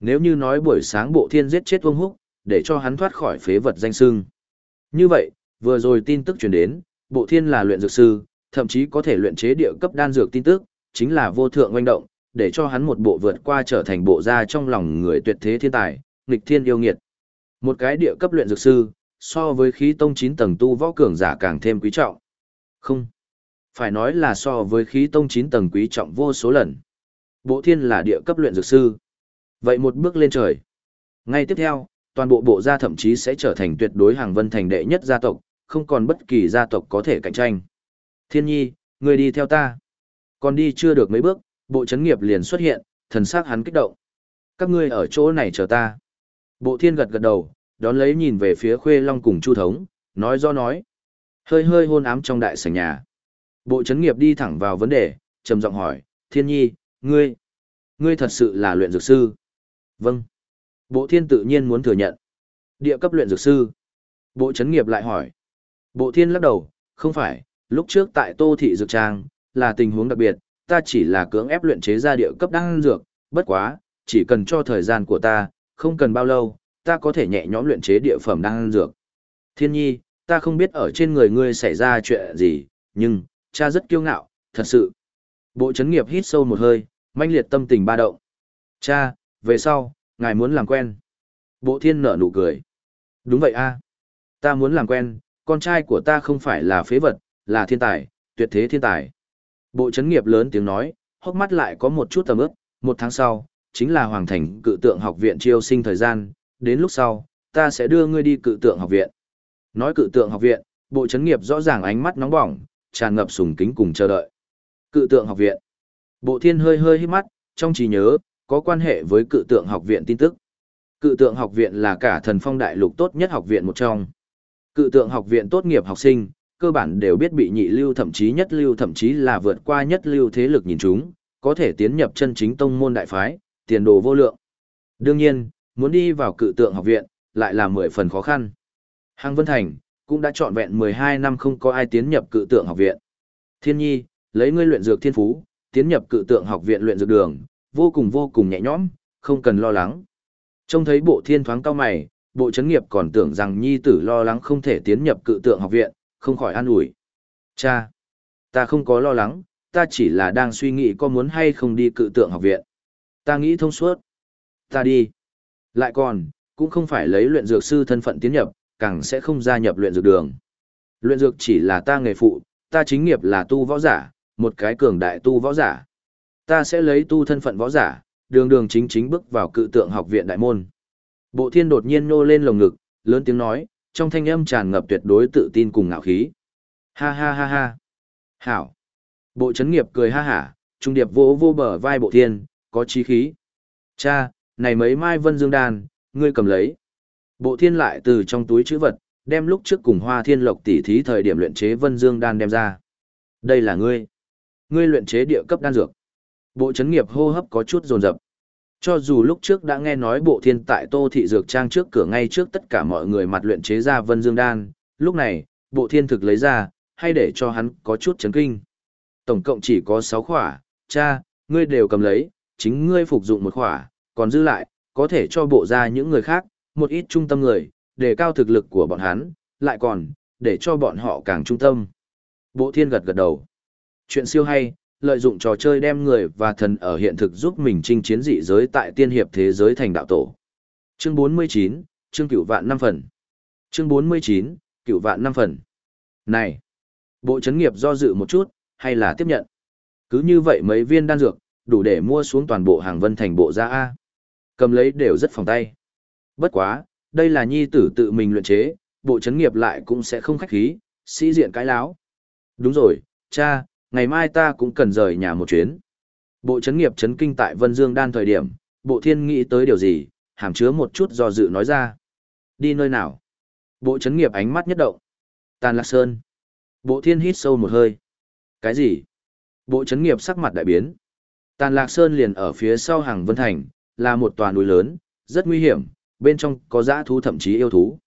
Nếu như nói buổi sáng bộ thiên giết chết Vương Húc, để cho hắn thoát khỏi phế vật danh sưng. Như vậy, vừa rồi tin tức truyền đến, bộ thiên là luyện dược sư, thậm chí có thể luyện chế địa cấp đan dược tin tức, chính là vô thượng oanh động, để cho hắn một bộ vượt qua trở thành bộ gia trong lòng người tuyệt thế thiên tài, nghịch thiên yêu nghiệt. Một cái địa cấp luyện dược sư, so với khí tông 9 tầng tu võ cường giả càng thêm quý trọng. Không. Phải nói là so với khí tông 9 tầng quý trọng vô số lần. Bộ thiên là địa cấp luyện dược sư. Vậy một bước lên trời. Ngay tiếp theo, toàn bộ bộ gia thậm chí sẽ trở thành tuyệt đối hàng vân thành đệ nhất gia tộc, không còn bất kỳ gia tộc có thể cạnh tranh. Thiên nhi, người đi theo ta. Còn đi chưa được mấy bước, bộ chấn nghiệp liền xuất hiện, thần sắc hắn kích động. Các ngươi ở chỗ này chờ ta. Bộ thiên gật gật đầu, đón lấy nhìn về phía khuê long cùng chu thống, nói do nói. Hơi hơi hôn ám trong đại sảnh nhà. Bộ chấn nghiệp đi thẳng vào vấn đề, trầm giọng hỏi, thiên nhi, ngươi, ngươi thật sự là luyện dược sư. Vâng. Bộ thiên tự nhiên muốn thừa nhận. Địa cấp luyện dược sư. Bộ chấn nghiệp lại hỏi. Bộ thiên lắc đầu, không phải, lúc trước tại Tô Thị Dược Trang, là tình huống đặc biệt, ta chỉ là cưỡng ép luyện chế ra địa cấp đan dược, bất quá, chỉ cần cho thời gian của ta, không cần bao lâu, ta có thể nhẹ nhõm luyện chế địa phẩm đan dược. Thiên nhi, ta không biết ở trên người ngươi xảy ra chuyện gì, nhưng, cha rất kiêu ngạo, thật sự. Bộ chấn nghiệp hít sâu một hơi, manh liệt tâm tình ba động. Cha, về sau, ngài muốn làm quen. Bộ thiên nở nụ cười. Đúng vậy a, Ta muốn làm quen, con trai của ta không phải là phế vật, là thiên tài, tuyệt thế thiên tài. Bộ chấn nghiệp lớn tiếng nói, hốc mắt lại có một chút tầm ướp, một tháng sau, chính là hoàng thành cự tượng học viện chiêu sinh thời gian, đến lúc sau, ta sẽ đưa ngươi đi cự tượng học viện. Nói cự tượng học viện, bộ chấn nghiệp rõ ràng ánh mắt nóng bỏng, tràn ngập sùng kính cùng chờ đợi. Cự tượng học viện. Bộ thiên hơi hơi hít mắt, trong trí nhớ, có quan hệ với cự tượng học viện tin tức. Cự tượng học viện là cả thần phong đại lục tốt nhất học viện một trong. Cự tượng học viện tốt nghiệp học sinh, cơ bản đều biết bị nhị lưu thậm chí nhất lưu thậm chí là vượt qua nhất lưu thế lực nhìn chúng, có thể tiến nhập chân chính tông môn đại phái, tiền đồ vô lượng. Đương nhiên, muốn đi vào cự tượng học viện, lại là mười phần khó khăn. Hàng Vân Thành, cũng đã chọn vẹn 12 năm không có ai tiến nhập cự tượng học viện. Thiên nhi, lấy ngươi luyện dược thiên phú, tiến nhập cự tượng học viện luyện dược đường, vô cùng vô cùng nhẹ nhõm, không cần lo lắng. Trông thấy bộ thiên thoáng cao mày, bộ chấn nghiệp còn tưởng rằng nhi tử lo lắng không thể tiến nhập cự tượng học viện, không khỏi an ủi. Cha, ta không có lo lắng, ta chỉ là đang suy nghĩ có muốn hay không đi cự tượng học viện. Ta nghĩ thông suốt. Ta đi. Lại còn, cũng không phải lấy luyện dược sư thân phận tiến nhập, càng sẽ không gia nhập luyện dược đường. Luyện dược chỉ là ta nghề phụ, ta chính nghiệp là tu võ giả, một cái cường đại tu võ giả. Ta sẽ lấy tu thân phận võ giả, đường đường chính chính bước vào cự tượng học viện đại môn. Bộ thiên đột nhiên nô lên lồng ngực, lớn tiếng nói, trong thanh âm tràn ngập tuyệt đối tự tin cùng ngạo khí. Ha ha ha ha. Hảo. Bộ chấn nghiệp cười ha hả, trung điệp vỗ vô bờ vai bộ thiên, có chí khí. Cha, này mấy mai vân dương đan, ngươi cầm lấy. Bộ thiên lại từ trong túi chữ vật, đem lúc trước cùng hoa thiên lộc tỉ thí thời điểm luyện chế vân dương đan đem ra. Đây là ngươi. Ngươi luyện chế địa cấp đan dược. Bộ chấn nghiệp hô hấp có chút rồn rập. Cho dù lúc trước đã nghe nói bộ thiên tại tô thị dược trang trước cửa ngay trước tất cả mọi người mặt luyện chế ra vân dương đan, lúc này, bộ thiên thực lấy ra, hay để cho hắn có chút chấn kinh. Tổng cộng chỉ có 6 khỏa, cha, ngươi đều cầm lấy, chính ngươi phục dụng một khỏa, còn dư lại, có thể cho bộ ra những người khác, một ít trung tâm người, để cao thực lực của bọn hắn, lại còn, để cho bọn họ càng trung tâm. Bộ thiên gật gật đầu. Chuyện siêu hay, lợi dụng trò chơi đem người và thần ở hiện thực giúp mình chinh chiến dị giới tại tiên hiệp thế giới thành đạo tổ. Chương 49, chương cửu vạn năm phần. Chương 49, cửu vạn năm phần. Này, bộ chấn nghiệp do dự một chút, hay là tiếp nhận? Cứ như vậy mấy viên đan dược, đủ để mua xuống toàn bộ hàng vân thành bộ ra A. Cầm lấy đều rất phòng tay. Bất quá, đây là nhi tử tự mình luyện chế, bộ chấn nghiệp lại cũng sẽ không khách khí, sĩ diện cái láo. Đúng rồi, cha, ngày mai ta cũng cần rời nhà một chuyến. Bộ chấn nghiệp chấn kinh tại Vân Dương đan thời điểm, bộ thiên nghĩ tới điều gì, hàm chứa một chút do dự nói ra. Đi nơi nào? Bộ chấn nghiệp ánh mắt nhất động. Tàn Lạc Sơn. Bộ thiên hít sâu một hơi. Cái gì? Bộ chấn nghiệp sắc mặt đại biến. Tàn Lạc Sơn liền ở phía sau hàng Vân Thành, là một tòa núi lớn, rất nguy hiểm, bên trong có dã thú thậm chí yêu thú.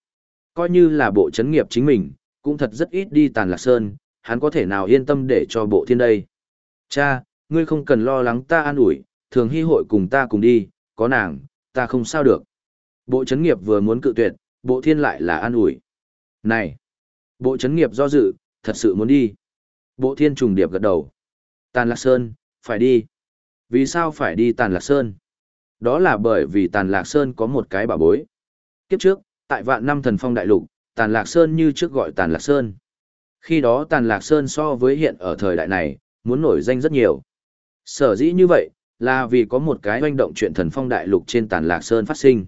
Coi như là bộ chấn nghiệp chính mình, cũng thật rất ít đi Tàn Lạc Sơn, hắn có thể nào yên tâm để cho bộ thiên đây. Cha, ngươi không cần lo lắng ta an ủi, thường hy hội cùng ta cùng đi, có nàng, ta không sao được. Bộ chấn nghiệp vừa muốn cự tuyệt, bộ thiên lại là an ủi. Này, bộ chấn nghiệp do dự, thật sự muốn đi. Bộ thiên trùng điệp gật đầu. Tàn Lạc Sơn, phải đi. Vì sao phải đi Tàn Lạc Sơn? Đó là bởi vì Tàn Lạc Sơn có một cái bảo bối. Kiếp trước, tại vạn năm thần phong đại lục, Tàn Lạc Sơn như trước gọi Tàn Lạc Sơn. Khi đó Tàn Lạc Sơn so với hiện ở thời đại này, muốn nổi danh rất nhiều. Sở dĩ như vậy, là vì có một cái hoành động chuyện thần phong đại lục trên Tàn Lạc Sơn phát sinh.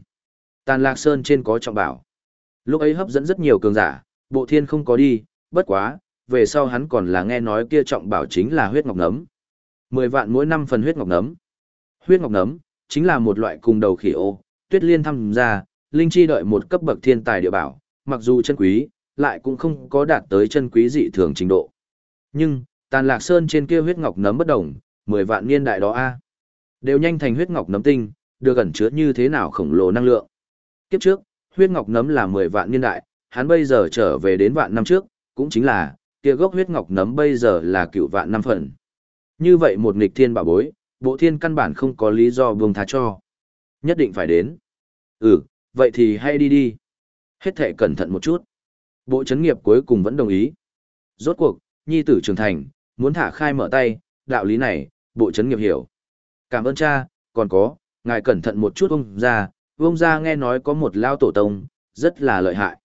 Tàn Lạc Sơn trên có trọng bảo. Lúc ấy hấp dẫn rất nhiều cường giả, bộ thiên không có đi, bất quá, về sau hắn còn là nghe nói kia trọng bảo chính là huyết ngọc nấm. Mười vạn mỗi năm phần huyết ngọc nấm. Huyết ngọc nấm, chính là một loại cùng đầu khỉ ô, tuyết liên thăm ra, linh chi đợi một cấp bậc thiên tài địa bảo, mặc dù chân quý, lại cũng không có đạt tới chân quý dị thường trình độ. Nhưng, tàn lạc sơn trên kia huyết ngọc nấm bất đồng, mười vạn niên đại đó a đều nhanh thành huyết ngọc nấm tinh, được ẩn chứa như thế nào khổng lồ năng lượng. Kiếp trước, huyết ngọc nấm là mười vạn niên đại, hắn bây giờ trở về đến vạn năm trước, cũng chính là, kia gốc huyết ngọc nấm bây giờ là cựu vạn năm phần. Như vậy một nghịch thiên bảo bối, bộ thiên căn bản không có lý do buông tha cho. Nhất định phải đến. Ừ, vậy thì hay đi đi. Hết thể cẩn thận một chút. Bộ chấn nghiệp cuối cùng vẫn đồng ý. Rốt cuộc, nhi tử trưởng thành, muốn thả khai mở tay, đạo lý này, bộ chấn nghiệp hiểu. Cảm ơn cha, còn có, ngài cẩn thận một chút ông ra, ông ra nghe nói có một lao tổ tông, rất là lợi hại.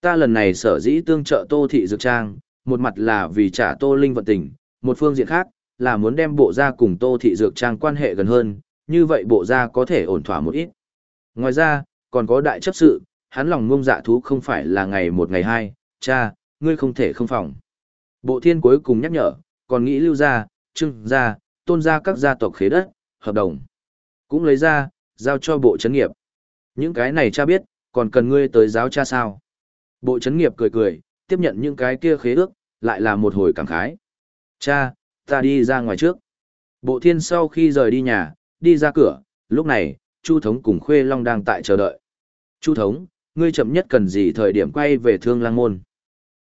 Ta lần này sở dĩ tương trợ tô thị dược trang, một mặt là vì trả tô linh vận tình, một phương diện khác, là muốn đem bộ gia cùng tô thị dược trang quan hệ gần hơn, như vậy bộ gia có thể ổn thỏa một ít. Ngoài ra, còn có đại chấp sự, hắn lòng ngông dạ thú không phải là ngày một ngày hai, cha, ngươi không thể không phòng. Bộ thiên cuối cùng nhắc nhở, còn nghĩ lưu gia, trưng gia, tôn gia các gia tộc khế đất, hợp đồng. Cũng lấy ra, giao cho bộ chấn nghiệp. Những cái này cha biết, còn cần ngươi tới giáo cha sao. Bộ chấn nghiệp cười cười, tiếp nhận những cái kia khế ước, lại là một hồi cảm khái. Cha, ta đi ra ngoài trước. Bộ thiên sau khi rời đi nhà, đi ra cửa, lúc này, Chu Thống cùng Khuê Long đang tại chờ đợi. Chu Thống, ngươi chậm nhất cần gì thời điểm quay về thương lang môn?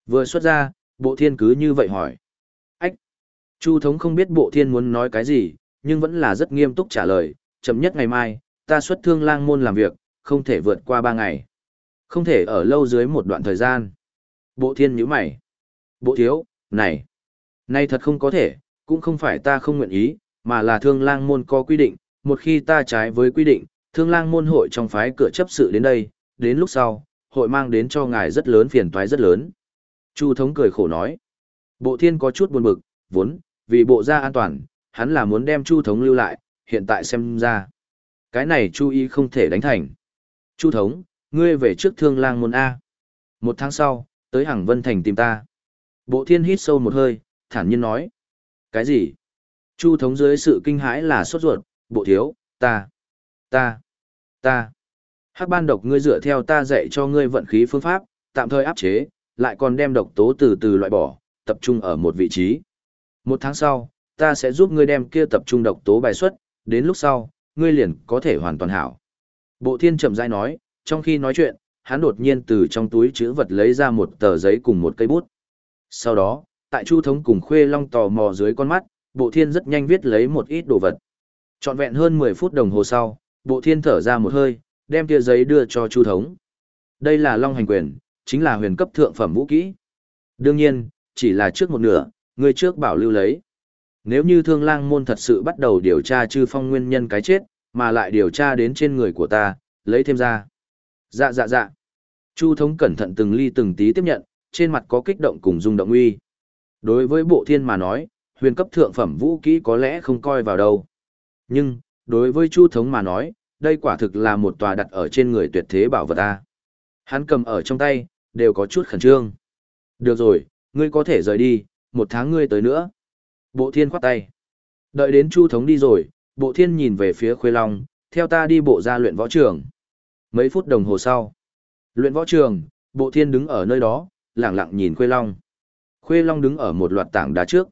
Vừa xuất ra, bộ thiên cứ như vậy hỏi. Ách! Chu Thống không biết bộ thiên muốn nói cái gì, nhưng vẫn là rất nghiêm túc trả lời, chậm nhất ngày mai, ta xuất thương lang môn làm việc, không thể vượt qua ba ngày. Không thể ở lâu dưới một đoạn thời gian. Bộ thiên nhíu mày. Bộ thiếu, này, này thật không có thể, cũng không phải ta không nguyện ý, mà là thương lang môn có quy định, một khi ta trái với quy định, thương lang môn hội trong phái cửa chấp sự đến đây, đến lúc sau, hội mang đến cho ngài rất lớn phiền toái rất lớn. Chu thống cười khổ nói, bộ thiên có chút buồn bực, vốn, vì bộ gia an toàn, hắn là muốn đem chu thống lưu lại, hiện tại xem ra. Cái này chu y không thể đánh thành. Chu thống, ngươi về trước thương lang môn A. Một tháng sau, tới hàng vân thành tìm ta. Bộ thiên hít sâu một hơi, thản nhiên nói. Cái gì? Chu thống dưới sự kinh hãi là sốt ruột, bộ thiếu, ta, ta, ta. Hắc ban độc ngươi dựa theo ta dạy cho ngươi vận khí phương pháp, tạm thời áp chế, lại còn đem độc tố từ từ loại bỏ, tập trung ở một vị trí. Một tháng sau, ta sẽ giúp ngươi đem kia tập trung độc tố bài xuất, đến lúc sau, ngươi liền có thể hoàn toàn hảo. Bộ thiên chậm rãi nói, trong khi nói chuyện, hắn đột nhiên từ trong túi chữ vật lấy ra một tờ giấy cùng một cây bút. Sau đó, tại Chu Thống cùng Khuê Long tò mò dưới con mắt, Bộ Thiên rất nhanh viết lấy một ít đồ vật. Trọn vẹn hơn 10 phút đồng hồ sau, Bộ Thiên thở ra một hơi, đem kia giấy đưa cho Chu Thống. Đây là Long Hành Quyền, chính là huyền cấp thượng phẩm vũ kỹ. Đương nhiên, chỉ là trước một nửa, người trước bảo lưu lấy. Nếu như Thương Lang môn thật sự bắt đầu điều tra Chư Phong nguyên nhân cái chết, mà lại điều tra đến trên người của ta, lấy thêm ra. Dạ dạ dạ. Chu thống cẩn thận từng ly từng tí tiếp nhận, trên mặt có kích động cùng rung động uy. Đối với bộ thiên mà nói, huyền cấp thượng phẩm vũ kỹ có lẽ không coi vào đâu. Nhưng, đối với Chu thống mà nói, đây quả thực là một tòa đặt ở trên người tuyệt thế bảo vật ta. Hắn cầm ở trong tay, đều có chút khẩn trương. Được rồi, ngươi có thể rời đi, một tháng ngươi tới nữa. Bộ thiên khoát tay. Đợi đến Chu thống đi rồi, bộ thiên nhìn về phía Khuê Long, theo ta đi bộ ra luyện võ trường. Mấy phút đồng hồ sau, luyện võ trường, bộ thiên đứng ở nơi đó, lặng lặng nhìn Khuê Long. Khuê Long đứng ở một loạt tảng đá trước.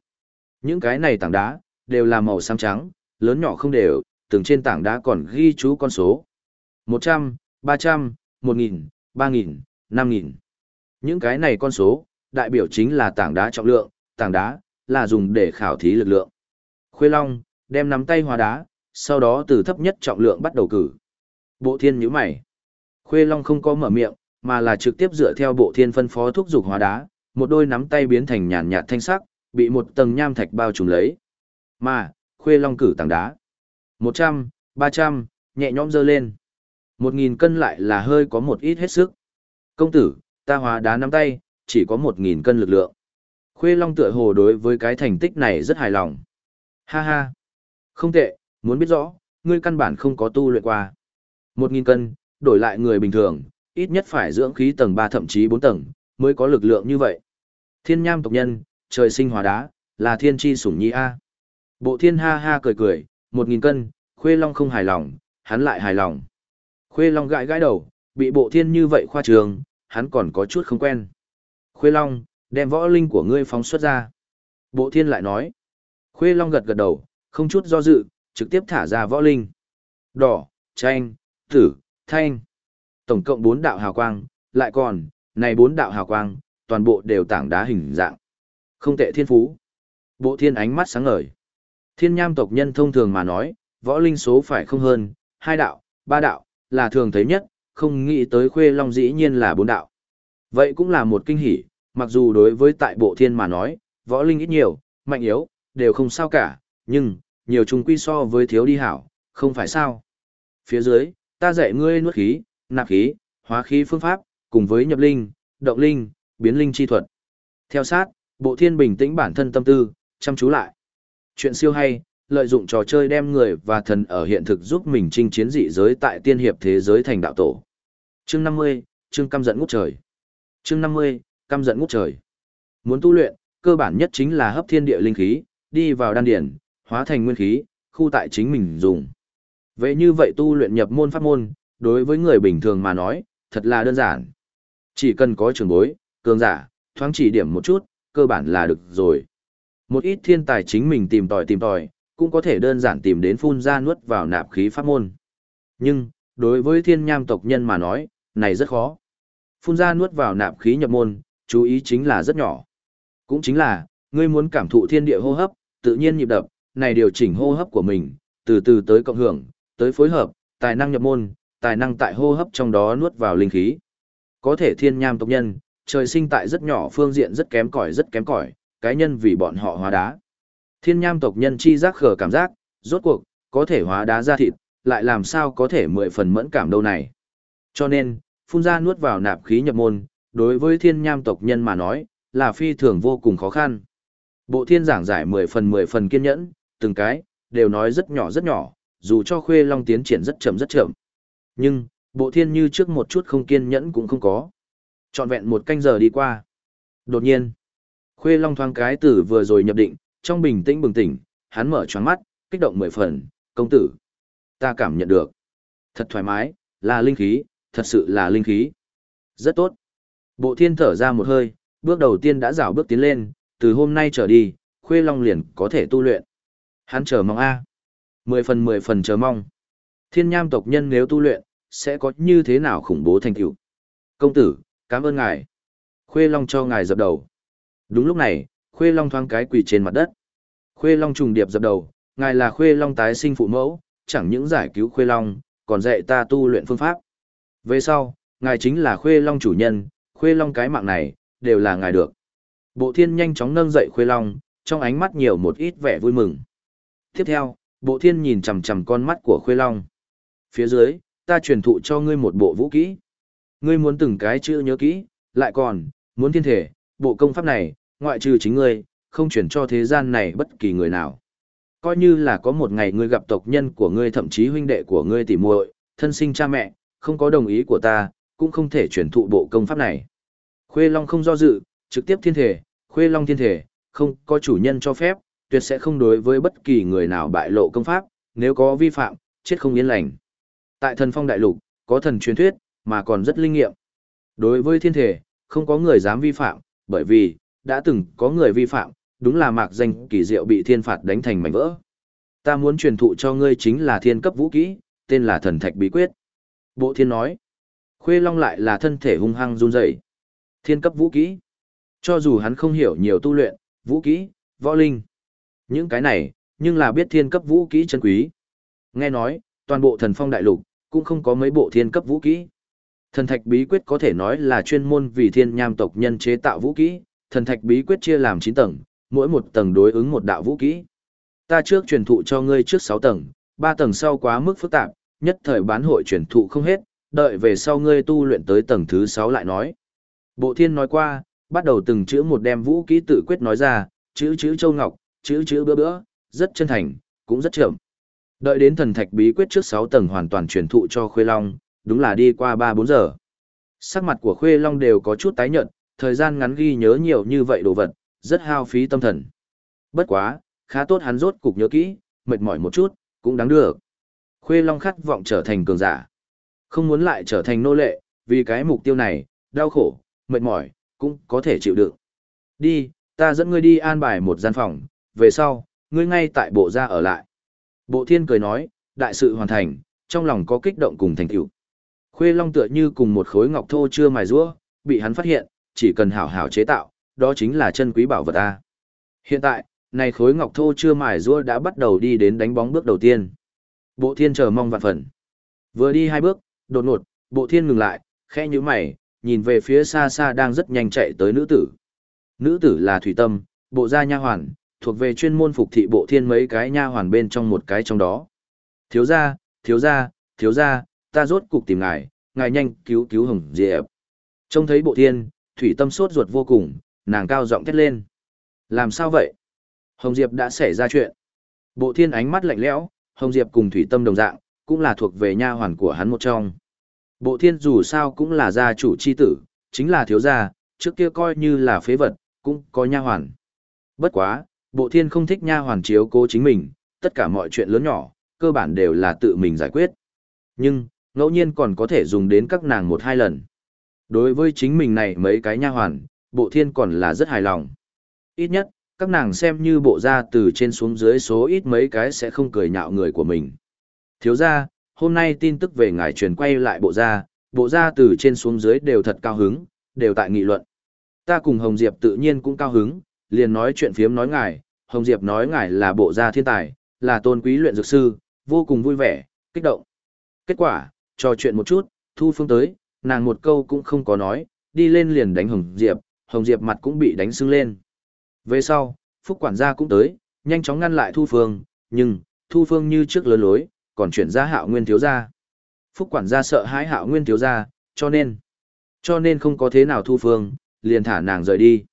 Những cái này tảng đá, đều là màu xám trắng, lớn nhỏ không đều, từng trên tảng đá còn ghi chú con số. 100, 300, 1000, 3000, 5000. Những cái này con số, đại biểu chính là tảng đá trọng lượng, tảng đá, là dùng để khảo thí lực lượng. Khuê Long, đem nắm tay hóa đá, sau đó từ thấp nhất trọng lượng bắt đầu cử. Bộ thiên nhíu mày. Khuê Long không có mở miệng, mà là trực tiếp dựa theo bộ thiên phân phó thúc dục hóa đá, một đôi nắm tay biến thành nhàn nhạt thanh sắc, bị một tầng nham thạch bao trùm lấy. Mà, Khuê Long cử tảng đá. 100, 300, nhẹ nhõm dơ lên. 1.000 cân lại là hơi có một ít hết sức. Công tử, ta hóa đá nắm tay, chỉ có 1.000 cân lực lượng. Khuê Long tựa hồ đối với cái thành tích này rất hài lòng. Ha ha. Không tệ, muốn biết rõ, ngươi căn bản không có tu luyện qua. 1.000 cân, đổi lại người bình thường, ít nhất phải dưỡng khí tầng 3 thậm chí 4 tầng, mới có lực lượng như vậy. Thiên nham tộc nhân, trời sinh hòa đá, là thiên chi sủng nhi A. Bộ thiên ha ha cười cười, 1.000 cân, Khuê Long không hài lòng, hắn lại hài lòng. Khuê Long gãi gãi đầu, bị bộ thiên như vậy khoa trường, hắn còn có chút không quen. Khuê Long, đem võ linh của ngươi phóng xuất ra. Bộ thiên lại nói. Khuê Long gật gật đầu, không chút do dự, trực tiếp thả ra võ linh. Đỏ, tranh, tử, thanh. Tổng cộng bốn đạo hào quang, lại còn, này bốn đạo hào quang, toàn bộ đều tảng đá hình dạng. Không tệ thiên phú. Bộ thiên ánh mắt sáng ngời. Thiên nham tộc nhân thông thường mà nói, võ linh số phải không hơn, hai đạo, ba đạo, là thường thấy nhất, không nghĩ tới khuê long dĩ nhiên là bốn đạo. Vậy cũng là một kinh hỉ, mặc dù đối với tại bộ thiên mà nói, võ linh ít nhiều, mạnh yếu, đều không sao cả, nhưng, nhiều trùng quy so với thiếu đi hảo, không phải sao. Phía dưới, ta dạy ngươi nuốt khí, nạp khí, hóa khí phương pháp, cùng với nhập linh, động linh, biến linh chi thuật. Theo sát, bộ thiên bình tĩnh bản thân tâm tư, chăm chú lại. Chuyện siêu hay, lợi dụng trò chơi đem người và thần ở hiện thực giúp mình chinh chiến dị giới tại tiên hiệp thế giới thành đạo tổ. Chương 50, chương căm giận ngút trời. Chương 50, căm giận ngút trời. Muốn tu luyện, cơ bản nhất chính là hấp thiên địa linh khí, đi vào đan điển, hóa thành nguyên khí, khu tại chính mình dùng. Vậy như vậy tu luyện nhập môn pháp môn, đối với người bình thường mà nói, thật là đơn giản. Chỉ cần có trường bối, cường giả, thoáng chỉ điểm một chút, cơ bản là được rồi. Một ít thiên tài chính mình tìm tòi tìm tòi, cũng có thể đơn giản tìm đến phun ra nuốt vào nạp khí pháp môn. Nhưng, đối với thiên nham tộc nhân mà nói, này rất khó. Phun ra nuốt vào nạp khí nhập môn, chú ý chính là rất nhỏ. Cũng chính là, ngươi muốn cảm thụ thiên địa hô hấp, tự nhiên nhịp đập, này điều chỉnh hô hấp của mình, từ từ tới cộng hưởng, tới phối hợp, tài năng nhập môn, tài năng tại hô hấp trong đó nuốt vào linh khí. Có thể thiên nham tộc nhân, trời sinh tại rất nhỏ phương diện rất kém cỏi rất kém cỏi, cái nhân vì bọn họ hóa đá. Thiên nham tộc nhân chi giác khờ cảm giác, rốt cuộc, có thể hóa đá ra thịt, lại làm sao có thể mười phần mẫn cảm đâu này. Cho nên, phun ra nuốt vào nạp khí nhập môn, đối với thiên nham tộc nhân mà nói, là phi thường vô cùng khó khăn. Bộ thiên giảng giải mười phần mười phần kiên nhẫn, từng cái, đều nói rất nhỏ rất nhỏ, dù cho khuê long tiến triển rất chậm rất chậm. Nhưng, bộ thiên như trước một chút không kiên nhẫn cũng không có. Trọn vẹn một canh giờ đi qua. Đột nhiên, khuê long thoáng cái tử vừa rồi nhập định, trong bình tĩnh bừng tỉnh, hắn mở choáng mắt, kích động mười phần, công tử. Ta cảm nhận được. Thật thoải mái, là linh khí, thật sự là linh khí. Rất tốt. Bộ thiên thở ra một hơi, bước đầu tiên đã rảo bước tiến lên, từ hôm nay trở đi, khuê long liền có thể tu luyện. Hắn chờ mong A. Mười phần mười phần chờ mong. Thiên nham tộc nhân nếu tu luyện, sẽ có như thế nào khủng bố thành tựu Công tử, cảm ơn ngài. Khuê long cho ngài dập đầu. Đúng lúc này, Khuê Long thoáng cái quỳ trên mặt đất. Khuê Long trùng điệp dập đầu, ngài là Khuê Long tái sinh phụ mẫu, chẳng những giải cứu Khuê Long, còn dạy ta tu luyện phương pháp. Về sau, ngài chính là Khuê Long chủ nhân, Khuê Long cái mạng này, đều là ngài được. Bộ thiên nhanh chóng nâng dậy Khuê Long, trong ánh mắt nhiều một ít vẻ vui mừng. Tiếp theo, bộ thiên nhìn chằm chằm con mắt của Khuê Long. Phía dưới, ta truyền thụ cho ngươi một bộ vũ kỹ. Ngươi muốn từng cái chữ nhớ kỹ, lại còn, muốn thiên thể, bộ công pháp này, ngoại trừ chính ngươi, không chuyển cho thế gian này bất kỳ người nào. Coi như là có một ngày ngươi gặp tộc nhân của ngươi thậm chí huynh đệ của ngươi tỉ muội, thân sinh cha mẹ, không có đồng ý của ta, cũng không thể chuyển thụ bộ công pháp này. Khuê Long không do dự, trực tiếp thiên thể, Khuê Long thiên thể, không có chủ nhân cho phép, tuyệt sẽ không đối với bất kỳ người nào bại lộ công pháp, nếu có vi phạm, chết không yên lành. Tại thần phong đại lục, có thần truyền thuyết, mà còn rất linh nghiệm. Đối với thiên thể, không có người dám vi phạm, bởi vì, đã từng có người vi phạm, đúng là mạc danh kỳ diệu bị thiên phạt đánh thành mảnh vỡ. Ta muốn truyền thụ cho ngươi chính là thiên cấp vũ kỹ, tên là thần thạch bí quyết. Bộ thiên nói, khuê long lại là thân thể hung hăng run rẩy. Thiên cấp vũ kỹ. Cho dù hắn không hiểu nhiều tu luyện, vũ kỹ, võ linh. Những cái này, nhưng là biết thiên cấp vũ kỹ chân quý. Nghe nói, toàn bộ thần phong đại lục, cũng không có mấy bộ thiên cấp vũ kỹ. Thần thạch bí quyết có thể nói là chuyên môn vì thiên nham tộc nhân chế tạo vũ kỹ, thần thạch bí quyết chia làm 9 tầng, mỗi một tầng đối ứng một đạo vũ kỹ. Ta trước truyền thụ cho ngươi trước 6 tầng, 3 tầng sau quá mức phức tạp, nhất thời bán hội truyền thụ không hết, đợi về sau ngươi tu luyện tới tầng thứ 6 lại nói. Bộ thiên nói qua, bắt đầu từng chữ một đem vũ kỹ tự quyết nói ra, chữ chữ châu ngọc, chữ chữ bữa bữa, rất chân thành, cũng rất chậm. Đợi đến thần thạch bí quyết trước 6 tầng hoàn toàn truyền thụ cho Khuê Long, đúng là đi qua 3-4 giờ. Sắc mặt của Khuê Long đều có chút tái nhợt, thời gian ngắn ghi nhớ nhiều như vậy đồ vật, rất hao phí tâm thần. Bất quá, khá tốt hắn rốt cục nhớ kỹ, mệt mỏi một chút, cũng đáng được. Khuê Long khát vọng trở thành cường giả. Không muốn lại trở thành nô lệ, vì cái mục tiêu này, đau khổ, mệt mỏi, cũng có thể chịu đựng. Đi, ta dẫn ngươi đi an bài một gian phòng, về sau, ngươi ngay tại bộ gia ở lại. Bộ thiên cười nói, đại sự hoàn thành, trong lòng có kích động cùng thành tựu. Khuê Long tựa như cùng một khối ngọc thô chưa mài rũa, bị hắn phát hiện, chỉ cần hảo hảo chế tạo, đó chính là chân quý bảo vật a. Hiện tại, này khối ngọc thô chưa mài rũa đã bắt đầu đi đến đánh bóng bước đầu tiên. Bộ Thiên chờ mong vạn phần. Vừa đi hai bước, đột ngột, Bộ Thiên ngừng lại, khẽ nhíu mày, nhìn về phía xa xa đang rất nhanh chạy tới nữ tử. Nữ tử là Thủy Tâm, bộ gia nha hoàn, thuộc về chuyên môn phục thị Bộ Thiên mấy cái nha hoàn bên trong một cái trong đó. Thiếu gia, thiếu gia, thiếu gia, ta rốt cục tìm ngài, ngài nhanh cứu cứu Hồng Diệp. Trông thấy Bộ Thiên, Thủy Tâm sốt ruột vô cùng, nàng cao giọng thét lên. Làm sao vậy? Hồng Diệp đã xảy ra chuyện. Bộ Thiên ánh mắt lạnh lẽo, Hồng Diệp cùng Thủy Tâm đồng dạng, cũng là thuộc về nha hoàn của hắn một trong. Bộ Thiên dù sao cũng là gia chủ chi tử, chính là thiếu gia, trước kia coi như là phế vật, cũng có nha hoàn. Bất quá, Bộ Thiên không thích nha hoàn chiếu cố chính mình, tất cả mọi chuyện lớn nhỏ, cơ bản đều là tự mình giải quyết. Nhưng, ngẫu nhiên còn có thể dùng đến các nàng một hai lần. Đối với chính mình này mấy cái nha hoàn, Bộ Thiên còn là rất hài lòng. Ít nhất, các nàng xem như bộ gia từ trên xuống dưới số ít mấy cái sẽ không cười nhạo người của mình. Thiếu gia, hôm nay tin tức về ngài truyền quay lại bộ gia, bộ gia từ trên xuống dưới đều thật cao hứng, đều tại nghị luận. Ta cùng Hồng Diệp tự nhiên cũng cao hứng, liền nói chuyện phiếm nói ngài, Hồng Diệp nói ngài là bộ gia thiên tài, là tôn quý luyện dược sư, vô cùng vui vẻ, kích động. Kết quả, trò chuyện một chút, Thu Phương tới, nàng một câu cũng không có nói, đi lên liền đánh Hồng Diệp, Hồng Diệp mặt cũng bị đánh sưng lên. Về sau, Phúc quản gia cũng tới, nhanh chóng ngăn lại Thu Phương, nhưng, Thu Phương như trước lớn lối, còn chuyển ra hạo nguyên thiếu gia. Phúc quản gia sợ hãi hạo nguyên thiếu gia, cho nên, cho nên không có thế nào Thu Phương, liền thả nàng rời đi.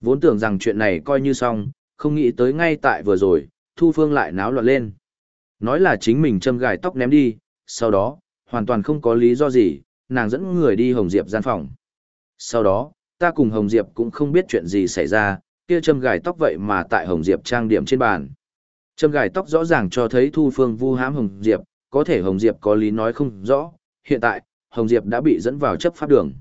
Vốn tưởng rằng chuyện này coi như xong, không nghĩ tới ngay tại vừa rồi, Thu Phương lại náo loạn lên. Nói là chính mình châm gài tóc ném đi, sau đó, hoàn toàn không có lý do gì, nàng dẫn người đi Hồng Diệp gian phòng. Sau đó, ta cùng Hồng Diệp cũng không biết chuyện gì xảy ra, kia châm gài tóc vậy mà tại Hồng Diệp trang điểm trên bàn. Châm gài tóc rõ ràng cho thấy Thu Phương vu hãm Hồng Diệp, có thể Hồng Diệp có lý nói không rõ, hiện tại, Hồng Diệp đã bị dẫn vào chấp pháp đường.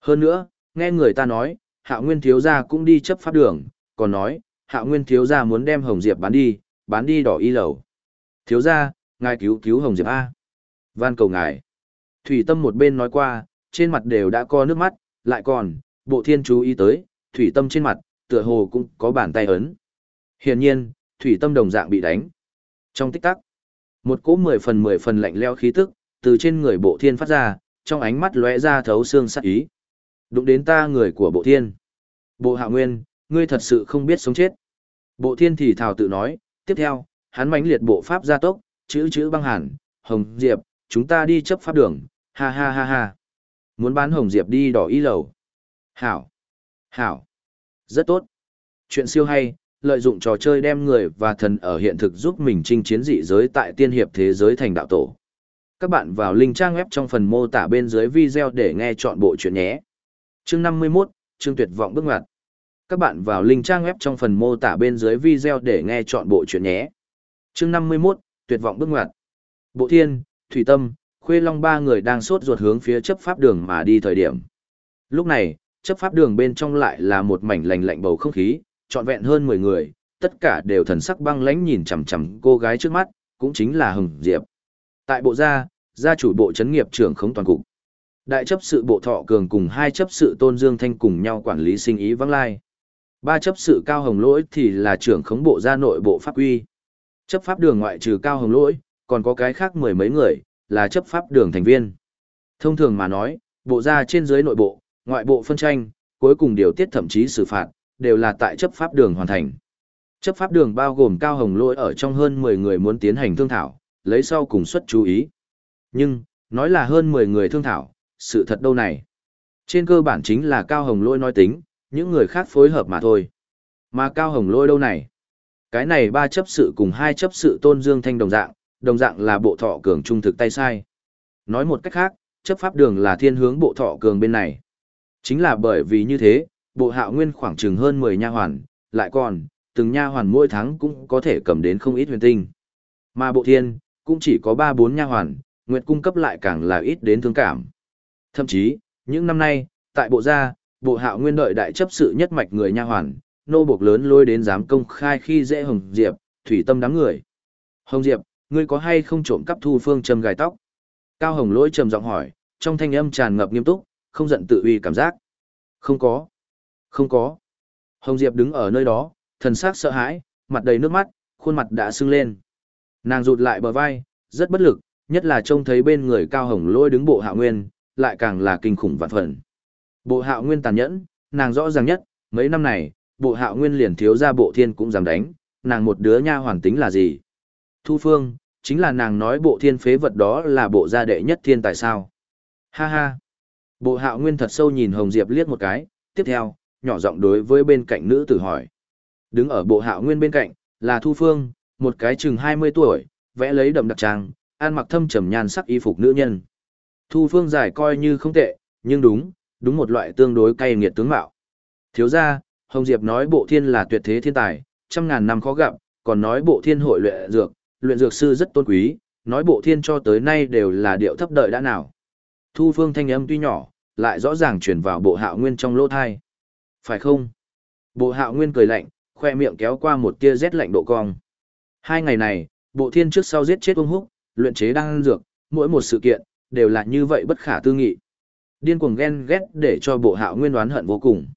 Hơn nữa, nghe người ta nói, Hạ Nguyên thiếu gia cũng đi chấp pháp đường, còn nói, Hạ Nguyên thiếu gia muốn đem Hồng Diệp bán đi, bán đi đỏ y lầu. Thiếu gia, ngài cứu cứu Hồng Diệp a. Van cầu ngài. Thủy Tâm một bên nói qua, trên mặt đều đã co nước mắt, lại còn, Bộ Thiên chú ý tới, Thủy Tâm trên mặt, tựa hồ cũng có bàn tay ấn. Hiển nhiên, thủy tâm đồng dạng bị đánh. Trong tích tắc, một cỗ mười phần mười phần lạnh leo khí tức, từ trên người bộ thiên phát ra, trong ánh mắt lóe ra thấu xương sắc ý. Đụng đến ta người của bộ thiên. Bộ hạ nguyên, ngươi thật sự không biết sống chết. Bộ thiên thì thảo tự nói, tiếp theo, hắn mãnh liệt bộ pháp gia tốc, chữ chữ băng hàn, hồng diệp, chúng ta đi chấp pháp đường, ha ha ha ha. muốn bán Hồng Diệp đi đỏ y lầu. Hảo. Hảo. Rất tốt. Chuyện siêu hay, lợi dụng trò chơi đem người và thần ở hiện thực giúp mình chinh chiến dị giới tại tiên hiệp thế giới thành đạo tổ. Các bạn vào link trang web trong phần mô tả bên dưới video để nghe chọn bộ chuyện nhé. Chương 51, chương tuyệt vọng bước ngoặt. Các bạn vào link trang web trong phần mô tả bên dưới video để nghe chọn bộ chuyện nhé. Chương 51, tuyệt vọng bước ngoặt. Bộ Thiên, Thủy Tâm, Khuê Long ba người đang sốt ruột hướng phía chấp pháp đường mà đi thời điểm. Lúc này, chấp pháp đường bên trong lại là một mảnh lạnh lạnh bầu không khí, trọn vẹn hơn 10 người, tất cả đều thần sắc băng lãnh nhìn chằm chằm cô gái trước mắt, cũng chính là Hồng Diệp. Tại bộ gia, gia chủ bộ chấn nghiệp trưởng khống toàn cục. Đại chấp sự bộ thọ cường cùng hai chấp sự tôn dương thanh cùng nhau quản lý sinh ý vắng lai. Ba chấp sự cao hồng lỗi thì là trưởng khống bộ gia nội bộ pháp quy. Chấp pháp đường ngoại trừ cao hồng lỗi, còn có cái khác mười mấy người, là chấp pháp đường thành viên. Thông thường mà nói, bộ ra trên dưới nội bộ, ngoại bộ phân tranh, cuối cùng điều tiết thậm chí xử phạt, đều là tại chấp pháp đường hoàn thành. Chấp pháp đường bao gồm cao hồng lỗi ở trong hơn 10 người muốn tiến hành thương thảo, lấy sau cùng xuất chú ý. Nhưng, nói là hơn 10 người thương thảo, sự thật đâu này. Trên cơ bản chính là cao hồng lỗi nói tính, những người khác phối hợp mà thôi. Mà cao hồng lỗi đâu này. Cái này ba chấp sự cùng hai chấp sự tôn dương thanh đồng dạng, đồng dạng là bộ thọ cường trung thực tay sai. Nói một cách khác, chấp pháp đường là thiên hướng bộ thọ cường bên này. Chính là bởi vì như thế, bộ hạo nguyên khoảng chừng hơn 10 nha hoàn, lại còn, từng nha hoàn mỗi tháng cũng có thể cầm đến không ít huyền tinh. Mà bộ thiên, cũng chỉ có 3-4 nha hoàn, nguyệt cung cấp lại càng là ít đến thương cảm. Thậm chí, những năm nay, tại bộ gia, bộ hạo nguyên đợi đại chấp sự nhất mạch người nha hoàn, nô buộc lớn lôi đến dám công khai khi dễ Hồng Diệp, thủy tâm đám người. Hồng Diệp, ngươi có hay không trộm cắp thu phương châm gài tóc? Cao Hồng lỗi trầm giọng hỏi, trong thanh âm tràn ngập nghiêm túc, không giận tự uy cảm giác. Không có. Không có. Hồng Diệp đứng ở nơi đó, thần sắc sợ hãi, mặt đầy nước mắt, khuôn mặt đã sưng lên. Nàng rụt lại bờ vai, rất bất lực, nhất là trông thấy bên người Cao Hồng Lỗi đứng bộ hạ nguyên, lại càng là kinh khủng vạn phần. Bộ hạ nguyên tàn nhẫn, nàng rõ ràng nhất, mấy năm này, bộ hạ nguyên liền thiếu ra bộ thiên cũng dám đánh, nàng một đứa nha hoàn tính là gì? Thu Phương, chính là nàng nói bộ thiên phế vật đó là bộ gia đệ nhất thiên tại sao? Ha ha! Bộ Hạo nguyên thật sâu nhìn Hồng Diệp liếc một cái, tiếp theo, nhỏ giọng đối với bên cạnh nữ tử hỏi. Đứng ở bộ Hạo nguyên bên cạnh, là Thu Phương, một cái chừng 20 tuổi, vẽ lấy đậm đặc trang, ăn mặc thâm trầm nhan sắc y phục nữ nhân. Thu Phương giải coi như không tệ, nhưng đúng, đúng một loại tương đối cay nghiệt tướng mạo. Thiếu ra, Hồng Diệp nói bộ thiên là tuyệt thế thiên tài, trăm ngàn năm khó gặp, còn nói bộ thiên hội luyện dược, luyện dược sư rất tôn quý, nói bộ thiên cho tới nay đều là điệu thấp đợi đã nào. Thu Phương thanh âm tuy nhỏ, lại rõ ràng truyền vào bộ hạo nguyên trong lỗ thai. Phải không? Bộ hạo nguyên cười lạnh, khoe miệng kéo qua một tia rét lạnh độ cong. Hai ngày này, bộ thiên trước sau giết chết ông húc, luyện chế đan dược, mỗi một sự kiện, đều là như vậy bất khả tư nghị. Điên cuồng ghen ghét để cho bộ hạo nguyên đoán hận vô cùng.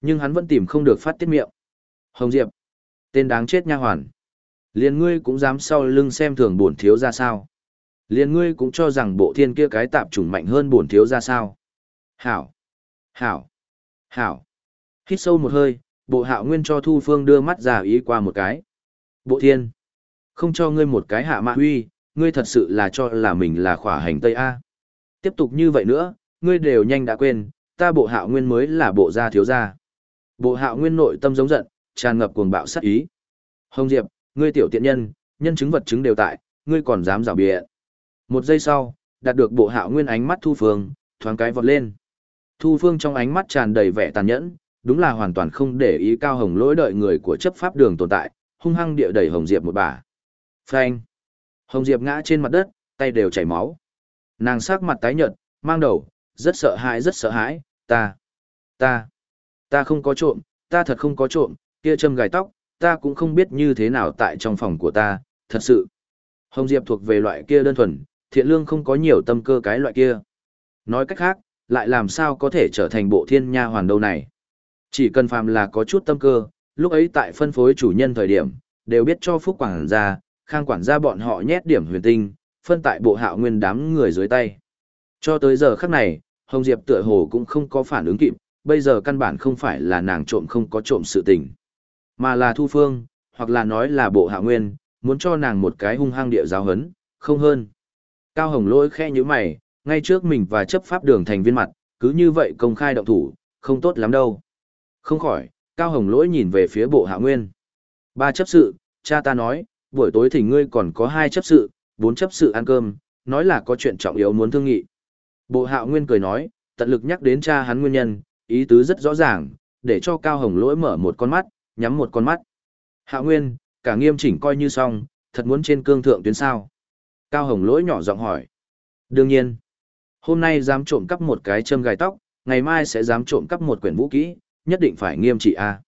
Nhưng hắn vẫn tìm không được phát tiết miệng. Hồng Diệp, tên đáng chết nha hoàn. Liền ngươi cũng dám sau lưng xem thường bổn thiếu ra sao. Liền ngươi cũng cho rằng bộ thiên kia cái tạp chủng mạnh hơn bổn thiếu ra sao. Hảo, hảo, hảo. Hít sâu một hơi, bộ hạo nguyên cho Thu Phương đưa mắt ra ý qua một cái. Bộ thiên, không cho ngươi một cái hạ mạ huy, ngươi thật sự là cho là mình là khỏa hành Tây A. Tiếp tục như vậy nữa, ngươi đều nhanh đã quên, ta bộ hạo nguyên mới là bộ gia thiếu gia. Bộ hạo nguyên nội tâm giống giận, tràn ngập cuồng bạo sát ý. Hồng Diệp, ngươi tiểu tiện nhân, nhân chứng vật chứng đều tại, ngươi còn dám rào bịa. Một giây sau, đạt được bộ hạo nguyên ánh mắt Thu Phương, thoáng cái vọt lên. Thu Phương trong ánh mắt tràn đầy vẻ tàn nhẫn, đúng là hoàn toàn không để ý cao hồng lỗi đợi người của chấp pháp đường tồn tại, hung hăng địa đẩy Hồng Diệp một bà. Phanh! Hồng Diệp ngã trên mặt đất, tay đều chảy máu. Nàng sắc mặt tái nhợt, mang đầu, rất sợ hãi rất sợ hãi, ta, ta, ta không có trộm, ta thật không có trộm, kia châm gài tóc, ta cũng không biết như thế nào tại trong phòng của ta, thật sự. Hồng Diệp thuộc về loại kia đơn thuần, thiện lương không có nhiều tâm cơ cái loại kia. Nói cách khác, lại làm sao có thể trở thành bộ thiên nha hoàn đâu này. Chỉ cần phàm là có chút tâm cơ, lúc ấy tại phân phối chủ nhân thời điểm, đều biết cho phúc quản gia, khang quản gia bọn họ nhét điểm huyền tinh, phân tại bộ hạo nguyên đám người dưới tay. Cho tới giờ khắc này, Hồng Diệp tựa hồ cũng không có phản ứng kịp, bây giờ căn bản không phải là nàng trộm không có trộm sự tình, mà là Thu Phương, hoặc là nói là bộ hạ nguyên, muốn cho nàng một cái hung hăng địa giáo hấn, không hơn. Cao Hồng lỗi khe như mày, ngay trước mình và chấp pháp đường thành viên mặt, cứ như vậy công khai động thủ, không tốt lắm đâu. Không khỏi, Cao Hồng lỗi nhìn về phía bộ hạ nguyên. Ba chấp sự, cha ta nói, buổi tối thì ngươi còn có hai chấp sự, bốn chấp sự ăn cơm, nói là có chuyện trọng yếu muốn thương nghị. Bộ hạ nguyên cười nói, tận lực nhắc đến cha hắn nguyên nhân, ý tứ rất rõ ràng, để cho Cao Hồng lỗi mở một con mắt, nhắm một con mắt. Hạ nguyên, cả nghiêm chỉnh coi như xong, thật muốn trên cương thượng tuyến sao. Cao Hồng lỗi nhỏ giọng hỏi. Đương nhiên, hôm nay dám trộm cắp một cái châm gài tóc, ngày mai sẽ dám trộm cắp một quyển vũ kỹ, nhất định phải nghiêm trị a.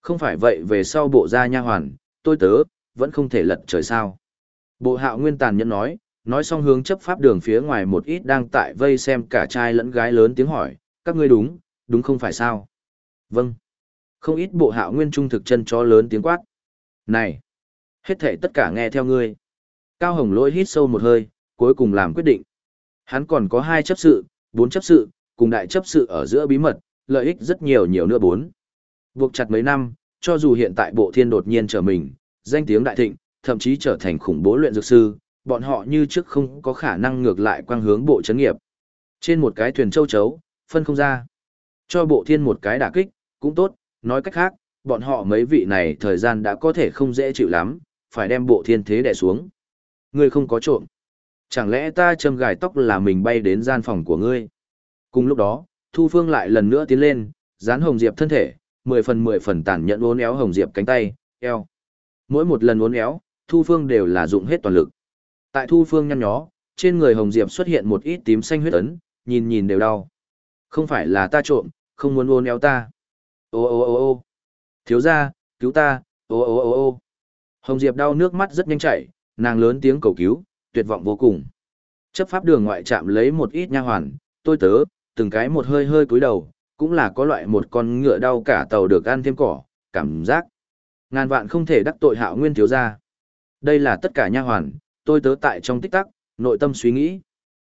Không phải vậy về sau bộ gia nha hoàn, tôi tớ, vẫn không thể lật trời sao. Bộ hạo nguyên tàn nhẫn nói, nói xong hướng chấp pháp đường phía ngoài một ít đang tại vây xem cả trai lẫn gái lớn tiếng hỏi, các ngươi đúng, đúng không phải sao? Vâng. Không ít bộ hạo nguyên trung thực chân cho lớn tiếng quát. Này! Hết thể tất cả nghe theo ngươi. Cao Hồng lỗi hít sâu một hơi, cuối cùng làm quyết định. Hắn còn có hai chấp sự, bốn chấp sự, cùng đại chấp sự ở giữa bí mật, lợi ích rất nhiều nhiều nữa bốn. Buộc chặt mấy năm, cho dù hiện tại bộ thiên đột nhiên trở mình, danh tiếng đại thịnh, thậm chí trở thành khủng bố luyện dược sư, bọn họ như trước không có khả năng ngược lại quang hướng bộ chấn nghiệp. Trên một cái thuyền châu chấu, phân không ra. Cho bộ thiên một cái đả kích, cũng tốt, nói cách khác, bọn họ mấy vị này thời gian đã có thể không dễ chịu lắm, phải đem bộ thiên thế đè xuống. Ngươi không có trộm. Chẳng lẽ ta châm gài tóc là mình bay đến gian phòng của ngươi? Cùng lúc đó, Thu Phương lại lần nữa tiến lên, dán Hồng Diệp thân thể, mười phần mười phần tàn nhẫn uốn éo Hồng Diệp cánh tay, eo. Mỗi một lần uốn éo, Thu Phương đều là dụng hết toàn lực. Tại Thu Phương nhăn nhó, trên người Hồng Diệp xuất hiện một ít tím xanh huyết ấn, nhìn nhìn đều đau. Không phải là ta trộm, không muốn uốn éo ta. Ô ô ô ô thiếu gia, cứu ta, ô ô ô ô. Hồng Diệp đau nước mắt rất nhanh chảy, nàng lớn tiếng cầu cứu, tuyệt vọng vô cùng. Chấp pháp đường ngoại trạm lấy một ít nha hoàn, tôi tớ, từng cái một hơi hơi cúi đầu, cũng là có loại một con ngựa đau cả tàu được ăn thêm cỏ, cảm giác. Ngàn vạn không thể đắc tội hạo nguyên thiếu gia. Đây là tất cả nha hoàn, tôi tớ tại trong tích tắc, nội tâm suy nghĩ.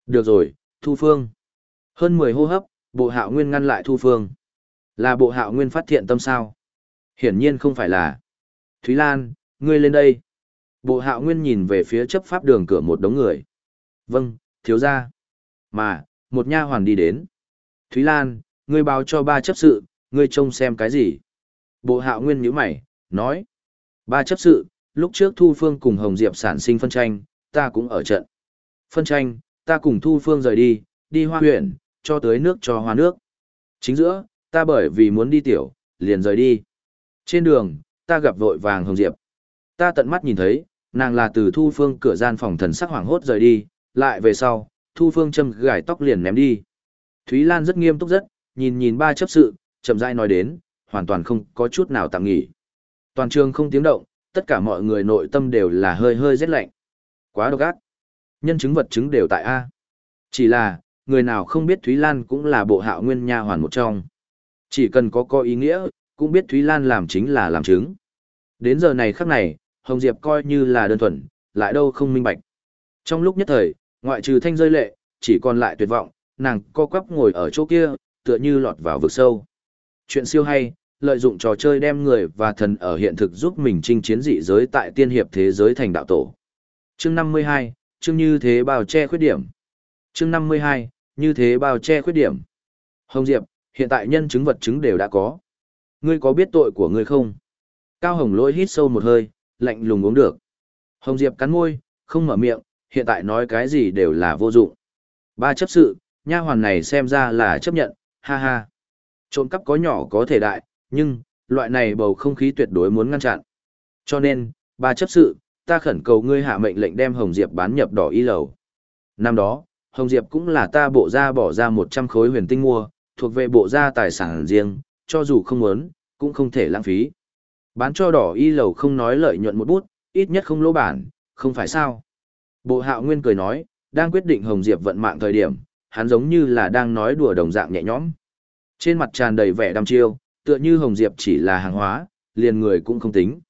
Được rồi, Thu Phương. Hơn 10 hô hấp, bộ hạo nguyên ngăn lại Thu Phương. Là bộ hạo nguyên phát thiện tâm sao? Hiển nhiên không phải là. Thúy Lan, ngươi lên đây. Bộ hạo nguyên nhìn về phía chấp pháp đường cửa một đống người. Vâng, thiếu gia. Mà, một nha hoàn đi đến. Thúy Lan, ngươi báo cho ba chấp sự, ngươi trông xem cái gì? Bộ hạo nguyên nhíu mày, nói. Ba chấp sự, lúc trước Thu Phương cùng Hồng Diệp sản sinh phân tranh, ta cũng ở trận. Phân tranh, ta cùng Thu Phương rời đi, đi hoa huyện, cho tới nước cho hoa nước. Chính giữa, ta bởi vì muốn đi tiểu, liền rời đi. Trên đường, ta gặp vội vàng Hồng Diệp. Ta tận mắt nhìn thấy, nàng là từ Thu Phương cửa gian phòng thần sắc hoảng hốt rời đi, lại về sau, Thu Phương châm gài tóc liền ném đi. Thúy Lan rất nghiêm túc rất, nhìn nhìn ba chấp sự, chậm rãi nói đến, hoàn toàn không có chút nào tạm nghỉ. Toàn trường không tiếng động, tất cả mọi người nội tâm đều là hơi hơi rét lạnh. Quá độc ác. Nhân chứng vật chứng đều tại A. Chỉ là, người nào không biết Thúy Lan cũng là bộ hạo nguyên nha hoàn một trong. Chỉ cần có có ý nghĩa, cũng biết Thúy Lan làm chính là làm chứng. Đến giờ này khắc này, Hồng Diệp coi như là đơn thuần, lại đâu không minh bạch. Trong lúc nhất thời, ngoại trừ thanh rơi lệ, chỉ còn lại tuyệt vọng, nàng co quắp ngồi ở chỗ kia, tựa như lọt vào vực sâu. Chuyện siêu hay, lợi dụng trò chơi đem người và thần ở hiện thực giúp mình chinh chiến dị giới tại tiên hiệp thế giới thành đạo tổ. Chương 52, chương như thế bao che khuyết điểm. Chương 52, như thế bao che khuyết điểm. Hồng Diệp, hiện tại nhân chứng vật chứng đều đã có. Ngươi có biết tội của ngươi không? Cao Hồng lỗi hít sâu một hơi, lạnh lùng uống được. Hồng Diệp cắn môi, không mở miệng, hiện tại nói cái gì đều là vô dụng. Ba chấp sự, nha hoàn này xem ra là chấp nhận, ha ha. Trộm cắp có nhỏ có thể đại, nhưng, loại này bầu không khí tuyệt đối muốn ngăn chặn. Cho nên, ba chấp sự, ta khẩn cầu ngươi hạ mệnh lệnh đem Hồng Diệp bán nhập đỏ y lầu. Năm đó, Hồng Diệp cũng là ta bộ ra bỏ ra 100 khối huyền tinh mua, thuộc về bộ gia tài sản riêng, cho dù không muốn, cũng không thể lãng phí. Bán cho đỏ y lầu không nói lợi nhuận một bút, ít nhất không lỗ bản, không phải sao. Bộ hạo nguyên cười nói, đang quyết định Hồng Diệp vận mạng thời điểm, hắn giống như là đang nói đùa đồng dạng nhẹ nhõm. Trên mặt tràn đầy vẻ đăm chiêu, tựa như Hồng Diệp chỉ là hàng hóa, liền người cũng không tính.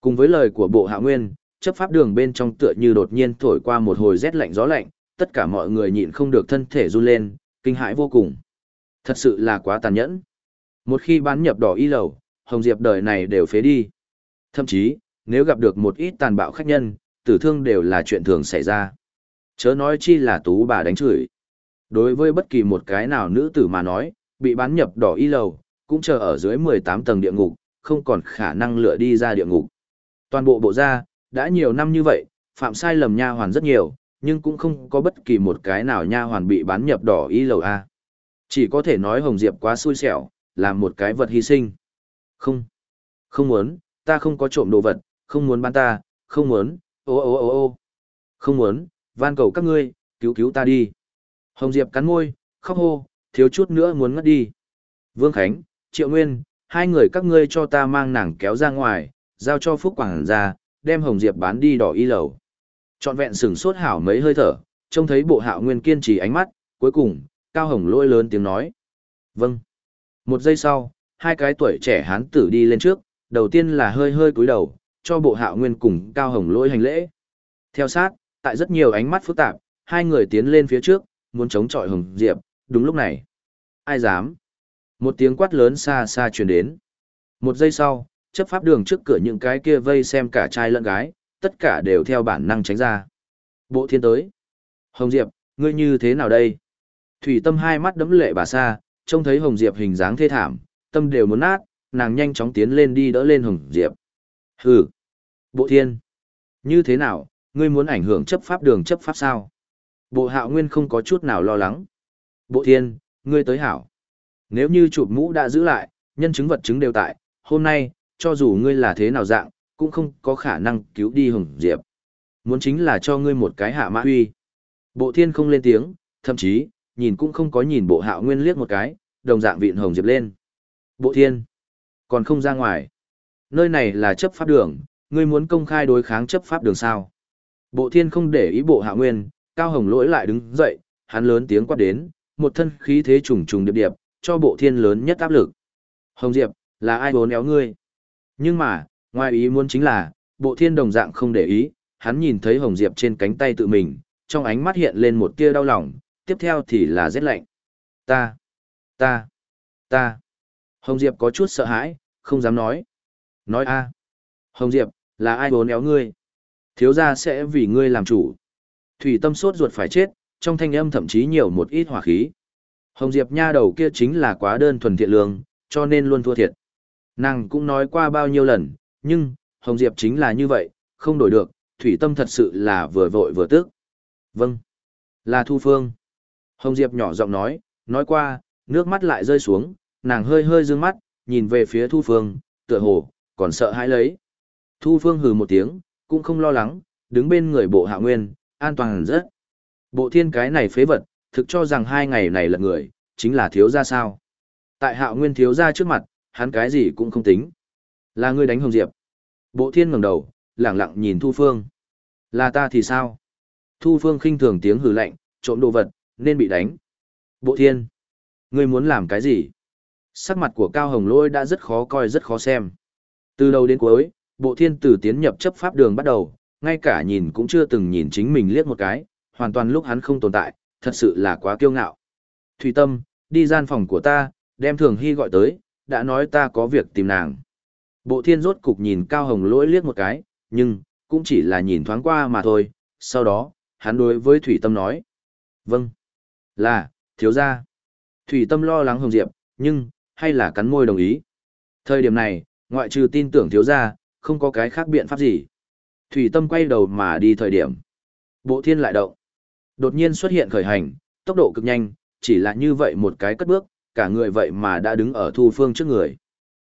Cùng với lời của bộ hạo nguyên, chấp pháp đường bên trong tựa như đột nhiên thổi qua một hồi rét lạnh gió lạnh, tất cả mọi người nhịn không được thân thể run lên, kinh hãi vô cùng. Thật sự là quá tàn nhẫn. Một khi bán nhập đỏ y lầu, Hồng Diệp đời này đều phế đi. Thậm chí, nếu gặp được một ít tàn bạo khách nhân, tử thương đều là chuyện thường xảy ra. Chớ nói chi là tú bà đánh chửi. Đối với bất kỳ một cái nào nữ tử mà nói, bị bán nhập đỏ y lầu, cũng chờ ở dưới 18 tầng địa ngục, không còn khả năng lựa đi ra địa ngục. Toàn bộ bộ gia, đã nhiều năm như vậy, phạm sai lầm nha hoàn rất nhiều, nhưng cũng không có bất kỳ một cái nào nha hoàn bị bán nhập đỏ y lầu A. Chỉ có thể nói Hồng Diệp quá xui xẻo, làm một cái vật hy sinh. Không, không muốn, ta không có trộm đồ vật, không muốn bán ta, không muốn, ô ô ô ô, không muốn, van cầu các ngươi, cứu cứu ta đi. Hồng Diệp cắn môi, khóc hô, thiếu chút nữa muốn ngất đi. Vương Khánh, Triệu Nguyên, hai người các ngươi cho ta mang nàng kéo ra ngoài, giao cho Phúc Quảng ra, đem Hồng Diệp bán đi đỏ y lầu. Trọn vẹn sửng sốt hảo mấy hơi thở, trông thấy bộ hạo nguyên kiên trì ánh mắt, cuối cùng, Cao Hồng lôi lớn tiếng nói. Vâng. Một giây sau, hai cái tuổi trẻ hán tử đi lên trước, đầu tiên là hơi hơi cúi đầu, cho bộ hạo nguyên cùng Cao Hồng lôi hành lễ. Theo sát, tại rất nhiều ánh mắt phức tạp, hai người tiến lên phía trước, muốn chống chọi Hồng Diệp, đúng lúc này. Ai dám? Một tiếng quát lớn xa xa truyền đến. Một giây sau, chấp pháp đường trước cửa những cái kia vây xem cả trai lẫn gái, tất cả đều theo bản năng tránh ra. Bộ thiên tới. Hồng Diệp, ngươi như thế nào đây? Thủy tâm hai mắt đấm lệ bà xa, trông thấy Hồng Diệp hình dáng thê thảm, tâm đều muốn nát, nàng nhanh chóng tiến lên đi đỡ lên Hồng Diệp. Hừ. Bộ thiên. Như thế nào, ngươi muốn ảnh hưởng chấp pháp đường chấp pháp sao? Bộ hạo nguyên không có chút nào lo lắng. Bộ thiên, ngươi tới hảo. Nếu như chụp mũ đã giữ lại, nhân chứng vật chứng đều tại, hôm nay, cho dù ngươi là thế nào dạng, cũng không có khả năng cứu đi Hồng Diệp. Muốn chính là cho ngươi một cái hạ mã huy. Bộ thiên không lên tiếng, thậm chí, nhìn cũng không có nhìn bộ hạo nguyên liếc một cái, đồng dạng vịn Hồng Diệp lên. Bộ thiên, còn không ra ngoài. Nơi này là chấp pháp đường, ngươi muốn công khai đối kháng chấp pháp đường sao. Bộ thiên không để ý bộ hạ nguyên, cao hồng lỗi lại đứng dậy, hắn lớn tiếng quát đến, một thân khí thế trùng trùng điệp điệp, cho bộ thiên lớn nhất áp lực. Hồng Diệp, là ai bốn éo ngươi? Nhưng mà, ngoài ý muốn chính là, bộ thiên đồng dạng không để ý, hắn nhìn thấy Hồng Diệp trên cánh tay tự mình, trong ánh mắt hiện lên một tia đau lòng, tiếp theo thì là rét lạnh. Ta, ta, ta. Hồng Diệp có chút sợ hãi, không dám nói. Nói a Hồng Diệp, là ai bốn éo ngươi? Thiếu gia sẽ vì ngươi làm chủ. Thủy tâm sốt ruột phải chết, trong thanh âm thậm chí nhiều một ít hỏa khí. Hồng Diệp nha đầu kia chính là quá đơn thuần thiện lương, cho nên luôn thua thiệt. Nàng cũng nói qua bao nhiêu lần, nhưng, Hồng Diệp chính là như vậy, không đổi được, Thủy Tâm thật sự là vừa vội vừa tức. Vâng, là Thu Phương. Hồng Diệp nhỏ giọng nói, nói qua, nước mắt lại rơi xuống, nàng hơi hơi dương mắt, nhìn về phía Thu Phương, tựa hồ, còn sợ hãi lấy. Thu Phương hừ một tiếng, cũng không lo lắng, đứng bên người bộ hạ nguyên, an toàn rất. Bộ thiên cái này phế vật, thực cho rằng hai ngày này lật người, chính là thiếu gia sao. Tại hạ nguyên thiếu gia trước mặt, hắn cái gì cũng không tính. Là ngươi đánh Hồng Diệp. Bộ thiên ngẩng đầu, lẳng lặng nhìn Thu Phương. Là ta thì sao? Thu Phương khinh thường tiếng hừ lạnh, trộm đồ vật, nên bị đánh. Bộ thiên, ngươi muốn làm cái gì? Sắc mặt của Cao Hồng Lôi đã rất khó coi rất khó xem. Từ đầu đến cuối, bộ thiên từ tiến nhập chấp pháp đường bắt đầu, ngay cả nhìn cũng chưa từng nhìn chính mình liếc một cái, hoàn toàn lúc hắn không tồn tại, thật sự là quá kiêu ngạo. Thủy Tâm, đi gian phòng của ta, đem Thường Hy gọi tới, đã nói ta có việc tìm nàng. Bộ thiên rốt cục nhìn Cao Hồng lỗi liếc một cái, nhưng, cũng chỉ là nhìn thoáng qua mà thôi, sau đó, hắn đối với Thủy Tâm nói. Vâng, là, thiếu gia. Thủy Tâm lo lắng Hồng Diệp, nhưng, hay là cắn môi đồng ý. Thời điểm này, ngoại trừ tin tưởng thiếu gia, không có cái khác biện pháp gì. Thủy Tâm quay đầu mà đi thời điểm. Bộ thiên lại động. Đột nhiên xuất hiện khởi hành, tốc độ cực nhanh, chỉ là như vậy một cái cất bước, cả người vậy mà đã đứng ở thu phương trước người.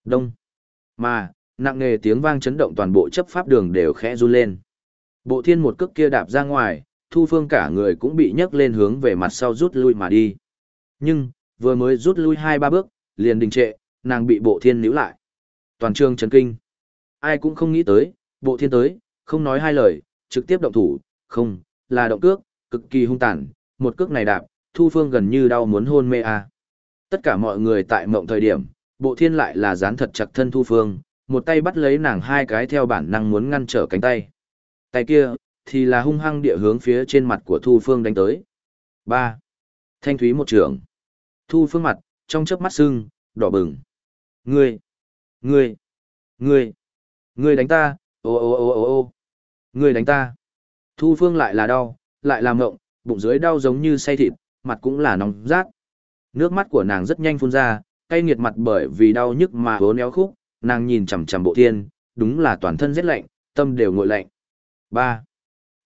Đông. Mà, nặng nề tiếng vang chấn động toàn bộ chấp pháp đường đều khẽ run lên. Bộ thiên một cước kia đạp ra ngoài, thu phương cả người cũng bị nhấc lên hướng về mặt sau rút lui mà đi. Nhưng, vừa mới rút lui hai ba bước, liền đình trệ, nàng bị bộ thiên níu lại. Toàn trường chấn kinh. Ai cũng không nghĩ tới, bộ thiên tới, không nói hai lời, trực tiếp động thủ, không, là động cước, cực kỳ hung tàn, một cước này đạp, Thu Phương gần như đau muốn hôn mê à. Tất cả mọi người tại mộng thời điểm, bộ thiên lại là dán thật chặt thân Thu Phương, một tay bắt lấy nàng hai cái theo bản năng muốn ngăn trở cánh tay. Tay kia, thì là hung hăng địa hướng phía trên mặt của Thu Phương đánh tới. 3. Thanh thúy một trường. Thu Phương mặt, trong chớp mắt sưng, đỏ bừng. Ngươi! Ngươi! Ngươi! Ngươi đánh ta! Ô ô ô ô ô! Ngươi đánh ta! Thu Phương lại là đau, lại làm ngộng, bụng dưới đau giống như say thịt, mặt cũng là nóng rát. Nước mắt của nàng rất nhanh phun ra, cay nghiệt mặt bởi vì đau nhức mà hố néo khúc, nàng nhìn chằm chằm bộ thiên, đúng là toàn thân rét lạnh, tâm đều nguội lạnh. 3.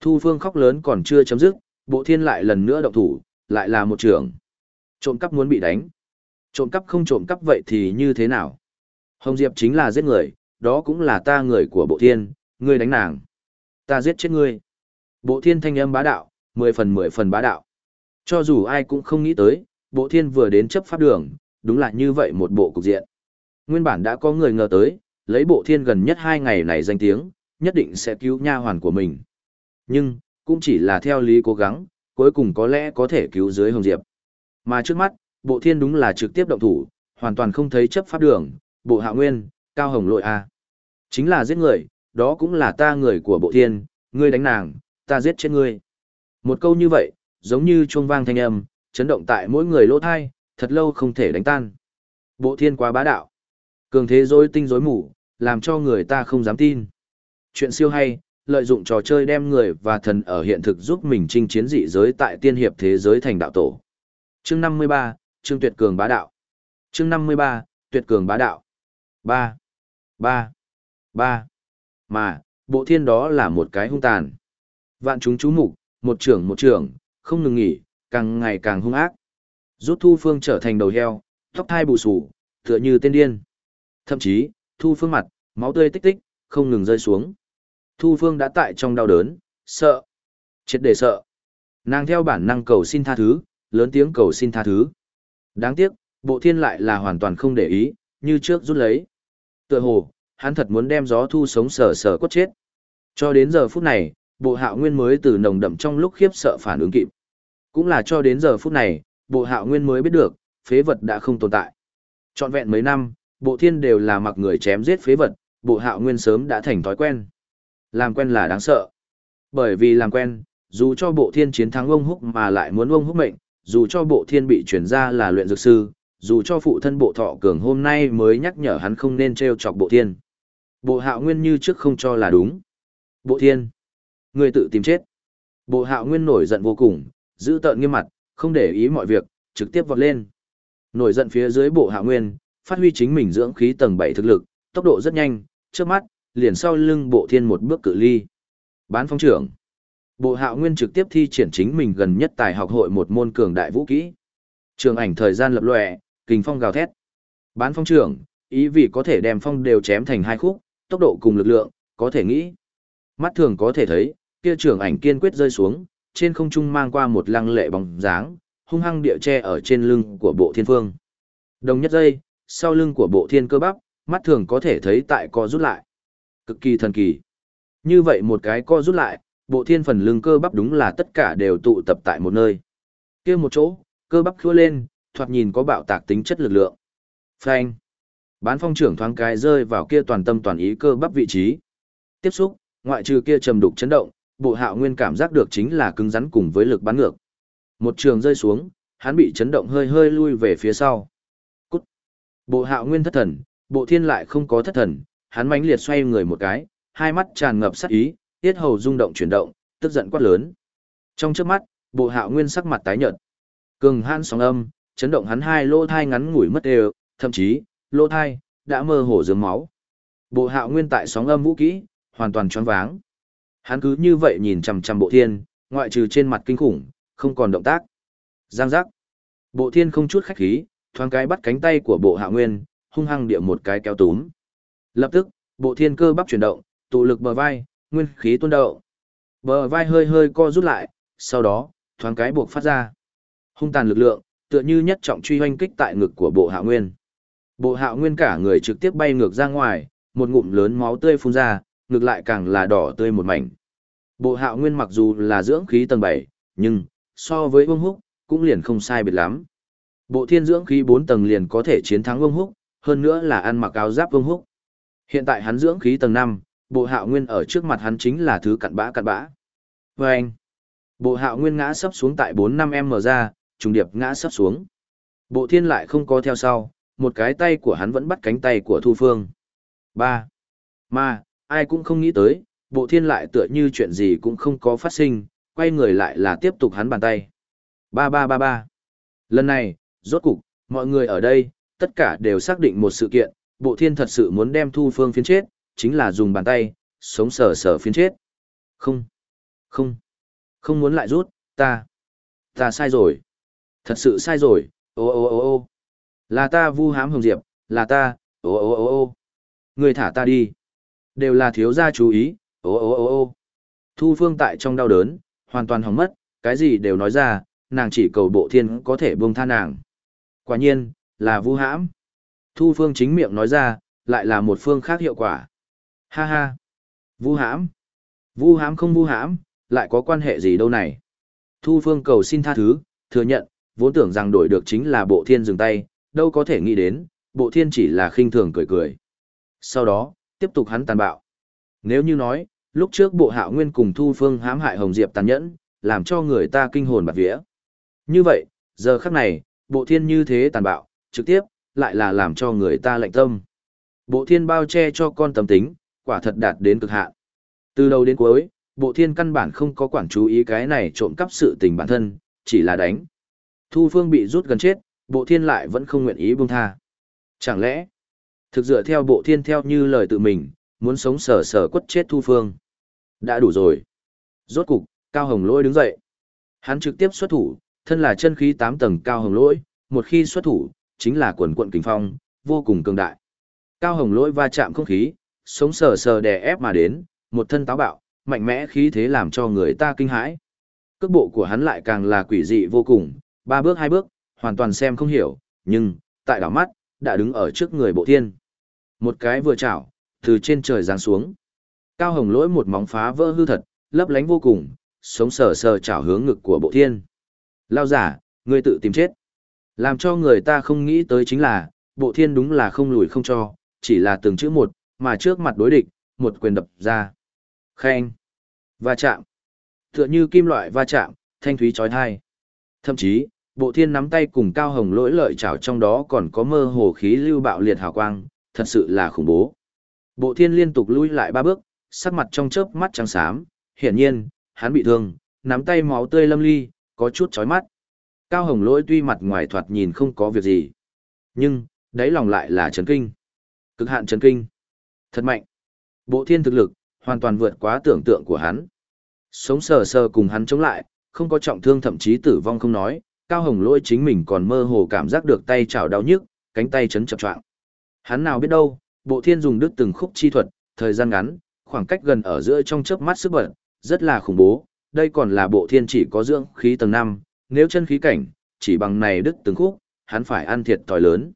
Thu Phương khóc lớn còn chưa chấm dứt, bộ thiên lại lần nữa động thủ, lại là một trưởng. Trộm cắp muốn bị đánh. Trộm cắp không trộm cắp vậy thì như thế nào? Hồng Diệp chính là giết người, đó cũng là ta người của bộ thiên, ngươi đánh nàng. Ta giết chết ngươi. Bộ thiên thanh âm bá đạo, mười phần mười phần bá đạo. Cho dù ai cũng không nghĩ tới, bộ thiên vừa đến chấp pháp đường, đúng là như vậy một bộ cục diện. Nguyên bản đã có người ngờ tới, lấy bộ thiên gần nhất hai ngày này danh tiếng, nhất định sẽ cứu nha hoàn của mình. Nhưng, cũng chỉ là theo lý cố gắng, cuối cùng có lẽ có thể cứu dưới Hồng Diệp. Mà trước mắt, bộ thiên đúng là trực tiếp động thủ, hoàn toàn không thấy chấp pháp đường, bộ hạ nguyên, cao hồng lội A. Chính là giết người, đó cũng là ta người của bộ thiên, ngươi đánh nàng, ta giết chết ngươi. Một câu như vậy, giống như chuông vang thanh âm, chấn động tại mỗi người lỗ thai, thật lâu không thể đánh tan. Bộ thiên quá bá đạo. Cường thế dối tinh dối mù, làm cho người ta không dám tin. Chuyện siêu hay, lợi dụng trò chơi đem người và thần ở hiện thực giúp mình chinh chiến dị giới tại tiên hiệp thế giới thành đạo tổ. Chương 53, Chương Tuyệt Cường bá đạo. Chương 53, Tuyệt Cường bá đạo. 3. 3. 3. Mà, bộ thiên đó là một cái hung tàn. Vạn chúng chú mục, một trưởng một trưởng, không ngừng nghỉ, càng ngày càng hung ác. Rút Thu Phương trở thành đầu heo, tóc thai bù sù, tựa như tên điên. Thậm chí, Thu Phương mặt, máu tươi tích tích, không ngừng rơi xuống. Thu Phương đã tại trong đau đớn, sợ, chết để sợ. Nàng theo bản năng cầu xin tha thứ, lớn tiếng cầu xin tha thứ. Đáng tiếc, bộ thiên lại là hoàn toàn không để ý, như trước rút lấy. Tựa hồ, hắn thật muốn đem gió thu sống sờ sờ cốt chết. Cho đến giờ phút này, bộ hạo nguyên mới từ nồng đậm trong lúc khiếp sợ phản ứng kịp. Cũng là cho đến giờ phút này, bộ hạo nguyên mới biết được, phế vật đã không tồn tại. Trọn vẹn mấy năm, bộ thiên đều là mặc người chém giết phế vật, bộ hạo nguyên sớm đã thành thói quen. Làm quen là đáng sợ. Bởi vì làm quen, dù cho bộ thiên chiến thắng ông húc mà lại muốn ông húc mệnh, dù cho bộ thiên bị chuyển ra là luyện dược sư, dù cho phụ thân bộ thọ cường hôm nay mới nhắc nhở hắn không nên treo chọc bộ thiên. Bộ hạo nguyên như trước không cho là đúng. Bộ thiên. Người tự tìm chết. Bộ hạo nguyên nổi giận vô cùng, giữ tợn nghiêm mặt, không để ý mọi việc, trực tiếp vọt lên. Nổi giận phía dưới bộ hạo nguyên, phát huy chính mình dưỡng khí tầng 7 thực lực, tốc độ rất nhanh, trước mắt, liền sau lưng bộ thiên một bước cự ly. Bán phong trưởng. Bộ hạo nguyên trực tiếp thi triển chính mình gần nhất tài học hội một môn cường đại vũ kỹ. Trường ảnh thời gian lập lòe, kình phong gào thét. Bán phong trưởng, ý vì có thể đem phong đều chém thành hai khúc, tốc độ cùng lực lượng, có thể nghĩ. Mắt thường có thể thấy, kia trường ảnh kiên quyết rơi xuống, trên không trung mang qua một lăng lệ bóng dáng, hung hăng địa che ở trên lưng của bộ thiên phương. Đồng nhất giây, sau lưng của bộ thiên cơ bắp, mắt thường có thể thấy tại co rút lại. Cực kỳ thần kỳ. Như vậy một cái co rút lại, bộ thiên phần lưng cơ bắp đúng là tất cả đều tụ tập tại một nơi. kia một chỗ, cơ bắp khua lên, thoạt nhìn có bạo tạc tính chất lực lượng. Phanh. Bán phong trưởng thoáng cái rơi vào kia toàn tâm toàn ý cơ bắp vị trí. Tiếp xúc, ngoại trừ kia trầm đục chấn động, bộ hạo nguyên cảm giác được chính là cứng rắn cùng với lực bắn ngược. Một trường rơi xuống, hắn bị chấn động hơi hơi lui về phía sau. Cút. Bộ hạo nguyên thất thần, bộ thiên lại không có thất thần, hắn mãnh liệt xoay người một cái, hai mắt tràn ngập sát ý, tiết hầu rung động chuyển động, tức giận quát lớn. Trong trước mắt, bộ hạo nguyên sắc mặt tái nhợt. Cường hãn sóng âm, chấn động hắn hai lỗ thai ngắn ngủi mất đều, thậm chí, lỗ thai, đã mơ hồ dướng máu. Bộ hạo nguyên tại sóng âm vũ kỹ, hoàn toàn choáng váng. Hắn cứ như vậy nhìn chằm chằm bộ thiên, ngoại trừ trên mặt kinh khủng, không còn động tác. Giang giác. Bộ thiên không chút khách khí, thoáng cái bắt cánh tay của bộ hạ nguyên, hung hăng địa một cái kéo túm. Lập tức, bộ thiên cơ bắp chuyển động, tụ lực bờ vai, nguyên khí tuôn đậu. Bờ vai hơi hơi co rút lại, sau đó, thoáng cái buộc phát ra. Hung tàn lực lượng, tựa như nhất trọng truy hoanh kích tại ngực của bộ hạ nguyên. Bộ hạ nguyên cả người trực tiếp bay ngược ra ngoài, một ngụm lớn máu tươi phun ra, ngược lại càng là đỏ tươi một mảnh. Bộ hạ nguyên mặc dù là dưỡng khí tầng 7, nhưng, so với vương húc, cũng liền không sai biệt lắm. Bộ thiên dưỡng khí 4 tầng liền có thể chiến thắng vương húc, hơn nữa là ăn mặc áo giáp vương húc. Hiện tại hắn dưỡng khí tầng 5, bộ hạo nguyên ở trước mặt hắn chính là thứ cặn bã cặn bã. Và anh, bộ hạo nguyên ngã sấp xuống tại 4-5m ra, trùng điệp ngã sấp xuống. Bộ thiên lại không có theo sau, một cái tay của hắn vẫn bắt cánh tay của Thu Phương. 3. Mà, ai cũng không nghĩ tới, bộ thiên lại tựa như chuyện gì cũng không có phát sinh, quay người lại là tiếp tục hắn bàn tay. Ba ba ba ba. Lần này, rốt cục, mọi người ở đây, tất cả đều xác định một sự kiện, bộ thiên thật sự muốn đem thu phương phiến chết, chính là dùng bàn tay, sống sờ sờ phiến chết. Không, không, không muốn lại rút, ta, ta sai rồi. Thật sự sai rồi, ô ô ô ô. Là ta vu hám hồng diệp, là ta, ô ô ô ô. Người thả ta đi. Đều là thiếu gia chú ý, ô ô ô ô. Thu phương tại trong đau đớn, hoàn toàn hỏng mất, cái gì đều nói ra, nàng chỉ cầu bộ thiên có thể buông tha nàng. Quả nhiên, là vu hãm. Thu phương chính miệng nói ra, lại là một phương khác hiệu quả. Ha ha. Vu hãm. Vu hãm không vu hãm, lại có quan hệ gì đâu này. Thu phương cầu xin tha thứ, thừa nhận, vốn tưởng rằng đổi được chính là bộ thiên dừng tay, đâu có thể nghĩ đến, bộ thiên chỉ là khinh thường cười cười. Sau đó, tiếp tục hắn tàn bạo. Nếu như nói, lúc trước bộ hạo nguyên cùng Thu Phương hãm hại Hồng Diệp tàn nhẫn, làm cho người ta kinh hồn bạt vía. Như vậy, giờ khắc này, bộ thiên như thế tàn bạo, trực tiếp, lại là làm cho người ta lạnh tâm. Bộ thiên bao che cho con tâm tính, quả thật đạt đến cực hạn. Từ đầu đến cuối, bộ thiên căn bản không có quản chú ý cái này trộm cắp sự tình bản thân, chỉ là đánh. Thu Phương bị rút gần chết, bộ thiên lại vẫn không nguyện ý buông tha. Chẳng lẽ, thực dựa theo bộ thiên theo như lời tự mình, muốn sống sờ sờ quất chết Thu Phương. Đã đủ rồi. Rốt cục, Cao Hồng Lỗi đứng dậy. Hắn trực tiếp xuất thủ, thân là chân khí 8 tầng Cao Hồng Lỗi, một khi xuất thủ, chính là quần quận kinh phong, vô cùng cường đại. Cao Hồng Lỗi va chạm không khí, sống sờ sờ đè ép mà đến, một thân táo bạo, mạnh mẽ khí thế làm cho người ta kinh hãi. Cước bộ của hắn lại càng là quỷ dị vô cùng, ba bước hai bước, hoàn toàn xem không hiểu, nhưng, tại đảo mắt, đã đứng ở trước người bộ thiên. Một cái vừa chảo, từ trên trời giáng xuống. Cao hồng lỗi một móng phá vỡ hư thật, lấp lánh vô cùng, sống sờ sờ chảo hướng ngực của bộ thiên. Lao giả, ngươi tự tìm chết. Làm cho người ta không nghĩ tới chính là, bộ thiên đúng là không lùi không cho, chỉ là từng chữ một, mà trước mặt đối địch, một quyền đập ra. Khen. Va chạm. Tựa như kim loại va chạm, thanh thúy chói thai. Thậm chí, bộ thiên nắm tay cùng cao hồng lỗi lợi chảo trong đó còn có mơ hồ khí lưu bạo liệt hào quang, thật sự là khủng bố. Bộ thiên liên tục lui lại ba bước, sắc mặt trong chớp mắt trắng xám, hiển nhiên, hắn bị thương, nắm tay máu tươi lâm ly, có chút chói mắt. Cao hồng lỗi tuy mặt ngoài thoạt nhìn không có việc gì, nhưng, đáy lòng lại là chấn kinh. Cực hạn chấn kinh. Thật mạnh. Bộ thiên thực lực, hoàn toàn vượt quá tưởng tượng của hắn. Sống sờ sờ cùng hắn chống lại, không có trọng thương thậm chí tử vong không nói, Cao Hồng Lỗi chính mình còn mơ hồ cảm giác được tay chảo đau nhức, cánh tay chấn chập choạng. Hắn nào biết đâu, Bộ Thiên dùng đức từng khúc chi thuật, thời gian ngắn, khoảng cách gần ở giữa trong chớp mắt sức bật, rất là khủng bố, đây còn là Bộ Thiên chỉ có dưỡng khí tầng 5, nếu chân khí cảnh, chỉ bằng này đức từng khúc, hắn phải ăn thiệt thòi lớn.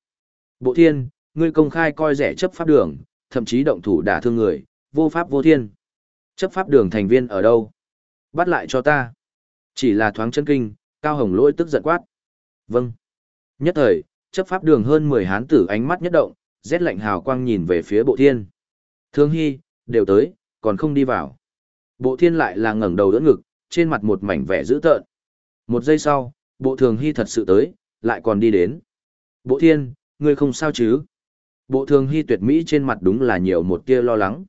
Bộ Thiên, ngươi công khai coi rẻ chấp pháp đường, thậm chí động thủ đả thương người, vô pháp vô thiên. Chấp pháp đường thành viên ở đâu? Bắt lại cho ta. Chỉ là thoáng chân kinh, Cao Hồng lỗi tức giận quát. Vâng. Nhất thời, chấp pháp đường hơn 10 hán tử ánh mắt nhất động, rét lạnh hào quang nhìn về phía bộ thiên. Thương hy, đều tới, còn không đi vào. Bộ thiên lại là ngẩng đầu đỡ ngực, trên mặt một mảnh vẻ dữ tợn. Một giây sau, bộ thường hy thật sự tới, lại còn đi đến. Bộ thiên, ngươi không sao chứ? Bộ thường hy tuyệt mỹ trên mặt đúng là nhiều một tia lo lắng.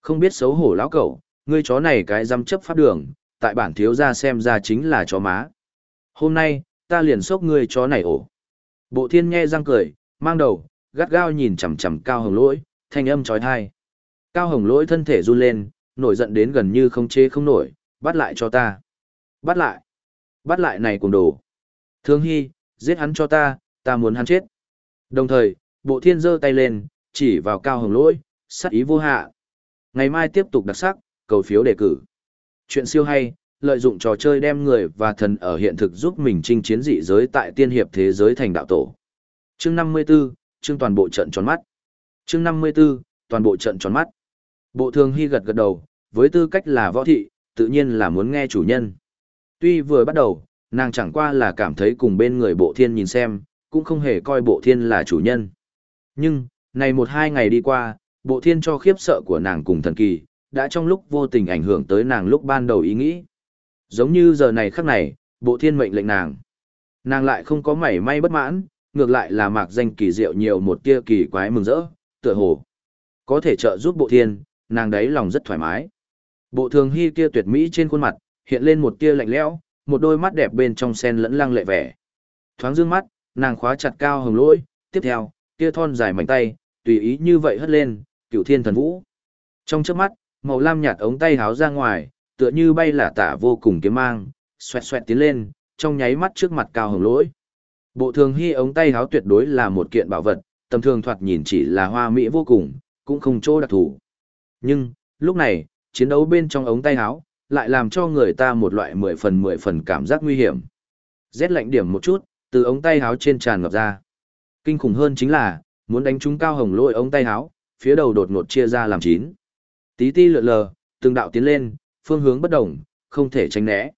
Không biết xấu hổ lão cẩu, ngươi chó này cái dăm chấp pháp đường, tại bản thiếu gia xem ra chính là chó má. Hôm nay, ta liền sốc ngươi chó này ổ. Bộ thiên nghe răng cười, mang đầu, gắt gao nhìn chằm chằm cao hồng lỗi, thanh âm trói thai. Cao hồng lỗi thân thể run lên, nổi giận đến gần như không chê không nổi, bắt lại cho ta. Bắt lại. Bắt lại này cùng đồ. Thương hy, giết hắn cho ta, ta muốn hắn chết. Đồng thời, bộ thiên giơ tay lên, chỉ vào cao hồng lỗi, sát ý vô hạ. Ngày mai tiếp tục đặc sắc, cầu phiếu đề cử. Chuyện siêu hay, lợi dụng trò chơi đem người và thần ở hiện thực giúp mình chinh chiến dị giới tại tiên hiệp thế giới thành đạo tổ. Chương 54, chương toàn bộ trận tròn mắt. Chương 54, toàn bộ trận tròn mắt. Bộ thường hy gật gật đầu, với tư cách là võ thị, tự nhiên là muốn nghe chủ nhân. Tuy vừa bắt đầu, nàng chẳng qua là cảm thấy cùng bên người bộ thiên nhìn xem, cũng không hề coi bộ thiên là chủ nhân. Nhưng, này một hai ngày đi qua, bộ thiên cho khiếp sợ của nàng cùng thần kỳ, đã trong lúc vô tình ảnh hưởng tới nàng lúc ban đầu ý nghĩ. Giống như giờ này khắc này, bộ thiên mệnh lệnh nàng. Nàng lại không có mảy may bất mãn, ngược lại là mạc danh kỳ diệu nhiều một tia kỳ quái mừng rỡ, tựa hồ. Có thể trợ giúp bộ thiên, nàng đấy lòng rất thoải mái. Bộ thường hy kia tuyệt mỹ trên khuôn mặt, hiện lên một tia lạnh lẽo, một đôi mắt đẹp bên trong sen lẫn lăng lệ vẻ. Thoáng dương mắt, nàng khóa chặt cao hồng lỗi, tiếp theo, tia thon dài mảnh tay, tùy ý như vậy hất lên, cựu thiên thần vũ. Trong chớp mắt, màu lam nhạt ống tay háo ra ngoài, tựa như bay là tả vô cùng kiếm mang, xoẹt xoẹt tiến lên, trong nháy mắt trước mặt cao hồng lỗi. Bộ thường hy ống tay háo tuyệt đối là một kiện bảo vật, tầm thường thoạt nhìn chỉ là hoa mỹ vô cùng, cũng không chỗ đặc thù. Nhưng, lúc này, chiến đấu bên trong ống tay háo, lại làm cho người ta một loại mười phần mười phần cảm giác nguy hiểm. Rét lạnh điểm một chút, từ ống tay háo trên tràn ngập ra. Kinh khủng hơn chính là, muốn đánh trúng cao hồng lôi ống tay háo, phía đầu đột ngột chia ra làm chín. Tí ti lượn lờ, từng đạo tiến lên, phương hướng bất đồng, không thể tránh né.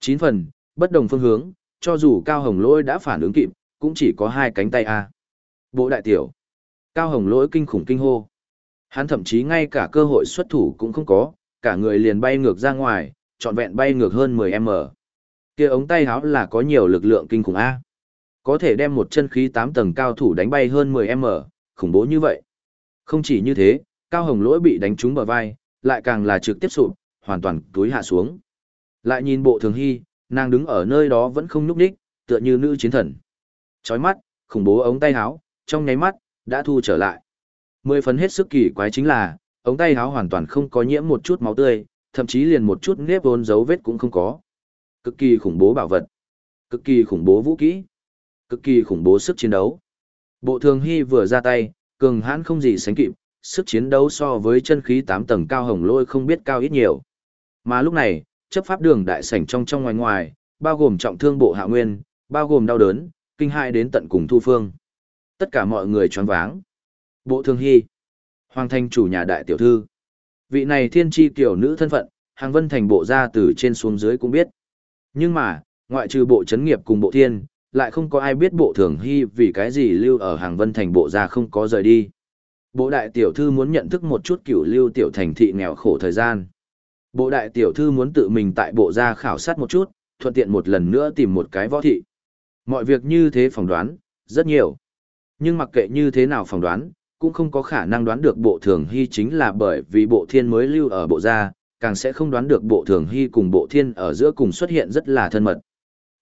Chín phần, bất đồng phương hướng, cho dù cao hồng lôi đã phản ứng kịp, cũng chỉ có hai cánh tay A. Bộ đại tiểu. Cao hồng lỗi kinh khủng kinh hô. Hắn thậm chí ngay cả cơ hội xuất thủ cũng không có, cả người liền bay ngược ra ngoài, trọn vẹn bay ngược hơn 10m. Kia ống tay háo là có nhiều lực lượng kinh khủng A. Có thể đem một chân khí 8 tầng cao thủ đánh bay hơn 10m, khủng bố như vậy. Không chỉ như thế, cao hồng lỗi bị đánh trúng bờ vai, lại càng là trực tiếp sụp, hoàn toàn túi hạ xuống. Lại nhìn bộ thường hy, nàng đứng ở nơi đó vẫn không nhúc nhích, tựa như nữ chiến thần. Chói mắt, khủng bố ống tay háo, trong nháy mắt, đã thu trở lại. Mười phần hết sức kỳ quái chính là, ống tay háo hoàn toàn không có nhiễm một chút máu tươi, thậm chí liền một chút nếp vốn dấu vết cũng không có. Cực kỳ khủng bố bảo vật, cực kỳ khủng bố vũ kỹ, cực kỳ khủng bố sức chiến đấu. Bộ thường hy vừa ra tay, cường hãn không gì sánh kịp, sức chiến đấu so với chân khí 8 tầng cao hồng lôi không biết cao ít nhiều. Mà lúc này, chấp pháp đường đại sảnh trong trong ngoài ngoài, bao gồm trọng thương bộ hạ nguyên, bao gồm đau đớn, kinh hại đến tận cùng thu phương. Tất cả mọi người choáng váng. Bộ thương hy, hoàng thành chủ nhà đại tiểu thư. Vị này thiên tri tiểu nữ thân phận, hàng vân thành bộ ra từ trên xuống dưới cũng biết. Nhưng mà, ngoại trừ bộ chấn nghiệp cùng bộ thiên, lại không có ai biết bộ thường hy vì cái gì lưu ở hàng vân thành bộ ra không có rời đi. Bộ đại tiểu thư muốn nhận thức một chút cửu lưu tiểu thành thị nghèo khổ thời gian. Bộ đại tiểu thư muốn tự mình tại bộ ra khảo sát một chút, thuận tiện một lần nữa tìm một cái võ thị. Mọi việc như thế phỏng đoán, rất nhiều. Nhưng mặc kệ như thế nào phỏng đoán, cũng không có khả năng đoán được bộ thường hy chính là bởi vì bộ thiên mới lưu ở bộ gia, càng sẽ không đoán được bộ thường hy cùng bộ thiên ở giữa cùng xuất hiện rất là thân mật.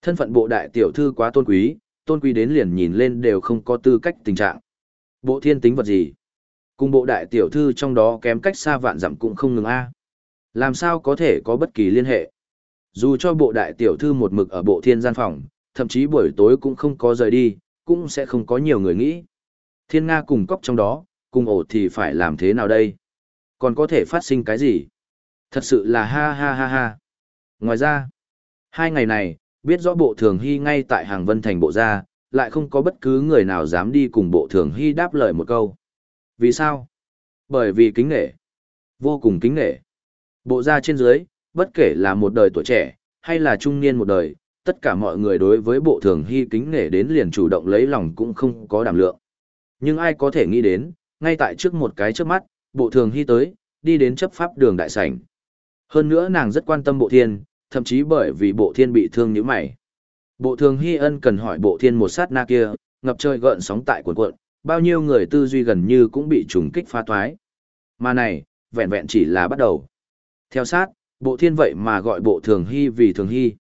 Thân phận bộ đại tiểu thư quá tôn quý, tôn quý đến liền nhìn lên đều không có tư cách tình trạng. Bộ thiên tính vật gì? Cùng bộ đại tiểu thư trong đó kém cách xa vạn dặm cũng không ngừng a. Làm sao có thể có bất kỳ liên hệ? Dù cho bộ đại tiểu thư một mực ở bộ thiên gian phòng, thậm chí buổi tối cũng không có rời đi, cũng sẽ không có nhiều người nghĩ. Thiên Nga cùng cóc trong đó, cùng ổ thì phải làm thế nào đây? Còn có thể phát sinh cái gì? Thật sự là ha ha ha ha. Ngoài ra, hai ngày này, biết rõ bộ thường hy ngay tại hàng vân thành bộ gia, lại không có bất cứ người nào dám đi cùng bộ thường hy đáp lời một câu. Vì sao? Bởi vì kính nghệ. Vô cùng kính nghệ. Bộ gia trên dưới, bất kể là một đời tuổi trẻ, hay là trung niên một đời, tất cả mọi người đối với bộ thường hy kính nể đến liền chủ động lấy lòng cũng không có đảm lượng. Nhưng ai có thể nghĩ đến, ngay tại trước một cái trước mắt, bộ thường hy tới, đi đến chấp pháp đường đại sảnh. Hơn nữa nàng rất quan tâm bộ thiên, thậm chí bởi vì bộ thiên bị thương như mày. Bộ thường hy ân cần hỏi bộ thiên một sát na kia, ngập trời gợn sóng tại cuộn cuộn, bao nhiêu người tư duy gần như cũng bị trùng kích phá thoái. Mà này, vẹn vẹn chỉ là bắt đầu. Theo sát, bộ thiên vậy mà gọi bộ thường hy vì thường hy.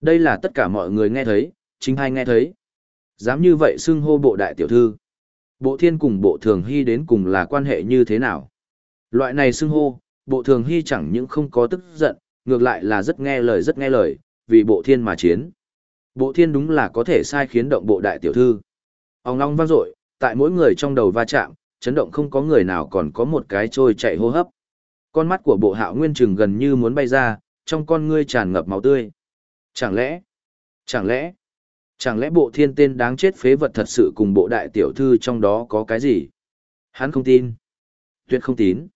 Đây là tất cả mọi người nghe thấy, chính hay nghe thấy. Dám như vậy xưng hô bộ đại tiểu thư. Bộ thiên cùng bộ thường hy đến cùng là quan hệ như thế nào? Loại này xưng hô, bộ thường hy chẳng những không có tức giận, ngược lại là rất nghe lời rất nghe lời, vì bộ thiên mà chiến. Bộ thiên đúng là có thể sai khiến động bộ đại tiểu thư. Ông long vang dội, tại mỗi người trong đầu va chạm, chấn động không có người nào còn có một cái trôi chạy hô hấp. Con mắt của bộ hạo nguyên trừng gần như muốn bay ra, trong con ngươi tràn ngập máu tươi. Chẳng lẽ, chẳng lẽ, chẳng lẽ bộ thiên tên đáng chết phế vật thật sự cùng bộ đại tiểu thư trong đó có cái gì? Hắn không tin. Tuyệt không tín.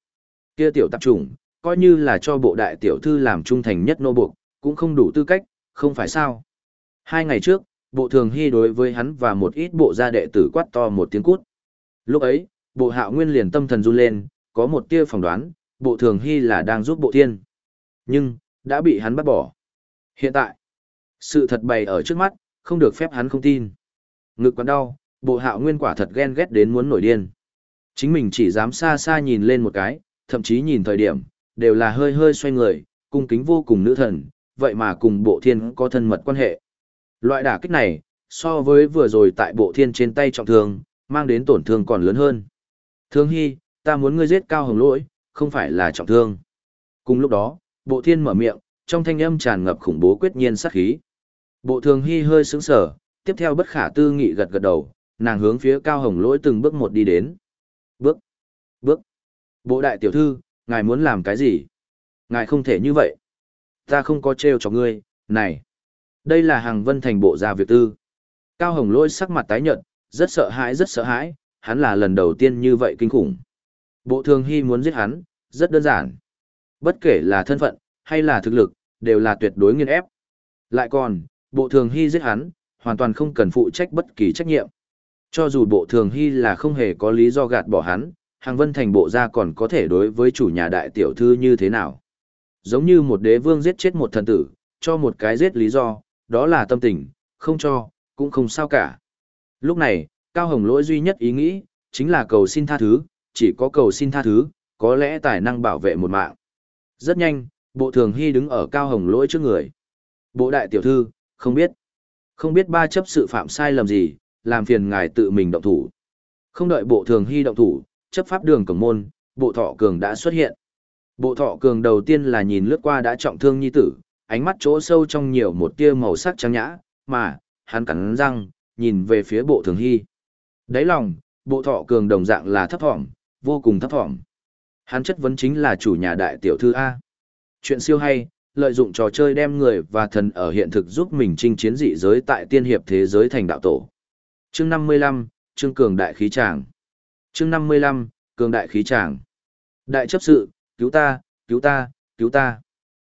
Kia tiểu tạp chủng, coi như là cho bộ đại tiểu thư làm trung thành nhất nô buộc, cũng không đủ tư cách, không phải sao. Hai ngày trước, bộ thường hy đối với hắn và một ít bộ gia đệ tử quát to một tiếng cút. Lúc ấy, bộ hạo nguyên liền tâm thần run lên, có một tia phỏng đoán, bộ thường hy là đang giúp bộ thiên. Nhưng, đã bị hắn bắt bỏ. Hiện tại, sự thật bày ở trước mắt, không được phép hắn không tin. Ngực quặn đau, bộ hạo nguyên quả thật ghen ghét đến muốn nổi điên. Chính mình chỉ dám xa xa nhìn lên một cái, thậm chí nhìn thời điểm, đều là hơi hơi xoay người, cung kính vô cùng nữ thần, vậy mà cùng bộ thiên có thân mật quan hệ. Loại đả kích này, so với vừa rồi tại bộ thiên trên tay trọng thương, mang đến tổn thương còn lớn hơn. Thương Hy, ta muốn ngươi giết cao hồng lỗi, không phải là trọng thương. Cùng lúc đó, bộ thiên mở miệng, trong thanh âm tràn ngập khủng bố quyết nhiên sát khí. Bộ thường hy hơi sững sở, tiếp theo bất khả tư nghị gật gật đầu, nàng hướng phía cao hồng lỗi từng bước một đi đến. Bước, bước. Bộ đại tiểu thư, ngài muốn làm cái gì? Ngài không thể như vậy. Ta không có trêu cho ngươi, này. Đây là hàng vân thành bộ gia việc tư. Cao hồng lỗi sắc mặt tái nhợt, rất sợ hãi rất sợ hãi, hắn là lần đầu tiên như vậy kinh khủng. Bộ thường hy muốn giết hắn, rất đơn giản. Bất kể là thân phận, hay là thực lực, đều là tuyệt đối nghiên ép. Lại còn, bộ thường hy giết hắn, hoàn toàn không cần phụ trách bất kỳ trách nhiệm. Cho dù bộ thường hy là không hề có lý do gạt bỏ hắn, hàng vân thành bộ ra còn có thể đối với chủ nhà đại tiểu thư như thế nào. Giống như một đế vương giết chết một thần tử, cho một cái giết lý do, đó là tâm tình, không cho, cũng không sao cả. Lúc này, Cao Hồng lỗi duy nhất ý nghĩ, chính là cầu xin tha thứ, chỉ có cầu xin tha thứ, có lẽ tài năng bảo vệ một mạng. Rất nhanh, bộ thường hy đứng ở Cao Hồng lỗi trước người. Bộ đại tiểu thư, không biết. Không biết ba chấp sự phạm sai lầm gì, làm phiền ngài tự mình động thủ. Không đợi bộ thường hy động thủ, chấp pháp đường cổng môn, bộ thọ cường đã xuất hiện. Bộ thọ cường đầu tiên là nhìn lướt qua đã trọng thương nhi tử, ánh mắt chỗ sâu trong nhiều một tia màu sắc trắng nhã, mà, hắn cắn răng, nhìn về phía bộ thường hy. Đáy lòng, bộ thọ cường đồng dạng là thấp thỏm, vô cùng thấp thỏm. Hắn chất vấn chính là chủ nhà đại tiểu thư A. Chuyện siêu hay, lợi dụng trò chơi đem người và thần ở hiện thực giúp mình chinh chiến dị giới tại tiên hiệp thế giới thành đạo tổ. Chương 55, Chương Cường Đại Khí Tràng. Chương 55, Cường Đại Khí Tràng. Đại chấp sự, cứu ta, cứu ta, cứu ta.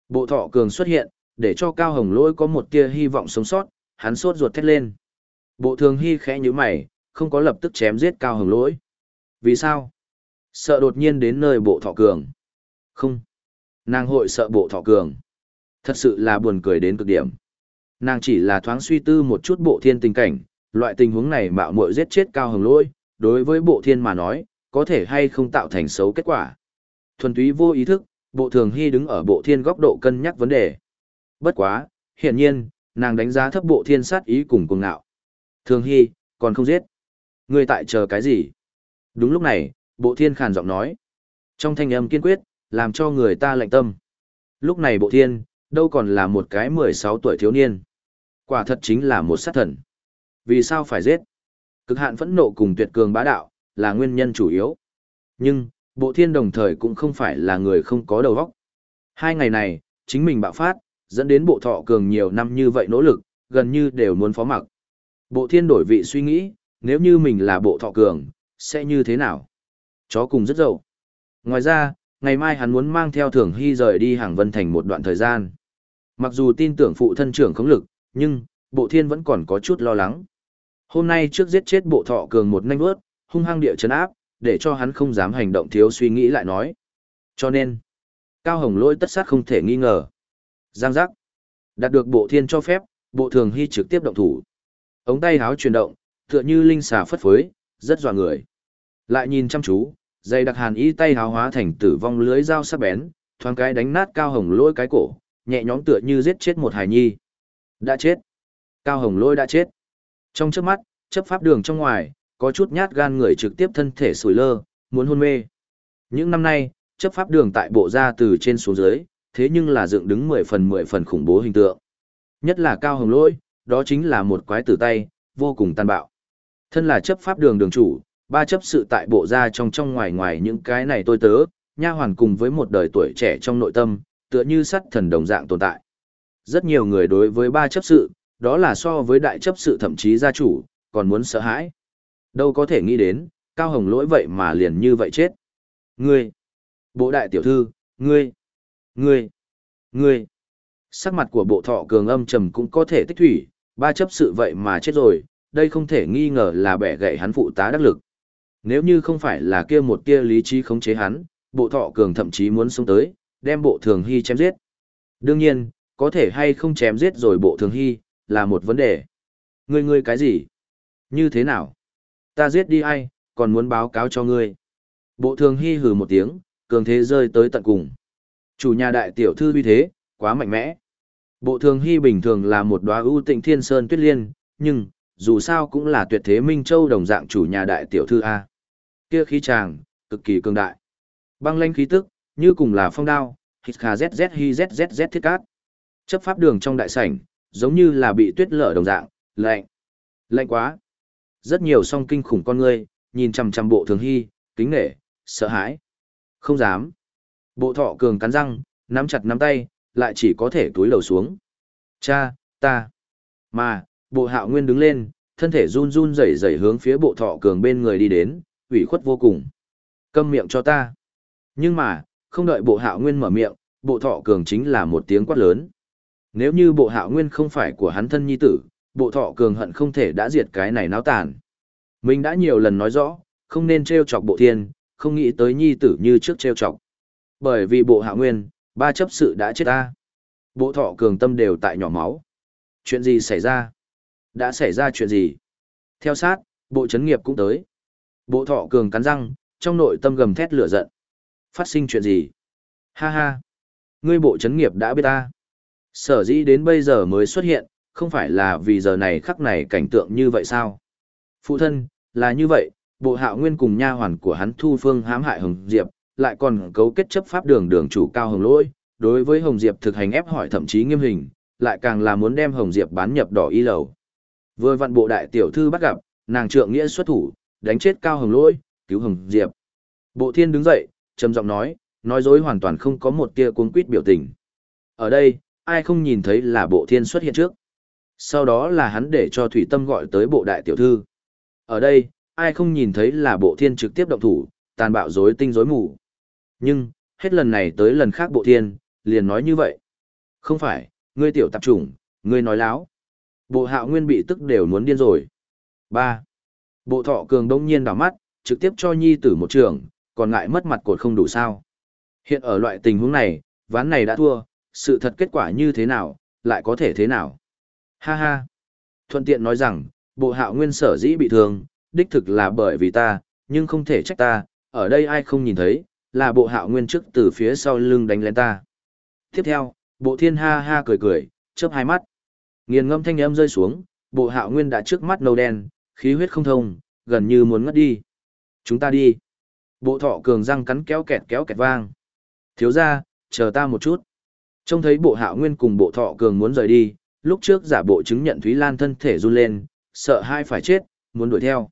Bộ thọ cường xuất hiện, để cho Cao Hồng Lỗi có một tia hy vọng sống sót, hắn sốt ruột thét lên. Bộ thường hy khẽ như mày, không có lập tức chém giết Cao Hồng Lỗi. Vì sao? Sợ đột nhiên đến nơi bộ thọ cường. Không. Nàng hội sợ bộ thọ cường. Thật sự là buồn cười đến cực điểm. Nàng chỉ là thoáng suy tư một chút bộ thiên tình cảnh, loại tình huống này mạo muội giết chết cao hồng lỗi, đối với bộ thiên mà nói, có thể hay không tạo thành xấu kết quả. Thuần túy vô ý thức, bộ thường hy đứng ở bộ thiên góc độ cân nhắc vấn đề. Bất quá, hiển nhiên, nàng đánh giá thấp bộ thiên sát ý cùng cuồng ngạo. Thường hy, còn không giết. Người tại chờ cái gì? Đúng lúc này, bộ thiên khàn giọng nói. Trong thanh âm kiên quyết, làm cho người ta lạnh tâm. Lúc này bộ thiên, đâu còn là một cái 16 tuổi thiếu niên. Quả thật chính là một sát thần. Vì sao phải giết? Cực hạn phẫn nộ cùng tuyệt cường bá đạo, là nguyên nhân chủ yếu. Nhưng, bộ thiên đồng thời cũng không phải là người không có đầu óc. Hai ngày này, chính mình bạo phát, dẫn đến bộ thọ cường nhiều năm như vậy nỗ lực, gần như đều muốn phó mặc. Bộ thiên đổi vị suy nghĩ, nếu như mình là bộ thọ cường, sẽ như thế nào? Chó cùng rất dậu. Ngoài ra, ngày mai hắn muốn mang theo thường hy rời đi hàng vân thành một đoạn thời gian. Mặc dù tin tưởng phụ thân trưởng không lực, nhưng, bộ thiên vẫn còn có chút lo lắng. Hôm nay trước giết chết bộ thọ cường một nhanh bước, hung hăng địa chấn áp, để cho hắn không dám hành động thiếu suy nghĩ lại nói. Cho nên, Cao Hồng lôi tất sát không thể nghi ngờ. Giang giác. Đạt được bộ thiên cho phép, bộ thường hy trực tiếp động thủ. Ống tay háo chuyển động, tựa như linh xà phất phới, rất dọa người. Lại nhìn chăm chú, dây đặc hàn y tay háo hóa thành tử vong lưới dao sắc bén, thoáng cái đánh nát Cao Hồng lôi cái cổ, nhẹ nhõm tựa như giết chết một hải nhi. Đã chết. Cao Hồng Lôi đã chết. Trong trước mắt, chấp pháp đường trong ngoài, có chút nhát gan người trực tiếp thân thể sủi lơ, muốn hôn mê. Những năm nay, chấp pháp đường tại bộ ra từ trên xuống dưới, thế nhưng là dựng đứng 10 phần 10 phần khủng bố hình tượng. Nhất là Cao Hồng Lôi, đó chính là một quái tử tay, vô cùng tàn bạo. Thân là chấp pháp đường đường chủ, ba chấp sự tại bộ ra trong trong ngoài ngoài những cái này tôi tớ, nha hoàn cùng với một đời tuổi trẻ trong nội tâm, tựa như sắt thần đồng dạng tồn tại. Rất nhiều người đối với ba chấp sự, đó là so với đại chấp sự thậm chí gia chủ, còn muốn sợ hãi. Đâu có thể nghĩ đến, Cao Hồng lỗi vậy mà liền như vậy chết. Ngươi, bộ đại tiểu thư, ngươi, ngươi, ngươi. Sắc mặt của bộ thọ cường âm trầm cũng có thể tích thủy, ba chấp sự vậy mà chết rồi, đây không thể nghi ngờ là bẻ gậy hắn phụ tá đắc lực. Nếu như không phải là kia một kia lý trí khống chế hắn, bộ thọ cường thậm chí muốn xuống tới, đem bộ thường hy chém giết. Đương nhiên, có thể hay không chém giết rồi bộ thường hy, là một vấn đề. Ngươi ngươi cái gì? Như thế nào? Ta giết đi ai, còn muốn báo cáo cho ngươi. Bộ thường hy hừ một tiếng, cường thế rơi tới tận cùng. Chủ nhà đại tiểu thư uy thế, quá mạnh mẽ. Bộ thường hy bình thường là một đóa ưu tịnh thiên sơn tuyết liên, nhưng, dù sao cũng là tuyệt thế Minh Châu đồng dạng chủ nhà đại tiểu thư A. Kia khí tràng, cực kỳ cường đại. Băng lanh khí tức, như cùng là phong đao, hít khà zz hi zzz thiết cát. Chấp pháp đường trong đại sảnh, giống như là bị tuyết lở đồng dạng, lạnh. Lạnh quá. Rất nhiều song kinh khủng con ngươi, nhìn chằm chằm bộ thường hy, kính nể, sợ hãi. Không dám. Bộ thọ cường cắn răng, nắm chặt nắm tay, lại chỉ có thể túi lầu xuống. Cha, ta. Mà, bộ hạo nguyên đứng lên, thân thể run run rẩy rẩy hướng phía bộ thọ cường bên người đi đến, ủy khuất vô cùng. Câm miệng cho ta. Nhưng mà, không đợi bộ hạo nguyên mở miệng, bộ thọ cường chính là một tiếng quát lớn. Nếu như bộ hạo nguyên không phải của hắn thân nhi tử, bộ thọ cường hận không thể đã diệt cái này náo tàn. Mình đã nhiều lần nói rõ, không nên trêu chọc bộ thiên, không nghĩ tới nhi tử như trước trêu chọc. Bởi vì bộ hạo nguyên, ba chấp sự đã chết ta. Bộ thọ cường tâm đều tại nhỏ máu. Chuyện gì xảy ra? Đã xảy ra chuyện gì? Theo sát, bộ chấn nghiệp cũng tới. Bộ thọ cường cắn răng, trong nội tâm gầm thét lửa giận. Phát sinh chuyện gì? Ha ha! Ngươi bộ chấn nghiệp đã biết ta. Sở dĩ đến bây giờ mới xuất hiện, không phải là vì giờ này khắc này cảnh tượng như vậy sao? Phụ thân, là như vậy, bộ hạo nguyên cùng nha hoàn của hắn thu phương hãm hại Hồng Diệp, lại còn cấu kết chấp pháp đường đường chủ cao hồng lỗi, đối với Hồng Diệp thực hành ép hỏi thậm chí nghiêm hình, lại càng là muốn đem Hồng Diệp bán nhập đỏ y lầu. Vừa vặn bộ đại tiểu thư bắt gặp, nàng trượng nghĩa xuất thủ, đánh chết cao hồng lỗi, cứu Hồng Diệp. Bộ thiên đứng dậy, trầm giọng nói, nói dối hoàn toàn không có một tia cuống quýt biểu tình. Ở đây, ai không nhìn thấy là bộ thiên xuất hiện trước. Sau đó là hắn để cho Thủy Tâm gọi tới bộ đại tiểu thư. Ở đây, ai không nhìn thấy là bộ thiên trực tiếp động thủ, tàn bạo dối tinh dối mù. Nhưng, hết lần này tới lần khác bộ thiên, liền nói như vậy. Không phải, ngươi tiểu tạp chủng, ngươi nói láo. Bộ hạo nguyên bị tức đều muốn điên rồi. 3. Bộ thọ cường đông nhiên đảo mắt, trực tiếp cho nhi tử một trường, còn ngại mất mặt cột không đủ sao. Hiện ở loại tình huống này, ván này đã thua, sự thật kết quả như thế nào, lại có thể thế nào. Ha ha. Thuận tiện nói rằng, bộ hạo nguyên sở dĩ bị thương, đích thực là bởi vì ta, nhưng không thể trách ta, ở đây ai không nhìn thấy, là bộ hạo nguyên trước từ phía sau lưng đánh lên ta. Tiếp theo, bộ thiên ha ha cười cười, chớp hai mắt. Nghiền ngâm thanh âm rơi xuống, bộ hạo nguyên đã trước mắt nâu đen, khí huyết không thông, gần như muốn ngất đi. Chúng ta đi. Bộ thọ cường răng cắn kéo kẹt kéo kẹt vang. Thiếu ra, chờ ta một chút. Trông thấy bộ hạo nguyên cùng bộ thọ cường muốn rời đi, lúc trước giả bộ chứng nhận Thúy Lan thân thể run lên, sợ hai phải chết, muốn đuổi theo.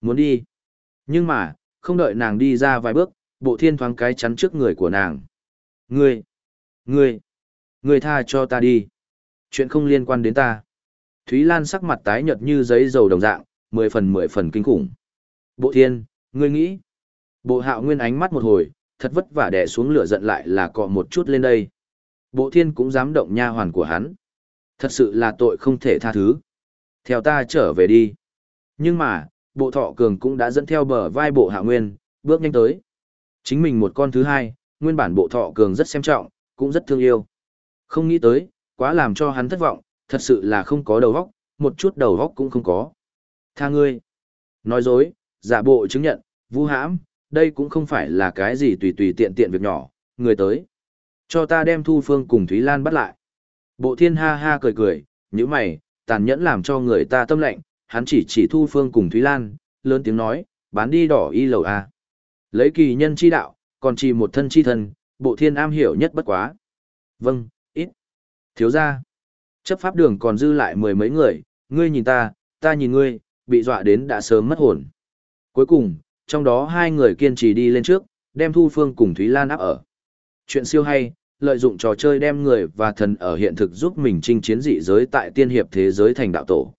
Muốn đi. Nhưng mà, không đợi nàng đi ra vài bước, bộ thiên thoáng cái chắn trước người của nàng. Ngươi! Ngươi! Ngươi tha cho ta đi. Chuyện không liên quan đến ta. Thúy Lan sắc mặt tái nhợt như giấy dầu đồng dạng, mười phần mười phần kinh khủng. Bộ thiên, ngươi nghĩ. Bộ hạo nguyên ánh mắt một hồi, thật vất vả đè xuống lửa giận lại là cọ một chút lên đây. Bộ thiên cũng dám động nha hoàn của hắn. Thật sự là tội không thể tha thứ. Theo ta trở về đi. Nhưng mà, bộ thọ cường cũng đã dẫn theo bờ vai bộ hạ nguyên, bước nhanh tới. Chính mình một con thứ hai, nguyên bản bộ thọ cường rất xem trọng, cũng rất thương yêu. Không nghĩ tới, quá làm cho hắn thất vọng, thật sự là không có đầu óc, một chút đầu óc cũng không có. Tha ngươi. Nói dối, giả bộ chứng nhận, vu hãm, đây cũng không phải là cái gì tùy tùy tiện tiện việc nhỏ, người tới. Cho ta đem Thu Phương cùng Thúy Lan bắt lại. Bộ thiên ha ha cười cười, như mày, tàn nhẫn làm cho người ta tâm lệnh, hắn chỉ chỉ Thu Phương cùng Thúy Lan, lớn tiếng nói, bán đi đỏ y lầu a. Lấy kỳ nhân chi đạo, còn chỉ một thân chi thân, bộ thiên am hiểu nhất bất quá. Vâng, ít. Thiếu ra. Chấp pháp đường còn dư lại mười mấy người, ngươi nhìn ta, ta nhìn ngươi, bị dọa đến đã sớm mất hồn. Cuối cùng, trong đó hai người kiên trì đi lên trước, đem Thu Phương cùng Thúy Lan áp ở. Chuyện siêu hay, lợi dụng trò chơi đem người và thần ở hiện thực giúp mình chinh chiến dị giới tại tiên hiệp thế giới thành đạo tổ.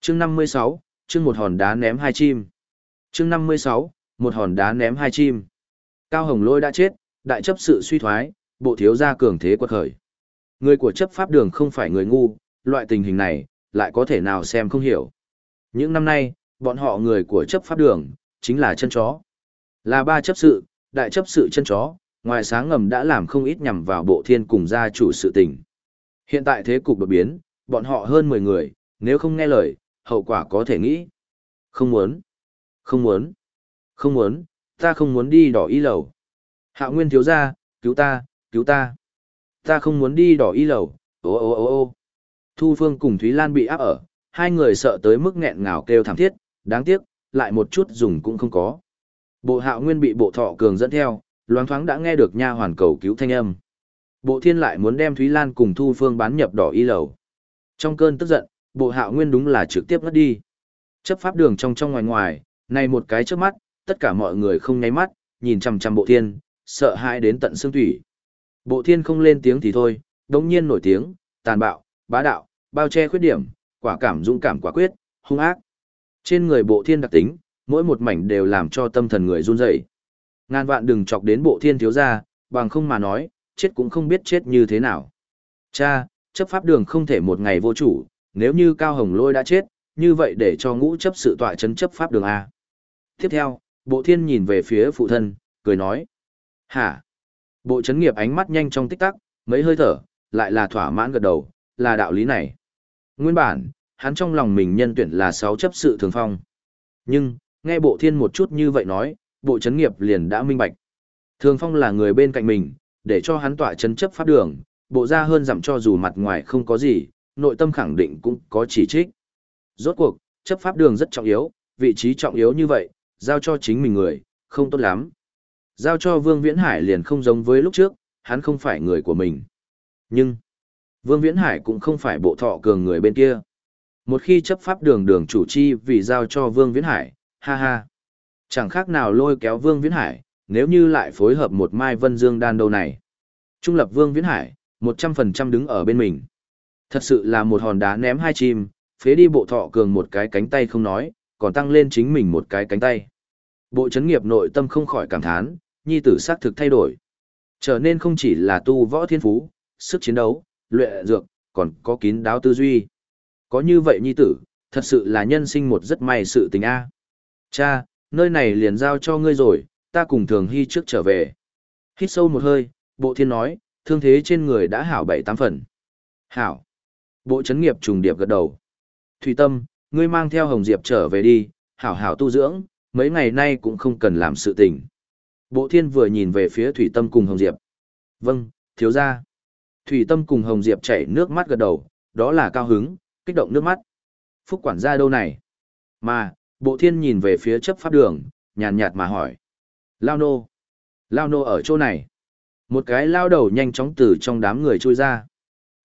Chương 56, chương một hòn đá ném hai chim. Chương 56, một hòn đá ném hai chim. Cao Hồng Lôi đã chết, đại chấp sự suy thoái, bộ thiếu gia cường thế quật khởi. Người của chấp pháp đường không phải người ngu, loại tình hình này, lại có thể nào xem không hiểu. Những năm nay, bọn họ người của chấp pháp đường, chính là chân chó. Là ba chấp sự, đại chấp sự chân chó, ngoài sáng ngầm đã làm không ít nhằm vào bộ thiên cùng gia chủ sự tình. Hiện tại thế cục đột biến, bọn họ hơn 10 người, nếu không nghe lời, hậu quả có thể nghĩ. Không muốn, không muốn, không muốn, ta không muốn đi đỏ y lầu. Hạ nguyên thiếu gia, cứu ta, cứu ta. Ta không muốn đi đỏ y lầu, Ô ô ô ô Thu Phương cùng Thúy Lan bị áp ở, hai người sợ tới mức nghẹn ngào kêu thảm thiết, đáng tiếc, lại một chút dùng cũng không có. Bộ hạo nguyên bị bộ thọ cường dẫn theo, loáng thoáng đã nghe được nha hoàn cầu cứu thanh âm. Bộ thiên lại muốn đem Thúy Lan cùng Thu Phương bán nhập đỏ y lầu. Trong cơn tức giận, bộ hạo nguyên đúng là trực tiếp ngất đi. Chấp pháp đường trong trong ngoài ngoài, này một cái trước mắt, tất cả mọi người không nháy mắt, nhìn chằm chằm bộ thiên, sợ hãi đến tận xương thủy. Bộ thiên không lên tiếng thì thôi, đống nhiên nổi tiếng, tàn bạo, bá đạo, bao che khuyết điểm, quả cảm dũng cảm quả quyết, hung ác. Trên người bộ thiên đặc tính, mỗi một mảnh đều làm cho tâm thần người run rẩy. Ngàn vạn đừng chọc đến bộ thiên thiếu gia, bằng không mà nói, chết cũng không biết chết như thế nào. Cha, chấp pháp đường không thể một ngày vô chủ, nếu như Cao Hồng Lôi đã chết, như vậy để cho ngũ chấp sự tọa chấn chấp pháp đường A. Tiếp theo, bộ thiên nhìn về phía phụ thân, cười nói. Hả? Bộ chấn nghiệp ánh mắt nhanh trong tích tắc, mấy hơi thở, lại là thỏa mãn gật đầu, là đạo lý này. Nguyên bản, hắn trong lòng mình nhân tuyển là sáu chấp sự thường phong. Nhưng, nghe bộ thiên một chút như vậy nói, bộ chấn nghiệp liền đã minh bạch. Thường phong là người bên cạnh mình, để cho hắn tỏa chấn chấp pháp đường, bộ ra hơn dặm cho dù mặt ngoài không có gì, nội tâm khẳng định cũng có chỉ trích. Rốt cuộc, chấp pháp đường rất trọng yếu, vị trí trọng yếu như vậy, giao cho chính mình người, không tốt lắm. Giao cho Vương Viễn Hải liền không giống với lúc trước, hắn không phải người của mình. Nhưng, Vương Viễn Hải cũng không phải bộ thọ cường người bên kia. Một khi chấp pháp đường đường chủ chi vì giao cho Vương Viễn Hải, ha ha. Chẳng khác nào lôi kéo Vương Viễn Hải, nếu như lại phối hợp một Mai Vân Dương đan đâu này. Trung lập Vương Viễn Hải, 100% đứng ở bên mình. Thật sự là một hòn đá ném hai chim, phế đi bộ thọ cường một cái cánh tay không nói, còn tăng lên chính mình một cái cánh tay. Bộ chấn nghiệp nội tâm không khỏi cảm thán, nhi tử xác thực thay đổi. Trở nên không chỉ là tu võ thiên phú, sức chiến đấu, luyện dược, còn có kín đáo tư duy. Có như vậy nhi tử, thật sự là nhân sinh một rất may sự tình a. Cha, nơi này liền giao cho ngươi rồi, ta cùng thường hy trước trở về. Hít sâu một hơi, bộ thiên nói, thương thế trên người đã hảo bảy tám phần. Hảo. Bộ chấn nghiệp trùng điệp gật đầu. Thủy Tâm, ngươi mang theo Hồng Diệp trở về đi, hảo hảo tu dưỡng, mấy ngày nay cũng không cần làm sự tình. Bộ thiên vừa nhìn về phía Thủy Tâm cùng Hồng Diệp. Vâng, thiếu gia. Thủy Tâm cùng Hồng Diệp chảy nước mắt gật đầu, đó là cao hứng, kích động nước mắt. Phúc quản gia đâu này? Mà, bộ thiên nhìn về phía chấp pháp đường, nhàn nhạt mà hỏi. Lao nô. Lao nô ở chỗ này. Một cái lao đầu nhanh chóng từ trong đám người trôi ra.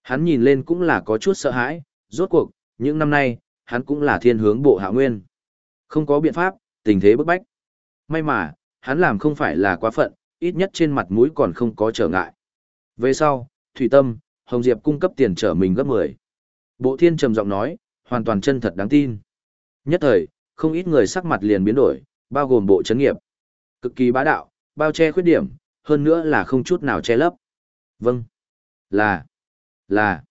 Hắn nhìn lên cũng là có chút sợ hãi, rốt cuộc, những năm nay, hắn cũng là thiên hướng bộ hạ nguyên. Không có biện pháp, tình thế bức bách. May mà, hắn làm không phải là quá phận, ít nhất trên mặt mũi còn không có trở ngại. Về sau, Thủy Tâm, Hồng Diệp cung cấp tiền trở mình gấp 10. Bộ thiên trầm giọng nói, hoàn toàn chân thật đáng tin. Nhất thời, không ít người sắc mặt liền biến đổi, bao gồm bộ chấn nghiệp. Cực kỳ bá đạo, bao che khuyết điểm, hơn nữa là không chút nào che lấp. Vâng. Là. Là.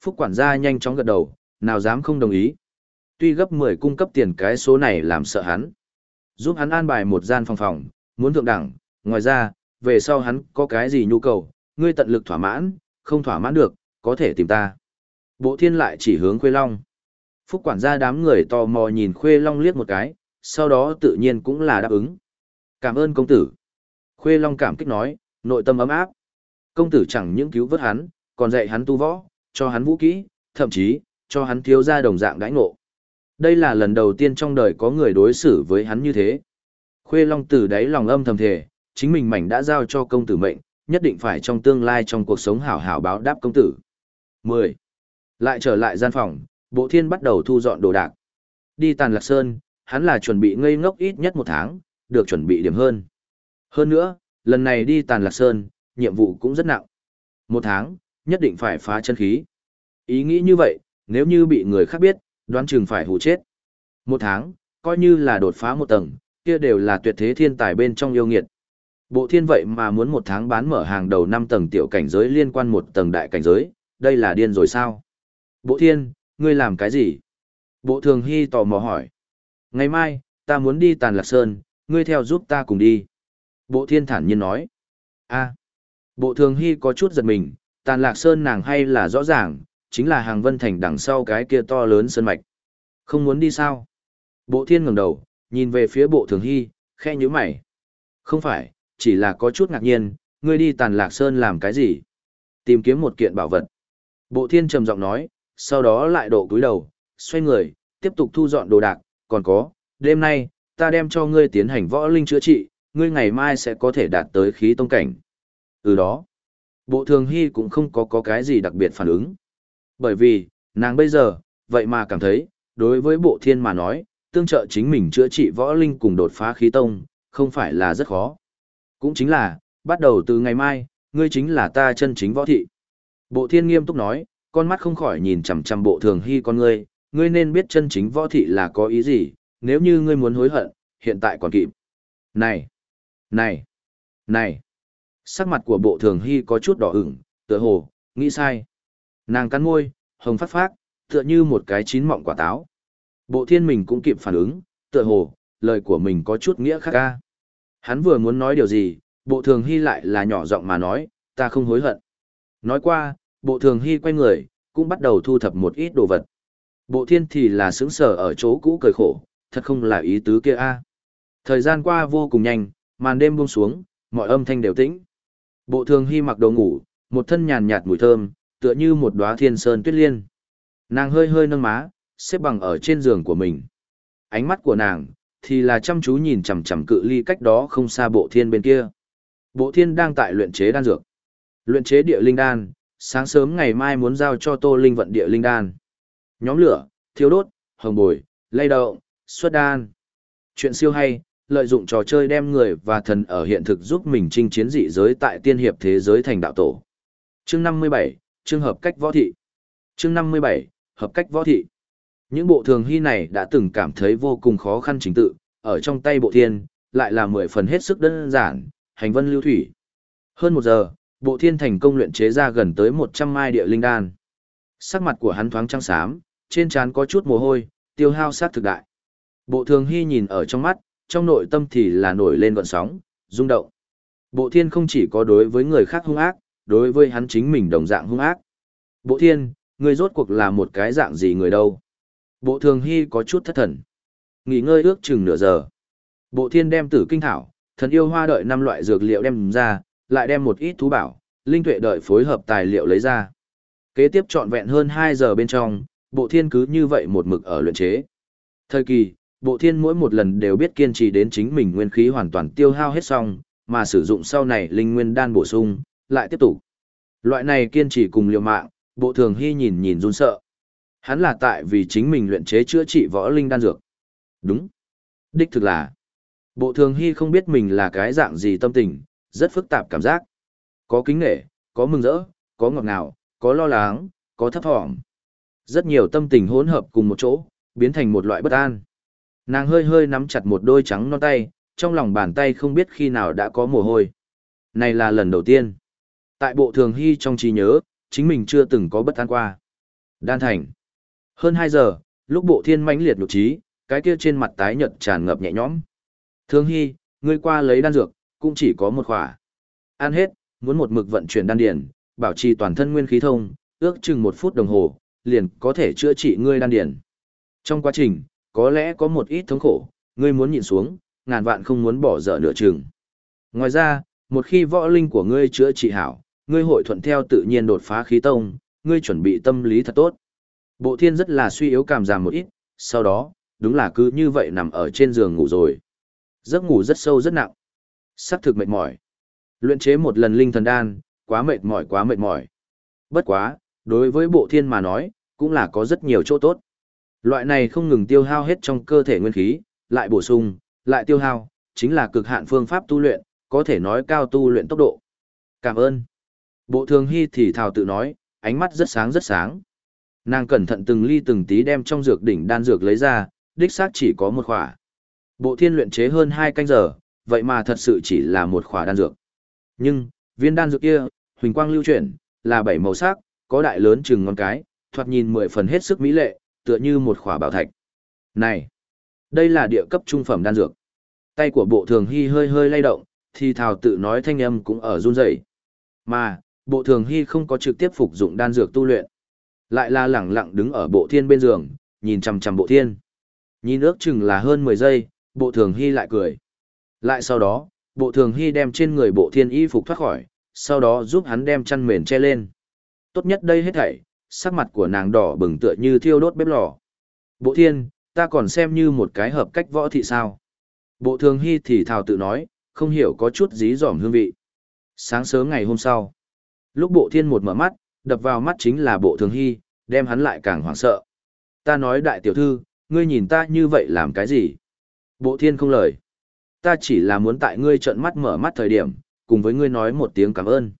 Phúc quản gia nhanh chóng gật đầu, nào dám không đồng ý. Tuy gấp 10 cung cấp tiền cái số này làm sợ hắn. Giúp hắn an bài một gian phòng phòng, muốn thượng đẳng, ngoài ra, về sau hắn có cái gì nhu cầu, ngươi tận lực thỏa mãn, không thỏa mãn được, có thể tìm ta. Bộ thiên lại chỉ hướng Khuê Long. Phúc quản gia đám người tò mò nhìn Khuê Long liếc một cái, sau đó tự nhiên cũng là đáp ứng. Cảm ơn công tử. Khuê Long cảm kích nói, nội tâm ấm áp. Công tử chẳng những cứu vớt hắn, còn dạy hắn tu võ, cho hắn vũ kỹ, thậm chí, cho hắn thiếu ra đồng dạng đãi ngộ. Đây là lần đầu tiên trong đời có người đối xử với hắn như thế. Khuê Long từ đáy lòng âm thầm thề, chính mình mảnh đã giao cho công tử mệnh, nhất định phải trong tương lai trong cuộc sống hảo hảo báo đáp công tử. 10. Lại trở lại gian phòng, bộ thiên bắt đầu thu dọn đồ đạc. Đi tàn lạc sơn, hắn là chuẩn bị ngây ngốc ít nhất một tháng, được chuẩn bị điểm hơn. Hơn nữa, lần này đi tàn lạc sơn, nhiệm vụ cũng rất nặng. Một tháng, nhất định phải phá chân khí. Ý nghĩ như vậy, nếu như bị người khác biết, đoán chừng phải hù chết. Một tháng, coi như là đột phá một tầng, kia đều là tuyệt thế thiên tài bên trong yêu nghiệt. Bộ thiên vậy mà muốn một tháng bán mở hàng đầu năm tầng tiểu cảnh giới liên quan một tầng đại cảnh giới, đây là điên rồi sao? Bộ thiên, ngươi làm cái gì? Bộ thường hy tò mò hỏi. Ngày mai, ta muốn đi tàn lạc sơn, ngươi theo giúp ta cùng đi. Bộ thiên thản nhiên nói. a bộ thường hy có chút giật mình, tàn lạc sơn nàng hay là rõ ràng, chính là hàng vân thành đằng sau cái kia to lớn sơn mạch. Không muốn đi sao? Bộ thiên ngẩng đầu, nhìn về phía bộ thường hy, khe nhíu mày. Không phải, chỉ là có chút ngạc nhiên, ngươi đi tàn lạc sơn làm cái gì? Tìm kiếm một kiện bảo vật. Bộ thiên trầm giọng nói, sau đó lại độ cúi đầu, xoay người, tiếp tục thu dọn đồ đạc, còn có, đêm nay, ta đem cho ngươi tiến hành võ linh chữa trị, ngươi ngày mai sẽ có thể đạt tới khí tông cảnh. Từ đó, bộ thường hy cũng không có có cái gì đặc biệt phản ứng. Bởi vì, nàng bây giờ, vậy mà cảm thấy, đối với bộ thiên mà nói, tương trợ chính mình chữa trị võ linh cùng đột phá khí tông, không phải là rất khó. Cũng chính là, bắt đầu từ ngày mai, ngươi chính là ta chân chính võ thị. Bộ thiên nghiêm túc nói, con mắt không khỏi nhìn chằm chằm bộ thường hy con ngươi, ngươi nên biết chân chính võ thị là có ý gì, nếu như ngươi muốn hối hận, hiện tại còn kịp. Này, này, này. Sắc mặt của bộ thường hy có chút đỏ ửng, tựa hồ, nghĩ sai. Nàng cắn môi, hồng phát phát, tựa như một cái chín mọng quả táo. Bộ thiên mình cũng kịp phản ứng, tựa hồ, lời của mình có chút nghĩa khác ca. Hắn vừa muốn nói điều gì, bộ thường hy lại là nhỏ giọng mà nói, ta không hối hận. Nói qua, bộ thường hy quay người, cũng bắt đầu thu thập một ít đồ vật. Bộ thiên thì là sướng sở ở chỗ cũ cười khổ, thật không là ý tứ kia a. Thời gian qua vô cùng nhanh, màn đêm buông xuống, mọi âm thanh đều tĩnh. Bộ thường hy mặc đồ ngủ, một thân nhàn nhạt mùi thơm, tựa như một đóa thiên sơn tuyết liên. Nàng hơi hơi nâng má, xếp bằng ở trên giường của mình. Ánh mắt của nàng, thì là chăm chú nhìn chằm chằm cự ly cách đó không xa bộ thiên bên kia. Bộ thiên đang tại luyện chế đan dược. Luyện chế địa linh đan, sáng sớm ngày mai muốn giao cho Tô Linh vận địa linh đan. Nhóm lửa, thiếu đốt, hồng bồi, lay đậu, xuất đan. Chuyện siêu hay, lợi dụng trò chơi đem người và thần ở hiện thực giúp mình chinh chiến dị giới tại tiên hiệp thế giới thành đạo tổ. Chương 57, chương hợp cách võ thị. Chương 57, hợp cách võ thị. Những bộ thường hy này đã từng cảm thấy vô cùng khó khăn chính tự, ở trong tay bộ thiên, lại là mười phần hết sức đơn giản, hành vân lưu thủy. Hơn một giờ, bộ thiên thành công luyện chế ra gần tới 100 mai địa linh đan. Sắc mặt của hắn thoáng trắng xám, trên trán có chút mồ hôi, tiêu hao sát thực đại. Bộ thường hy nhìn ở trong mắt, trong nội tâm thì là nổi lên gọn sóng, rung động. Bộ thiên không chỉ có đối với người khác hung ác, đối với hắn chính mình đồng dạng hung ác. Bộ thiên, người rốt cuộc là một cái dạng gì người đâu. Bộ thường hy có chút thất thần. Nghỉ ngơi ước chừng nửa giờ. Bộ thiên đem tử kinh thảo, thần yêu hoa đợi năm loại dược liệu đem ra, lại đem một ít thú bảo, linh tuệ đợi phối hợp tài liệu lấy ra. Kế tiếp trọn vẹn hơn 2 giờ bên trong, bộ thiên cứ như vậy một mực ở luyện chế. Thời kỳ, bộ thiên mỗi một lần đều biết kiên trì đến chính mình nguyên khí hoàn toàn tiêu hao hết xong, mà sử dụng sau này linh nguyên đan bổ sung, lại tiếp tục. Loại này kiên trì cùng liều mạng, bộ thường hy nhìn nhìn run sợ. Hắn là tại vì chính mình luyện chế chữa trị võ linh đan dược. Đúng. Đích thực là, bộ thường hy không biết mình là cái dạng gì tâm tình, rất phức tạp cảm giác. Có kính nghệ, có mừng rỡ, có ngọt ngào, có lo lắng, có thấp thỏm. Rất nhiều tâm tình hỗn hợp cùng một chỗ, biến thành một loại bất an. Nàng hơi hơi nắm chặt một đôi trắng non tay, trong lòng bàn tay không biết khi nào đã có mồ hôi. Này là lần đầu tiên. Tại bộ thường hy trong trí nhớ, chính mình chưa từng có bất an qua. Đan thành. Hơn 2 giờ, lúc bộ thiên mãnh liệt lục trí, cái kia trên mặt tái nhợt tràn ngập nhẹ nhõm. Thường hy, ngươi qua lấy đan dược, cũng chỉ có một khỏa. Ăn hết, muốn một mực vận chuyển đan điển, bảo trì toàn thân nguyên khí thông, ước chừng một phút đồng hồ, liền có thể chữa trị ngươi đan điển. Trong quá trình, có lẽ có một ít thống khổ, ngươi muốn nhịn xuống, ngàn vạn không muốn bỏ dở nửa chừng. Ngoài ra, một khi võ linh của ngươi chữa trị hảo, ngươi hội thuận theo tự nhiên đột phá khí tông, ngươi chuẩn bị tâm lý thật tốt. Bộ thiên rất là suy yếu cảm giảm một ít, sau đó, đúng là cứ như vậy nằm ở trên giường ngủ rồi. Giấc ngủ rất sâu rất nặng sắp thực mệt mỏi. Luyện chế một lần linh thần đan, quá mệt mỏi quá mệt mỏi. Bất quá, đối với bộ thiên mà nói, cũng là có rất nhiều chỗ tốt. Loại này không ngừng tiêu hao hết trong cơ thể nguyên khí, lại bổ sung, lại tiêu hao, chính là cực hạn phương pháp tu luyện, có thể nói cao tu luyện tốc độ. Cảm ơn. Bộ thường hy thì thào tự nói, ánh mắt rất sáng rất sáng. Nàng cẩn thận từng ly từng tí đem trong dược đỉnh đan dược lấy ra, đích xác chỉ có một khỏa. Bộ thiên luyện chế hơn 2 canh giờ, vậy mà thật sự chỉ là một khỏa đan dược. Nhưng, viên đan dược kia, huỳnh quang lưu chuyển, là bảy màu sắc, có đại lớn chừng ngón cái, thoạt nhìn mười phần hết sức mỹ lệ, tựa như một khỏa bảo thạch. Này, đây là địa cấp trung phẩm đan dược. Tay của bộ thường hy hơi hơi lay động, thì thào tự nói thanh âm cũng ở run rẩy. Mà, bộ thường hy không có trực tiếp phục dụng đan dược tu luyện. Lại là lẳng lặng đứng ở bộ thiên bên giường, nhìn chằm chằm bộ thiên. Nhìn ước chừng là hơn 10 giây, bộ thường hy lại cười. Lại sau đó, bộ thường hy đem trên người bộ thiên y phục thoát khỏi, sau đó giúp hắn đem chăn mền che lên. Tốt nhất đây hết thảy, sắc mặt của nàng đỏ bừng tựa như thiêu đốt bếp lò. Bộ thiên, ta còn xem như một cái hợp cách võ thị sao. Bộ thường hy thì thào tự nói, không hiểu có chút dí dỏm hương vị. Sáng sớm ngày hôm sau, lúc bộ thiên một mở mắt, đập vào mắt chính là bộ thường hy, đem hắn lại càng hoảng sợ. Ta nói đại tiểu thư, ngươi nhìn ta như vậy làm cái gì? Bộ thiên không lời. Ta chỉ là muốn tại ngươi trợn mắt mở mắt thời điểm, cùng với ngươi nói một tiếng cảm ơn.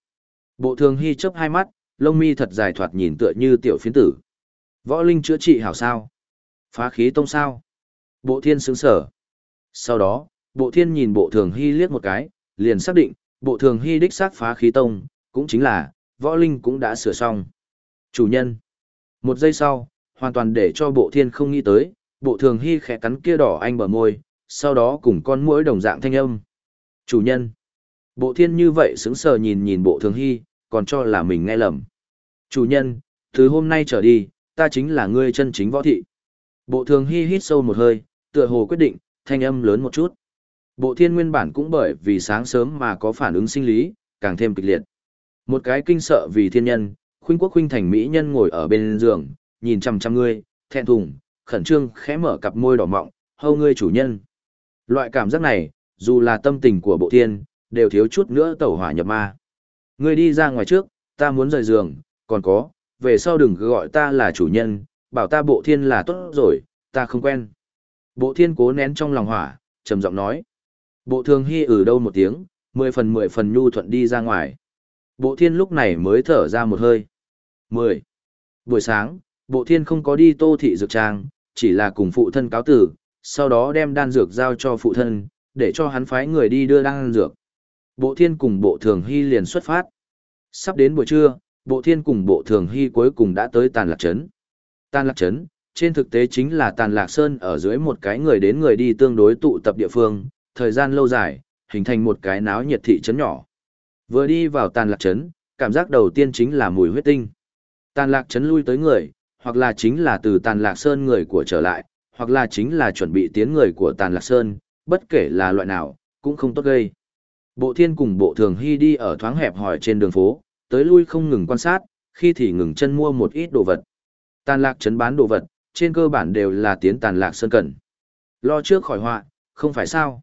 Bộ thường hy chớp hai mắt, lông mi thật dài thoạt nhìn tựa như tiểu phiến tử. Võ linh chữa trị hảo sao? Phá khí tông sao? Bộ thiên sướng sở. Sau đó, bộ thiên nhìn bộ thường hy liếc một cái, liền xác định, bộ thường hy đích xác phá khí tông, cũng chính là, võ linh cũng đã sửa xong. Chủ nhân. Một giây sau, hoàn toàn để cho bộ thiên không nghĩ tới, bộ thường hy khẽ cắn kia đỏ anh bờ môi, sau đó cùng con mũi đồng dạng thanh âm. Chủ nhân. Bộ thiên như vậy sững sờ nhìn nhìn bộ thường hy, còn cho là mình nghe lầm. Chủ nhân, từ hôm nay trở đi, ta chính là ngươi chân chính võ thị. Bộ thường hy hít sâu một hơi, tựa hồ quyết định, thanh âm lớn một chút. Bộ thiên nguyên bản cũng bởi vì sáng sớm mà có phản ứng sinh lý, càng thêm kịch liệt. Một cái kinh sợ vì thiên nhân, khuynh quốc khuynh thành mỹ nhân ngồi ở bên giường, nhìn chăm chăm ngươi, thẹn thùng, khẩn trương khẽ mở cặp môi đỏ mọng, hâu ngươi chủ nhân. Loại cảm giác này, dù là tâm tình của bộ thiên, đều thiếu chút nữa tẩu hỏa nhập ma. Ngươi đi ra ngoài trước, ta muốn rời giường, còn có, về sau đừng gọi ta là chủ nhân, bảo ta bộ thiên là tốt rồi, ta không quen. Bộ thiên cố nén trong lòng hỏa, trầm giọng nói. Bộ thường hy ở đâu một tiếng, mười phần mười phần nhu thuận đi ra ngoài. Bộ thiên lúc này mới thở ra một hơi. Mười. Buổi sáng, bộ thiên không có đi tô thị dược trang, chỉ là cùng phụ thân cáo tử, sau đó đem đan dược giao cho phụ thân, để cho hắn phái người đi đưa đan dược. Bộ thiên cùng bộ thường hy liền xuất phát. Sắp đến buổi trưa, bộ thiên cùng bộ thường hy cuối cùng đã tới tàn lạc trấn. Tàn lạc trấn, trên thực tế chính là tàn lạc sơn ở dưới một cái người đến người đi tương đối tụ tập địa phương, thời gian lâu dài, hình thành một cái náo nhiệt thị trấn nhỏ. Vừa đi vào tàn lạc trấn, cảm giác đầu tiên chính là mùi huyết tinh. Tàn lạc trấn lui tới người, hoặc là chính là từ tàn lạc sơn người của trở lại, hoặc là chính là chuẩn bị tiến người của tàn lạc sơn, bất kể là loại nào, cũng không tốt gây. Bộ thiên cùng bộ thường hy đi ở thoáng hẹp hỏi trên đường phố, tới lui không ngừng quan sát, khi thì ngừng chân mua một ít đồ vật. Tàn lạc trấn bán đồ vật, trên cơ bản đều là tiến tàn lạc sơn cần. Lo trước khỏi họa, không phải sao.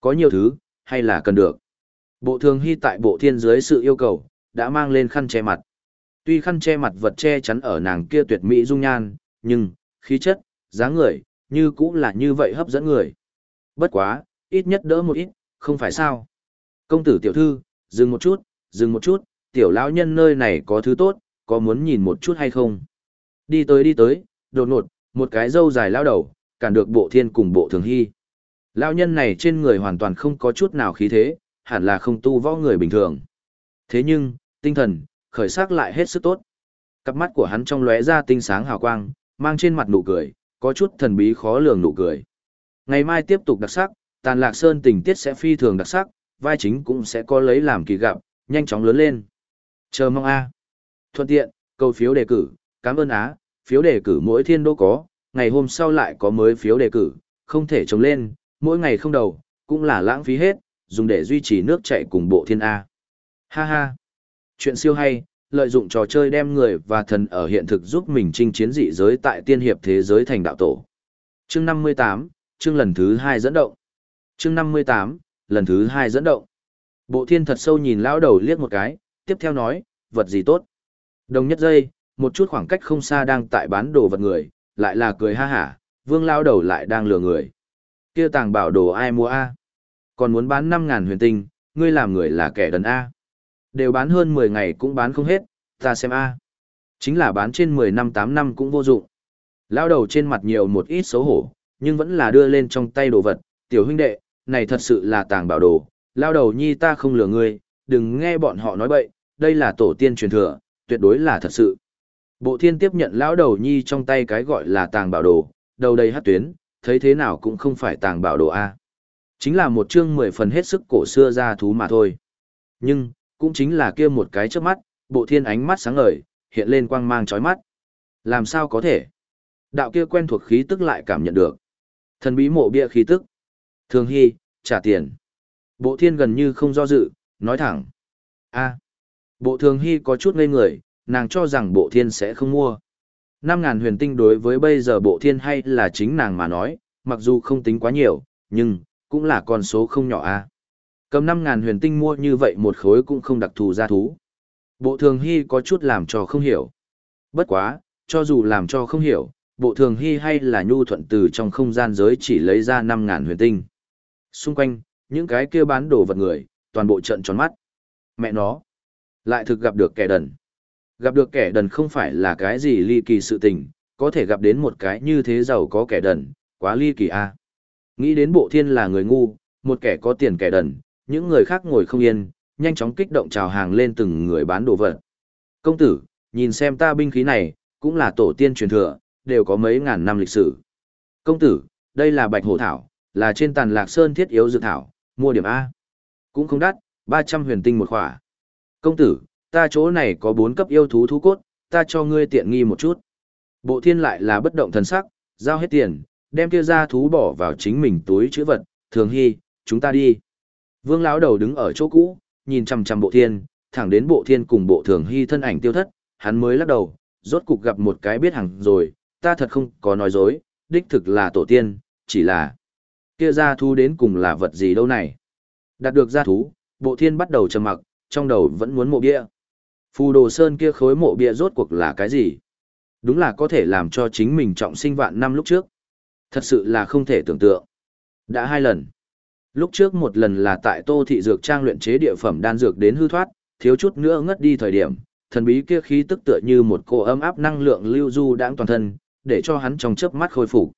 Có nhiều thứ, hay là cần được. Bộ thường hy tại bộ thiên dưới sự yêu cầu, đã mang lên khăn che mặt. Tuy khăn che mặt vật che chắn ở nàng kia tuyệt mỹ dung nhan, nhưng, khí chất, dáng người, như cũng là như vậy hấp dẫn người. Bất quá, ít nhất đỡ một ít, không phải sao. Công tử tiểu thư, dừng một chút, dừng một chút, tiểu lão nhân nơi này có thứ tốt, có muốn nhìn một chút hay không? Đi tới đi tới, đột ngột, một cái râu dài lao đầu, cản được bộ thiên cùng bộ thường hy. Lão nhân này trên người hoàn toàn không có chút nào khí thế, hẳn là không tu võ người bình thường. Thế nhưng, tinh thần, khởi sắc lại hết sức tốt. Cặp mắt của hắn trong lóe ra tinh sáng hào quang, mang trên mặt nụ cười, có chút thần bí khó lường nụ cười. Ngày mai tiếp tục đặc sắc, tàn lạc sơn tình tiết sẽ phi thường đặc sắc, vai chính cũng sẽ có lấy làm kỳ gặp, nhanh chóng lớn lên. Chờ mong A. Thuận tiện, câu phiếu đề cử, cảm ơn Á, phiếu đề cử mỗi thiên đô có, ngày hôm sau lại có mới phiếu đề cử, không thể trồng lên, mỗi ngày không đầu, cũng là lãng phí hết, dùng để duy trì nước chạy cùng bộ thiên A. Ha ha. Chuyện siêu hay, lợi dụng trò chơi đem người và thần ở hiện thực giúp mình chinh chiến dị giới tại tiên hiệp thế giới thành đạo tổ. Chương 58, chương lần thứ 2 dẫn động. Chương 58, lần thứ 2 dẫn động. Bộ thiên thật sâu nhìn lão đầu liếc một cái, tiếp theo nói, vật gì tốt. Đồng nhất giây, một chút khoảng cách không xa đang tại bán đồ vật người, lại là cười ha hả, vương lão đầu lại đang lừa người. kia tàng bảo đồ ai mua a Còn muốn bán 5.000 huyền tinh, ngươi làm người là kẻ đần a Đều bán hơn 10 ngày cũng bán không hết, ta xem a Chính là bán trên 10 năm 8 năm cũng vô dụng. Lao đầu trên mặt nhiều một ít xấu hổ, nhưng vẫn là đưa lên trong tay đồ vật, tiểu huynh đệ, này thật sự là tàng bảo đồ, lao đầu nhi ta không lừa ngươi, đừng nghe bọn họ nói bậy, đây là tổ tiên truyền thừa, tuyệt đối là thật sự. Bộ thiên tiếp nhận lão đầu nhi trong tay cái gọi là tàng bảo đồ, đầu đầy hát tuyến, thấy thế nào cũng không phải tàng bảo đồ A. Chính là một chương mười phần hết sức cổ xưa ra thú mà thôi. Nhưng, cũng chính là kia một cái trước mắt, bộ thiên ánh mắt sáng ngời, hiện lên quang mang chói mắt. Làm sao có thể? Đạo kia quen thuộc khí tức lại cảm nhận được. Thần bí mộ bia khí tức. Thường hy, trả tiền. Bộ thiên gần như không do dự, nói thẳng. a Bộ thường hy có chút ngây người, nàng cho rằng bộ thiên sẽ không mua. 5.000 huyền tinh đối với bây giờ bộ thiên hay là chính nàng mà nói, mặc dù không tính quá nhiều, nhưng, cũng là con số không nhỏ a. Cầm 5.000 huyền tinh mua như vậy một khối cũng không đặc thù gia thú. Bộ thường hy có chút làm cho không hiểu. Bất quá, cho dù làm cho không hiểu, bộ thường hy hay là nhu thuận từ trong không gian giới chỉ lấy ra 5.000 huyền tinh. Xung quanh, những cái kia bán đồ vật người, toàn bộ trận tròn mắt. Mẹ nó, lại thực gặp được kẻ đần. Gặp được kẻ đần không phải là cái gì ly kỳ sự tình, có thể gặp đến một cái như thế giàu có kẻ đần, quá ly kỳ a. À. Nghĩ đến bộ thiên là người ngu, một kẻ có tiền kẻ đần, những người khác ngồi không yên, nhanh chóng kích động chào hàng lên từng người bán đồ vật. Công tử, nhìn xem ta binh khí này, cũng là tổ tiên truyền thừa, đều có mấy ngàn năm lịch sử. Công tử, đây là bạch hổ thảo, là trên tàn lạc sơn thiết yếu dược thảo, mua điểm A. Cũng không đắt, 300 huyền tinh một khỏa. Công tử, ta chỗ này có 4 cấp yêu thú thú cốt, ta cho ngươi tiện nghi một chút. Bộ thiên lại là bất động thần sắc, giao hết tiền, đem kia ra thú bỏ vào chính mình túi chữ vật, thường hy, chúng ta đi. Vương lão đầu đứng ở chỗ cũ, nhìn chằm chằm bộ thiên, thẳng đến bộ thiên cùng bộ thường hy thân ảnh tiêu thất, hắn mới lắc đầu, rốt cục gặp một cái biết hằng rồi, ta thật không có nói dối, đích thực là tổ tiên, chỉ là kia gia thú đến cùng là vật gì đâu này. Đạt được gia thú, bộ thiên bắt đầu trầm mặc, trong đầu vẫn muốn mộ bia. Phù đồ sơn kia khối mộ bia rốt cuộc là cái gì? Đúng là có thể làm cho chính mình trọng sinh vạn năm lúc trước. Thật sự là không thể tưởng tượng. Đã hai lần. Lúc trước một lần là tại Tô Thị Dược Trang luyện chế địa phẩm đan dược đến hư thoát, thiếu chút nữa ngất đi thời điểm, thần bí kia khí tức tựa như một cô ấm áp năng lượng lưu du đãng toàn thân, để cho hắn trong chớp mắt khôi phục.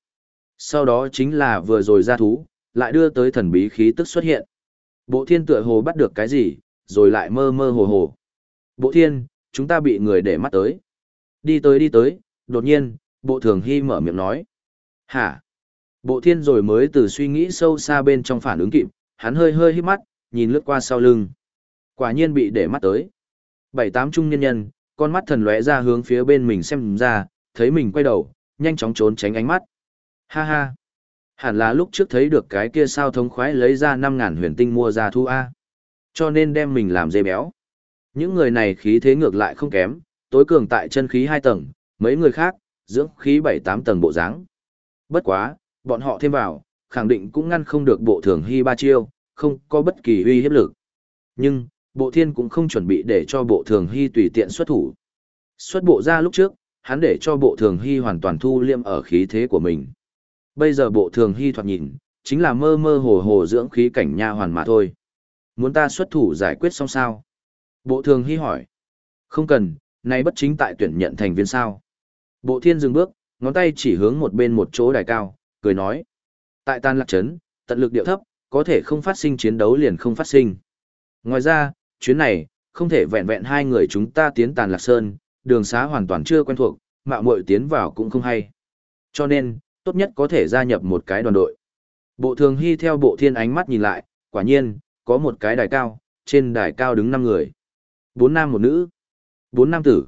Sau đó chính là vừa rồi ra thú, lại đưa tới thần bí khí tức xuất hiện. Bộ thiên tựa hồ bắt được cái gì, rồi lại mơ mơ hồ hồ. Bộ thiên, chúng ta bị người để mắt tới. Đi tới đi tới, đột nhiên, bộ thường hy mở miệng nói. Hả? Bộ thiên rồi mới từ suy nghĩ sâu xa bên trong phản ứng kịp, hắn hơi hơi hít mắt, nhìn lướt qua sau lưng. Quả nhiên bị để mắt tới. Bảy tám trung nhân nhân, con mắt thần lóe ra hướng phía bên mình xem ra, thấy mình quay đầu, nhanh chóng trốn tránh ánh mắt. Ha ha. Hẳn là lúc trước thấy được cái kia sao thống khoái lấy ra 5.000 huyền tinh mua ra thu A. Cho nên đem mình làm dê béo. Những người này khí thế ngược lại không kém, tối cường tại chân khí 2 tầng, mấy người khác, dưỡng khí 7-8 tầng bộ dáng. Bất quá, bọn họ thêm vào, khẳng định cũng ngăn không được bộ thường hy ba chiêu, không có bất kỳ uy hiếp lực. Nhưng, bộ thiên cũng không chuẩn bị để cho bộ thường hy tùy tiện xuất thủ. Xuất bộ ra lúc trước, hắn để cho bộ thường hy hoàn toàn thu liêm ở khí thế của mình. Bây giờ bộ thường hy thoạt nhìn, chính là mơ mơ hồ hồ dưỡng khí cảnh nha hoàn mà thôi. Muốn ta xuất thủ giải quyết xong sao? Bộ thường hy hỏi. Không cần, nay bất chính tại tuyển nhận thành viên sao. Bộ thiên dừng bước, ngón tay chỉ hướng một bên một chỗ đài cao, cười nói. Tại tan lạc trấn, tận lực điệu thấp, có thể không phát sinh chiến đấu liền không phát sinh. Ngoài ra, chuyến này, không thể vẹn vẹn hai người chúng ta tiến tàn lạc sơn, đường xá hoàn toàn chưa quen thuộc, mạo muội tiến vào cũng không hay. Cho nên, tốt nhất có thể gia nhập một cái đoàn đội. Bộ thường hy theo bộ thiên ánh mắt nhìn lại, quả nhiên, có một cái đài cao, trên đài cao đứng năm người. Bốn nam một nữ, bốn nam tử.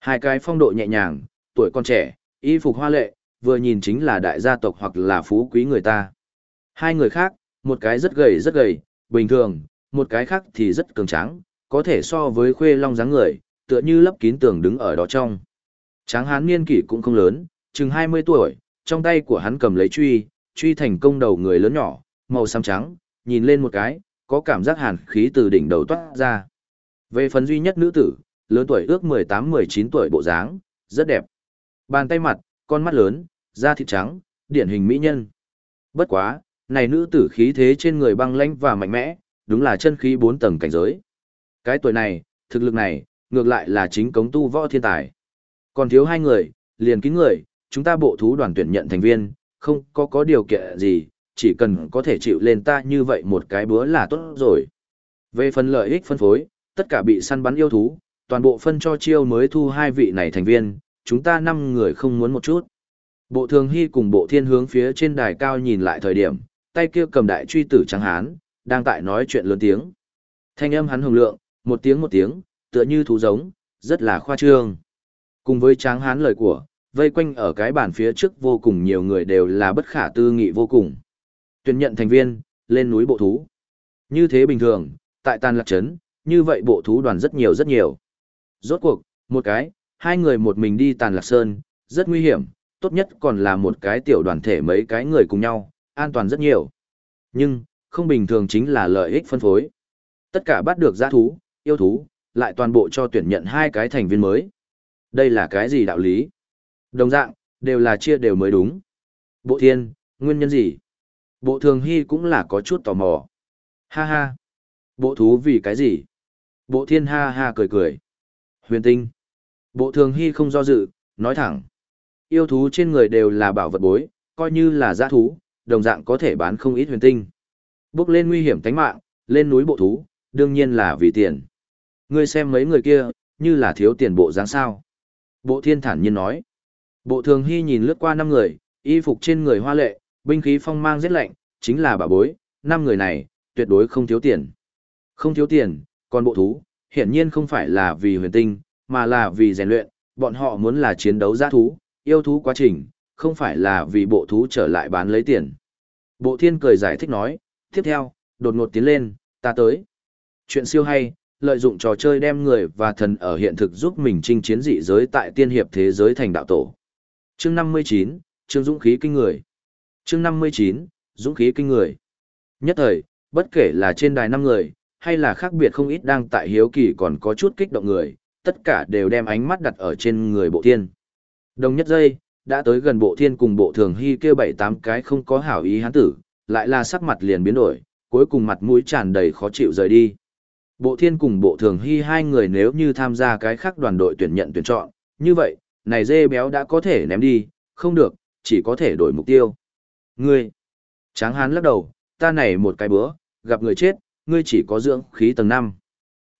Hai cái phong độ nhẹ nhàng, tuổi còn trẻ, y phục hoa lệ, vừa nhìn chính là đại gia tộc hoặc là phú quý người ta. Hai người khác, một cái rất gầy rất gầy, bình thường, một cái khác thì rất cường tráng, có thể so với khuê long dáng người, tựa như lấp kín tường đứng ở đó trong. Tráng hán niên kỷ cũng không lớn, chừng 20 tuổi, trong tay của hắn cầm lấy truy, truy thành công đầu người lớn nhỏ, màu xám trắng, nhìn lên một cái, có cảm giác hàn khí từ đỉnh đầu toát ra. Về phần duy nhất nữ tử, lớn tuổi ước 18-19 tuổi bộ dáng, rất đẹp. Bàn tay mặt, con mắt lớn, da thịt trắng, điển hình mỹ nhân. Bất quá, này nữ tử khí thế trên người băng lãnh và mạnh mẽ, đúng là chân khí bốn tầng cảnh giới. Cái tuổi này, thực lực này, ngược lại là chính cống tu võ thiên tài. Còn thiếu hai người, liền kín người, chúng ta bộ thú đoàn tuyển nhận thành viên, không có có điều kiện gì, chỉ cần có thể chịu lên ta như vậy một cái bữa là tốt rồi. Về phần lợi ích phân phối, tất cả bị săn bắn yêu thú, toàn bộ phân cho chiêu mới thu hai vị này thành viên, chúng ta năm người không muốn một chút. Bộ thường hy cùng bộ thiên hướng phía trên đài cao nhìn lại thời điểm, tay kia cầm đại truy tử trắng hán, đang tại nói chuyện lớn tiếng. Thanh âm hắn hồng lượng, một tiếng một tiếng, tựa như thú giống, rất là khoa trương. Cùng với tráng hán lời của, vây quanh ở cái bàn phía trước vô cùng nhiều người đều là bất khả tư nghị vô cùng. Tuyển nhận thành viên, lên núi bộ thú. Như thế bình thường, tại tàn lạc trấn, như vậy bộ thú đoàn rất nhiều rất nhiều. Rốt cuộc, Một cái, hai người một mình đi tàn lạc sơn, rất nguy hiểm, tốt nhất còn là một cái tiểu đoàn thể mấy cái người cùng nhau, an toàn rất nhiều. Nhưng, không bình thường chính là lợi ích phân phối. Tất cả bắt được giã thú, yêu thú, lại toàn bộ cho tuyển nhận hai cái thành viên mới. Đây là cái gì đạo lý? Đồng dạng, đều là chia đều mới đúng. Bộ thiên, nguyên nhân gì? Bộ thường hy cũng là có chút tò mò. Ha ha. Bộ thú vì cái gì? Bộ thiên ha ha cười cười. Huyền tinh. Bộ thường hy không do dự, nói thẳng. Yêu thú trên người đều là bảo vật bối, coi như là giã thú, đồng dạng có thể bán không ít huyền tinh. Bước lên nguy hiểm tánh mạng, lên núi bộ thú, đương nhiên là vì tiền. Ngươi xem mấy người kia, như là thiếu tiền bộ dáng sao. Bộ thiên thản nhiên nói. Bộ thường hy nhìn lướt qua năm người, y phục trên người hoa lệ, binh khí phong mang rất lạnh, chính là bà bối, năm người này, tuyệt đối không thiếu tiền. Không thiếu tiền, còn bộ thú, hiển nhiên không phải là vì huyền tinh, mà là vì rèn luyện, bọn họ muốn là chiến đấu giã thú, yêu thú quá trình, không phải là vì bộ thú trở lại bán lấy tiền. Bộ thiên cười giải thích nói, tiếp theo, đột ngột tiến lên, ta tới. Chuyện siêu hay, lợi dụng trò chơi đem người và thần ở hiện thực giúp mình chinh chiến dị giới tại tiên hiệp thế giới thành đạo tổ. Chương 59, chương dũng khí kinh người. Chương 59, dũng khí kinh người. Nhất thời, bất kể là trên đài năm người, hay là khác biệt không ít đang tại hiếu kỳ còn có chút kích động người, tất cả đều đem ánh mắt đặt ở trên người bộ thiên. Đồng nhất giây, đã tới gần bộ thiên cùng bộ thường hy kêu bảy tám cái không có hảo ý hán tử, lại là sắc mặt liền biến đổi, cuối cùng mặt mũi tràn đầy khó chịu rời đi. Bộ thiên cùng bộ thường hy hai người nếu như tham gia cái khác đoàn đội tuyển nhận tuyển chọn, như vậy, này dê béo đã có thể ném đi, không được, chỉ có thể đổi mục tiêu. Ngươi, tráng hán lắc đầu, ta này một cái bữa, gặp người chết, ngươi chỉ có dưỡng khí tầng 5.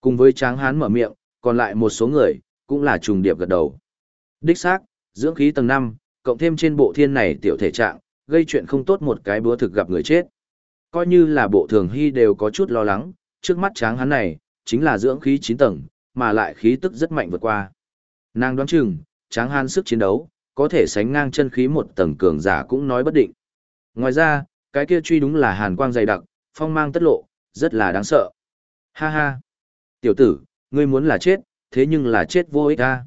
Cùng với tráng hán mở miệng, còn lại một số người, cũng là trùng điệp gật đầu. Đích xác, dưỡng khí tầng 5, cộng thêm trên bộ thiên này tiểu thể trạng, gây chuyện không tốt một cái búa thực gặp người chết. Coi như là bộ thường hy đều có chút lo lắng, trước mắt tráng hắn này, chính là dưỡng khí 9 tầng, mà lại khí tức rất mạnh vượt qua. Nàng đoán chừng, tráng hắn sức chiến đấu, có thể sánh ngang chân khí một tầng cường giả cũng nói bất định. Ngoài ra, cái kia truy đúng là hàn quang dày đặc, phong mang tất lộ, rất là đáng sợ. Ha ha! Tiểu tử, ngươi muốn là chết, thế nhưng là chết vô ích ta.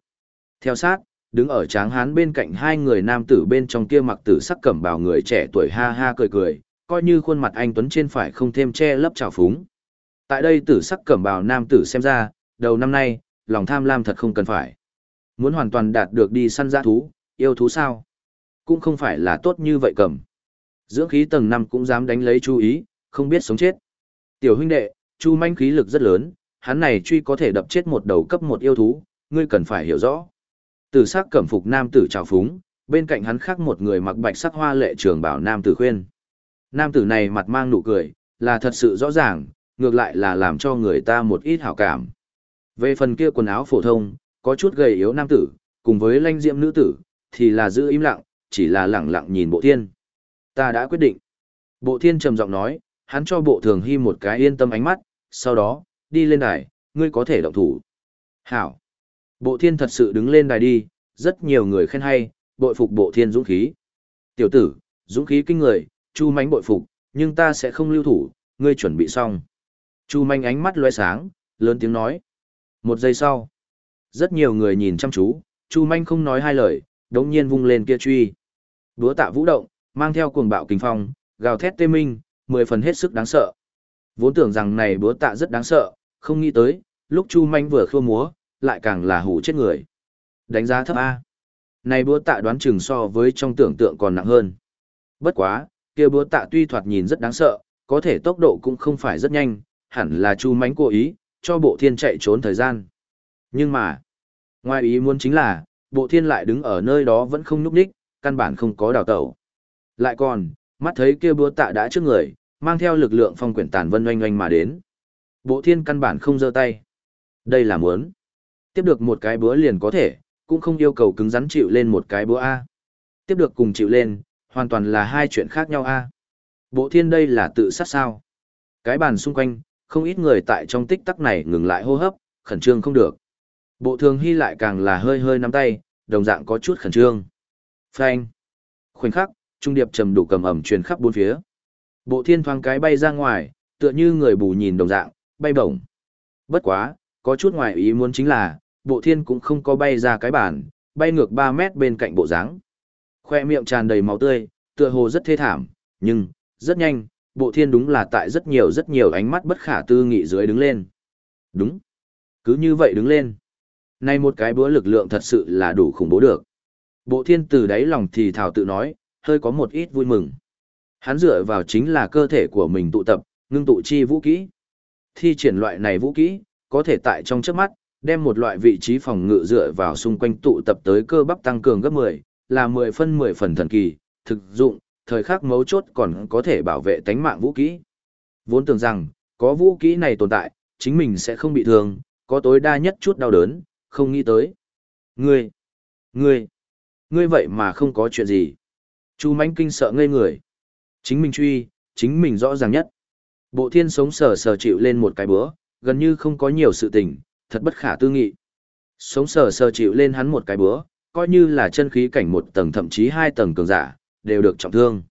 Theo sát, đứng ở tráng hán bên cạnh hai người nam tử bên trong kia mặc tử sắc cẩm bào người trẻ tuổi ha ha cười cười, coi như khuôn mặt anh Tuấn trên phải không thêm che lấp trào phúng. Tại đây tử sắc cẩm bào nam tử xem ra, đầu năm nay, lòng tham lam thật không cần phải. Muốn hoàn toàn đạt được đi săn giã thú, yêu thú sao? Cũng không phải là tốt như vậy cầm. Dưỡng khí tầng năm cũng dám đánh lấy chú ý, không biết sống chết. Tiểu huynh đệ, chu manh khí lực rất lớn, hắn này truy có thể đập chết một đầu cấp một yêu thú, ngươi cần phải hiểu rõ. Tử sắc cẩm phục nam tử trào phúng, bên cạnh hắn khác một người mặc bạch sắc hoa lệ trường bảo nam tử khuyên. Nam tử này mặt mang nụ cười, là thật sự rõ ràng, ngược lại là làm cho người ta một ít hảo cảm. Về phần kia quần áo phổ thông, có chút gầy yếu nam tử, cùng với lanh diệm nữ tử, thì là giữ im lặng, chỉ là lặng lặng nhìn bộ thiên. Ta đã quyết định. Bộ thiên trầm giọng nói, hắn cho bộ thường hy một cái yên tâm ánh mắt, sau đó, đi lên đài, ngươi có thể động thủ. Hảo. Bộ thiên thật sự đứng lên đài đi, rất nhiều người khen hay, bội phục bộ thiên dũng khí. Tiểu tử, dũng khí kinh người, chu mánh bội phục, nhưng ta sẽ không lưu thủ, ngươi chuẩn bị xong. Chu manh ánh mắt lóe sáng, lớn tiếng nói. Một giây sau, rất nhiều người nhìn chăm chú, Chu manh không nói hai lời, đống nhiên vung lên kia truy. Búa tạ vũ động, mang theo cuồng bạo kinh phong, gào thét tê minh, mười phần hết sức đáng sợ. Vốn tưởng rằng này búa tạ rất đáng sợ, không nghĩ tới, lúc Chu manh vừa khua múa, lại càng là hủ chết người. Đánh giá thấp A. Này búa tạ đoán chừng so với trong tưởng tượng còn nặng hơn. Bất quá, kia búa tạ tuy thoạt nhìn rất đáng sợ, có thể tốc độ cũng không phải rất nhanh, hẳn là chu mánh cố ý, cho bộ thiên chạy trốn thời gian. Nhưng mà, ngoài ý muốn chính là, bộ thiên lại đứng ở nơi đó vẫn không nhúc đích, căn bản không có đào tẩu. Lại còn, mắt thấy kia búa tạ đã trước người, mang theo lực lượng phong quyển tàn vân oanh oanh mà đến. Bộ thiên căn bản không giơ tay. Đây là muốn. Tiếp được một cái búa liền có thể, cũng không yêu cầu cứng rắn chịu lên một cái búa A. Tiếp được cùng chịu lên, hoàn toàn là hai chuyện khác nhau A. Bộ thiên đây là tự sát sao. Cái bàn xung quanh, không ít người tại trong tích tắc này ngừng lại hô hấp, khẩn trương không được. Bộ thường hy lại càng là hơi hơi nắm tay, đồng dạng có chút khẩn trương. Phanh. Khoảnh khắc, trung điệp trầm đủ cầm ẩm truyền khắp bốn phía. Bộ thiên thoáng cái bay ra ngoài, tựa như người bù nhìn đồng dạng, bay bổng. Bất quá, có chút ngoài ý muốn chính là, bộ thiên cũng không có bay ra cái bàn, bay ngược 3 mét bên cạnh bộ dáng. Khoe miệng tràn đầy máu tươi, tựa hồ rất thê thảm, nhưng, rất nhanh, bộ thiên đúng là tại rất nhiều rất nhiều ánh mắt bất khả tư nghị dưới đứng lên. Đúng. Cứ như vậy đứng lên. Này một cái búa lực lượng thật sự là đủ khủng bố được. Bộ thiên từ đáy lòng thì thảo tự nói, hơi có một ít vui mừng. Hắn dựa vào chính là cơ thể của mình tụ tập, ngưng tụ chi vũ kỹ. Thi triển loại này vũ kỹ, có thể tại trong trước mắt, đem một loại vị trí phòng ngự dựa vào xung quanh tụ tập tới cơ bắp tăng cường gấp 10, là 10 phân 10 phần thần kỳ, thực dụng, thời khắc mấu chốt còn có thể bảo vệ tánh mạng vũ kỹ. Vốn tưởng rằng, có vũ kỹ này tồn tại, chính mình sẽ không bị thương, có tối đa nhất chút đau đớn, không nghĩ tới. Ngươi, ngươi, ngươi vậy mà không có chuyện gì. Chu mãnh kinh sợ ngây người. Chính mình truy, chính mình rõ ràng nhất. Bộ thiên sống sờ sờ chịu lên một cái bữa, gần như không có nhiều sự tình, thật bất khả tư nghị. Sống sờ sờ chịu lên hắn một cái bữa, coi như là chân khí cảnh một tầng thậm chí hai tầng cường giả, đều được trọng thương.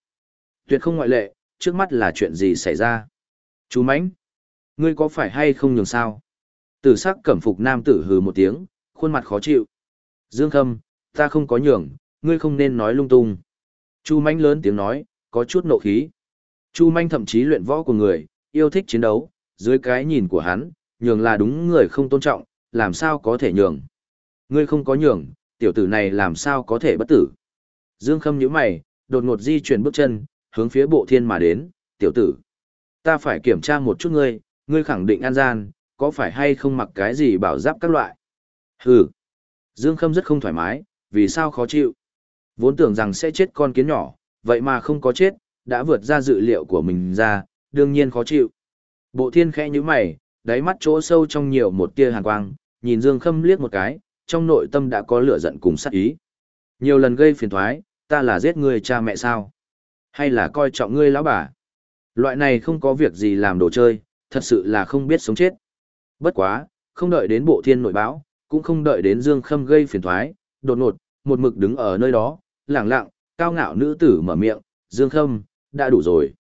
Tuyệt không ngoại lệ, trước mắt là chuyện gì xảy ra? Chú mãnh, ngươi có phải hay không nhường sao? Tử sắc cẩm phục nam tử hừ một tiếng, khuôn mặt khó chịu. Dương Khâm, ta không có nhường, ngươi không nên nói lung tung. Chu mãnh lớn tiếng nói, có chút nộ khí. Chu manh thậm chí luyện võ của người, yêu thích chiến đấu, dưới cái nhìn của hắn, nhường là đúng người không tôn trọng, làm sao có thể nhường. Ngươi không có nhường, tiểu tử này làm sao có thể bất tử. Dương Khâm nhíu mày, đột ngột di chuyển bước chân, hướng phía bộ thiên mà đến, tiểu tử. Ta phải kiểm tra một chút ngươi, ngươi khẳng định an gian, có phải hay không mặc cái gì bảo giáp các loại. Hừ. Dương Khâm rất không thoải mái, vì sao khó chịu. Vốn tưởng rằng sẽ chết con kiến nhỏ, vậy mà không có chết, đã vượt ra dự liệu của mình ra, đương nhiên khó chịu. Bộ thiên khẽ như mày, đáy mắt chỗ sâu trong nhiều một tia hàn quang, nhìn Dương Khâm liếc một cái, trong nội tâm đã có lửa giận cùng sát ý. Nhiều lần gây phiền thoái, ta là giết người cha mẹ sao? Hay là coi trọng ngươi lão bà? Loại này không có việc gì làm đồ chơi, thật sự là không biết sống chết. Bất quá, không đợi đến bộ thiên nội báo, cũng không đợi đến Dương Khâm gây phiền thoái, đột ngột, một mực đứng ở nơi đó, lẳng lặng, cao ngạo nữ tử mở miệng, Dương Khâm, đã đủ rồi.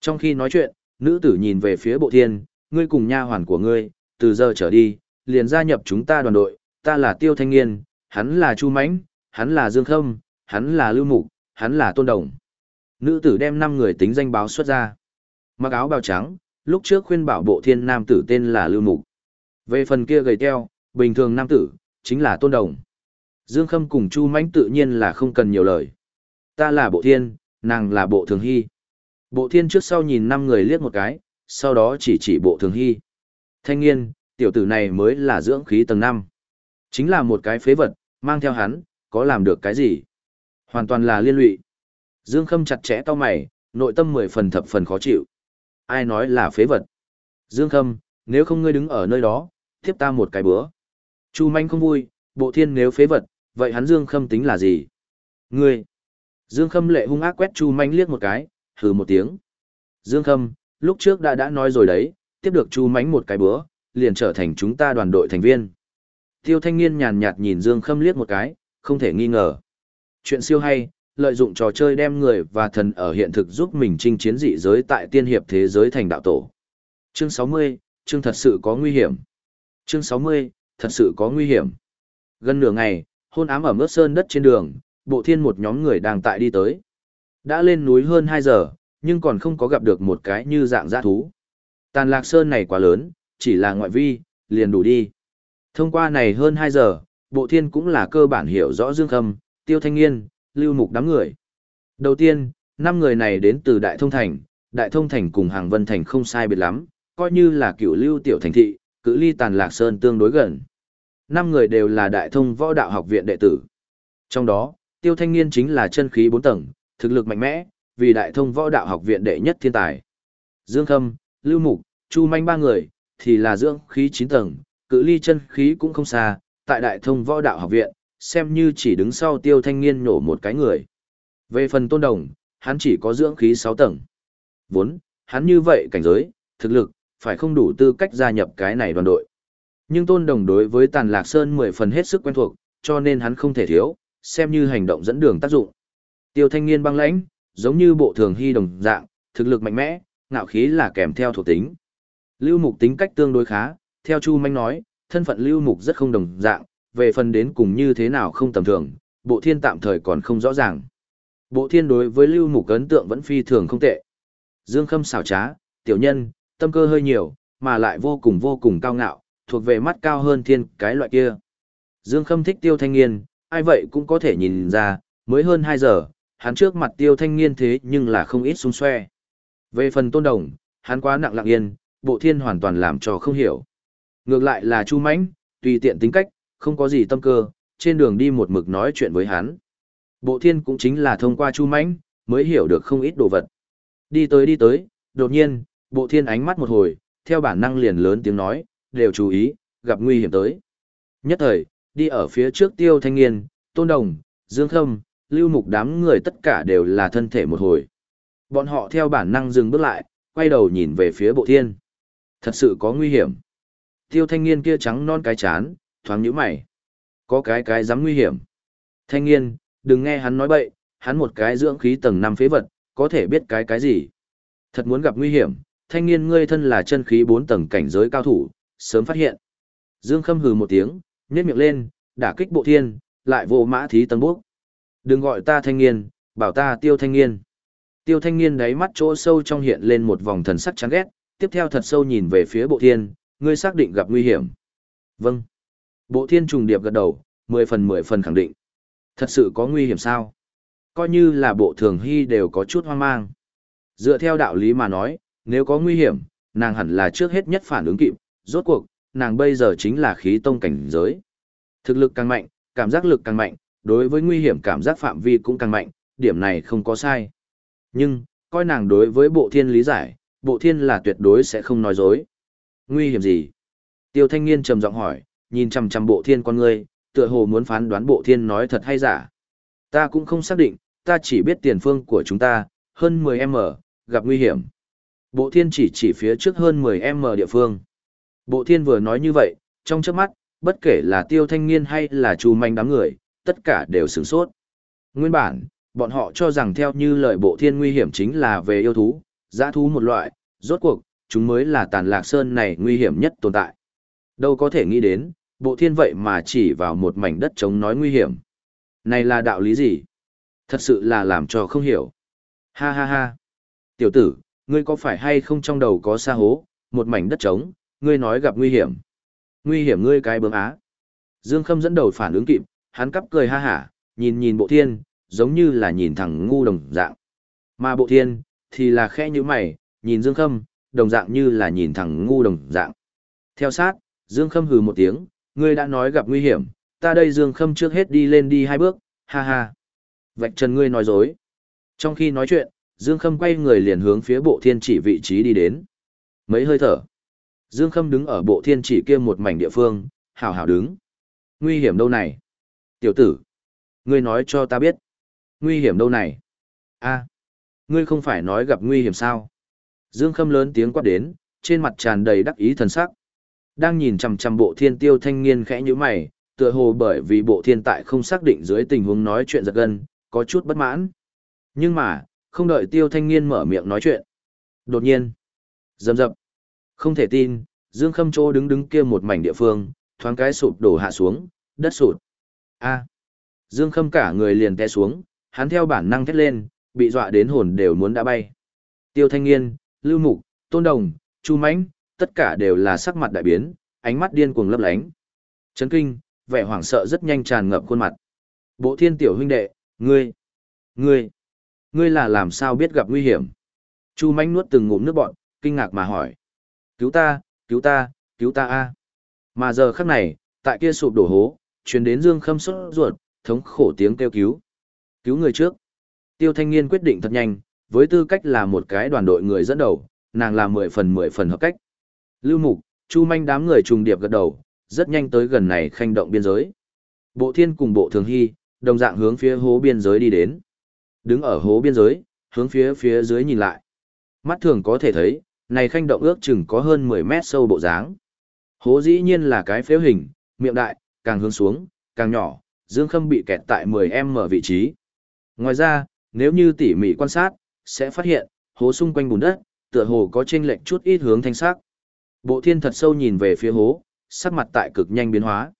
Trong khi nói chuyện, nữ tử nhìn về phía bộ thiên, ngươi cùng nha hoàn của ngươi, từ giờ trở đi, liền gia nhập chúng ta đoàn đội, ta là Tiêu Thanh Niên, hắn là Chu Mãnh, hắn là Dương Khâm, hắn là Lưu Mục, hắn là Tôn Đồng. Nữ tử đem 5 người tính danh báo xuất ra. Mặc áo bào trắng, lúc trước khuyên bảo bộ thiên nam tử tên là Lưu Mục. Về phần kia gầy teo, bình thường nam tử, chính là Tôn Đồng. Dương Khâm cùng Chu Mãnh tự nhiên là không cần nhiều lời. Ta là bộ thiên, nàng là bộ thường hy. Bộ thiên trước sau nhìn năm người liếc một cái, sau đó chỉ chỉ bộ thường hy. Thanh niên, tiểu tử này mới là dưỡng khí tầng 5. Chính là một cái phế vật, mang theo hắn, có làm được cái gì? Hoàn toàn là liên lụy. Dương Khâm chặt chẽ to mày, nội tâm mười phần thập phần khó chịu. Ai nói là phế vật? Dương Khâm, nếu không ngươi đứng ở nơi đó, tiếp ta một cái bữa. Chu Manh không vui, bộ thiên nếu phế vật, vậy hắn Dương Khâm tính là gì? Ngươi! Dương Khâm lệ hung ác quét Chu Manh liếc một cái, hừ một tiếng. Dương Khâm, lúc trước đã đã nói rồi đấy, tiếp được Chu Mánh một cái bữa, liền trở thành chúng ta đoàn đội thành viên. Tiêu thanh niên nhàn nhạt nhìn Dương Khâm liếc một cái, không thể nghi ngờ. Chuyện siêu hay, lợi dụng trò chơi đem người và thần ở hiện thực giúp mình chinh chiến dị giới tại tiên hiệp thế giới thành đạo tổ. Chương 60, chương thật sự có nguy hiểm. Chương 60, thật sự có nguy hiểm. Gần nửa ngày, hôn ám ở mướt sơn đất trên đường, bộ thiên một nhóm người đang tại đi tới. Đã lên núi hơn 2 giờ, nhưng còn không có gặp được một cái như dạng giã thú. Tàn lạc sơn này quá lớn, chỉ là ngoại vi, liền đủ đi. Thông qua này hơn 2 giờ, bộ thiên cũng là cơ bản hiểu rõ Dương Khâm, Tiêu Thanh Nghiên, Lưu Mục đám người. Đầu tiên, năm người này đến từ Đại Thông Thành, Đại Thông Thành cùng Hàng Vân Thành không sai biệt lắm, coi như là cựu lưu tiểu thành thị, cự ly Tàn Lạc Sơn tương đối gần. Năm người đều là Đại Thông Võ Đạo Học Viện đệ tử. Trong đó, Tiêu Thanh Nghiên chính là chân khí 4 tầng, thực lực mạnh mẽ, vì Đại Thông Võ Đạo Học Viện đệ nhất thiên tài. Dương Khâm, Lưu Mục, Chu Manh ba người, thì là dưỡng khí 9 tầng, cự ly chân khí cũng không xa, tại Đại Thông Võ Đạo Học Viện, xem như chỉ đứng sau Tiêu Thanh Nghiên nổ một cái người. Về phần Tôn Đồng, hắn chỉ có dưỡng khí 6 tầng. Vốn, hắn như vậy cảnh giới, thực lực, phải không đủ tư cách gia nhập cái này đoàn đội. Nhưng Tôn Đồng đối với Tàn Lạc Sơn 10 phần hết sức quen thuộc, cho nên hắn không thể thiếu, xem như hành động dẫn đường tác dụng. Tiêu thanh niên băng lãnh, giống như bộ thường hy đồng dạng, thực lực mạnh mẽ, ngạo khí là kèm theo thuộc tính. Lưu mục tính cách tương đối khá, theo Chu Manh nói, thân phận lưu mục rất không đồng dạng, về phần đến cùng như thế nào không tầm thường, bộ thiên tạm thời còn không rõ ràng. Bộ thiên đối với lưu mục ấn tượng vẫn phi thường không tệ. Dương Khâm xảo trá, tiểu nhân, tâm cơ hơi nhiều, mà lại vô cùng vô cùng cao ngạo, thuộc về mắt cao hơn thiên cái loại kia. Dương Khâm thích tiêu thanh niên, ai vậy cũng có thể nhìn ra, mới hơn 2 giờ, hắn trước mặt tiêu thanh niên thế nhưng là không ít xung xoe. Về phần tôn đồng, hắn quá nặng lặng yên, bộ thiên hoàn toàn làm cho không hiểu. Ngược lại là Chu Mãnh, tùy tiện tính cách, không có gì tâm cơ, trên đường đi một mực nói chuyện với hắn. Bộ thiên cũng chính là thông qua Chu Mãnh, mới hiểu được không ít đồ vật. Đi tới đi tới, đột nhiên, bộ thiên ánh mắt một hồi, theo bản năng liền lớn tiếng nói, đều chú ý, gặp nguy hiểm tới. Nhất thời, đi ở phía trước tiêu thanh niên, tôn đồng, dương khâm, lưu mục đám người tất cả đều là thân thể một hồi. Bọn họ theo bản năng dừng bước lại, quay đầu nhìn về phía bộ thiên. Thật sự có nguy hiểm. Tiêu thanh niên kia trắng non cái chán, thoáng nhíu mày. Có cái cái dám nguy hiểm. Thanh niên, đừng nghe hắn nói bậy, hắn một cái dưỡng khí tầng năm phế vật, có thể biết cái cái gì. Thật muốn gặp nguy hiểm, thanh niên ngươi thân là chân khí bốn tầng cảnh giới cao thủ, sớm phát hiện. Dương Khâm hừ một tiếng, nhếch miệng lên, đả kích bộ thiên, lại vô mã thí tân bốc. Đừng gọi ta thanh niên, bảo ta tiêu thanh niên. Tiêu thanh niên đáy mắt chỗ sâu trong hiện lên một vòng thần sắc chán ghét, tiếp theo thật sâu nhìn về phía bộ thiên, ngươi xác định gặp nguy hiểm. Vâng. Bộ thiên trùng điệp gật đầu, mười phần mười phần khẳng định. Thật sự có nguy hiểm sao? Coi như là bộ thường hy đều có chút hoang mang. Dựa theo đạo lý mà nói, nếu có nguy hiểm, nàng hẳn là trước hết nhất phản ứng kịp, rốt cuộc, nàng bây giờ chính là khí tông cảnh giới. Thực lực càng mạnh, cảm giác lực càng mạnh, đối với nguy hiểm cảm giác phạm vi cũng càng mạnh, điểm này không có sai. Nhưng, coi nàng đối với bộ thiên lý giải, bộ thiên là tuyệt đối sẽ không nói dối. Nguy hiểm gì? Tiêu thanh niên trầm giọng hỏi, nhìn chằm chằm bộ thiên con ngươi, tựa hồ muốn phán đoán bộ thiên nói thật hay giả. Ta cũng không xác định, ta chỉ biết tiền phương của chúng ta, hơn 10M, gặp nguy hiểm. Bộ thiên chỉ chỉ phía trước hơn 10M địa phương. Bộ thiên vừa nói như vậy, trong trước mắt, bất kể là tiêu thanh niên hay là chu manh đám người, tất cả đều sửng sốt. Nguyên bản, bọn họ cho rằng theo như lời bộ thiên nguy hiểm chính là về yêu thú, giã thú một loại, rốt cuộc, chúng mới là tàn lạc sơn này nguy hiểm nhất tồn tại. Đâu có thể nghĩ đến, bộ thiên vậy mà chỉ vào một mảnh đất trống nói nguy hiểm. Này là đạo lý gì? Thật sự là làm cho không hiểu. Ha ha ha. Tiểu tử, ngươi có phải hay không trong đầu có xa hố, một mảnh đất trống, ngươi nói gặp nguy hiểm. Nguy hiểm ngươi cái bướm á. Dương Khâm dẫn đầu phản ứng kịp, hắn cắp cười ha hả, nhìn nhìn bộ thiên, giống như là nhìn thằng ngu đồng dạng. Mà bộ thiên, thì là khẽ như mày, nhìn Dương Khâm, đồng dạng như là nhìn thằng ngu đồng dạng. Theo sát, Dương Khâm hừ một tiếng, ngươi đã nói gặp nguy hiểm, ta đây Dương Khâm trước hết đi lên đi hai bước, ha ha. Vạch trần ngươi nói dối. Trong khi nói chuyện, Dương Khâm quay người liền hướng phía bộ thiên chỉ vị trí đi đến. Mấy hơi thở. Dương Khâm đứng ở bộ thiên chỉ kia một mảnh địa phương, hào hào đứng. Nguy hiểm đâu này? Tiểu tử. Ngươi nói cho ta biết. Nguy hiểm đâu này? a ngươi không phải nói gặp nguy hiểm sao? Dương Khâm lớn tiếng quát đến, trên mặt tràn đầy đắc ý thần sắc. Đang nhìn chằm chằm bộ thiên tiêu thanh niên khẽ như mày, tựa hồ bởi vì bộ thiên tại không xác định dưới tình huống nói chuyện giật gân, có chút bất mãn. Nhưng mà, không đợi tiêu thanh niên mở miệng nói chuyện. Đột nhiên, dầm dập, không thể tin, Dương Khâm Trô đứng đứng kia một mảnh địa phương, thoáng cái sụp đổ hạ xuống, đất sụt. A. Dương Khâm cả người liền té xuống, hắn theo bản năng thét lên, bị dọa đến hồn đều muốn đã bay. Tiêu Thanh Nghiên, Lưu Mục, Tôn Đồng, Chu Mãnh, tất cả đều là sắc mặt đại biến, ánh mắt điên cuồng lấp lánh. Chấn kinh, vẻ hoảng sợ rất nhanh tràn ngập khuôn mặt. Bộ Thiên tiểu huynh đệ, ngươi, ngươi, ngươi là làm sao biết gặp nguy hiểm? Chu Mãnh nuốt từng ngụm nước bọt, kinh ngạc mà hỏi. Cứu ta, cứu ta, cứu ta a. Mà giờ khắc này, tại kia sụp đổ hố, truyền đến Dương Khâm sốt ruột, thống khổ tiếng kêu cứu. Cứu người trước. Tiêu Thanh Niên quyết định thật nhanh, với tư cách là một cái đoàn đội người dẫn đầu, nàng làm mười phần mười phần hợp cách. Lưu Mục, Chu Manh đám người trùng điệp gật đầu, rất nhanh tới gần này khanh động biên giới. Bộ Thiên cùng Bộ Thường Hy, đồng dạng hướng phía hố biên giới đi đến. Đứng ở hố biên giới, hướng phía phía dưới nhìn lại. Mắt thường có thể thấy, này khanh động ước chừng có hơn 10 mét sâu bộ dáng. Hố dĩ nhiên là cái phếu hình, miệng đại, càng hướng xuống, càng nhỏ, Dương Khâm bị kẹt tại 10m vị trí. Ngoài ra, nếu như tỉ mỉ quan sát, sẽ phát hiện, hố xung quanh bùn đất, tựa hồ có chênh lệch chút ít hướng thanh sắc. Bộ thiên thật sâu nhìn về phía hố, sắc mặt tại cực nhanh biến hóa.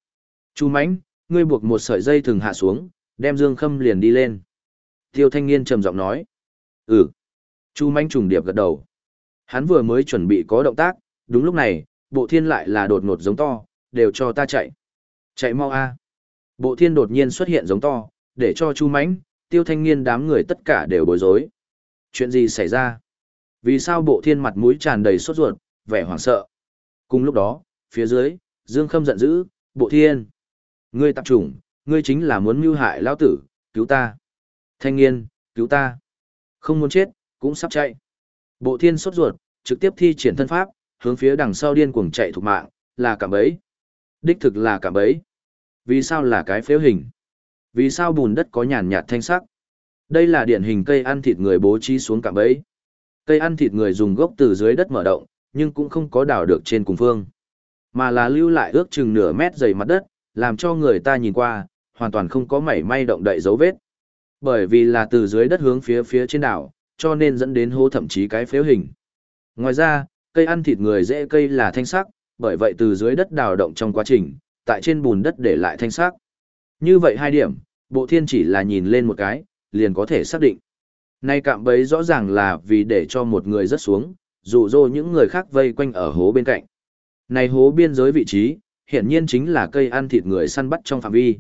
Chu Mãnh, ngươi buộc một sợi dây thường hạ xuống, đem Dương Khâm liền đi lên. Tiêu Thanh Niên trầm giọng nói. Ừ. Chu Mãnh trùng điệp gật đầu. Hắn vừa mới chuẩn bị có động tác, đúng lúc này, bộ thiên lại là đột ngột giống to, đều cho ta chạy. Chạy mau a. Bộ thiên đột nhiên xuất hiện giống to, để cho Chu Mánh, Tiêu Thanh Niên đám người tất cả đều bối rối. Chuyện gì xảy ra? Vì sao bộ thiên mặt mũi tràn đầy sốt ruột, vẻ hoảng sợ? Cùng lúc đó, phía dưới, Dương Khâm giận dữ, bộ thiên. Ngươi tạp chủng, ngươi chính là muốn mưu hại lão tử, cứu ta. Thanh niên, cứu ta. Không muốn chết, cũng sắp chạy. Bộ thiên sốt ruột, trực tiếp thi triển thân pháp, hướng phía đằng sau điên cuồng chạy thục mạng, là cả ấy. Đích thực là cả ấy. Vì sao là cái phếu hình? Vì sao bùn đất có nhàn nhạt thanh sắc? Đây là điển hình cây ăn thịt người bố trí xuống cả ấy. Cây ăn thịt người dùng gốc từ dưới đất mở động, nhưng cũng không có đào được trên cùng phương. Mà là lưu lại ước chừng nửa mét dày mặt đất, làm cho người ta nhìn qua, hoàn toàn không có mảy may động đậy dấu vết. Bởi vì là từ dưới đất hướng phía phía trên đảo, cho nên dẫn đến hố thậm chí cái phếu hình. Ngoài ra, cây ăn thịt người dễ cây là thanh sắc, bởi vậy từ dưới đất đào động trong quá trình, tại trên bùn đất để lại thanh sắc. Như vậy hai điểm, bộ thiên chỉ là nhìn lên một cái, liền có thể xác định. Nay cạm bấy rõ ràng là vì để cho một người rớt xuống, dụ dỗ những người khác vây quanh ở hố bên cạnh. Này hố biên giới vị trí, hiển nhiên chính là cây ăn thịt người săn bắt trong phạm vi.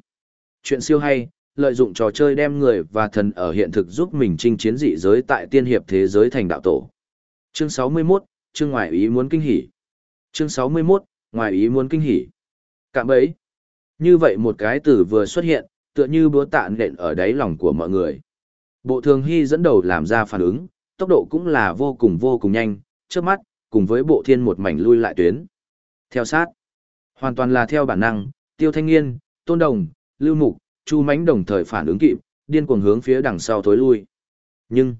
Chuyện siêu hay, lợi dụng trò chơi đem người và thần ở hiện thực giúp mình chinh chiến dị giới tại tiên hiệp thế giới thành đạo tổ. Chương 61, chương ngoài ý muốn kinh hỉ. Chương 61, ngoài ý muốn kinh hỉ. Cạm bấy. Như vậy một cái từ vừa xuất hiện, tựa như búa tạ nện ở đáy lòng của mọi người. Bộ thường hy dẫn đầu làm ra phản ứng, tốc độ cũng là vô cùng vô cùng nhanh, trước mắt, cùng với bộ thiên một mảnh lui lại tuyến. Theo sát, hoàn toàn là theo bản năng, tiêu thanh niên, tôn đồng, lưu mục, chu mánh đồng thời phản ứng kịp, điên cuồng hướng phía đằng sau thối lui. Nhưng,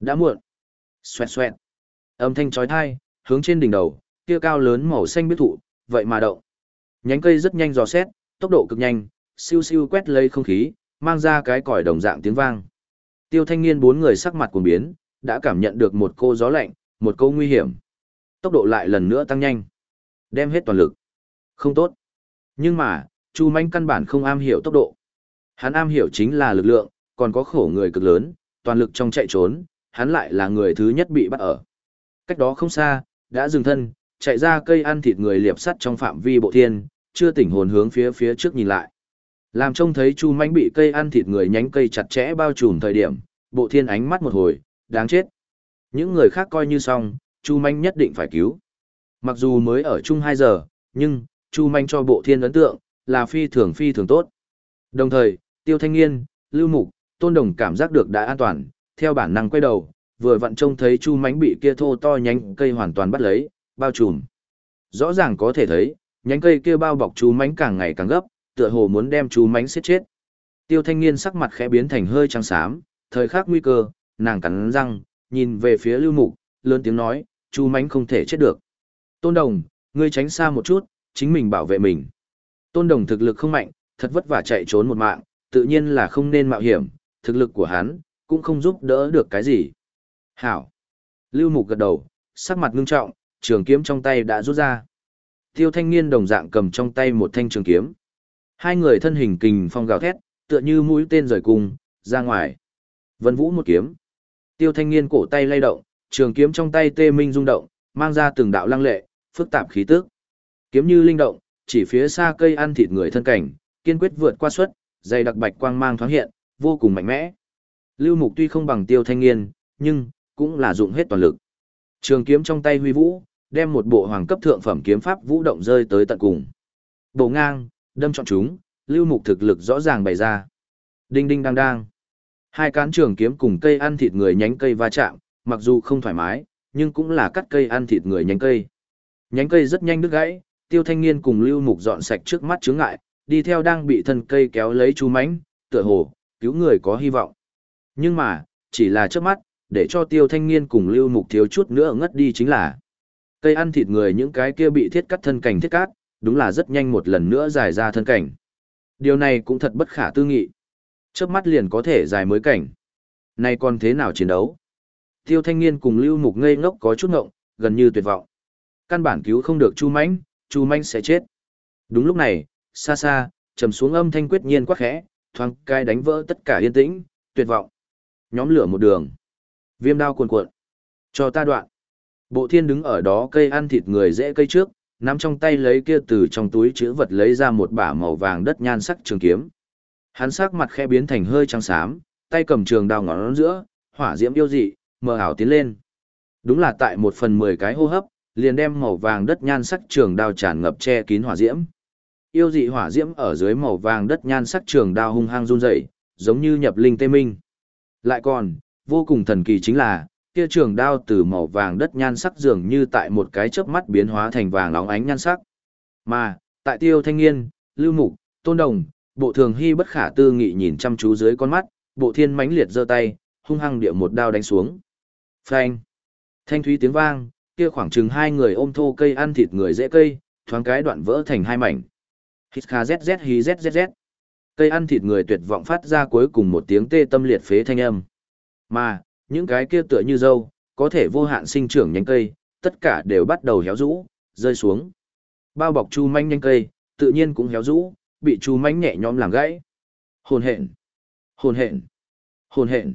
đã muộn. Xoẹt xoẹt. Âm thanh chói tai, hướng trên đỉnh đầu, kia cao lớn màu xanh biết thụ, vậy mà động. Nhánh cây rất nhanh dò xét, tốc độ cực nhanh, siêu siêu quét lấy không khí, mang ra cái còi đồng dạng tiếng vang. Tiêu thanh niên bốn người sắc mặt cuồng biến, đã cảm nhận được một cô gió lạnh, một câu nguy hiểm. Tốc độ lại lần nữa tăng nhanh. Đem hết toàn lực. Không tốt. Nhưng mà, Chu Manh căn bản không am hiểu tốc độ. Hắn am hiểu chính là lực lượng, còn có khổ người cực lớn, toàn lực trong chạy trốn, hắn lại là người thứ nhất bị bắt ở. Cách đó không xa, đã dừng thân, chạy ra cây ăn thịt người liệp sắt trong phạm vi bộ thiên, chưa tỉnh hồn hướng phía phía trước nhìn lại. Làm trông thấy Chu Mạnh bị cây ăn thịt người nhánh cây chặt chẽ bao trùm thời điểm, bộ thiên ánh mắt một hồi, đáng chết. Những người khác coi như xong, Chu Mạnh nhất định phải cứu. Mặc dù mới ở chung 2 giờ, nhưng, Chu Mạnh cho bộ thiên ấn tượng, là phi thường phi thường tốt. Đồng thời, Tiêu Thanh Niên, Lưu Mục, Tôn Đồng cảm giác được đã an toàn, theo bản năng quay đầu, vừa vặn trông thấy Chu Mánh bị kia thô to nhánh cây hoàn toàn bắt lấy, bao trùm. Rõ ràng có thể thấy, nhánh cây kia bao bọc Chu Mánh càng ngày càng gấp, tựa hồ muốn đem Chu Mánh giết chết. Tiêu Thanh Niên sắc mặt khẽ biến thành hơi trắng xám, thời khắc nguy cơ, nàng cắn răng, nhìn về phía Lưu Mục, lớn tiếng nói, Chu Mánh không thể chết được. Tôn Đồng, ngươi tránh xa một chút, chính mình bảo vệ mình. Tôn Đồng thực lực không mạnh, thật vất vả chạy trốn một mạng, tự nhiên là không nên mạo hiểm, thực lực của hắn, cũng không giúp đỡ được cái gì. Hảo. Lưu Mục gật đầu, sắc mặt ngưng trọng, trường kiếm trong tay đã rút ra. Tiêu thanh niên đồng dạng cầm trong tay một thanh trường kiếm. Hai người thân hình kình phong gào thét, tựa như mũi tên rời cung, ra ngoài. Vân vũ một kiếm. Tiêu thanh niên cổ tay lay động, trường kiếm trong tay tê minh rung động, mang ra từng đạo lăng lệ, phức tạp khí tức. Kiếm như linh động, chỉ phía xa cây ăn thịt người thân cảnh, kiên quyết vượt qua suất, dày đặc bạch quang mang thoáng hiện, vô cùng mạnh mẽ. Lưu Mục tuy không bằng Tiêu Thanh Niên, nhưng cũng là dụng hết toàn lực. Trường kiếm trong tay huy vũ, đem một bộ hoàng cấp thượng phẩm kiếm pháp vũ động rơi tới tận cùng. Bộ ngang, đâm trọn chúng, Lưu Mục thực lực rõ ràng bày ra. Đinh đinh đang đang. Hai cán trường kiếm cùng cây ăn thịt người nhánh cây va chạm, mặc dù không thoải mái, nhưng cũng là cắt cây ăn thịt người nhánh cây. Nhánh cây rất nhanh đứt gãy, Tiêu Thanh Niên cùng Lưu Mục dọn sạch trước mắt chướng ngại, đi theo đang bị thân cây kéo lấy chú mánh, tựa hồ, cứu người có hy vọng. Nhưng mà, chỉ là trước mắt, để cho tiêu thanh niên cùng lưu mục thiếu chút nữa ngất đi chính là cây ăn thịt người những cái kia bị thiết cắt thân cảnh thiết cát, đúng là rất nhanh một lần nữa dài ra thân cảnh. Điều này cũng thật bất khả tư nghị. Trước mắt liền có thể dài mới cảnh. Này còn thế nào chiến đấu? Tiêu thanh niên cùng lưu mục ngây ngốc có chút ngộng, gần như tuyệt vọng. Căn bản cứu không được Chu Mãnh, Chu Mãnh sẽ chết. Đúng lúc này, xa xa, trầm xuống âm thanh quyết nhiên quắc khẽ, thoáng cai đánh vỡ tất cả yên tĩnh, tuyệt vọng. Nhóm lửa một đường. Viêm đao cuồn cuộn. Cho ta đoạn. Bộ thiên đứng ở đó cây ăn thịt người dễ cây trước, nắm trong tay lấy kia từ trong túi chữ vật lấy ra một bả màu vàng đất nhan sắc trường kiếm. Hắn sắc mặt khẽ biến thành hơi trắng xám, tay cầm trường đao ngón giữa, hỏa diễm yêu dị, mờ ảo tiến lên. Đúng là tại một phần mười cái hô hấp, liền đem màu vàng đất nhan sắc trường đao tràn ngập che kín hỏa diễm. Yêu dị hỏa diễm ở dưới màu vàng đất nhan sắc trường đao hung hăng run rẩy, giống như nhập linh tê minh. Lại còn, vô cùng thần kỳ chính là, kia trường đao từ màu vàng đất nhan sắc dường như tại một cái chớp mắt biến hóa thành vàng óng ánh nhan sắc. Mà, tại tiêu thanh niên, lưu mục, tôn đồng, bộ thường hy bất khả tư nghị nhìn chăm chú dưới con mắt, bộ thiên mãnh liệt giơ tay, hung hăng địa một đao đánh xuống. Phanh! Thanh thúy tiếng vang, kia khoảng chừng hai người ôm thô cây ăn thịt người dễ cây, thoáng cái đoạn vỡ thành hai mảnh. Hít kha zzz hí zzz. Cây ăn thịt người tuyệt vọng phát ra cuối cùng một tiếng tê tâm liệt phế thanh âm. Mà, những cái kia tựa như dâu, có thể vô hạn sinh trưởng nhánh cây, tất cả đều bắt đầu héo rũ, rơi xuống. Bao bọc chu manh nhánh cây, tự nhiên cũng héo rũ, bị chu manh nhẹ nhõm làm gãy. Hồn hện, hồn hện, hồn hện.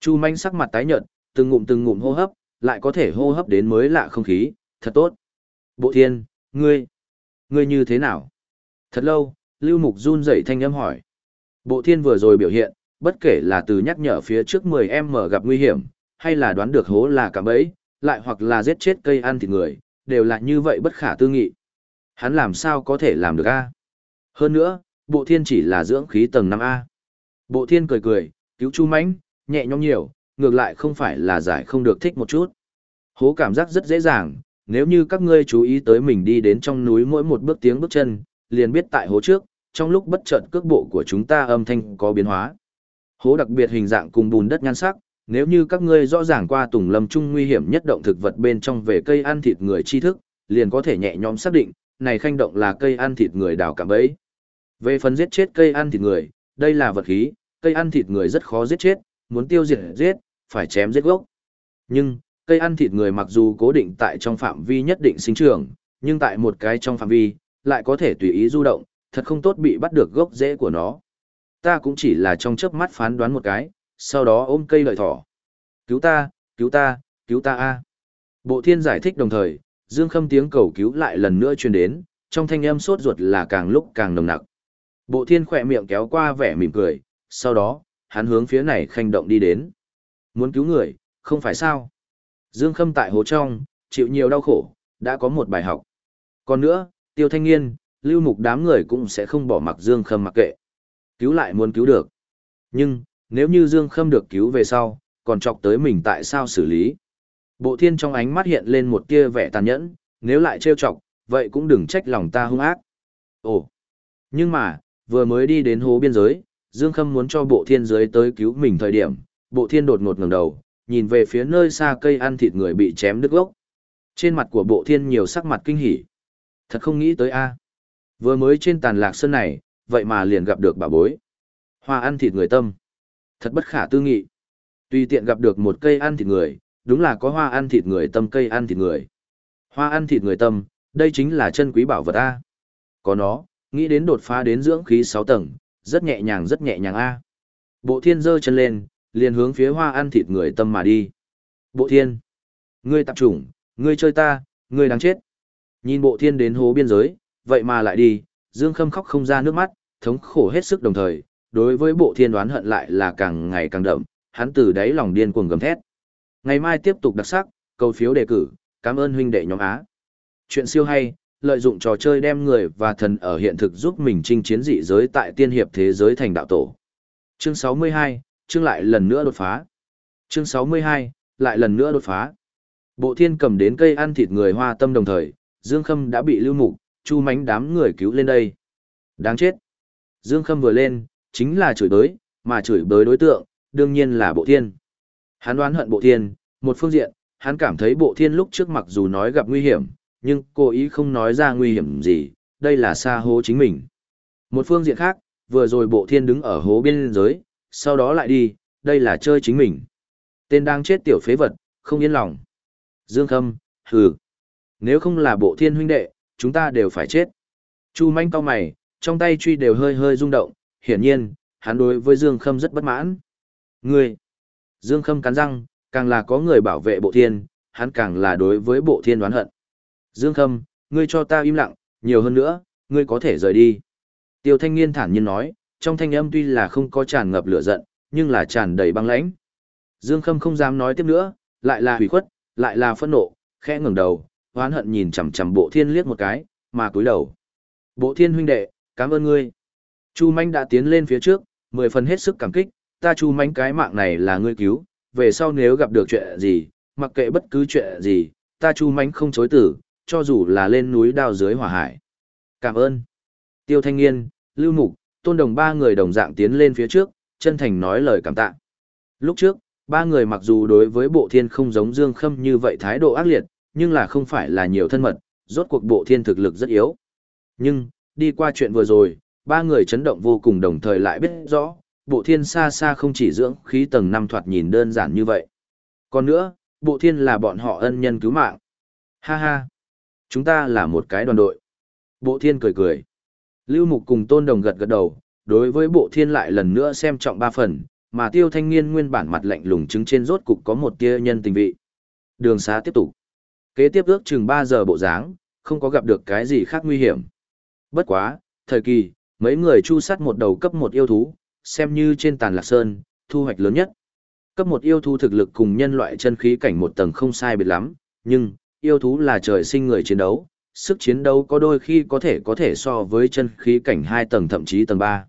Chu manh sắc mặt tái nhợt, từng ngụm từng ngụm hô hấp, lại có thể hô hấp đến mới lạ không khí, thật tốt. Bộ thiên, ngươi, ngươi như thế nào? Thật lâu, Lưu Mục run rẩy thanh âm hỏi. Bộ thiên vừa rồi biểu hiện, bất kể là từ nhắc nhở phía trước 10M gặp nguy hiểm, hay là đoán được hố là cả bẫy, lại hoặc là giết chết cây ăn thịt người, đều là như vậy bất khả tư nghị. Hắn làm sao có thể làm được a? Hơn nữa, bộ thiên chỉ là dưỡng khí tầng 5A. Bộ thiên cười cười, cứu chu mãnh, nhẹ nhõm nhiều, ngược lại không phải là giải không được thích một chút. Hố cảm giác rất dễ dàng, nếu như các ngươi chú ý tới mình đi đến trong núi mỗi một bước tiếng bước chân, liền biết tại hố trước, trong lúc bất chợt cước bộ của chúng ta âm thanh có biến hóa. Hố đặc biệt hình dạng cùng bùn đất nhan sắc, nếu như các ngươi rõ ràng qua tùng lâm trung nguy hiểm nhất động thực vật bên trong về cây ăn thịt người tri thức, liền có thể nhẹ nhõm xác định, này khanh động là cây ăn thịt người đào cảm bẫy. Về phần giết chết cây ăn thịt người, đây là vật khí, cây ăn thịt người rất khó giết chết, muốn tiêu diệt giết, phải chém giết gốc. Nhưng, cây ăn thịt người mặc dù cố định tại trong phạm vi nhất định sinh trưởng, nhưng tại một cái trong phạm vi, lại có thể tùy ý du động, thật không tốt bị bắt được gốc rễ của nó. Ta cũng chỉ là trong chớp mắt phán đoán một cái, sau đó ôm cây lợi thỏ. Cứu ta, cứu ta, cứu ta a. Bộ thiên giải thích đồng thời, Dương Khâm tiếng cầu cứu lại lần nữa truyền đến, trong thanh âm sốt ruột là càng lúc càng nồng nặc. Bộ thiên khỏe miệng kéo qua vẻ mỉm cười, sau đó, hắn hướng phía này khanh động đi đến. Muốn cứu người, không phải sao. Dương Khâm tại hồ trong, chịu nhiều đau khổ, đã có một bài học. Còn nữa, tiêu thanh niên, lưu mục đám người cũng sẽ không bỏ mặc Dương Khâm mặc kệ. Cứu lại muốn cứu được. Nhưng, nếu như Dương Khâm được cứu về sau, còn chọc tới mình tại sao xử lý. Bộ thiên trong ánh mắt hiện lên một tia vẻ tàn nhẫn, nếu lại trêu chọc, vậy cũng đừng trách lòng ta hung ác. Ồ, nhưng mà, vừa mới đi đến hố biên giới, Dương Khâm muốn cho bộ thiên giới tới cứu mình thời điểm, bộ thiên đột ngột ngẩng đầu, nhìn về phía nơi xa cây ăn thịt người bị chém đứt gốc. Trên mặt của bộ thiên nhiều sắc mặt kinh hỉ. Thật không nghĩ tới a. Vừa mới trên tàn lạc sơn này, vậy mà liền gặp được bà bối. Hoa ăn thịt người tâm. Thật bất khả tư nghị. Tùy tiện gặp được một cây ăn thịt người, đúng là có hoa ăn thịt người tâm cây ăn thịt người. Hoa ăn thịt người tâm, đây chính là chân quý bảo vật A. Có nó, nghĩ đến đột phá đến dưỡng khí 6 tầng, rất nhẹ nhàng rất nhẹ nhàng A. Bộ thiên giơ chân lên, liền hướng phía hoa ăn thịt người tâm mà đi. Bộ thiên, ngươi tạp chủng, ngươi chơi ta, ngươi đáng chết. Nhìn bộ thiên đến hố biên giới, vậy mà lại đi, Dương Khâm khóc không ra nước mắt, thống khổ hết sức đồng thời, đối với bộ thiên đoán hận lại là càng ngày càng đậm, hắn từ đáy lòng điên cuồng gầm thét. Ngày mai tiếp tục đặc sắc, cầu phiếu đề cử, cảm ơn huynh đệ nhóm Á. Chuyện siêu hay, lợi dụng trò chơi đem người và thần ở hiện thực giúp mình chinh chiến dị giới tại tiên hiệp thế giới thành đạo tổ. Chương 62, chương lại lần nữa đột phá. Chương 62, lại lần nữa đột phá. Bộ thiên cầm đến cây ăn thịt người hoa tâm đồng thời, Dương Khâm đã bị lưu mục, chu mánh đám người cứu lên đây. Đáng chết. Dương Khâm vừa lên, chính là chửi bới, mà chửi bới đối tượng, đương nhiên là bộ thiên. Hắn đoán hận bộ thiên, một phương diện, hắn cảm thấy bộ thiên lúc trước mặc dù nói gặp nguy hiểm, nhưng cố ý không nói ra nguy hiểm gì, đây là xa hố chính mình. Một phương diện khác, vừa rồi bộ thiên đứng ở hố biên giới, sau đó lại đi, đây là chơi chính mình. Tên đang chết tiểu phế vật, không yên lòng. Dương Khâm, hừ. Nếu không là bộ thiên huynh đệ, chúng ta đều phải chết. Chu manh cao mày, trong tay truy đều hơi hơi rung động, hiển nhiên, hắn đối với Dương Khâm rất bất mãn. Ngươi! Dương Khâm cắn răng, càng là có người bảo vệ bộ thiên, hắn càng là đối với bộ thiên đoán hận. Dương Khâm, ngươi cho ta im lặng, nhiều hơn nữa, ngươi có thể rời đi. Tiêu thanh niên thản nhiên nói, trong thanh âm tuy là không có tràn ngập lửa giận, nhưng là tràn đầy băng lãnh. Dương Khâm không dám nói tiếp nữa, lại là hủy khuất, lại là phẫn nộ, khẽ ngẩng đầu, hoán hận nhìn chằm chằm bộ thiên liếc một cái, mà cúi đầu. Bộ thiên huynh đệ, cảm ơn ngươi. Chu Mạnh đã tiến lên phía trước, mười phần hết sức cảm kích, ta Chu Mạnh cái mạng này là ngươi cứu, về sau nếu gặp được chuyện gì, mặc kệ bất cứ chuyện gì, ta Chu Mạnh không chối tử, cho dù là lên núi đao dưới hỏa hải. Cảm ơn. Tiêu Thanh Nghiên, Lưu Mục, Tôn Đồng ba người đồng dạng tiến lên phía trước, chân thành nói lời cảm tạ. Lúc trước, ba người mặc dù đối với bộ thiên không giống Dương Khâm như vậy thái độ ác liệt, nhưng là không phải là nhiều thân mật, rốt cuộc bộ thiên thực lực rất yếu. Nhưng, đi qua chuyện vừa rồi, ba người chấn động vô cùng đồng thời lại biết rõ, bộ thiên xa xa không chỉ dưỡng khí tầng năm thoạt nhìn đơn giản như vậy. Còn nữa, bộ thiên là bọn họ ân nhân cứu mạng. Ha ha, chúng ta là một cái đoàn đội. Bộ thiên cười cười. Lưu Mục cùng Tôn Đồng gật gật đầu, đối với bộ thiên lại lần nữa xem trọng ba phần, mà tiêu thanh niên nguyên bản mặt lạnh lùng chứng trên rốt cục có một tia nhân tình vị. Đường xá tiếp tục. Kế tiếp ước chừng 3 giờ bộ dáng, không có gặp được cái gì khác nguy hiểm. Bất quá, thời kỳ, mấy người chu sát một đầu cấp một yêu thú, xem như trên tàn lạc sơn, thu hoạch lớn nhất. Cấp một yêu thú thực lực cùng nhân loại chân khí cảnh một tầng không sai biệt lắm, nhưng, yêu thú là trời sinh người chiến đấu, sức chiến đấu có đôi khi có thể có thể so với chân khí cảnh hai tầng thậm chí tầng 3.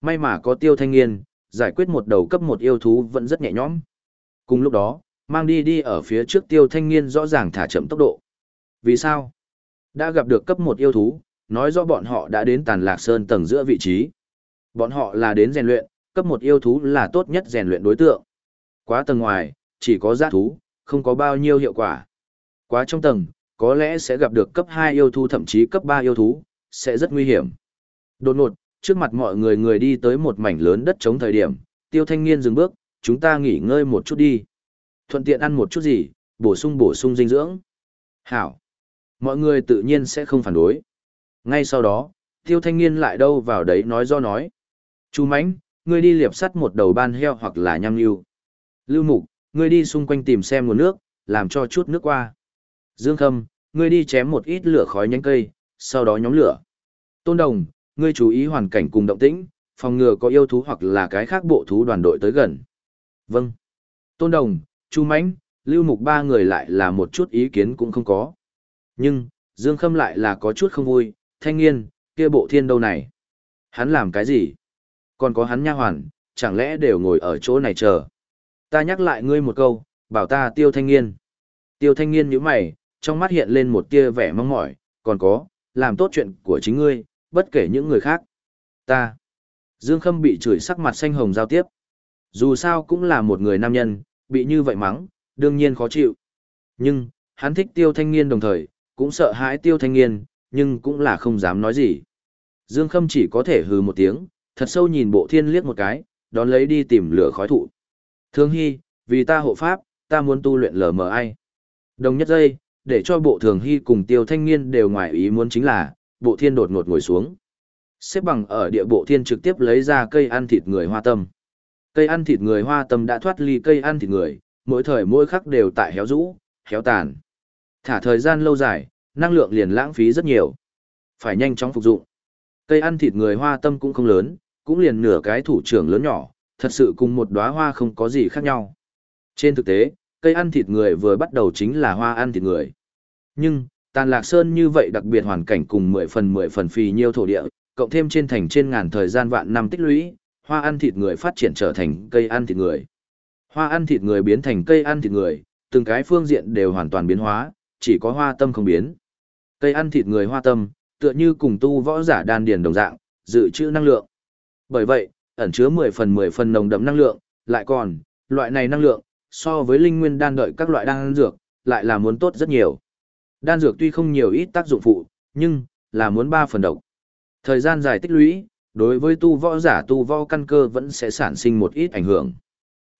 May mà có tiêu thanh niên, giải quyết một đầu cấp một yêu thú vẫn rất nhẹ nhõm. Cùng lúc đó, mang đi đi ở phía trước tiêu thanh niên rõ ràng thả chậm tốc độ. Vì sao? Đã gặp được cấp một yêu thú, nói rõ bọn họ đã đến tàn lạc sơn tầng giữa vị trí. Bọn họ là đến rèn luyện, cấp một yêu thú là tốt nhất rèn luyện đối tượng. Quá tầng ngoài, chỉ có giã thú, không có bao nhiêu hiệu quả. Quá trong tầng, có lẽ sẽ gặp được cấp 2 yêu thú thậm chí cấp 3 yêu thú, sẽ rất nguy hiểm. Đột ngột, trước mặt mọi người người đi tới một mảnh lớn đất chống thời điểm, tiêu thanh niên dừng bước, chúng ta nghỉ ngơi một chút đi. Thuận tiện ăn một chút gì, bổ sung bổ sung dinh dưỡng. Hảo. Mọi người tự nhiên sẽ không phản đối. Ngay sau đó, tiêu thanh niên lại đâu vào đấy nói do nói. Chú mánh, ngươi đi liệp sắt một đầu ban heo hoặc là nhăm yêu. Lưu mục, ngươi đi xung quanh tìm xem nguồn nước, làm cho chút nước qua. Dương khâm, ngươi đi chém một ít lửa khói nhánh cây, sau đó nhóm lửa. Tôn đồng, ngươi chú ý hoàn cảnh cùng động tĩnh, phòng ngừa có yêu thú hoặc là cái khác bộ thú đoàn đội tới gần. Vâng. Tôn đồng, Chu Mãnh, Lưu Mục ba người lại là một chút ý kiến cũng không có. Nhưng, Dương Khâm lại là có chút không vui, thanh niên, kia bộ thiên đâu này? Hắn làm cái gì? Còn có hắn nha hoàn, chẳng lẽ đều ngồi ở chỗ này chờ? Ta nhắc lại ngươi một câu, bảo ta tiêu thanh niên. Tiêu thanh niên nhíu mày, trong mắt hiện lên một tia vẻ mong mỏi, còn có, làm tốt chuyện của chính ngươi, bất kể những người khác. Ta. Dương Khâm bị chửi sắc mặt xanh hồng giao tiếp. Dù sao cũng là một người nam nhân, bị như vậy mắng, đương nhiên khó chịu. Nhưng, hắn thích tiêu thanh niên đồng thời, cũng sợ hãi tiêu thanh niên, nhưng cũng là không dám nói gì. Dương Khâm chỉ có thể hừ một tiếng, thật sâu nhìn bộ thiên liếc một cái, đón lấy đi tìm lửa khói thụ. Thương hy, vì ta hộ pháp, ta muốn tu luyện lờ mờ ai. Đồng nhất giây, để cho bộ thường hy cùng tiêu thanh niên đều ngoài ý muốn chính là, bộ thiên đột ngột ngồi xuống. Xếp bằng ở địa bộ thiên trực tiếp lấy ra cây ăn thịt người hoa tâm. Cây ăn thịt người hoa tâm đã thoát ly cây ăn thịt người, mỗi thời mỗi khắc đều tại héo rũ, héo tàn. Thả thời gian lâu dài, năng lượng liền lãng phí rất nhiều. Phải nhanh chóng phục dụng. Cây ăn thịt người hoa tâm cũng không lớn, cũng liền nửa cái thủ trưởng lớn nhỏ, thật sự cùng một đóa hoa không có gì khác nhau. Trên thực tế, cây ăn thịt người vừa bắt đầu chính là hoa ăn thịt người. Nhưng, tàn lạc sơn như vậy đặc biệt hoàn cảnh cùng 10 phần 10 phần phì nhiêu thổ địa, cộng thêm trên thành trên ngàn thời gian vạn năm tích lũy, hoa ăn thịt người phát triển trở thành cây ăn thịt người. Hoa ăn thịt người biến thành cây ăn thịt người, từng cái phương diện đều hoàn toàn biến hóa, chỉ có hoa tâm không biến. Cây ăn thịt người hoa tâm, tựa như cùng tu võ giả đan điền đồng dạng, dự trữ năng lượng. Bởi vậy, ẩn chứa 10 phần 10 phần nồng đậm năng lượng, lại còn, loại này năng lượng, so với linh nguyên đan đợi các loại đan dược, lại là muốn tốt rất nhiều. Đan dược tuy không nhiều ít tác dụng phụ, nhưng, là muốn 3 phần độc. Thời gian dài tích lũy, đối với tu võ giả tu võ căn cơ vẫn sẽ sản sinh một ít ảnh hưởng.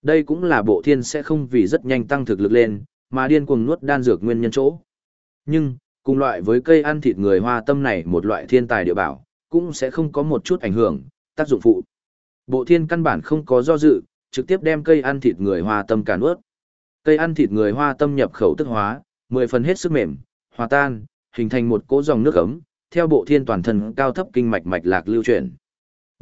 Đây cũng là bộ thiên sẽ không vì rất nhanh tăng thực lực lên, mà điên cuồng nuốt đan dược nguyên nhân chỗ. Nhưng, cùng loại với cây ăn thịt người hoa tâm này một loại thiên tài địa bảo, cũng sẽ không có một chút ảnh hưởng, tác dụng phụ. Bộ thiên căn bản không có do dự, trực tiếp đem cây ăn thịt người hoa tâm cả nuốt. Cây ăn thịt người hoa tâm nhập khẩu tức hóa, mười phần hết sức mềm, hòa tan, hình thành một cỗ dòng nước ấm, theo bộ thiên toàn thân cao thấp kinh mạch mạch lạc lưu chuyển.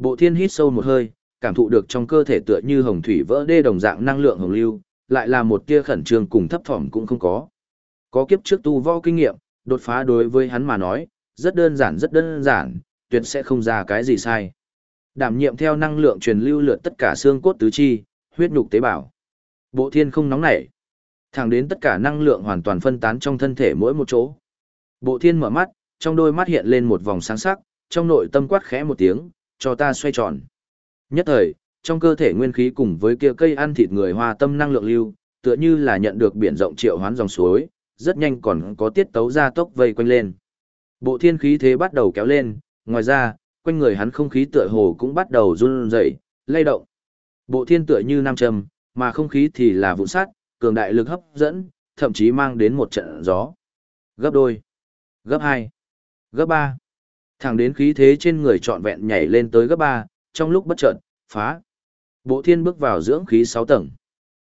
Bộ thiên hít sâu một hơi, cảm thụ được trong cơ thể tựa như hồng thủy vỡ đê đồng dạng năng lượng hồng lưu, lại là một tia khẩn trương cùng thấp thỏm cũng không có. Có kiếp trước tu võ kinh nghiệm, đột phá đối với hắn mà nói, rất đơn giản rất đơn giản, tuyệt sẽ không ra cái gì sai. Đảm nhiệm theo năng lượng truyền lưu lượt tất cả xương cốt tứ chi, huyết nhục tế bào. Bộ thiên không nóng nảy. Thẳng đến tất cả năng lượng hoàn toàn phân tán trong thân thể mỗi một chỗ. Bộ thiên mở mắt, trong đôi mắt hiện lên một vòng sáng sắc, trong nội tâm quát khẽ một tiếng, cho ta xoay tròn. Nhất thời, trong cơ thể nguyên khí cùng với kia cây ăn thịt người hoa tâm năng lượng lưu, tựa như là nhận được biển rộng triệu hoán dòng suối, rất nhanh còn có tiết tấu ra tốc vây quanh lên. Bộ thiên khí thế bắt đầu kéo lên, ngoài ra, quanh người hắn không khí tựa hồ cũng bắt đầu run rẩy, lay động. Bộ thiên tựa như nam châm, mà không khí thì là vụn sát, cường đại lực hấp dẫn, thậm chí mang đến một trận gió. Gấp đôi, gấp hai, gấp ba. Thẳng đến khí thế trên người trọn vẹn nhảy lên tới gấp ba, trong lúc bất chợt, phá. Bộ thiên bước vào dưỡng khí 6 tầng.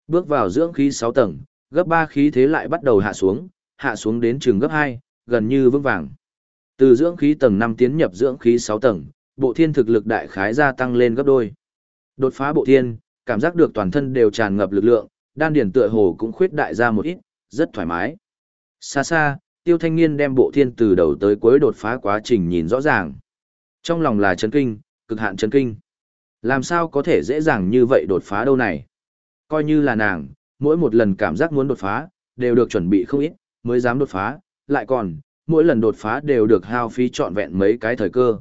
Bước vào dưỡng khí 6 tầng, gấp 3 khí thế lại bắt đầu hạ xuống, hạ xuống đến trường gấp 2, gần như vững vàng. Từ dưỡng khí tầng 5 tiến nhập dưỡng khí 6 tầng, bộ thiên thực lực đại khái gia tăng lên gấp đôi. Đột phá bộ thiên, cảm giác được toàn thân đều tràn ngập lực lượng, đan điển tựa hồ cũng khuyết đại ra một ít, rất thoải mái. Xa xa, tiêu thanh niên đem bộ thiên từ đầu tới cuối đột phá quá trình nhìn rõ ràng. Trong lòng là chấn kinh, cực hạn chấn kinh. Làm sao có thể dễ dàng như vậy đột phá đâu này? Coi như là nàng, mỗi một lần cảm giác muốn đột phá, đều được chuẩn bị không ít, mới dám đột phá, lại còn, mỗi lần đột phá đều được hao phí trọn vẹn mấy cái thời cơ.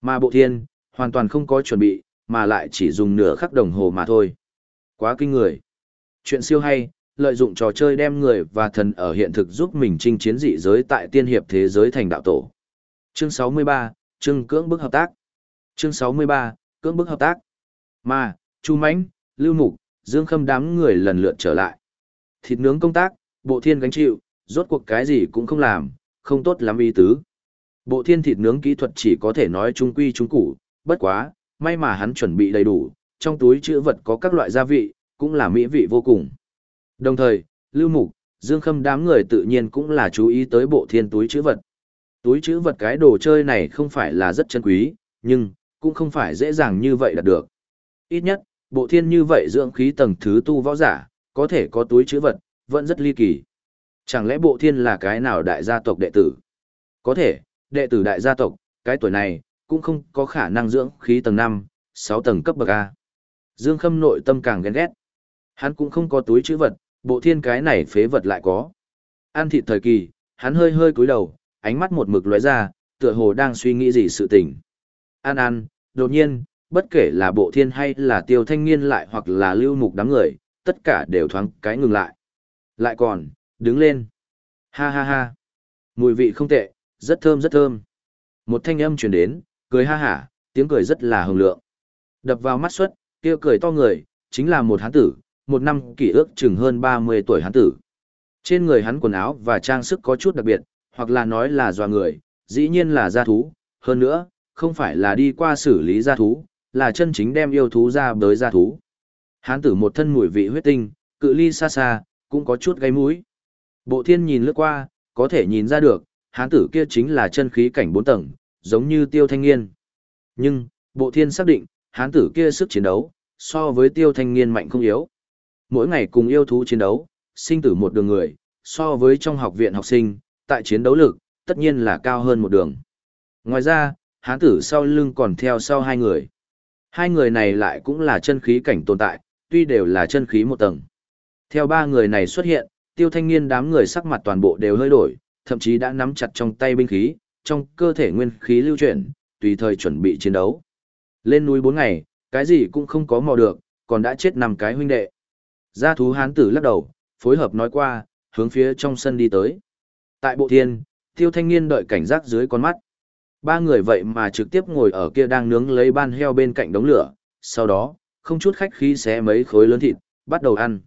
Mà bộ thiên, hoàn toàn không có chuẩn bị, mà lại chỉ dùng nửa khắc đồng hồ mà thôi. Quá kinh người. Chuyện siêu hay, lợi dụng trò chơi đem người và thần ở hiện thực giúp mình chinh chiến dị giới tại tiên hiệp thế giới thành đạo tổ. Chương 63, chương cưỡng bức hợp tác. Chương 63, cưỡng bức hợp tác. Mà, Chu Mãnh, Lưu Mục, Dương Khâm đám người lần lượt trở lại. Thịt nướng công tác, bộ thiên gánh chịu, rốt cuộc cái gì cũng không làm, không tốt lắm ý tứ. Bộ thiên thịt nướng kỹ thuật chỉ có thể nói trung quy trung củ, bất quá, may mà hắn chuẩn bị đầy đủ, trong túi chữ vật có các loại gia vị, cũng là mỹ vị vô cùng. Đồng thời, Lưu Mục, Dương Khâm đám người tự nhiên cũng là chú ý tới bộ thiên túi chữ vật. Túi chữ vật cái đồ chơi này không phải là rất chân quý, nhưng, cũng không phải dễ dàng như vậy đạt được. Ít nhất, bộ thiên như vậy dưỡng khí tầng thứ tu võ giả, có thể có túi chữ vật, vẫn rất ly kỳ. Chẳng lẽ bộ thiên là cái nào đại gia tộc đệ tử? Có thể, đệ tử đại gia tộc, cái tuổi này, cũng không có khả năng dưỡng khí tầng 5, 6 tầng cấp bậc A. Dương Khâm nội tâm càng ghen ghét. Hắn cũng không có túi chữ vật, bộ thiên cái này phế vật lại có. An thịt thời kỳ, hắn hơi hơi cúi đầu, ánh mắt một mực lóe ra, tựa hồ đang suy nghĩ gì sự tình. An An, đột nhiên, bất kể là bộ thiên hay là tiêu thanh niên lại hoặc là lưu mục đám người, tất cả đều thoáng cái ngừng lại. Lại còn, đứng lên. Ha ha ha. Mùi vị không tệ, rất thơm rất thơm. Một thanh âm truyền đến, cười ha hả, tiếng cười rất là hồng lượng. Đập vào mắt xuất, kia cười to người, chính là một hán tử, một năm kỷ ước chừng hơn 30 tuổi hán tử. Trên người hắn quần áo và trang sức có chút đặc biệt, hoặc là nói là doa người, dĩ nhiên là gia thú, hơn nữa, không phải là đi qua xử lý gia thú, là chân chính đem yêu thú ra bới gia thú. Hán tử một thân mùi vị huyết tinh, cự ly xa xa, cũng có chút gây mũi. Bộ thiên nhìn lướt qua, có thể nhìn ra được, hán tử kia chính là chân khí cảnh bốn tầng, giống như tiêu thanh niên. Nhưng, bộ thiên xác định, hán tử kia sức chiến đấu, so với tiêu thanh niên mạnh không yếu. Mỗi ngày cùng yêu thú chiến đấu, sinh tử một đường người, so với trong học viện học sinh, tại chiến đấu lực, tất nhiên là cao hơn một đường. Ngoài ra, hán tử sau lưng còn theo sau hai người. Hai người này lại cũng là chân khí cảnh tồn tại, tuy đều là chân khí một tầng. Theo ba người này xuất hiện, tiêu thanh niên đám người sắc mặt toàn bộ đều hơi đổi, thậm chí đã nắm chặt trong tay binh khí, trong cơ thể nguyên khí lưu chuyển, tùy thời chuẩn bị chiến đấu. Lên núi bốn ngày, cái gì cũng không có mò được, còn đã chết năm cái huynh đệ. Gia thú hán tử lắc đầu, phối hợp nói qua, hướng phía trong sân đi tới. Tại bộ thiên, tiêu thanh niên đợi cảnh giác dưới con mắt. Ba người vậy mà trực tiếp ngồi ở kia đang nướng lấy ban heo bên cạnh đống lửa, sau đó, không chút khách khí xé mấy khối lớn thịt, bắt đầu ăn.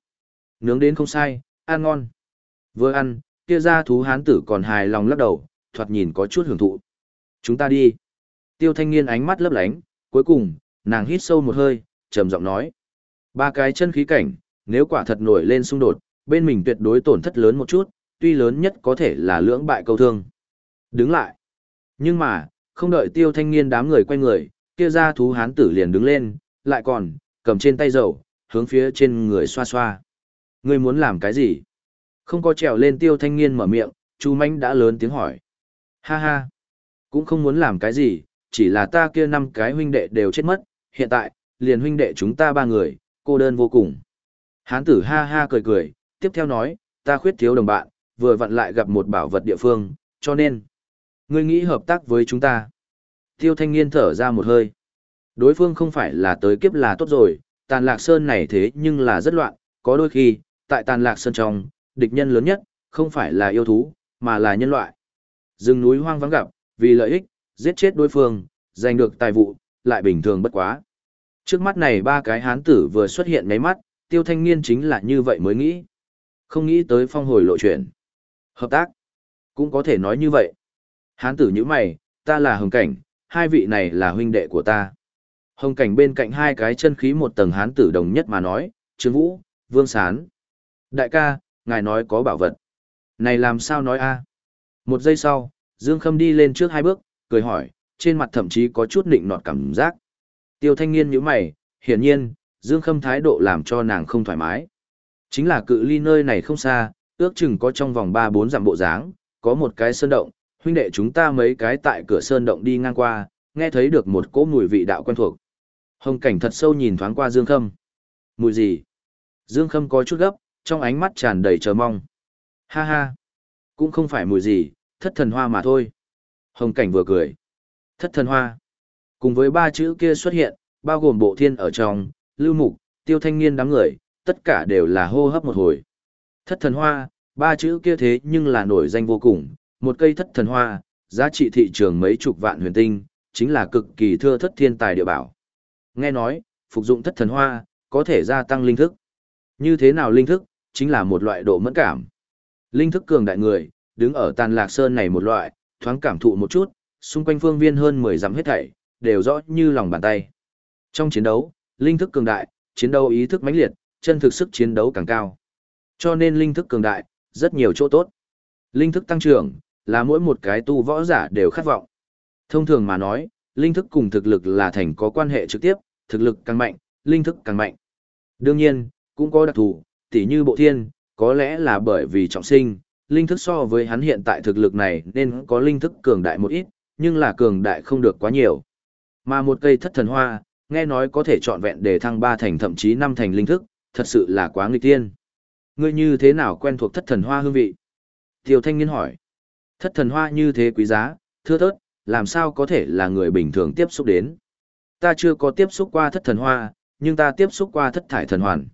Nướng đến không sai, ăn ngon. Vừa ăn, Kia ra thú hán tử còn hài lòng lắc đầu, thoạt nhìn có chút hưởng thụ. Chúng ta đi. Tiêu thanh niên ánh mắt lấp lánh, cuối cùng, nàng hít sâu một hơi, trầm giọng nói. Ba cái chân khí cảnh, nếu quả thật nổi lên xung đột, bên mình tuyệt đối tổn thất lớn một chút, tuy lớn nhất có thể là lưỡng bại câu thương. Đứng lại. Nhưng mà, không đợi tiêu thanh niên đám người quay người, kia ra thú hán tử liền đứng lên, lại còn, cầm trên tay dầu, hướng phía trên người xoa xoa. Ngươi muốn làm cái gì? Không có trèo lên tiêu thanh niên mở miệng, chú manh đã lớn tiếng hỏi. Ha ha, cũng không muốn làm cái gì, chỉ là ta kia năm cái huynh đệ đều chết mất, hiện tại, liền huynh đệ chúng ta ba người, cô đơn vô cùng. Hán tử ha ha cười cười, tiếp theo nói, ta khuyết thiếu đồng bạn, vừa vặn lại gặp một bảo vật địa phương, cho nên, ngươi nghĩ hợp tác với chúng ta. Tiêu thanh niên thở ra một hơi. Đối phương không phải là tới kiếp là tốt rồi, tàn lạc sơn này thế nhưng là rất loạn, có đôi khi, tại tàn lạc sơn trong, địch nhân lớn nhất, không phải là yêu thú, mà là nhân loại. Rừng núi hoang vắng gặp, vì lợi ích, giết chết đối phương, giành được tài vụ, lại bình thường bất quá. Trước mắt này ba cái hán tử vừa xuất hiện ngáy mắt, tiêu thanh niên chính là như vậy mới nghĩ. Không nghĩ tới phong hồi lộ chuyện. Hợp tác. Cũng có thể nói như vậy. Hán tử như mày, ta là hồng cảnh, hai vị này là huynh đệ của ta. Hồng cảnh bên cạnh hai cái chân khí một tầng hán tử đồng nhất mà nói, Trương Vũ, Vương Sán. Đại ca, ngài nói có bảo vật. Này làm sao nói a? Một giây sau, Dương Khâm đi lên trước hai bước, cười hỏi, trên mặt thậm chí có chút nịnh nọt cảm giác. Tiêu thanh niên nhíu mày, hiển nhiên, Dương Khâm thái độ làm cho nàng không thoải mái. Chính là cự ly nơi này không xa, ước chừng có trong vòng 3-4 dặm bộ dáng, có một cái sơn động, huynh đệ chúng ta mấy cái tại cửa sơn động đi ngang qua, nghe thấy được một cỗ mùi vị đạo quen thuộc. Hồng cảnh thật sâu nhìn thoáng qua Dương Khâm. Mùi gì? Dương Khâm có chút gấp, trong ánh mắt tràn đầy chờ mong. Ha ha! Cũng không phải mùi gì, thất thần hoa mà thôi. Hồng cảnh vừa cười. Thất thần hoa. Cùng với ba chữ kia xuất hiện, bao gồm bộ thiên ở trong, lưu mục, tiêu thanh niên đám người, tất cả đều là hô hấp một hồi. Thất thần hoa, ba chữ kia thế nhưng là nổi danh vô cùng, một cây thất thần hoa, giá trị thị trường mấy chục vạn huyền tinh, chính là cực kỳ thưa thất thiên tài địa bảo. Nghe nói, phục dụng thất thần hoa, có thể gia tăng linh thức. Như thế nào linh thức, chính là một loại độ mẫn cảm. Linh thức cường đại người, đứng ở tàn lạc sơn này một loại, thoáng cảm thụ một chút, xung quanh phương viên hơn 10 dặm hết thảy, đều rõ như lòng bàn tay. Trong chiến đấu, linh thức cường đại, chiến đấu ý thức mãnh liệt, chân thực sức chiến đấu càng cao. Cho nên linh thức cường đại, rất nhiều chỗ tốt. Linh thức tăng trưởng, là mỗi một cái tu võ giả đều khát vọng. Thông thường mà nói, linh thức cùng thực lực là thành có quan hệ trực tiếp, thực lực càng mạnh, linh thức càng mạnh. Đương nhiên, cũng có đặc thù, tỉ như bộ thiên, có lẽ là bởi vì trọng sinh, linh thức so với hắn hiện tại thực lực này nên có linh thức cường đại một ít, nhưng là cường đại không được quá nhiều. Mà một cây thất thần hoa, nghe nói có thể trọn vẹn để thăng ba thành thậm chí năm thành linh thức, thật sự là quá nghịch tiên. Ngươi như thế nào quen thuộc thất thần hoa hương vị? Tiêu thanh niên hỏi. Thất thần hoa như thế quý giá, thưa thớt, làm sao có thể là người bình thường tiếp xúc đến? Ta chưa có tiếp xúc qua thất thần hoa, nhưng ta tiếp xúc qua thất thải thần hoàn.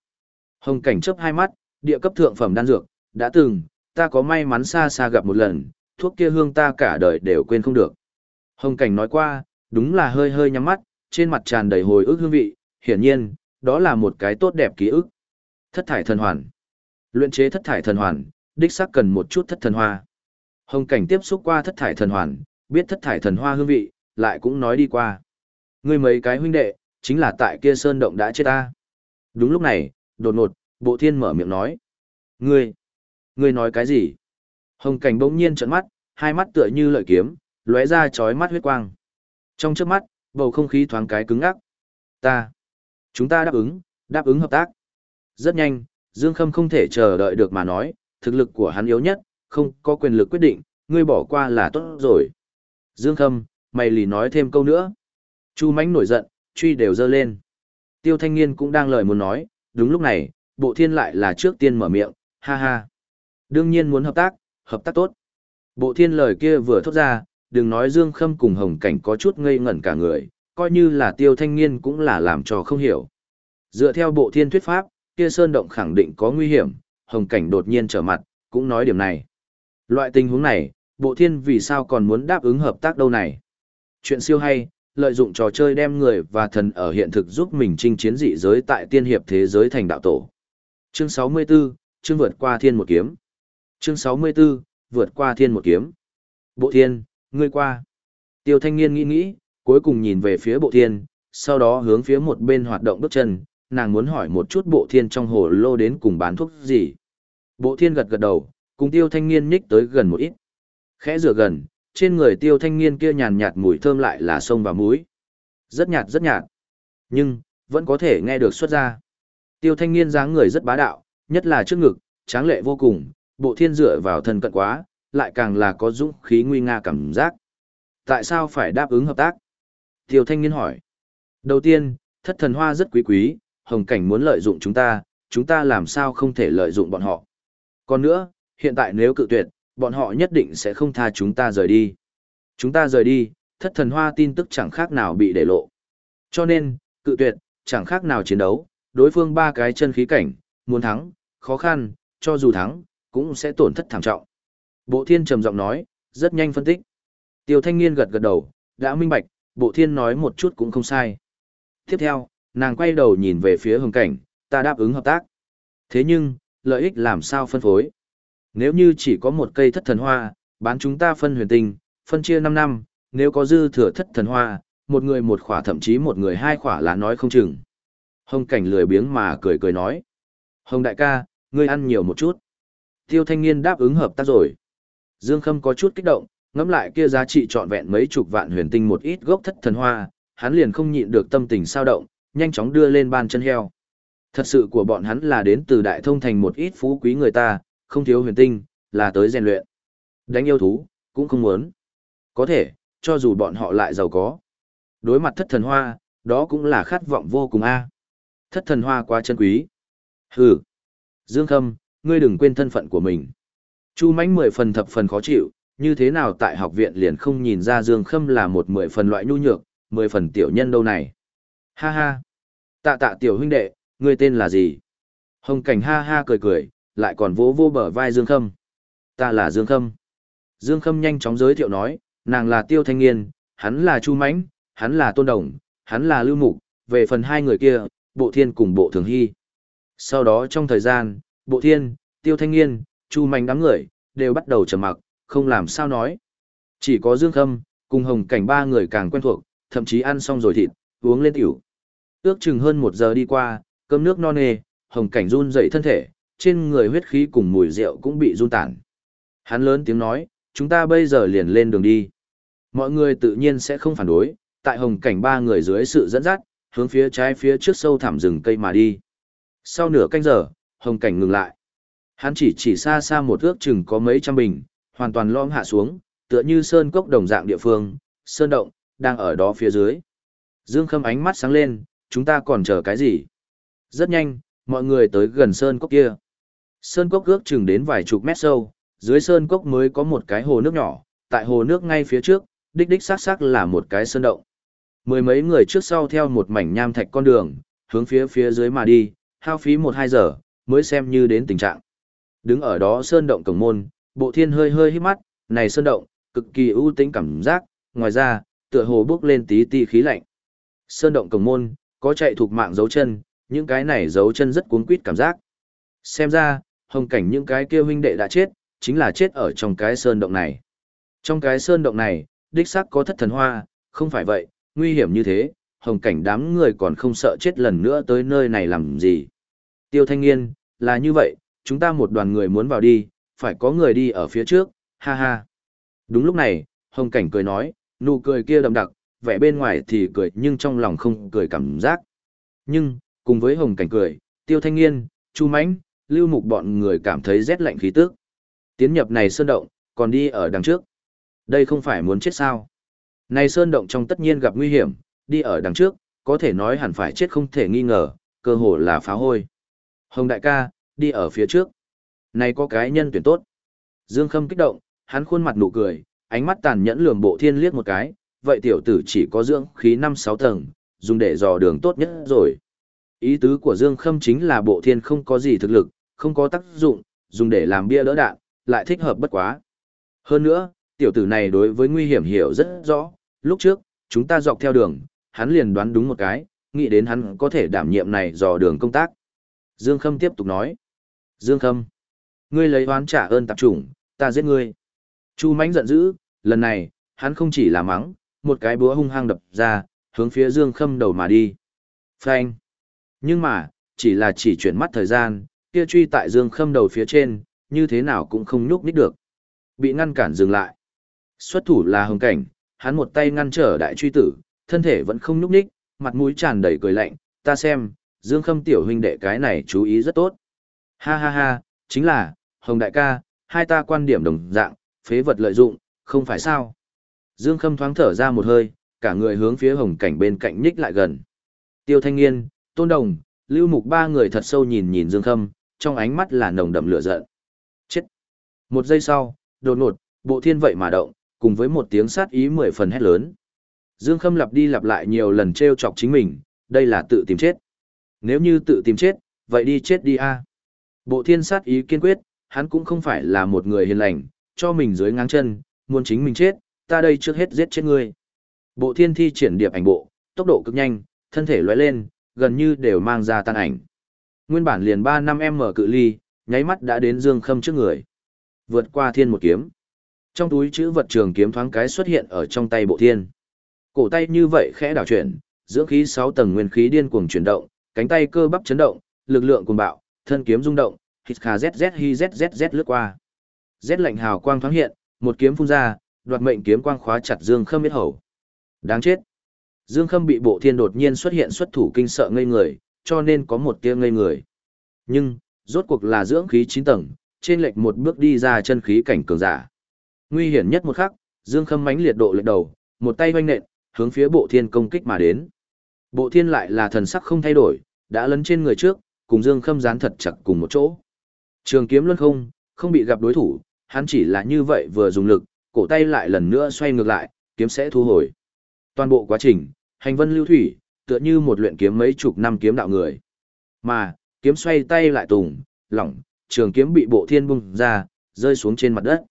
Hồng cảnh chấp hai mắt, địa cấp thượng phẩm đan dược, đã từng, ta có may mắn xa xa gặp một lần, thuốc kia hương ta cả đời đều quên không được. Hồng cảnh nói qua, đúng là hơi hơi nhắm mắt, trên mặt tràn đầy hồi ức hương vị, hiển nhiên, đó là một cái tốt đẹp ký ức. Thất thải thần hoàn. Luyện chế thất thải thần hoàn, đích xác cần một chút thất thần hoa. Hồng cảnh tiếp xúc qua thất thải thần hoàn, biết thất thải thần hoa hương vị, lại cũng nói đi qua. Ngươi mấy cái huynh đệ, chính là tại kia sơn động đã chết ta. Đúng lúc này, đột ngột, bộ thiên mở miệng nói. Ngươi, ngươi nói cái gì? Hồng cảnh bỗng nhiên trợn mắt, hai mắt tựa như lợi kiếm, lóe ra chói mắt huyết quang. Trong trước mắt, bầu không khí thoáng cái cứng ngắc. Ta, chúng ta đáp ứng, đáp ứng hợp tác. Rất nhanh, Dương Khâm không thể chờ đợi được mà nói, thực lực của hắn yếu nhất, không có quyền lực quyết định, ngươi bỏ qua là tốt rồi. Dương Khâm, mày lì nói thêm câu nữa. Chu Mánh nổi giận, truy đều dơ lên. Tiêu Thanh Niên cũng đang lời muốn nói, đúng lúc này, bộ thiên lại là trước tiên mở miệng, ha ha. Đương nhiên muốn hợp tác, hợp tác tốt. Bộ thiên lời kia vừa thốt ra, đừng nói Dương Khâm cùng Hồng Cảnh có chút ngây ngẩn cả người, coi như là tiêu thanh niên cũng là làm cho không hiểu. Dựa theo bộ thiên thuyết pháp, kia sơn động khẳng định có nguy hiểm, Hồng Cảnh đột nhiên trở mặt, cũng nói điểm này. Loại tình huống này, bộ thiên vì sao còn muốn đáp ứng hợp tác đâu này? Chuyện siêu hay, lợi dụng trò chơi đem người và thần ở hiện thực giúp mình chinh chiến dị giới tại tiên hiệp thế giới thành đạo tổ. Chương 64, chương vượt qua thiên một kiếm. Chương 64, vượt qua thiên một kiếm. Bộ thiên, ngươi qua. Tiêu thanh niên nghĩ nghĩ, cuối cùng nhìn về phía bộ thiên, sau đó hướng phía một bên hoạt động bước chân, nàng muốn hỏi một chút bộ thiên trong hồ lô đến cùng bán thuốc gì. Bộ thiên gật gật đầu, cùng tiêu thanh niên nhích tới gần một ít. Khẽ rửa gần, trên người tiêu thanh niên kia nhàn nhạt mùi thơm lại là sông và muối. Rất nhạt rất nhạt. Nhưng, vẫn có thể nghe được xuất ra. Tiêu thanh niên dáng người rất bá đạo, nhất là trước ngực, tráng lệ vô cùng, bộ thiên dựa vào thân cận quá, lại càng là có dũng khí nguy nga cảm giác. Tại sao phải đáp ứng hợp tác? Tiêu thanh niên hỏi. Đầu tiên, thất thần hoa rất quý quý, hồng cảnh muốn lợi dụng chúng ta, chúng ta làm sao không thể lợi dụng bọn họ. Còn nữa, hiện tại nếu cự tuyệt, bọn họ nhất định sẽ không tha chúng ta rời đi. Chúng ta rời đi, thất thần hoa tin tức chẳng khác nào bị để lộ. Cho nên, cự tuyệt, chẳng khác nào chiến đấu, đối phương ba cái chân khí cảnh, muốn thắng, khó khăn, cho dù thắng, cũng sẽ tổn thất thảm trọng. Bộ thiên trầm giọng nói, rất nhanh phân tích. Tiêu thanh niên gật gật đầu, đã minh bạch, bộ thiên nói một chút cũng không sai. Tiếp theo, nàng quay đầu nhìn về phía hồng cảnh, ta đáp ứng hợp tác. Thế nhưng, lợi ích làm sao phân phối? Nếu như chỉ có một cây thất thần hoa, bán chúng ta phân huyền tinh, phân chia 5 năm, nếu có dư thừa thất thần hoa, một người một khỏa thậm chí một người hai khỏa là nói không chừng. Hồng cảnh lười biếng mà cười cười nói. Hồng đại ca, ngươi ăn nhiều một chút. Tiêu thanh niên đáp ứng hợp tác rồi. Dương Khâm có chút kích động, ngẫm lại kia giá trị trọn vẹn mấy chục vạn huyền tinh một ít gốc thất thần hoa, hắn liền không nhịn được tâm tình sao động, nhanh chóng đưa lên ban chân heo. Thật sự của bọn hắn là đến từ đại thông thành một ít phú quý người ta, không thiếu huyền tinh, là tới rèn luyện. Đánh yêu thú, cũng không muốn. Có thể, cho dù bọn họ lại giàu có. Đối mặt thất thần hoa, đó cũng là khát vọng vô cùng a. Thất thần hoa quá chân quý. Hừ. Dương Khâm, ngươi đừng quên thân phận của mình. Chu mãnh mười phần thập phần khó chịu, như thế nào tại học viện liền không nhìn ra Dương Khâm là một mười phần loại nhu nhược, mười phần tiểu nhân đâu này. Ha ha. Tạ tạ tiểu huynh đệ, ngươi tên là gì? Hồng cảnh ha ha cười cười, lại còn vỗ vô bờ vai Dương Khâm. Ta là Dương Khâm. Dương Khâm nhanh chóng giới thiệu nói, nàng là Tiêu Thanh Niên, hắn là Chu Mãnh, hắn là Tôn Đồng, hắn là Lưu Mục, về phần hai người kia, Bộ Thiên cùng Bộ Thường Hy. Sau đó trong thời gian, Bộ Thiên, Tiêu Thanh Niên, Chu Mạnh đám người, đều bắt đầu trầm mặc, không làm sao nói. Chỉ có Dương Khâm, cùng Hồng Cảnh ba người càng quen thuộc, thậm chí ăn xong rồi thịt, uống lên tiểu. Ước chừng hơn một giờ đi qua, cơm nước no nê, Hồng Cảnh run dậy thân thể, trên người huyết khí cùng mùi rượu cũng bị run tản. Hắn lớn tiếng nói, chúng ta bây giờ liền lên đường đi. Mọi người tự nhiên sẽ không phản đối, tại hồng cảnh ba người dưới sự dẫn dắt, hướng phía trái phía trước sâu thẳm rừng cây mà đi. Sau nửa canh giờ, hồng cảnh ngừng lại. Hắn chỉ chỉ xa xa một ước chừng có mấy trăm bình, hoàn toàn lõm hạ xuống, tựa như sơn cốc đồng dạng địa phương, sơn động, đang ở đó phía dưới. Dương Khâm ánh mắt sáng lên, chúng ta còn chờ cái gì? Rất nhanh, mọi người tới gần sơn cốc kia. Sơn cốc ước chừng đến vài chục mét sâu, dưới sơn cốc mới có một cái hồ nước nhỏ, tại hồ nước ngay phía trước, đích đích xác xác là một cái sơn động. Mười mấy người trước sau theo một mảnh nham thạch con đường, hướng phía phía dưới mà đi, hao phí một hai giờ, mới xem như đến tình trạng. Đứng ở đó sơn động cổng môn, bộ thiên hơi hơi hít mắt, này sơn động, cực kỳ ưu tĩnh cảm giác, ngoài ra, tựa hồ bước lên tí ti khí lạnh. Sơn động cổng môn, có chạy thuộc mạng dấu chân, những cái này dấu chân rất cuốn quýt cảm giác. Xem ra, hồng cảnh những cái kia huynh đệ đã chết, chính là chết ở trong cái sơn động này. Trong cái sơn động này, đích xác có thất thần hoa, không phải vậy, nguy hiểm như thế, hồng cảnh đám người còn không sợ chết lần nữa tới nơi này làm gì. Tiêu thanh niên, là như vậy, chúng ta một đoàn người muốn vào đi, phải có người đi ở phía trước, ha ha. Đúng lúc này, hồng cảnh cười nói, nụ cười kia đậm đặc, vẻ bên ngoài thì cười nhưng trong lòng không cười cảm giác. Nhưng, cùng với hồng cảnh cười, tiêu thanh niên, chu mãnh, lưu mục bọn người cảm thấy rét lạnh khí tức. Tiến nhập này sơn động, còn đi ở đằng trước. Đây không phải muốn chết sao. Này sơn động trong tất nhiên gặp nguy hiểm, đi ở đằng trước, có thể nói hẳn phải chết không thể nghi ngờ, cơ hồ là phá hôi. Hồng đại ca, đi ở phía trước. Này có cái nhân tuyển tốt. Dương Khâm kích động, hắn khuôn mặt nụ cười, ánh mắt tàn nhẫn lườm bộ thiên liếc một cái, vậy tiểu tử chỉ có dưỡng khí 5-6 tầng, dùng để dò đường tốt nhất rồi. Ý tứ của Dương Khâm chính là bộ thiên không có gì thực lực, không có tác dụng, dùng để làm bia đỡ đạn, lại thích hợp bất quá. Hơn nữa, tiểu tử này đối với nguy hiểm hiểu rất rõ, lúc trước, chúng ta dọc theo đường, hắn liền đoán đúng một cái, nghĩ đến hắn có thể đảm nhiệm này dò đường công tác. Dương Khâm tiếp tục nói. Dương Khâm. Ngươi lấy oán trả ơn tạp chủng, ta giết ngươi. Chu Mãnh giận dữ, lần này, hắn không chỉ là mắng, một cái búa hung hăng đập ra, hướng phía Dương Khâm đầu mà đi. Phanh. Nhưng mà, chỉ là chỉ chuyển mắt thời gian, kia truy tại Dương Khâm đầu phía trên, như thế nào cũng không nhúc nít được. Bị ngăn cản dừng lại. Xuất thủ là hồng cảnh, hắn một tay ngăn trở đại truy tử, thân thể vẫn không nhúc nhích, mặt mũi tràn đầy cười lạnh, ta xem, Dương Khâm tiểu huynh đệ cái này chú ý rất tốt. Ha ha ha, chính là, Hồng đại ca, hai ta quan điểm đồng dạng, phế vật lợi dụng, không phải sao. Dương Khâm thoáng thở ra một hơi, cả người hướng phía hồng cảnh bên cạnh nhích lại gần. Tiêu Thanh Nghiên, Tôn Đồng, Lưu Mục ba người thật sâu nhìn nhìn Dương Khâm, trong ánh mắt là nồng đậm lửa giận. Chết! Một giây sau, đột ngột, bộ thiên vậy mà động, cùng với một tiếng sát ý mười phần hét lớn. Dương Khâm lặp đi lặp lại nhiều lần treo chọc chính mình, đây là tự tìm chết. Nếu như tự tìm chết, vậy đi chết đi a. Bộ thiên sát ý kiên quyết, hắn cũng không phải là một người hiền lành, cho mình dưới ngang chân, muốn chính mình chết, ta đây trước hết giết chết ngươi. Bộ thiên thi triển điệp ảnh bộ, tốc độ cực nhanh, thân thể lóe lên, gần như đều mang ra tan ảnh. Nguyên bản liền 3 năm em mở cự ly, nháy mắt đã đến Dương Khâm trước người. Vượt qua thiên một kiếm. Trong túi chữ vật trường kiếm thoáng cái xuất hiện ở trong tay bộ thiên. Cổ tay như vậy khẽ đảo chuyển, dưỡng khí 6 tầng nguyên khí điên cuồng chuyển động, cánh tay cơ bắp chấn động, lực lượng cuồng bạo, thân kiếm rung động, hít khà zz hi zzz lướt qua. Z lạnh hào quang thoáng hiện, một kiếm phun ra, đoạt mệnh kiếm quang khóa chặt Dương Khâm biết hầu. Đáng chết. Dương Khâm bị bộ thiên đột nhiên xuất hiện xuất thủ kinh sợ ngây người, cho nên có một tia ngây người. Nhưng, rốt cuộc là dưỡng khí 9 tầng, trên lệch một bước đi ra chân khí cảnh cường giả. Nguy hiểm nhất một khắc, Dương Khâm mãnh liệt độ lệch đầu, một tay vung nện, hướng phía bộ thiên công kích mà đến. Bộ thiên lại là thần sắc không thay đổi, đã lấn trên người trước, cùng Dương Khâm dán thật chặt cùng một chỗ. Trường kiếm luân không, không bị gặp đối thủ, hắn chỉ là như vậy vừa dùng lực, cổ tay lại lần nữa xoay ngược lại, kiếm sẽ thu hồi. Toàn bộ quá trình, hành vân lưu thủy, tựa như một luyện kiếm mấy chục năm kiếm đạo người. Mà, kiếm xoay tay lại tùng, lỏng, trường kiếm bị bộ thiên bung ra, rơi xuống trên mặt đất.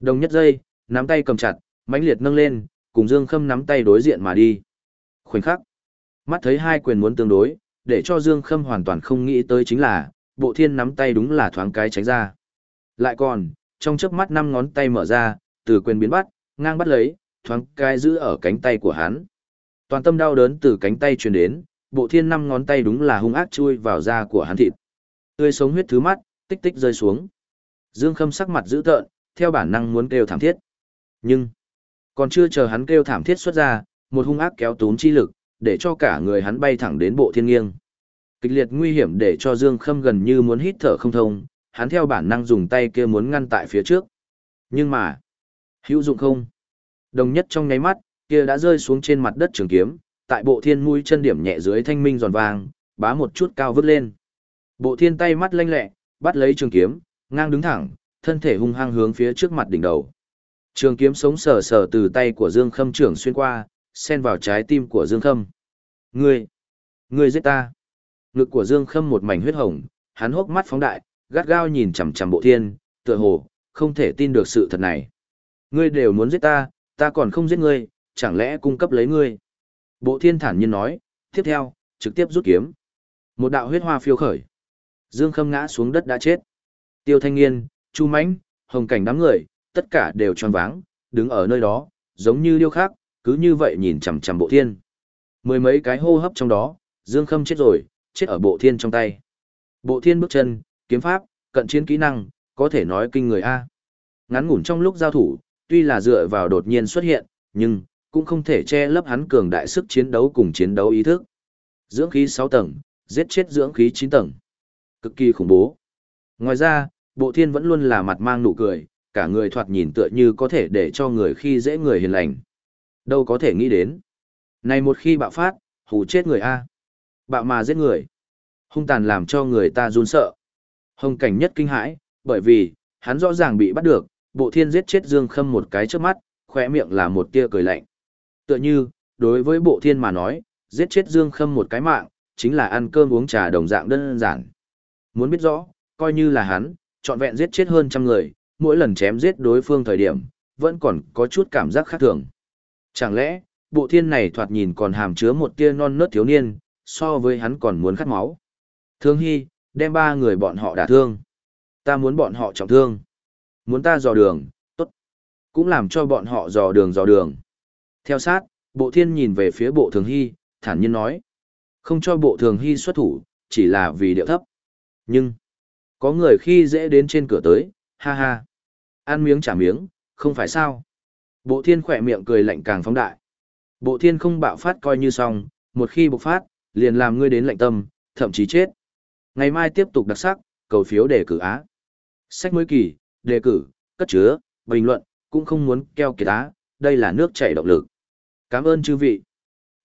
Đồng nhất dây, nắm tay cầm chặt, mãnh liệt nâng lên, cùng Dương Khâm nắm tay đối diện mà đi. Khoảnh khắc, mắt thấy hai quyền muốn tương đối, để cho Dương Khâm hoàn toàn không nghĩ tới chính là, bộ thiên nắm tay đúng là thoáng cái tránh ra. Lại còn, trong chớp mắt năm ngón tay mở ra, từ quyền biến bắt, ngang bắt lấy, thoáng cái giữ ở cánh tay của hắn. Toàn tâm đau đớn từ cánh tay truyền đến, bộ thiên năm ngón tay đúng là hung ác chui vào da của hắn thịt. Tươi sống huyết thứ mắt, tích tích rơi xuống. Dương Khâm sắc mặt dữ tợn, theo bản năng muốn kêu thảm thiết. Nhưng, còn chưa chờ hắn kêu thảm thiết xuất ra, một hung ác kéo tún chi lực, để cho cả người hắn bay thẳng đến bộ thiên nghiêng. Kịch liệt nguy hiểm để cho Dương Khâm gần như muốn hít thở không thông, hắn theo bản năng dùng tay kia muốn ngăn tại phía trước. Nhưng mà, hữu dụng không? Đồng nhất trong nháy mắt, kia đã rơi xuống trên mặt đất trường kiếm, tại bộ thiên mũi chân điểm nhẹ dưới thanh minh giòn vàng, bá một chút cao vứt lên. Bộ thiên tay mắt lanh lẹ, bắt lấy trường kiếm, ngang đứng thẳng, thân thể hung hăng hướng phía trước mặt đỉnh đầu. Trường kiếm sống sờ sờ từ tay của Dương Khâm trưởng xuyên qua, xen vào trái tim của Dương Khâm. Ngươi! Ngươi giết ta! Ngực của Dương Khâm một mảnh huyết hồng, hắn hốc mắt phóng đại, gắt gao nhìn chằm chằm bộ thiên, tựa hồ, không thể tin được sự thật này. Ngươi đều muốn giết ta, ta còn không giết ngươi, chẳng lẽ cung cấp lấy ngươi. Bộ thiên thản nhiên nói, tiếp theo, trực tiếp rút kiếm. Một đạo huyết hoa phiêu khởi. Dương Khâm ngã xuống đất đã chết. Tiêu Thanh Niên, Chu Mãnh, Hồng Cảnh đám người, tất cả đều tròn váng, đứng ở nơi đó, giống như điêu khác, cứ như vậy nhìn chằm chằm bộ thiên. Mười mấy cái hô hấp trong đó, Dương Khâm chết rồi, chết ở bộ thiên trong tay. Bộ thiên bước chân, kiếm pháp, cận chiến kỹ năng, có thể nói kinh người A. Ngắn ngủn trong lúc giao thủ, tuy là dựa vào đột nhiên xuất hiện, nhưng, cũng không thể che lấp hắn cường đại sức chiến đấu cùng chiến đấu ý thức. Dưỡng khí 6 tầng, giết chết dưỡng khí 9 tầng. Cực kỳ khủng bố. Ngoài ra, bộ thiên vẫn luôn là mặt mang nụ cười, cả người thoạt nhìn tựa như có thể để cho người khi dễ người hiền lành. Đâu có thể nghĩ đến. Này một khi bạo phát, hù chết người A. Bạo mà giết người. Hung tàn làm cho người ta run sợ. Hồng cảnh nhất kinh hãi, bởi vì, hắn rõ ràng bị bắt được, bộ thiên giết chết Dương Khâm một cái trước mắt, khỏe miệng là một tia cười lạnh. Tựa như, đối với bộ thiên mà nói, giết chết Dương Khâm một cái mạng, chính là ăn cơm uống trà đồng dạng đơn giản. Muốn biết rõ, coi như là hắn, trọn vẹn giết chết hơn trăm người, mỗi lần chém giết đối phương thời điểm, vẫn còn có chút cảm giác khác thường. Chẳng lẽ, bộ thiên này thoạt nhìn còn hàm chứa một tia non nớt thiếu niên, so với hắn còn muốn khát máu. Thương Hy, đem ba người bọn họ đả thương. Ta muốn bọn họ trọng thương. Muốn ta dò đường, tốt. Cũng làm cho bọn họ dò đường dò đường. Theo sát, bộ thiên nhìn về phía bộ thường hy, thản nhiên nói. Không cho bộ thường hy xuất thủ, chỉ là vì điệu thấp. Nhưng, có người khi dễ đến trên cửa tới, ha ha. Ăn miếng trả miếng, không phải sao. Bộ thiên khỏe miệng cười lạnh càng phóng đại. Bộ thiên không bạo phát coi như xong, một khi bộc phát, liền làm ngươi đến lạnh tâm, thậm chí chết. Ngày mai tiếp tục đặc sắc, cầu phiếu đề cử á. Sách mới kỳ, đề cử, cất chứa, bình luận, cũng không muốn keo kiệt á, đây là nước chảy động lực. Cảm ơn chư vị.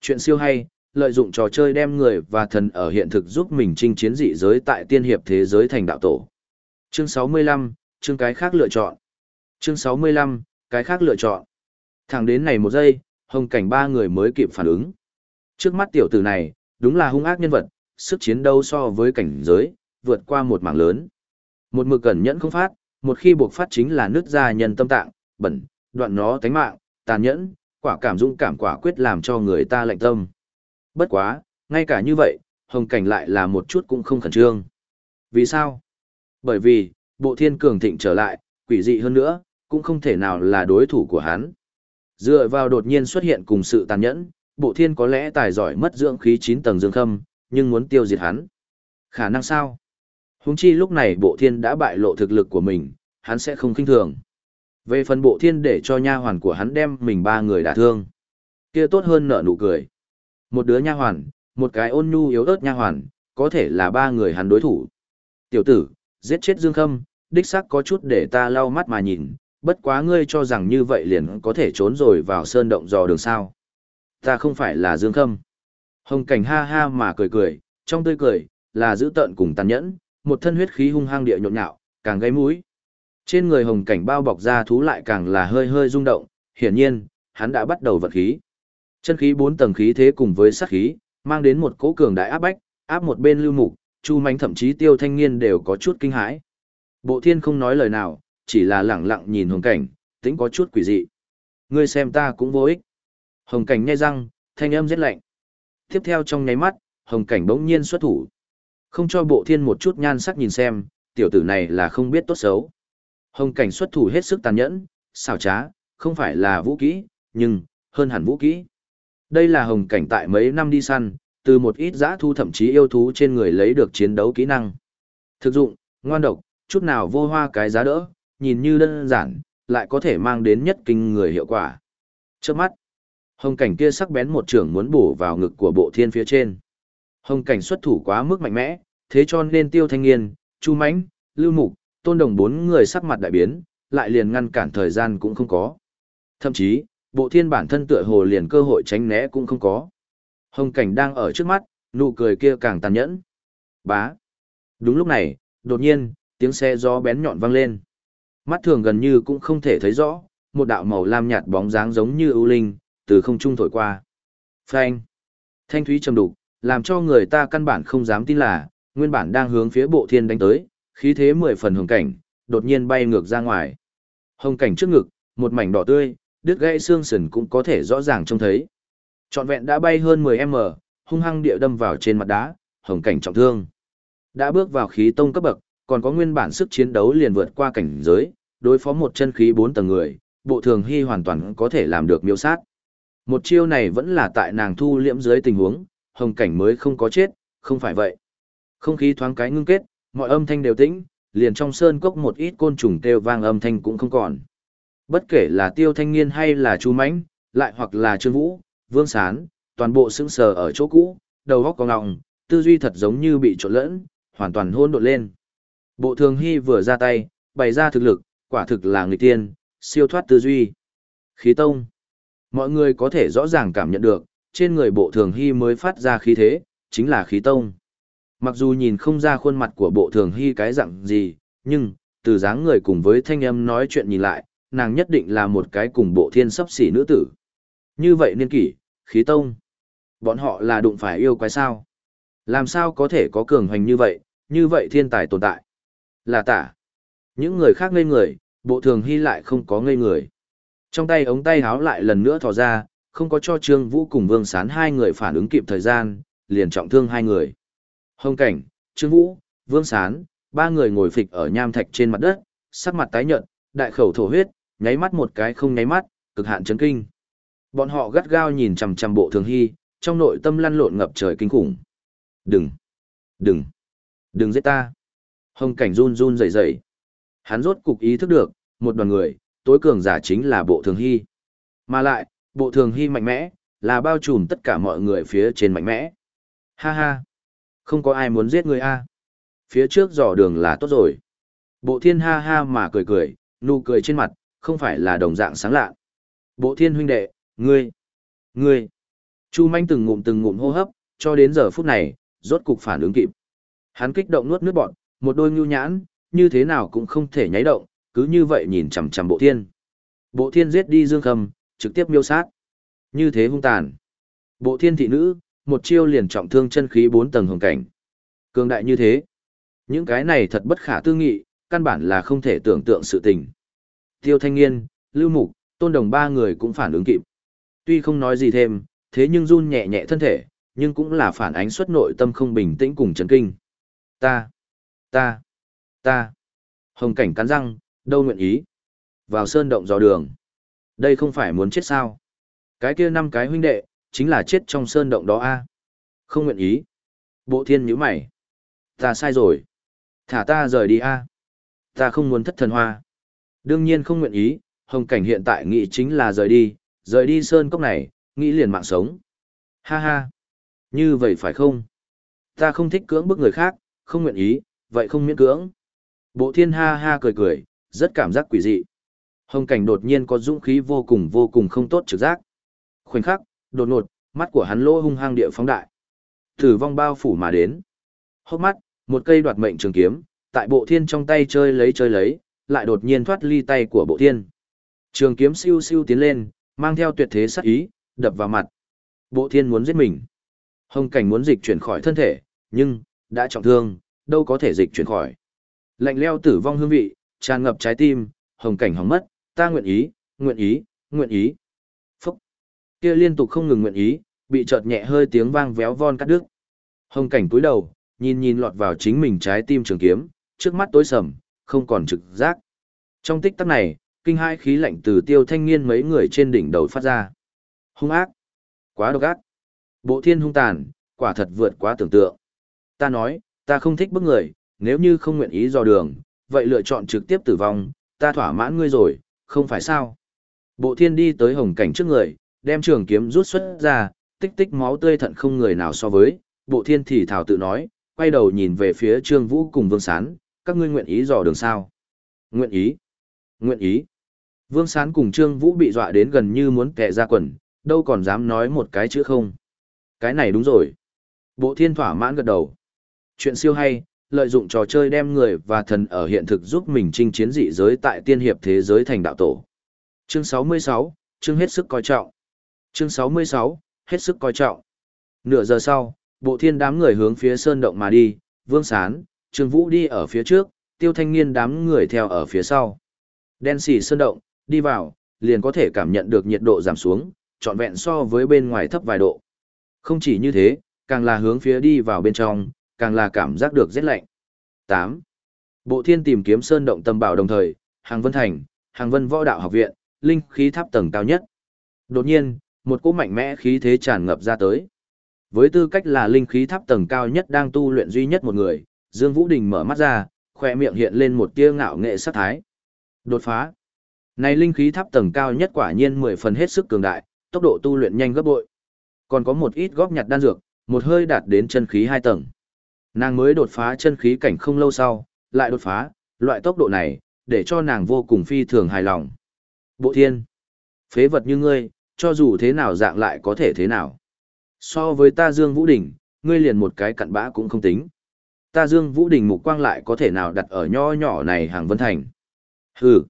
Chuyện siêu hay, lợi dụng trò chơi đem người và thần ở hiện thực giúp mình chinh chiến dị giới tại tiên hiệp thế giới thành đạo tổ. Chương 65, chương cái khác lựa chọn. Chương 65, cái khác lựa chọn. Thẳng đến này một giây, hồng cảnh ba người mới kịp phản ứng. Trước mắt tiểu tử này, đúng là hung ác nhân vật, sức chiến đấu so với cảnh giới, vượt qua một mảng lớn. Một mực cẩn nhẫn không phát, một khi buộc phát chính là nứt ra nhân tâm tạng, bẩn, đoạn nó tánh mạng, tàn nhẫn, quả cảm dũng cảm quả quyết làm cho người ta lạnh tâm. Bất quá, ngay cả như vậy, hồng cảnh lại là một chút cũng không khẩn trương. Vì sao? Bởi vì, bộ thiên cường thịnh trở lại, quỷ dị hơn nữa, cũng không thể nào là đối thủ của hắn. Dựa vào đột nhiên xuất hiện cùng sự tàn nhẫn, bộ thiên có lẽ tài giỏi mất dưỡng khí 9 tầng dương khâm, nhưng muốn tiêu diệt hắn. Khả năng sao? Húng chi lúc này bộ thiên đã bại lộ thực lực của mình, hắn sẽ không kinh thường. Về phần bộ thiên để cho nha hoàn của hắn đem mình ba người đả thương. kia tốt hơn nợ nụ cười. Một đứa nha hoàn, một cái ôn nhu yếu ớt nha hoàn, có thể là ba người hắn đối thủ. Tiểu tử, giết chết Dương Khâm, đích xác có chút để ta lau mắt mà nhìn, bất quá ngươi cho rằng như vậy liền có thể trốn rồi vào sơn động dò đường sao. Ta không phải là Dương Khâm. Hồng cảnh ha ha mà cười cười, trong tươi cười, là giữ tận cùng tàn nhẫn, một thân huyết khí hung hăng địa nhộn nhạo, càng gây mũi. Trên người hồng cảnh bao bọc ra thú lại càng là hơi hơi rung động, hiển nhiên, hắn đã bắt đầu vận khí. Chân khí bốn tầng khí thế cùng với sát khí, mang đến một cỗ cường đại áp bách, áp một bên lưu mục, chu mánh thậm chí tiêu thanh niên đều có chút kinh hãi. Bộ thiên không nói lời nào, chỉ là lẳng lặng nhìn hồng cảnh, tính có chút quỷ dị. Ngươi xem ta cũng vô ích. Hồng cảnh nhai răng, thanh âm rất lạnh. Tiếp theo trong nháy mắt, hồng cảnh bỗng nhiên xuất thủ. Không cho bộ thiên một chút nhan sắc nhìn xem, tiểu tử này là không biết tốt xấu. Hồng cảnh xuất thủ hết sức tàn nhẫn, xảo trá, không phải là vũ kỹ, nhưng, hơn hẳn vũ kỹ. Đây là hồng cảnh tại mấy năm đi săn, từ một ít giã thu thậm chí yêu thú trên người lấy được chiến đấu kỹ năng. Thực dụng, ngoan độc, chút nào vô hoa cái giá đỡ, nhìn như đơn giản, lại có thể mang đến nhất kinh người hiệu quả. Trước mắt, hồng cảnh kia sắc bén một trưởng muốn bổ vào ngực của bộ thiên phía trên. Hồng cảnh xuất thủ quá mức mạnh mẽ, thế cho nên tiêu thanh niên, chu mãnh, lưu mục, tôn đồng bốn người sắc mặt đại biến, lại liền ngăn cản thời gian cũng không có. Thậm chí, bộ thiên bản thân tựa hồ liền cơ hội tránh né cũng không có. Hồng cảnh đang ở trước mắt, nụ cười kia càng tàn nhẫn. Bá. Đúng lúc này, đột nhiên, tiếng xe gió bén nhọn vang lên. Mắt thường gần như cũng không thể thấy rõ, một đạo màu lam nhạt bóng dáng giống như ưu linh, từ không trung thổi qua. Phanh. Thanh thúy trầm đục, làm cho người ta căn bản không dám tin là, nguyên bản đang hướng phía bộ thiên đánh tới, khí thế mười phần hồng cảnh, đột nhiên bay ngược ra ngoài. Hồng cảnh trước ngực, một mảnh đỏ tươi, đứt gãy xương sườn cũng có thể rõ ràng trông thấy. Trọn vẹn đã bay hơn 10m, hung hăng địa đâm vào trên mặt đá, hồng cảnh trọng thương. Đã bước vào khí tông cấp bậc, còn có nguyên bản sức chiến đấu liền vượt qua cảnh giới, đối phó một chân khí bốn tầng người, bộ thường hy hoàn toàn có thể làm được miêu sát. Một chiêu này vẫn là tại nàng thu liễm dưới tình huống, hồng cảnh mới không có chết, không phải vậy. Không khí thoáng cái ngưng kết, mọi âm thanh đều tĩnh, liền trong sơn cốc một ít côn trùng kêu vang âm thanh cũng không còn. Bất kể là tiêu thanh niên hay là chu mãnh, lại hoặc là trương vũ, vương sán, toàn bộ sững sờ ở chỗ cũ, đầu góc có ngọng, tư duy thật giống như bị trộn lẫn, hoàn toàn hôn độn lên. Bộ thường hy vừa ra tay, bày ra thực lực, quả thực là người tiên, siêu thoát tư duy. Khí tông. Mọi người có thể rõ ràng cảm nhận được, trên người bộ thường hy mới phát ra khí thế, chính là khí tông. Mặc dù nhìn không ra khuôn mặt của bộ thường hy cái dạng gì, nhưng, từ dáng người cùng với thanh âm nói chuyện nhìn lại, nàng nhất định là một cái cùng bộ thiên sắp xỉ nữ tử. Như vậy niên kỷ, khí tông. Bọn họ là đụng phải yêu quái sao? Làm sao có thể có cường hành như vậy, như vậy thiên tài tồn tại? Là tả. Những người khác ngây người, bộ thường hy lại không có ngây người. Trong tay ống tay háo lại lần nữa thò ra, không có cho Trương Vũ cùng Vương Sán hai người phản ứng kịp thời gian, liền trọng thương hai người. Hồng Cảnh, Trương Vũ, Vương Sán, ba người ngồi phịch ở nham thạch trên mặt đất, sắc mặt tái nhợt, đại khẩu thổ huyết, nháy mắt một cái không nháy mắt, cực hạn chấn kinh. Bọn họ gắt gao nhìn chằm chằm bộ thường hy, trong nội tâm lăn lộn ngập trời kinh khủng. Đừng! Đừng! Đừng giết ta! Hồng cảnh run run rẩy rẩy. Hắn rốt cục ý thức được, một đoàn người, tối cường giả chính là bộ thường hy. Mà lại, bộ thường hy mạnh mẽ, là bao trùm tất cả mọi người phía trên mạnh mẽ. Ha ha! Không có ai muốn giết người a. Phía trước dò đường là tốt rồi. Bộ thiên ha ha mà cười cười, nụ cười trên mặt, không phải là đồng dạng sáng lạ. Bộ thiên huynh đệ, ngươi, ngươi. Chu manh từng ngụm từng ngụm hô hấp, cho đến giờ phút này, rốt cục phản ứng kịp. Hắn kích động nuốt nước bọt, một đôi nhu nhãn, như thế nào cũng không thể nháy động, cứ như vậy nhìn chằm chằm bộ thiên. Bộ thiên giết đi dương khâm, trực tiếp miêu sát. Như thế hung tàn. Bộ thiên thị nữ, một chiêu liền trọng thương chân khí bốn tầng hồng cảnh. Cường đại như thế. Những cái này thật bất khả tư nghị, căn bản là không thể tưởng tượng sự tình. Tiêu Thanh Nghiên, Lưu Mục, Tôn Đồng ba người cũng phản ứng kịp. Tuy không nói gì thêm, thế nhưng run nhẹ nhẹ thân thể, nhưng cũng là phản ánh xuất nội tâm không bình tĩnh cùng chấn kinh. Ta, ta, ta. Hồng cảnh cắn răng, đâu nguyện ý. Vào sơn động dò đường. Đây không phải muốn chết sao. Cái kia năm cái huynh đệ, chính là chết trong sơn động đó a Không nguyện ý. Bộ thiên nhíu mày. Ta sai rồi. Thả ta rời đi a Ta không muốn thất thần hoa. Đương nhiên không nguyện ý, hồng cảnh hiện tại nghĩ chính là rời đi, rời đi sơn cốc này, nghĩ liền mạng sống. Ha ha. Như vậy phải không? Ta không thích cưỡng bức người khác, không nguyện ý, vậy không miễn cưỡng. Bộ thiên ha ha cười cười, rất cảm giác quỷ dị. Hồng cảnh đột nhiên có dũng khí vô cùng vô cùng không tốt trực giác. Khoảnh khắc, đột ngột, mắt của hắn lỗ hung hăng địa phóng đại. Tử vong bao phủ mà đến. Hốc mắt, một cây đoạt mệnh trường kiếm, tại bộ thiên trong tay chơi lấy chơi lấy, lại đột nhiên thoát ly tay của bộ thiên. Trường kiếm siêu siêu tiến lên, mang theo tuyệt thế sát ý, đập vào mặt. Bộ thiên muốn giết mình. Hồng cảnh muốn dịch chuyển khỏi thân thể, nhưng, đã trọng thương, đâu có thể dịch chuyển khỏi. Lạnh leo tử vong hương vị, tràn ngập trái tim, hồng cảnh hóng mất, ta nguyện ý, nguyện ý, nguyện ý. Phúc! Kia liên tục không ngừng nguyện ý, bị chợt nhẹ hơi tiếng vang véo von cắt đứt. Hồng cảnh cúi đầu, nhìn nhìn lọt vào chính mình trái tim trường kiếm, trước mắt tối sầm, không còn trực giác. Trong tích tắc này, kinh hai khí lạnh từ tiêu thanh niên mấy người trên đỉnh đầu phát ra. Hung ác! Quá độc ác! Bộ thiên hung tàn, quả thật vượt quá tưởng tượng. Ta nói, ta không thích bức người, nếu như không nguyện ý dò đường, vậy lựa chọn trực tiếp tử vong, ta thỏa mãn ngươi rồi, không phải sao. Bộ thiên đi tới hồng cảnh trước người, đem trường kiếm rút xuất ra, tích tích máu tươi thận không người nào so với, bộ thiên thì thảo tự nói, quay đầu nhìn về phía trương vũ cùng vương sán, các ngươi nguyện ý dò đường sao. Nguyện ý. Nguyện ý. Vương sán cùng trương vũ bị dọa đến gần như muốn kẹ ra quần, đâu còn dám nói một cái chữ không. Cái này đúng rồi. Bộ thiên thỏa mãn gật đầu. Chuyện siêu hay, lợi dụng trò chơi đem người và thần ở hiện thực giúp mình chinh chiến dị giới tại tiên hiệp thế giới thành đạo tổ. Chương 66, chương hết sức coi trọng. Chương 66, hết sức coi trọng. Nửa giờ sau, bộ thiên đám người hướng phía sơn động mà đi, vương sán, trương vũ đi ở phía trước, tiêu thanh niên đám người theo ở phía sau. Đen xì sơn động, đi vào, liền có thể cảm nhận được nhiệt độ giảm xuống, trọn vẹn so với bên ngoài thấp vài độ. Không chỉ như thế, càng là hướng phía đi vào bên trong, càng là cảm giác được rét lạnh. 8. Bộ thiên tìm kiếm sơn động tâm bảo đồng thời, hàng vân thành, hàng vân võ đạo học viện, linh khí tháp tầng cao nhất. Đột nhiên, một cỗ mạnh mẽ khí thế tràn ngập ra tới. Với tư cách là linh khí tháp tầng cao nhất đang tu luyện duy nhất một người, Dương Vũ Đình mở mắt ra, khỏe miệng hiện lên một tia ngạo nghệ sát thái. Đột phá. Này linh khí tháp tầng cao nhất quả nhiên 10 phần hết sức cường đại, tốc độ tu luyện nhanh gấp bội. Còn có một ít góp nhặt đan dược, một hơi đạt đến chân khí 2 tầng. Nàng mới đột phá chân khí cảnh không lâu sau, lại đột phá, loại tốc độ này, để cho nàng vô cùng phi thường hài lòng. Bộ thiên, phế vật như ngươi, cho dù thế nào dạng lại có thể thế nào. So với ta Dương Vũ Đình, ngươi liền một cái cặn bã cũng không tính. Ta Dương Vũ Đình mục quang lại có thể nào đặt ở nho nhỏ này hàng vân thành. Hừ.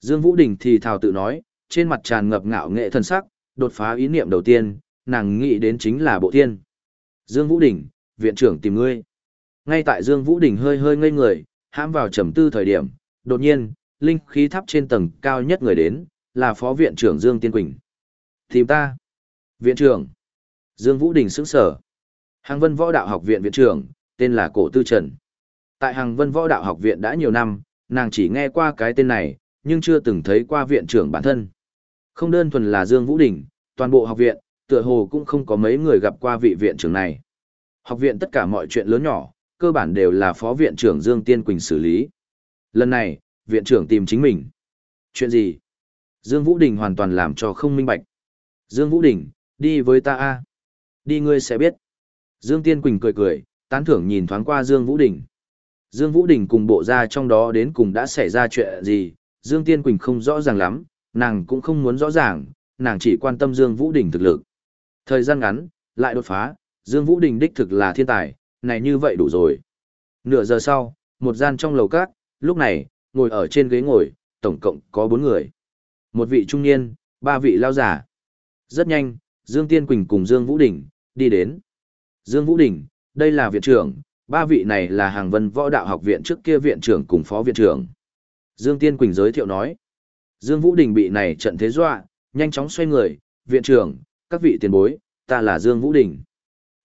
Dương Vũ Đình thì thào tự nói, trên mặt tràn ngập ngạo nghệ thân sắc, đột phá ý niệm đầu tiên, nàng nghĩ đến chính là bộ thiên. Dương Vũ Đình, viện trưởng tìm ngươi. Ngay tại Dương Vũ Đình hơi hơi ngây người, hãm vào trầm tư thời điểm, đột nhiên, linh khí tháp trên tầng cao nhất người đến, là phó viện trưởng Dương Tiên Quỳnh. Tìm ta. Viện trưởng. Dương Vũ Đình sững sở. Hàng vân võ đạo học viện viện trưởng, tên là Cổ Tư Trần. Tại Hàng Vân Võ Đạo Học Viện đã nhiều năm, nàng chỉ nghe qua cái tên này, nhưng chưa từng thấy qua viện trưởng bản thân. Không đơn thuần là Dương Vũ Đình, toàn bộ học viện, tựa hồ cũng không có mấy người gặp qua vị viện trưởng này. Học viện tất cả mọi chuyện lớn nhỏ, cơ bản đều là phó viện trưởng Dương Tiên Quỳnh xử lý. Lần này, viện trưởng tìm chính mình. Chuyện gì? Dương Vũ Đình hoàn toàn làm cho không minh bạch. Dương Vũ Đình, đi với ta a Đi ngươi sẽ biết. Dương Tiên Quỳnh cười cười, tán thưởng nhìn thoáng qua Dương Vũ Đình. Dương Vũ Đình cùng bộ ra trong đó đến cùng đã xảy ra chuyện gì, Dương Tiên Quỳnh không rõ ràng lắm, nàng cũng không muốn rõ ràng, nàng chỉ quan tâm Dương Vũ Đình thực lực. Thời gian ngắn, lại đột phá, Dương Vũ Đình đích thực là thiên tài, này như vậy đủ rồi. Nửa giờ sau, một gian trong lầu các, lúc này, ngồi ở trên ghế ngồi, tổng cộng có bốn người. Một vị trung niên, ba vị lao giả. Rất nhanh, Dương Tiên Quỳnh cùng Dương Vũ Đình, đi đến. Dương Vũ Đình, đây là viện trưởng, ba vị này là hàng vân võ đạo học viện trước kia viện trưởng cùng phó viện trưởng. Dương Tiên Quỳnh giới thiệu nói. Dương Vũ Đình bị này trận thế dọa, nhanh chóng xoay người, viện trưởng, các vị tiền bối, ta là Dương Vũ Đình.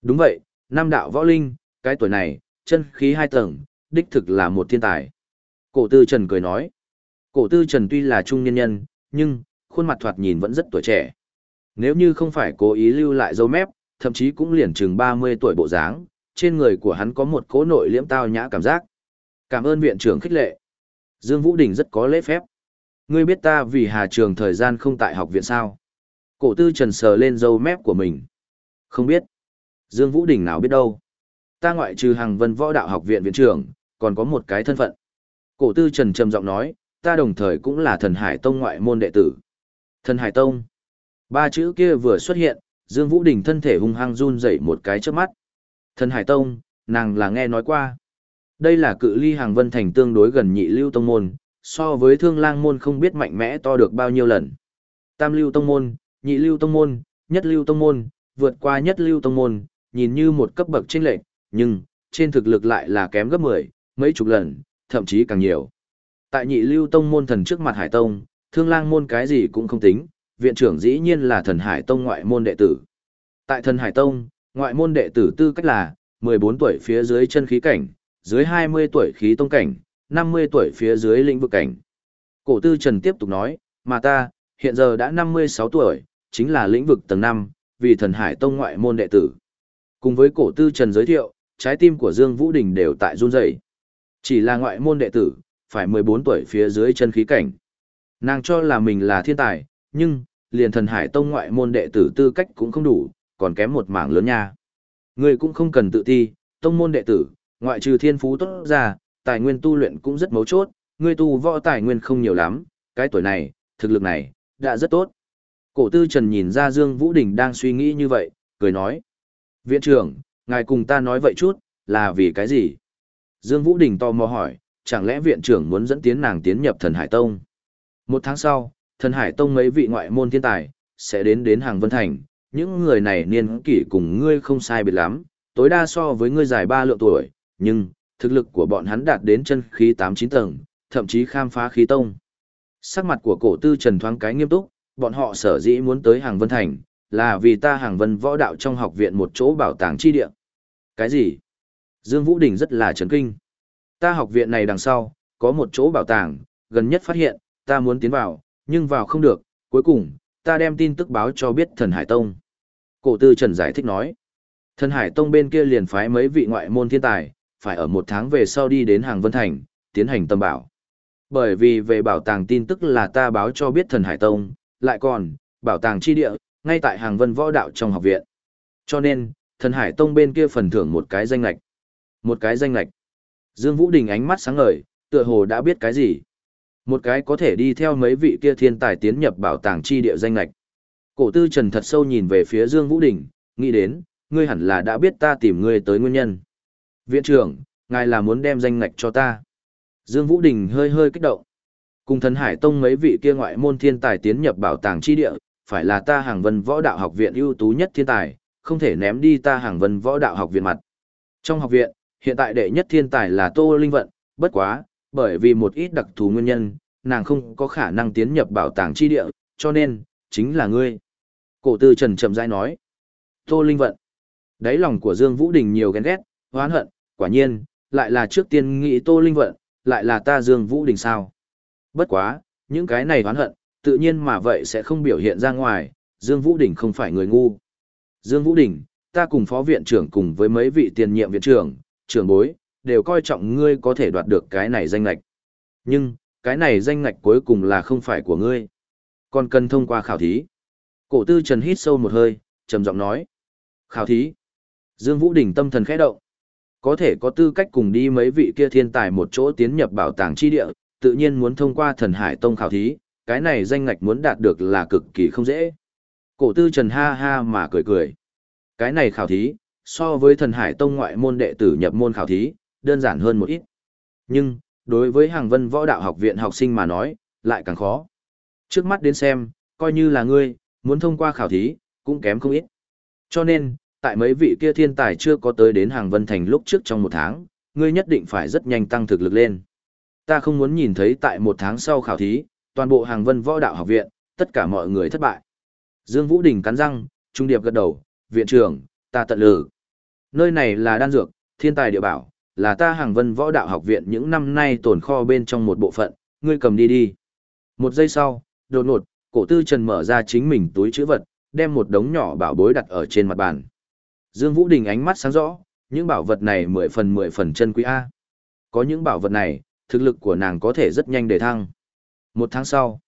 Đúng vậy, nam đạo võ linh, cái tuổi này, chân khí hai tầng, đích thực là một thiên tài. Cổ tư Trần cười nói. Cổ tư Trần tuy là trung nhân nhân, nhưng, khuôn mặt thoạt nhìn vẫn rất tuổi trẻ. Nếu như không phải cố ý lưu lại dấu mép, thậm chí cũng liền chừng 30 tuổi bộ dáng, trên người của hắn có một cố nội liễm tao nhã cảm giác. Cảm ơn viện trưởng khích lệ. Dương Vũ Đình rất có lễ phép. Ngươi biết ta vì Hà Trường thời gian không tại học viện sao? Cổ tư trần sờ lên dâu mép của mình. Không biết. Dương Vũ Đình nào biết đâu. Ta ngoại trừ hàng vân võ đạo học viện viện trưởng, còn có một cái thân phận. Cổ tư trần trầm giọng nói, ta đồng thời cũng là thần hải tông ngoại môn đệ tử. Thần hải tông. Ba chữ kia vừa xuất hiện, Dương Vũ Đình thân thể hung hăng run dậy một cái trước mắt. Thần hải tông, nàng là nghe nói qua. Đây là cự ly hàng vân thành tương đối gần nhị lưu tông môn, so với thương lang môn không biết mạnh mẽ to được bao nhiêu lần. Tam lưu tông môn, nhị lưu tông môn, nhất lưu tông môn, vượt qua nhất lưu tông môn, nhìn như một cấp bậc trên lệch, nhưng trên thực lực lại là kém gấp 10, mấy chục lần, thậm chí càng nhiều. Tại nhị lưu tông môn thần trước mặt Hải Tông, Thương Lang môn cái gì cũng không tính, viện trưởng dĩ nhiên là thần Hải Tông ngoại môn đệ tử. Tại thần Hải Tông, ngoại môn đệ tử tư cách là 14 tuổi phía dưới chân khí cảnh, dưới 20 tuổi khí tông cảnh, 50 tuổi phía dưới lĩnh vực cảnh. Cổ tư Trần tiếp tục nói, mà ta, hiện giờ đã 56 tuổi, chính là lĩnh vực tầng 5, vì thần hải tông ngoại môn đệ tử. Cùng với cổ tư Trần giới thiệu, trái tim của Dương Vũ Đình đều tại run rẩy. Chỉ là ngoại môn đệ tử, phải 14 tuổi phía dưới chân khí cảnh. Nàng cho là mình là thiên tài, nhưng, liền thần hải tông ngoại môn đệ tử tư cách cũng không đủ, còn kém một mảng lớn nha. Người cũng không cần tự ti, tông môn đệ tử, ngoại trừ thiên phú tốt ra, tài nguyên tu luyện cũng rất mấu chốt, ngươi tu võ tài nguyên không nhiều lắm, cái tuổi này, thực lực này, đã rất tốt. Cổ tư trần nhìn ra Dương Vũ Đình đang suy nghĩ như vậy, cười nói. Viện trưởng, ngài cùng ta nói vậy chút, là vì cái gì? Dương Vũ Đình tò mò hỏi, chẳng lẽ viện trưởng muốn dẫn tiến nàng tiến nhập thần Hải Tông? Một tháng sau, thần Hải Tông mấy vị ngoại môn thiên tài, sẽ đến đến hàng Vân Thành. Những người này niên kỷ cùng ngươi không sai biệt lắm, tối đa so với ngươi dài ba lượng tuổi, nhưng, thực lực của bọn hắn đạt đến chân khí 8-9 tầng, thậm chí khám phá khí tông. Sắc mặt của cổ tư trần thoáng cái nghiêm túc, bọn họ sở dĩ muốn tới hàng vân thành, là vì ta hàng vân võ đạo trong học viện một chỗ bảo tàng chi địa. Cái gì? Dương Vũ Đình rất là chấn kinh. Ta học viện này đằng sau, có một chỗ bảo tàng, gần nhất phát hiện, ta muốn tiến vào, nhưng vào không được, cuối cùng, ta đem tin tức báo cho biết thần Hải Tông. Cổ tư trần giải thích nói. Thần Hải Tông bên kia liền phái mấy vị ngoại môn thiên tài, phải ở một tháng về sau đi đến hàng Vân Thành, tiến hành tâm bảo. Bởi vì về bảo tàng tin tức là ta báo cho biết thần Hải Tông, lại còn, bảo tàng chi địa, ngay tại hàng vân võ đạo trong học viện. Cho nên, thần Hải Tông bên kia phần thưởng một cái danh lạch. Một cái danh lạch. Dương Vũ Đình ánh mắt sáng ngời, tựa hồ đã biết cái gì. Một cái có thể đi theo mấy vị kia thiên tài tiến nhập bảo tàng chi địa danh lạch. Cổ tư trần thật sâu nhìn về phía Dương Vũ Đình, nghĩ đến, ngươi hẳn là đã biết ta tìm ngươi tới nguyên nhân. Viện trưởng, ngài là muốn đem danh ngạch cho ta. Dương Vũ Đình hơi hơi kích động. Cùng thần hải tông mấy vị kia ngoại môn thiên tài tiến nhập bảo tàng chi địa, phải là ta hàng vân võ đạo học viện ưu tú nhất thiên tài, không thể ném đi ta hàng vân võ đạo học viện mặt. Trong học viện, hiện tại đệ nhất thiên tài là Tô Linh Vận, bất quá, bởi vì một ít đặc thù nguyên nhân, nàng không có khả năng tiến nhập bảo tàng chi địa, cho nên, chính là ngươi. Cổ tư trần chậm rãi nói. Tô Linh Vận. Đáy lòng của Dương Vũ Đình nhiều ghen ghét, hoán hận, quả nhiên, lại là trước tiên nghĩ Tô Linh Vận, lại là ta Dương Vũ Đình sao. Bất quá, những cái này oán hận, tự nhiên mà vậy sẽ không biểu hiện ra ngoài, Dương Vũ Đình không phải người ngu. Dương Vũ Đình, ta cùng phó viện trưởng cùng với mấy vị tiền nhiệm viện trưởng, trưởng bối, đều coi trọng ngươi có thể đoạt được cái này danh ngạch. Nhưng, cái này danh ngạch cuối cùng là không phải của ngươi. Còn cần thông qua khảo thí. Cổ tư trần hít sâu một hơi, trầm giọng nói. Khảo thí. Dương Vũ Đình tâm thần khẽ động. Có thể có tư cách cùng đi mấy vị kia thiên tài một chỗ tiến nhập bảo tàng chi địa, tự nhiên muốn thông qua thần hải tông khảo thí, cái này danh ngạch muốn đạt được là cực kỳ không dễ. Cổ tư trần ha ha mà cười cười. Cái này khảo thí, so với thần hải tông ngoại môn đệ tử nhập môn khảo thí, đơn giản hơn một ít. Nhưng, đối với hàng vân võ đạo học viện học sinh mà nói, lại càng khó. Trước mắt đến xem, coi như là ngươi, muốn thông qua khảo thí, cũng kém không ít. Cho nên, tại mấy vị kia thiên tài chưa có tới đến hàng vân thành lúc trước trong một tháng, ngươi nhất định phải rất nhanh tăng thực lực lên. Ta không muốn nhìn thấy tại một tháng sau khảo thí, toàn bộ hàng vân võ đạo học viện, tất cả mọi người thất bại. Dương Vũ Đình cắn răng, trung điệp gật đầu, viện trưởng, ta tận lử. Nơi này là đan dược, thiên tài địa bảo, là ta hàng vân võ đạo học viện những năm nay tồn kho bên trong một bộ phận, ngươi cầm đi đi. Một giây sau, đột ngột, cổ tư trần mở ra chính mình túi chữ vật, đem một đống nhỏ bảo bối đặt ở trên mặt bàn. Dương Vũ Đình ánh mắt sáng rõ, những bảo vật này mười phần mười phần chân quý A. Có những bảo vật này, thực lực của nàng có thể rất nhanh để thăng. Một tháng sau,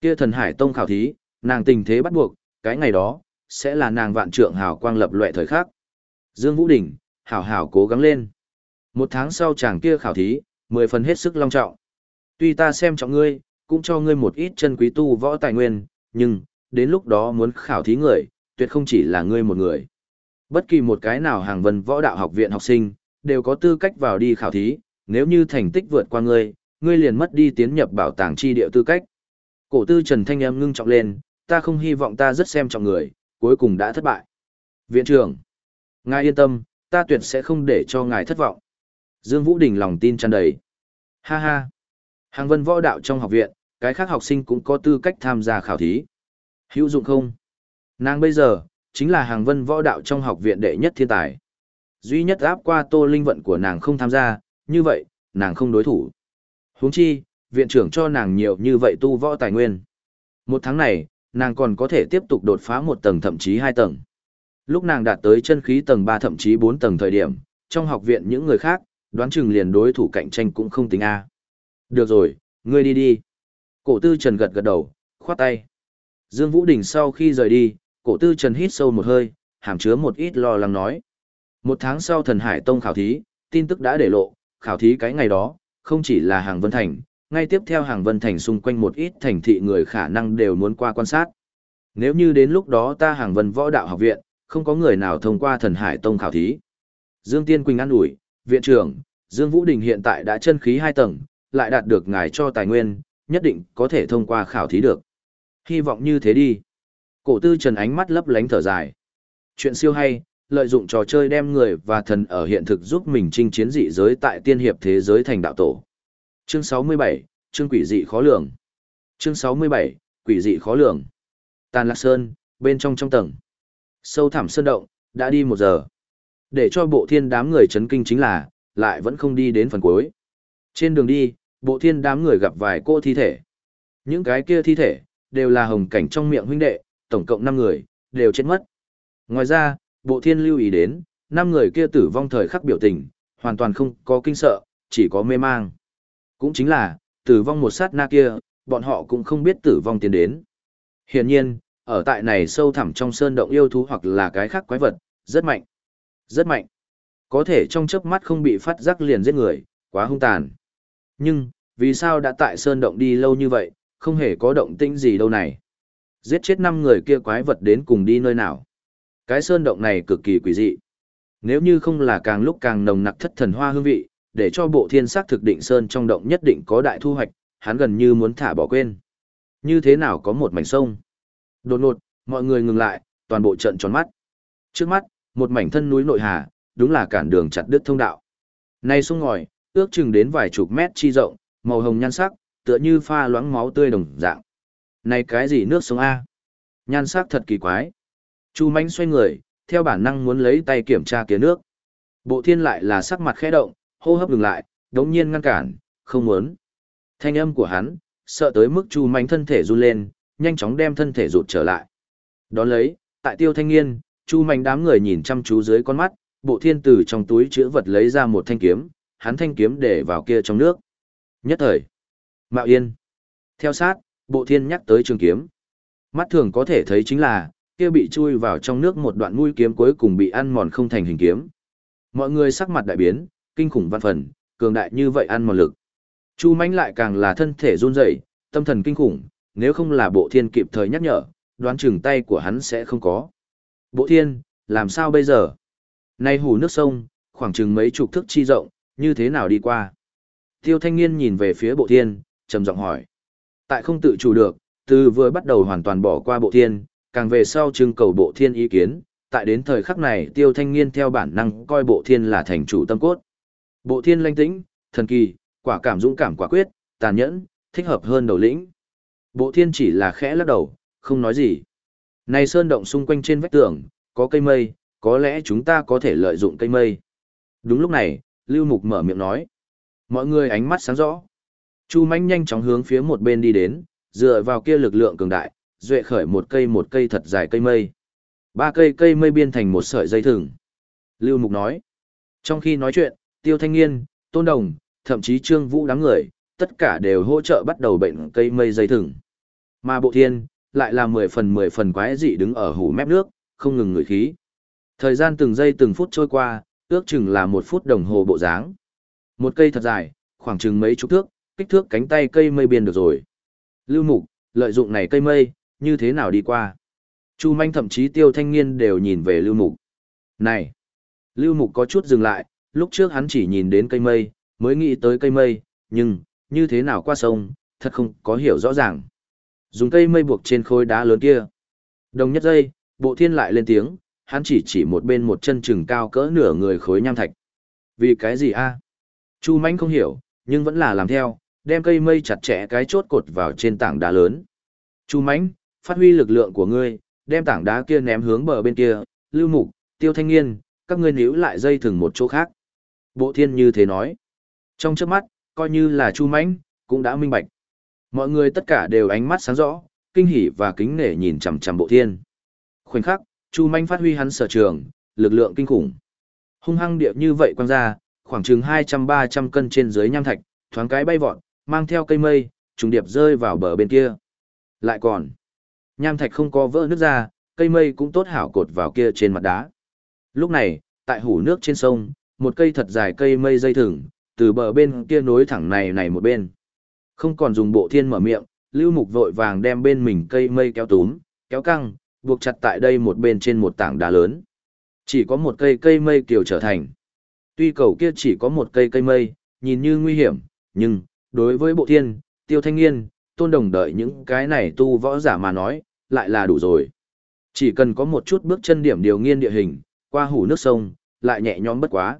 kia thần hải tông khảo thí, nàng tình thế bắt buộc, cái ngày đó, sẽ là nàng vạn trượng hào quang lập loại thời khắc. Dương Vũ Đình, hảo hảo cố gắng lên. Một tháng sau chàng kia khảo thí, mười phần hết sức long trọng. Tuy ta xem trọng ngươi, cũng cho ngươi một ít chân quý tu võ tài nguyên, nhưng, đến lúc đó muốn khảo thí người, tuyệt không chỉ là ngươi một người. Bất kỳ một cái nào hàng vân võ đạo học viện học sinh, đều có tư cách vào đi khảo thí, nếu như thành tích vượt qua ngươi, ngươi liền mất đi tiến nhập bảo tàng chi địa tư cách. Cổ tư Trần Thanh Âm ngưng trọng lên, ta không hy vọng ta rất xem trọng người, cuối cùng đã thất bại. Viện trưởng, ngài yên tâm, ta tuyệt sẽ không để cho ngài thất vọng. Dương Vũ Đình lòng tin tràn đầy. Ha ha. Hàng vân võ đạo trong học viện, cái khác học sinh cũng có tư cách tham gia khảo thí. Hữu dụng không? Nàng bây giờ, chính là hàng vân võ đạo trong học viện đệ nhất thiên tài. Duy nhất áp qua tô linh vận của nàng không tham gia, như vậy, nàng không đối thủ. huống chi, viện trưởng cho nàng nhiều như vậy tu võ tài nguyên. Một tháng này, nàng còn có thể tiếp tục đột phá một tầng thậm chí hai tầng. Lúc nàng đạt tới chân khí tầng 3 thậm chí 4 tầng thời điểm, trong học viện những người khác, đoán chừng liền đối thủ cạnh tranh cũng không tính A. Được rồi, ngươi đi đi. Cổ tư trần gật gật đầu, khoát tay. Dương Vũ Đình sau khi rời đi, cổ tư trần hít sâu một hơi, hàm chứa một ít lo lắng nói. Một tháng sau thần Hải Tông khảo thí, tin tức đã để lộ, khảo thí cái ngày đó, không chỉ là hàng Vân Thành, ngay tiếp theo hàng Vân Thành xung quanh một ít thành thị người khả năng đều muốn qua quan sát. Nếu như đến lúc đó ta hàng Vân Võ Đạo Học Viện, không có người nào thông qua thần Hải Tông khảo thí. Dương Tiên Quỳnh an ủi, viện trưởng, Dương Vũ Đình hiện tại đã chân khí hai tầng, lại đạt được ngài cho tài nguyên, nhất định có thể thông qua khảo thí được. Hy vọng như thế đi. Cổ tư trần ánh mắt lấp lánh thở dài. Chuyện siêu hay, lợi dụng trò chơi đem người và thần ở hiện thực giúp mình chinh chiến dị giới tại tiên hiệp thế giới thành đạo tổ. Chương 67, chương quỷ dị khó lường. Chương 67, quỷ dị khó lường. Tàn Lạc Sơn, bên trong trong tầng. Sâu thẳm sơn động, đã đi một giờ. Để cho bộ thiên đám người chấn kinh chính là, lại vẫn không đi đến phần cuối. Trên đường đi, bộ thiên đám người gặp vài cô thi thể. Những cái kia thi thể, đều là hồng cảnh trong miệng huynh đệ, tổng cộng 5 người, đều chết mất. Ngoài ra, bộ thiên lưu ý đến, 5 người kia tử vong thời khắc biểu tình, hoàn toàn không có kinh sợ, chỉ có mê mang. Cũng chính là, tử vong một sát na kia, bọn họ cũng không biết tử vong tiến đến. Hiển nhiên, ở tại này sâu thẳm trong sơn động yêu thú hoặc là cái khác quái vật, rất mạnh. Rất mạnh. Có thể trong chớp mắt không bị phát giác liền giết người, quá hung tàn. Nhưng, vì sao đã tại sơn động đi lâu như vậy, không hề có động tĩnh gì đâu này. Giết chết năm người kia quái vật đến cùng đi nơi nào. Cái sơn động này cực kỳ quỷ dị. Nếu như không là càng lúc càng nồng nặc thất thần hoa hương vị, để cho bộ thiên sắc thực định sơn trong động nhất định có đại thu hoạch, hắn gần như muốn thả bỏ quên. Như thế nào có một mảnh sông? Đột ngột, mọi người ngừng lại, toàn bộ trận tròn mắt. Trước mắt, một mảnh thân núi nội hà, đúng là cản đường chặt đứt thông đạo. Này sông ngòi, ước chừng đến vài chục mét chi rộng, màu hồng nhan sắc, tựa như pha loãng máu tươi đồng dạng. Này cái gì nước sông A? Nhan sắc thật kỳ quái. Chu Mạnh xoay người, theo bản năng muốn lấy tay kiểm tra kia nước. Bộ thiên lại là sắc mặt khẽ động, hô hấp ngừng lại, đống nhiên ngăn cản, không muốn. Thanh âm của hắn, sợ tới mức Chu Mạnh thân thể run lên, nhanh chóng đem thân thể rụt trở lại. Đón lấy, tại tiêu thanh niên, Chu Mạnh đám người nhìn chăm chú dưới con mắt, bộ thiên tử trong túi chứa vật lấy ra một thanh kiếm, hắn thanh kiếm để vào kia trong nước. Nhất thời, Mạo Yên. Theo sát, bộ thiên nhắc tới trường kiếm. Mắt thường có thể thấy chính là, kia bị chui vào trong nước một đoạn mũi kiếm cuối cùng bị ăn mòn không thành hình kiếm. Mọi người sắc mặt đại biến, kinh khủng văn phần, cường đại như vậy ăn mòn lực. Chu mãnh lại càng là thân thể run rẩy, tâm thần kinh khủng, nếu không là bộ thiên kịp thời nhắc nhở, đoán chừng tay của hắn sẽ không có. Bộ thiên, làm sao bây giờ? Nay hồ nước sông, khoảng chừng mấy chục thước chi rộng, như thế nào đi qua? Tiêu thanh niên nhìn về phía bộ thiên, trầm giọng hỏi. Tại không tự chủ được, từ vừa bắt đầu hoàn toàn bỏ qua bộ thiên, càng về sau trưng cầu bộ thiên ý kiến, tại đến thời khắc này tiêu thanh niên theo bản năng coi bộ thiên là thành chủ tâm cốt. Bộ thiên lanh tĩnh, thần kỳ, quả cảm dũng cảm quả quyết, tàn nhẫn, thích hợp hơn đầu lĩnh. Bộ thiên chỉ là khẽ lắc đầu, không nói gì. Này sơn động xung quanh trên vách tường, có cây mây, có lẽ chúng ta có thể lợi dụng cây mây. Đúng lúc này, Lưu Mục mở miệng nói. Mọi người ánh mắt sáng rõ. Chu Manh nhanh chóng hướng phía một bên đi đến, dựa vào kia lực lượng cường đại, duệ khởi một cây một cây thật dài cây mây. Ba cây cây mây biên thành một sợi dây thừng. Lưu Mục nói. Trong khi nói chuyện, Tiêu Thanh Niên, Tôn Đồng, thậm chí Trương Vũ đám người, tất cả đều hỗ trợ bắt đầu bệnh cây mây dây thừng. Mà Bộ Thiên, lại là mười phần mười phần quái dị đứng ở hủ mép nước, không ngừng ngửi khí. Thời gian từng giây từng phút trôi qua, ước chừng là một phút đồng hồ bộ dáng. Một cây thật dài, khoảng chừng mấy chục thước, kích thước cánh tay cây mây biên được rồi. Lưu Mục, lợi dụng này cây mây, như thế nào đi qua? Chu Manh thậm chí Tiêu Thanh Niên đều nhìn về Lưu Mục. Này! Lưu Mục có chút dừng lại, lúc trước hắn chỉ nhìn đến cây mây, mới nghĩ tới cây mây, nhưng, như thế nào qua sông, thật không có hiểu rõ ràng. Dùng cây mây buộc trên khối đá lớn kia. Đồng nhất giây, bộ thiên lại lên tiếng, hắn chỉ chỉ một bên một chân chừng cao cỡ nửa người khối nham thạch. Vì cái gì a? Chu mãnh không hiểu, nhưng vẫn là làm theo, đem cây mây chặt chẽ cái chốt cột vào trên tảng đá lớn. Chu Mãnh, phát huy lực lượng của ngươi, đem tảng đá kia ném hướng bờ bên kia, Lưu Mục, Tiêu Thanh niên các ngươi níu lại dây thừng một chỗ khác. Bộ thiên như thế nói. Trong chớp mắt, coi như là Chu Mãnh, cũng đã minh bạch. Mọi người tất cả đều ánh mắt sáng rõ, kinh hỉ và kính nể nhìn chằm chằm bộ thiên. Khoảnh khắc, Chu Mãnh phát huy hắn sở trường, lực lượng kinh khủng. Hung hăng địa như vậy quăng ra, khoảng chừng 200-300 cân trên dưới nham thạch, thoáng cái bay vọt, mang theo cây mây, trùng điệp rơi vào bờ bên kia. Lại còn, nham thạch không có vỡ nước ra, cây mây cũng tốt hảo cột vào kia trên mặt đá. Lúc này, tại hủ nước trên sông, một cây thật dài cây mây dây thừng, từ bờ bên kia nối thẳng này này một bên. Không còn dùng bộ thiên mở miệng, lưu mục vội vàng đem bên mình cây mây kéo túm, kéo căng, buộc chặt tại đây một bên trên một tảng đá lớn. Chỉ có một cây cây mây kiều trở thành. Tuy cầu kia chỉ có một cây cây mây, nhìn như nguy hiểm, nhưng, đối với bộ thiên, tiêu thanh niên, tôn đồng đợi những cái này tu võ giả mà nói, lại là đủ rồi. Chỉ cần có một chút bước chân điểm điều nghiên địa hình, qua hủ nước sông, lại nhẹ nhõm bất quá.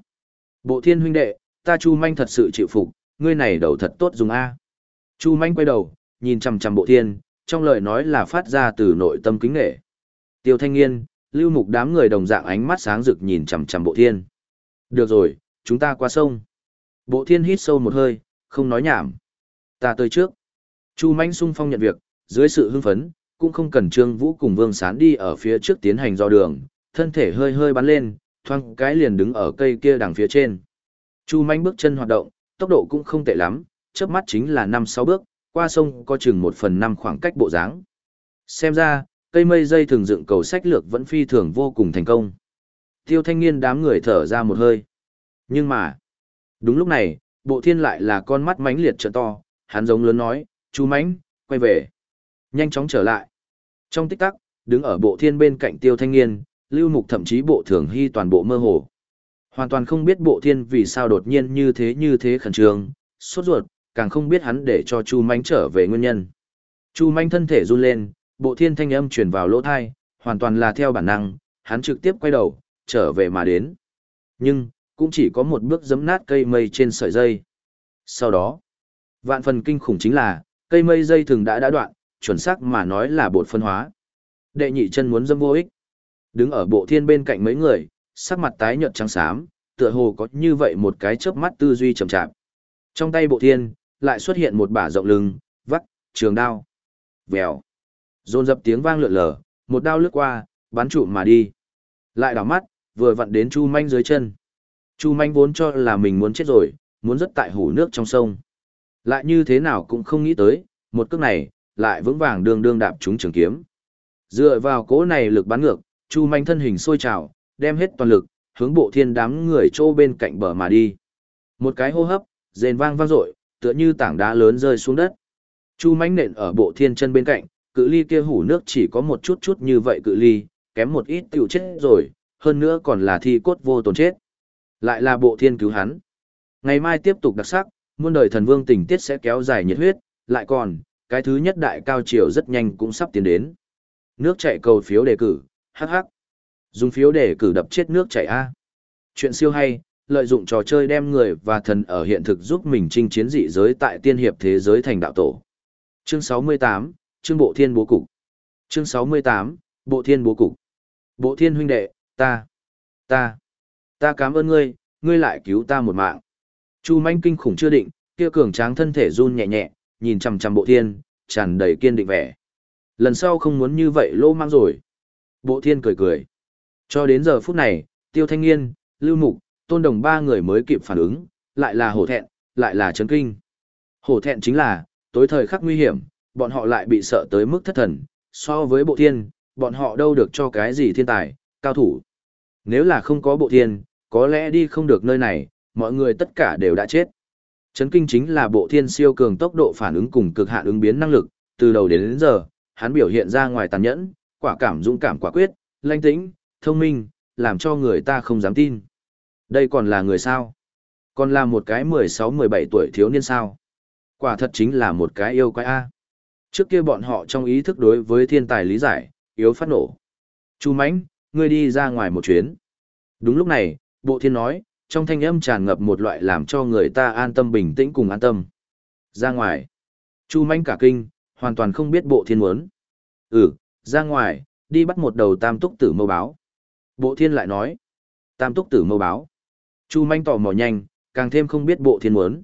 Bộ thiên huynh đệ, ta Chu Manh thật sự chịu phục, ngươi này đầu thật tốt dùng A. Chu Manh quay đầu, nhìn chằm chằm bộ thiên, trong lời nói là phát ra từ nội tâm kính nghệ. Tiêu thanh niên, lưu mục đám người đồng dạng ánh mắt sáng rực nhìn chằm chằm bộ thiên. Được rồi, chúng ta qua sông. Bộ thiên hít sâu một hơi, không nói nhảm. Ta tới trước. Chu Manh sung phong nhận việc, dưới sự hưng phấn, cũng không cần Trương Vũ cùng Vương Sán đi ở phía trước tiến hành do đường, thân thể hơi hơi bắn lên, thoang cái liền đứng ở cây kia đằng phía trên. Chu Manh bước chân hoạt động, tốc độ cũng không tệ lắm, chớp mắt chính là 5-6 bước, qua sông có chừng 1 phần 5 khoảng cách bộ dáng. Xem ra, cây mây dây thường dựng cầu sách lược vẫn phi thường vô cùng thành công. Tiêu thanh niên đám người thở ra một hơi. Nhưng mà, đúng lúc này, bộ thiên lại là con mắt mánh liệt trợ to, hắn giống lớn nói, chú mánh, quay về. Nhanh chóng trở lại. Trong tích tắc, đứng ở bộ thiên bên cạnh tiêu thanh niên, lưu mục thậm chí bộ thường hy toàn bộ mơ hồ. Hoàn toàn không biết bộ thiên vì sao đột nhiên như thế như thế khẩn trương, sốt ruột, càng không biết hắn để cho chu Manh trở về nguyên nhân. Chu Manh thân thể run lên, bộ thiên thanh âm truyền vào lỗ thai, hoàn toàn là theo bản năng, hắn trực tiếp quay đầu, trở về mà đến. Nhưng, cũng chỉ có một bước giấm nát cây mây trên sợi dây. Sau đó, vạn phần kinh khủng chính là, cây mây dây thường đã đã đoạn, chuẩn xác mà nói là bột phân hóa. Đệ nhị chân muốn dâm vô ích. Đứng ở bộ thiên bên cạnh mấy người, sắc mặt tái nhợt trắng xám, tựa hồ có như vậy một cái chớp mắt tư duy chậm chạp. Trong tay bộ thiên, lại xuất hiện một bả rộng lưng, vắt, trường đao. Vèo. Rôn dập tiếng vang lượn lờ, một đao lướt qua, bắn trụ mà đi. Lại đảo mắt, vừa vặn đến Chu Manh dưới chân. Chu Manh vốn cho là mình muốn chết rồi, muốn rất tại hủ nước trong sông. Lại như thế nào cũng không nghĩ tới, một cước này, lại vững vàng đường đương đạp trúng trường kiếm. Dựa vào cỗ này lực bắn ngược, Chu Manh thân hình sôi trào, đem hết toàn lực, hướng bộ thiên đám người chỗ bên cạnh bờ mà đi. Một cái hô hấp, rền vang vang dội, tựa như tảng đá lớn rơi xuống đất. Chu Manh nện ở bộ thiên chân bên cạnh, cự ly kia hủ nước chỉ có một chút chút như vậy cự ly, kém một ít tiểu chết rồi, hơn nữa còn là thi cốt vô tồn chết. Lại là bộ thiên cứu hắn. Ngày mai tiếp tục đặc sắc, muôn đời thần vương tình tiết sẽ kéo dài nhiệt huyết, lại còn, cái thứ nhất đại cao triều rất nhanh cũng sắp tiến đến. Nước chạy cầu phiếu đề cử, hắc hắc. Dùng phiếu để cử đập chết nước chảy A. Chuyện siêu hay, lợi dụng trò chơi đem người và thần ở hiện thực giúp mình chinh chiến dị giới tại tiên hiệp thế giới thành đạo tổ. Chương 68, Chương Bộ Thiên Bố Cục. Chương 68, Bộ Thiên Bố Cục. Bộ Thiên huynh đệ, ta, ta, ta cảm ơn ngươi, ngươi lại cứu ta một mạng. Chu manh kinh khủng chưa định, kia cường tráng thân thể run nhẹ nhẹ, nhìn chằm chằm Bộ Thiên, tràn đầy kiên định vẻ. Lần sau không muốn như vậy lô mang rồi. Bộ Thiên cười cười. Cho đến giờ phút này, Tiêu Thanh Niên, Lưu Mục, Tôn Đồng ba người mới kịp phản ứng, lại là hổ thẹn, lại là chấn kinh. Hổ thẹn chính là, tối thời khắc nguy hiểm, bọn họ lại bị sợ tới mức thất thần, so với bộ thiên, bọn họ đâu được cho cái gì thiên tài, cao thủ. Nếu là không có bộ thiên, có lẽ đi không được nơi này, mọi người tất cả đều đã chết. Chấn kinh chính là bộ thiên siêu cường tốc độ phản ứng cùng cực hạn ứng biến năng lực, từ đầu đến, đến giờ, hắn biểu hiện ra ngoài tàn nhẫn, quả cảm dũng cảm quả quyết, lanh tĩnh, thông minh, làm cho người ta không dám tin. Đây còn là người sao? Còn là một cái 16-17 tuổi thiếu niên sao? Quả thật chính là một cái yêu quái A. Trước kia bọn họ trong ý thức đối với thiên tài lý giải, yếu phát nổ. Chu mãnh, ngươi đi ra ngoài một chuyến. Đúng lúc này, bộ thiên nói, trong thanh âm tràn ngập một loại làm cho người ta an tâm bình tĩnh cùng an tâm. Ra ngoài. Chu mãnh cả kinh, hoàn toàn không biết bộ thiên muốn. Ừ, ra ngoài, đi bắt một đầu tam túc tử mâu báo. Bộ thiên lại nói, tam túc tử mâu báo. Chu manh tỏ mò nhanh, càng thêm không biết bộ thiên muốn.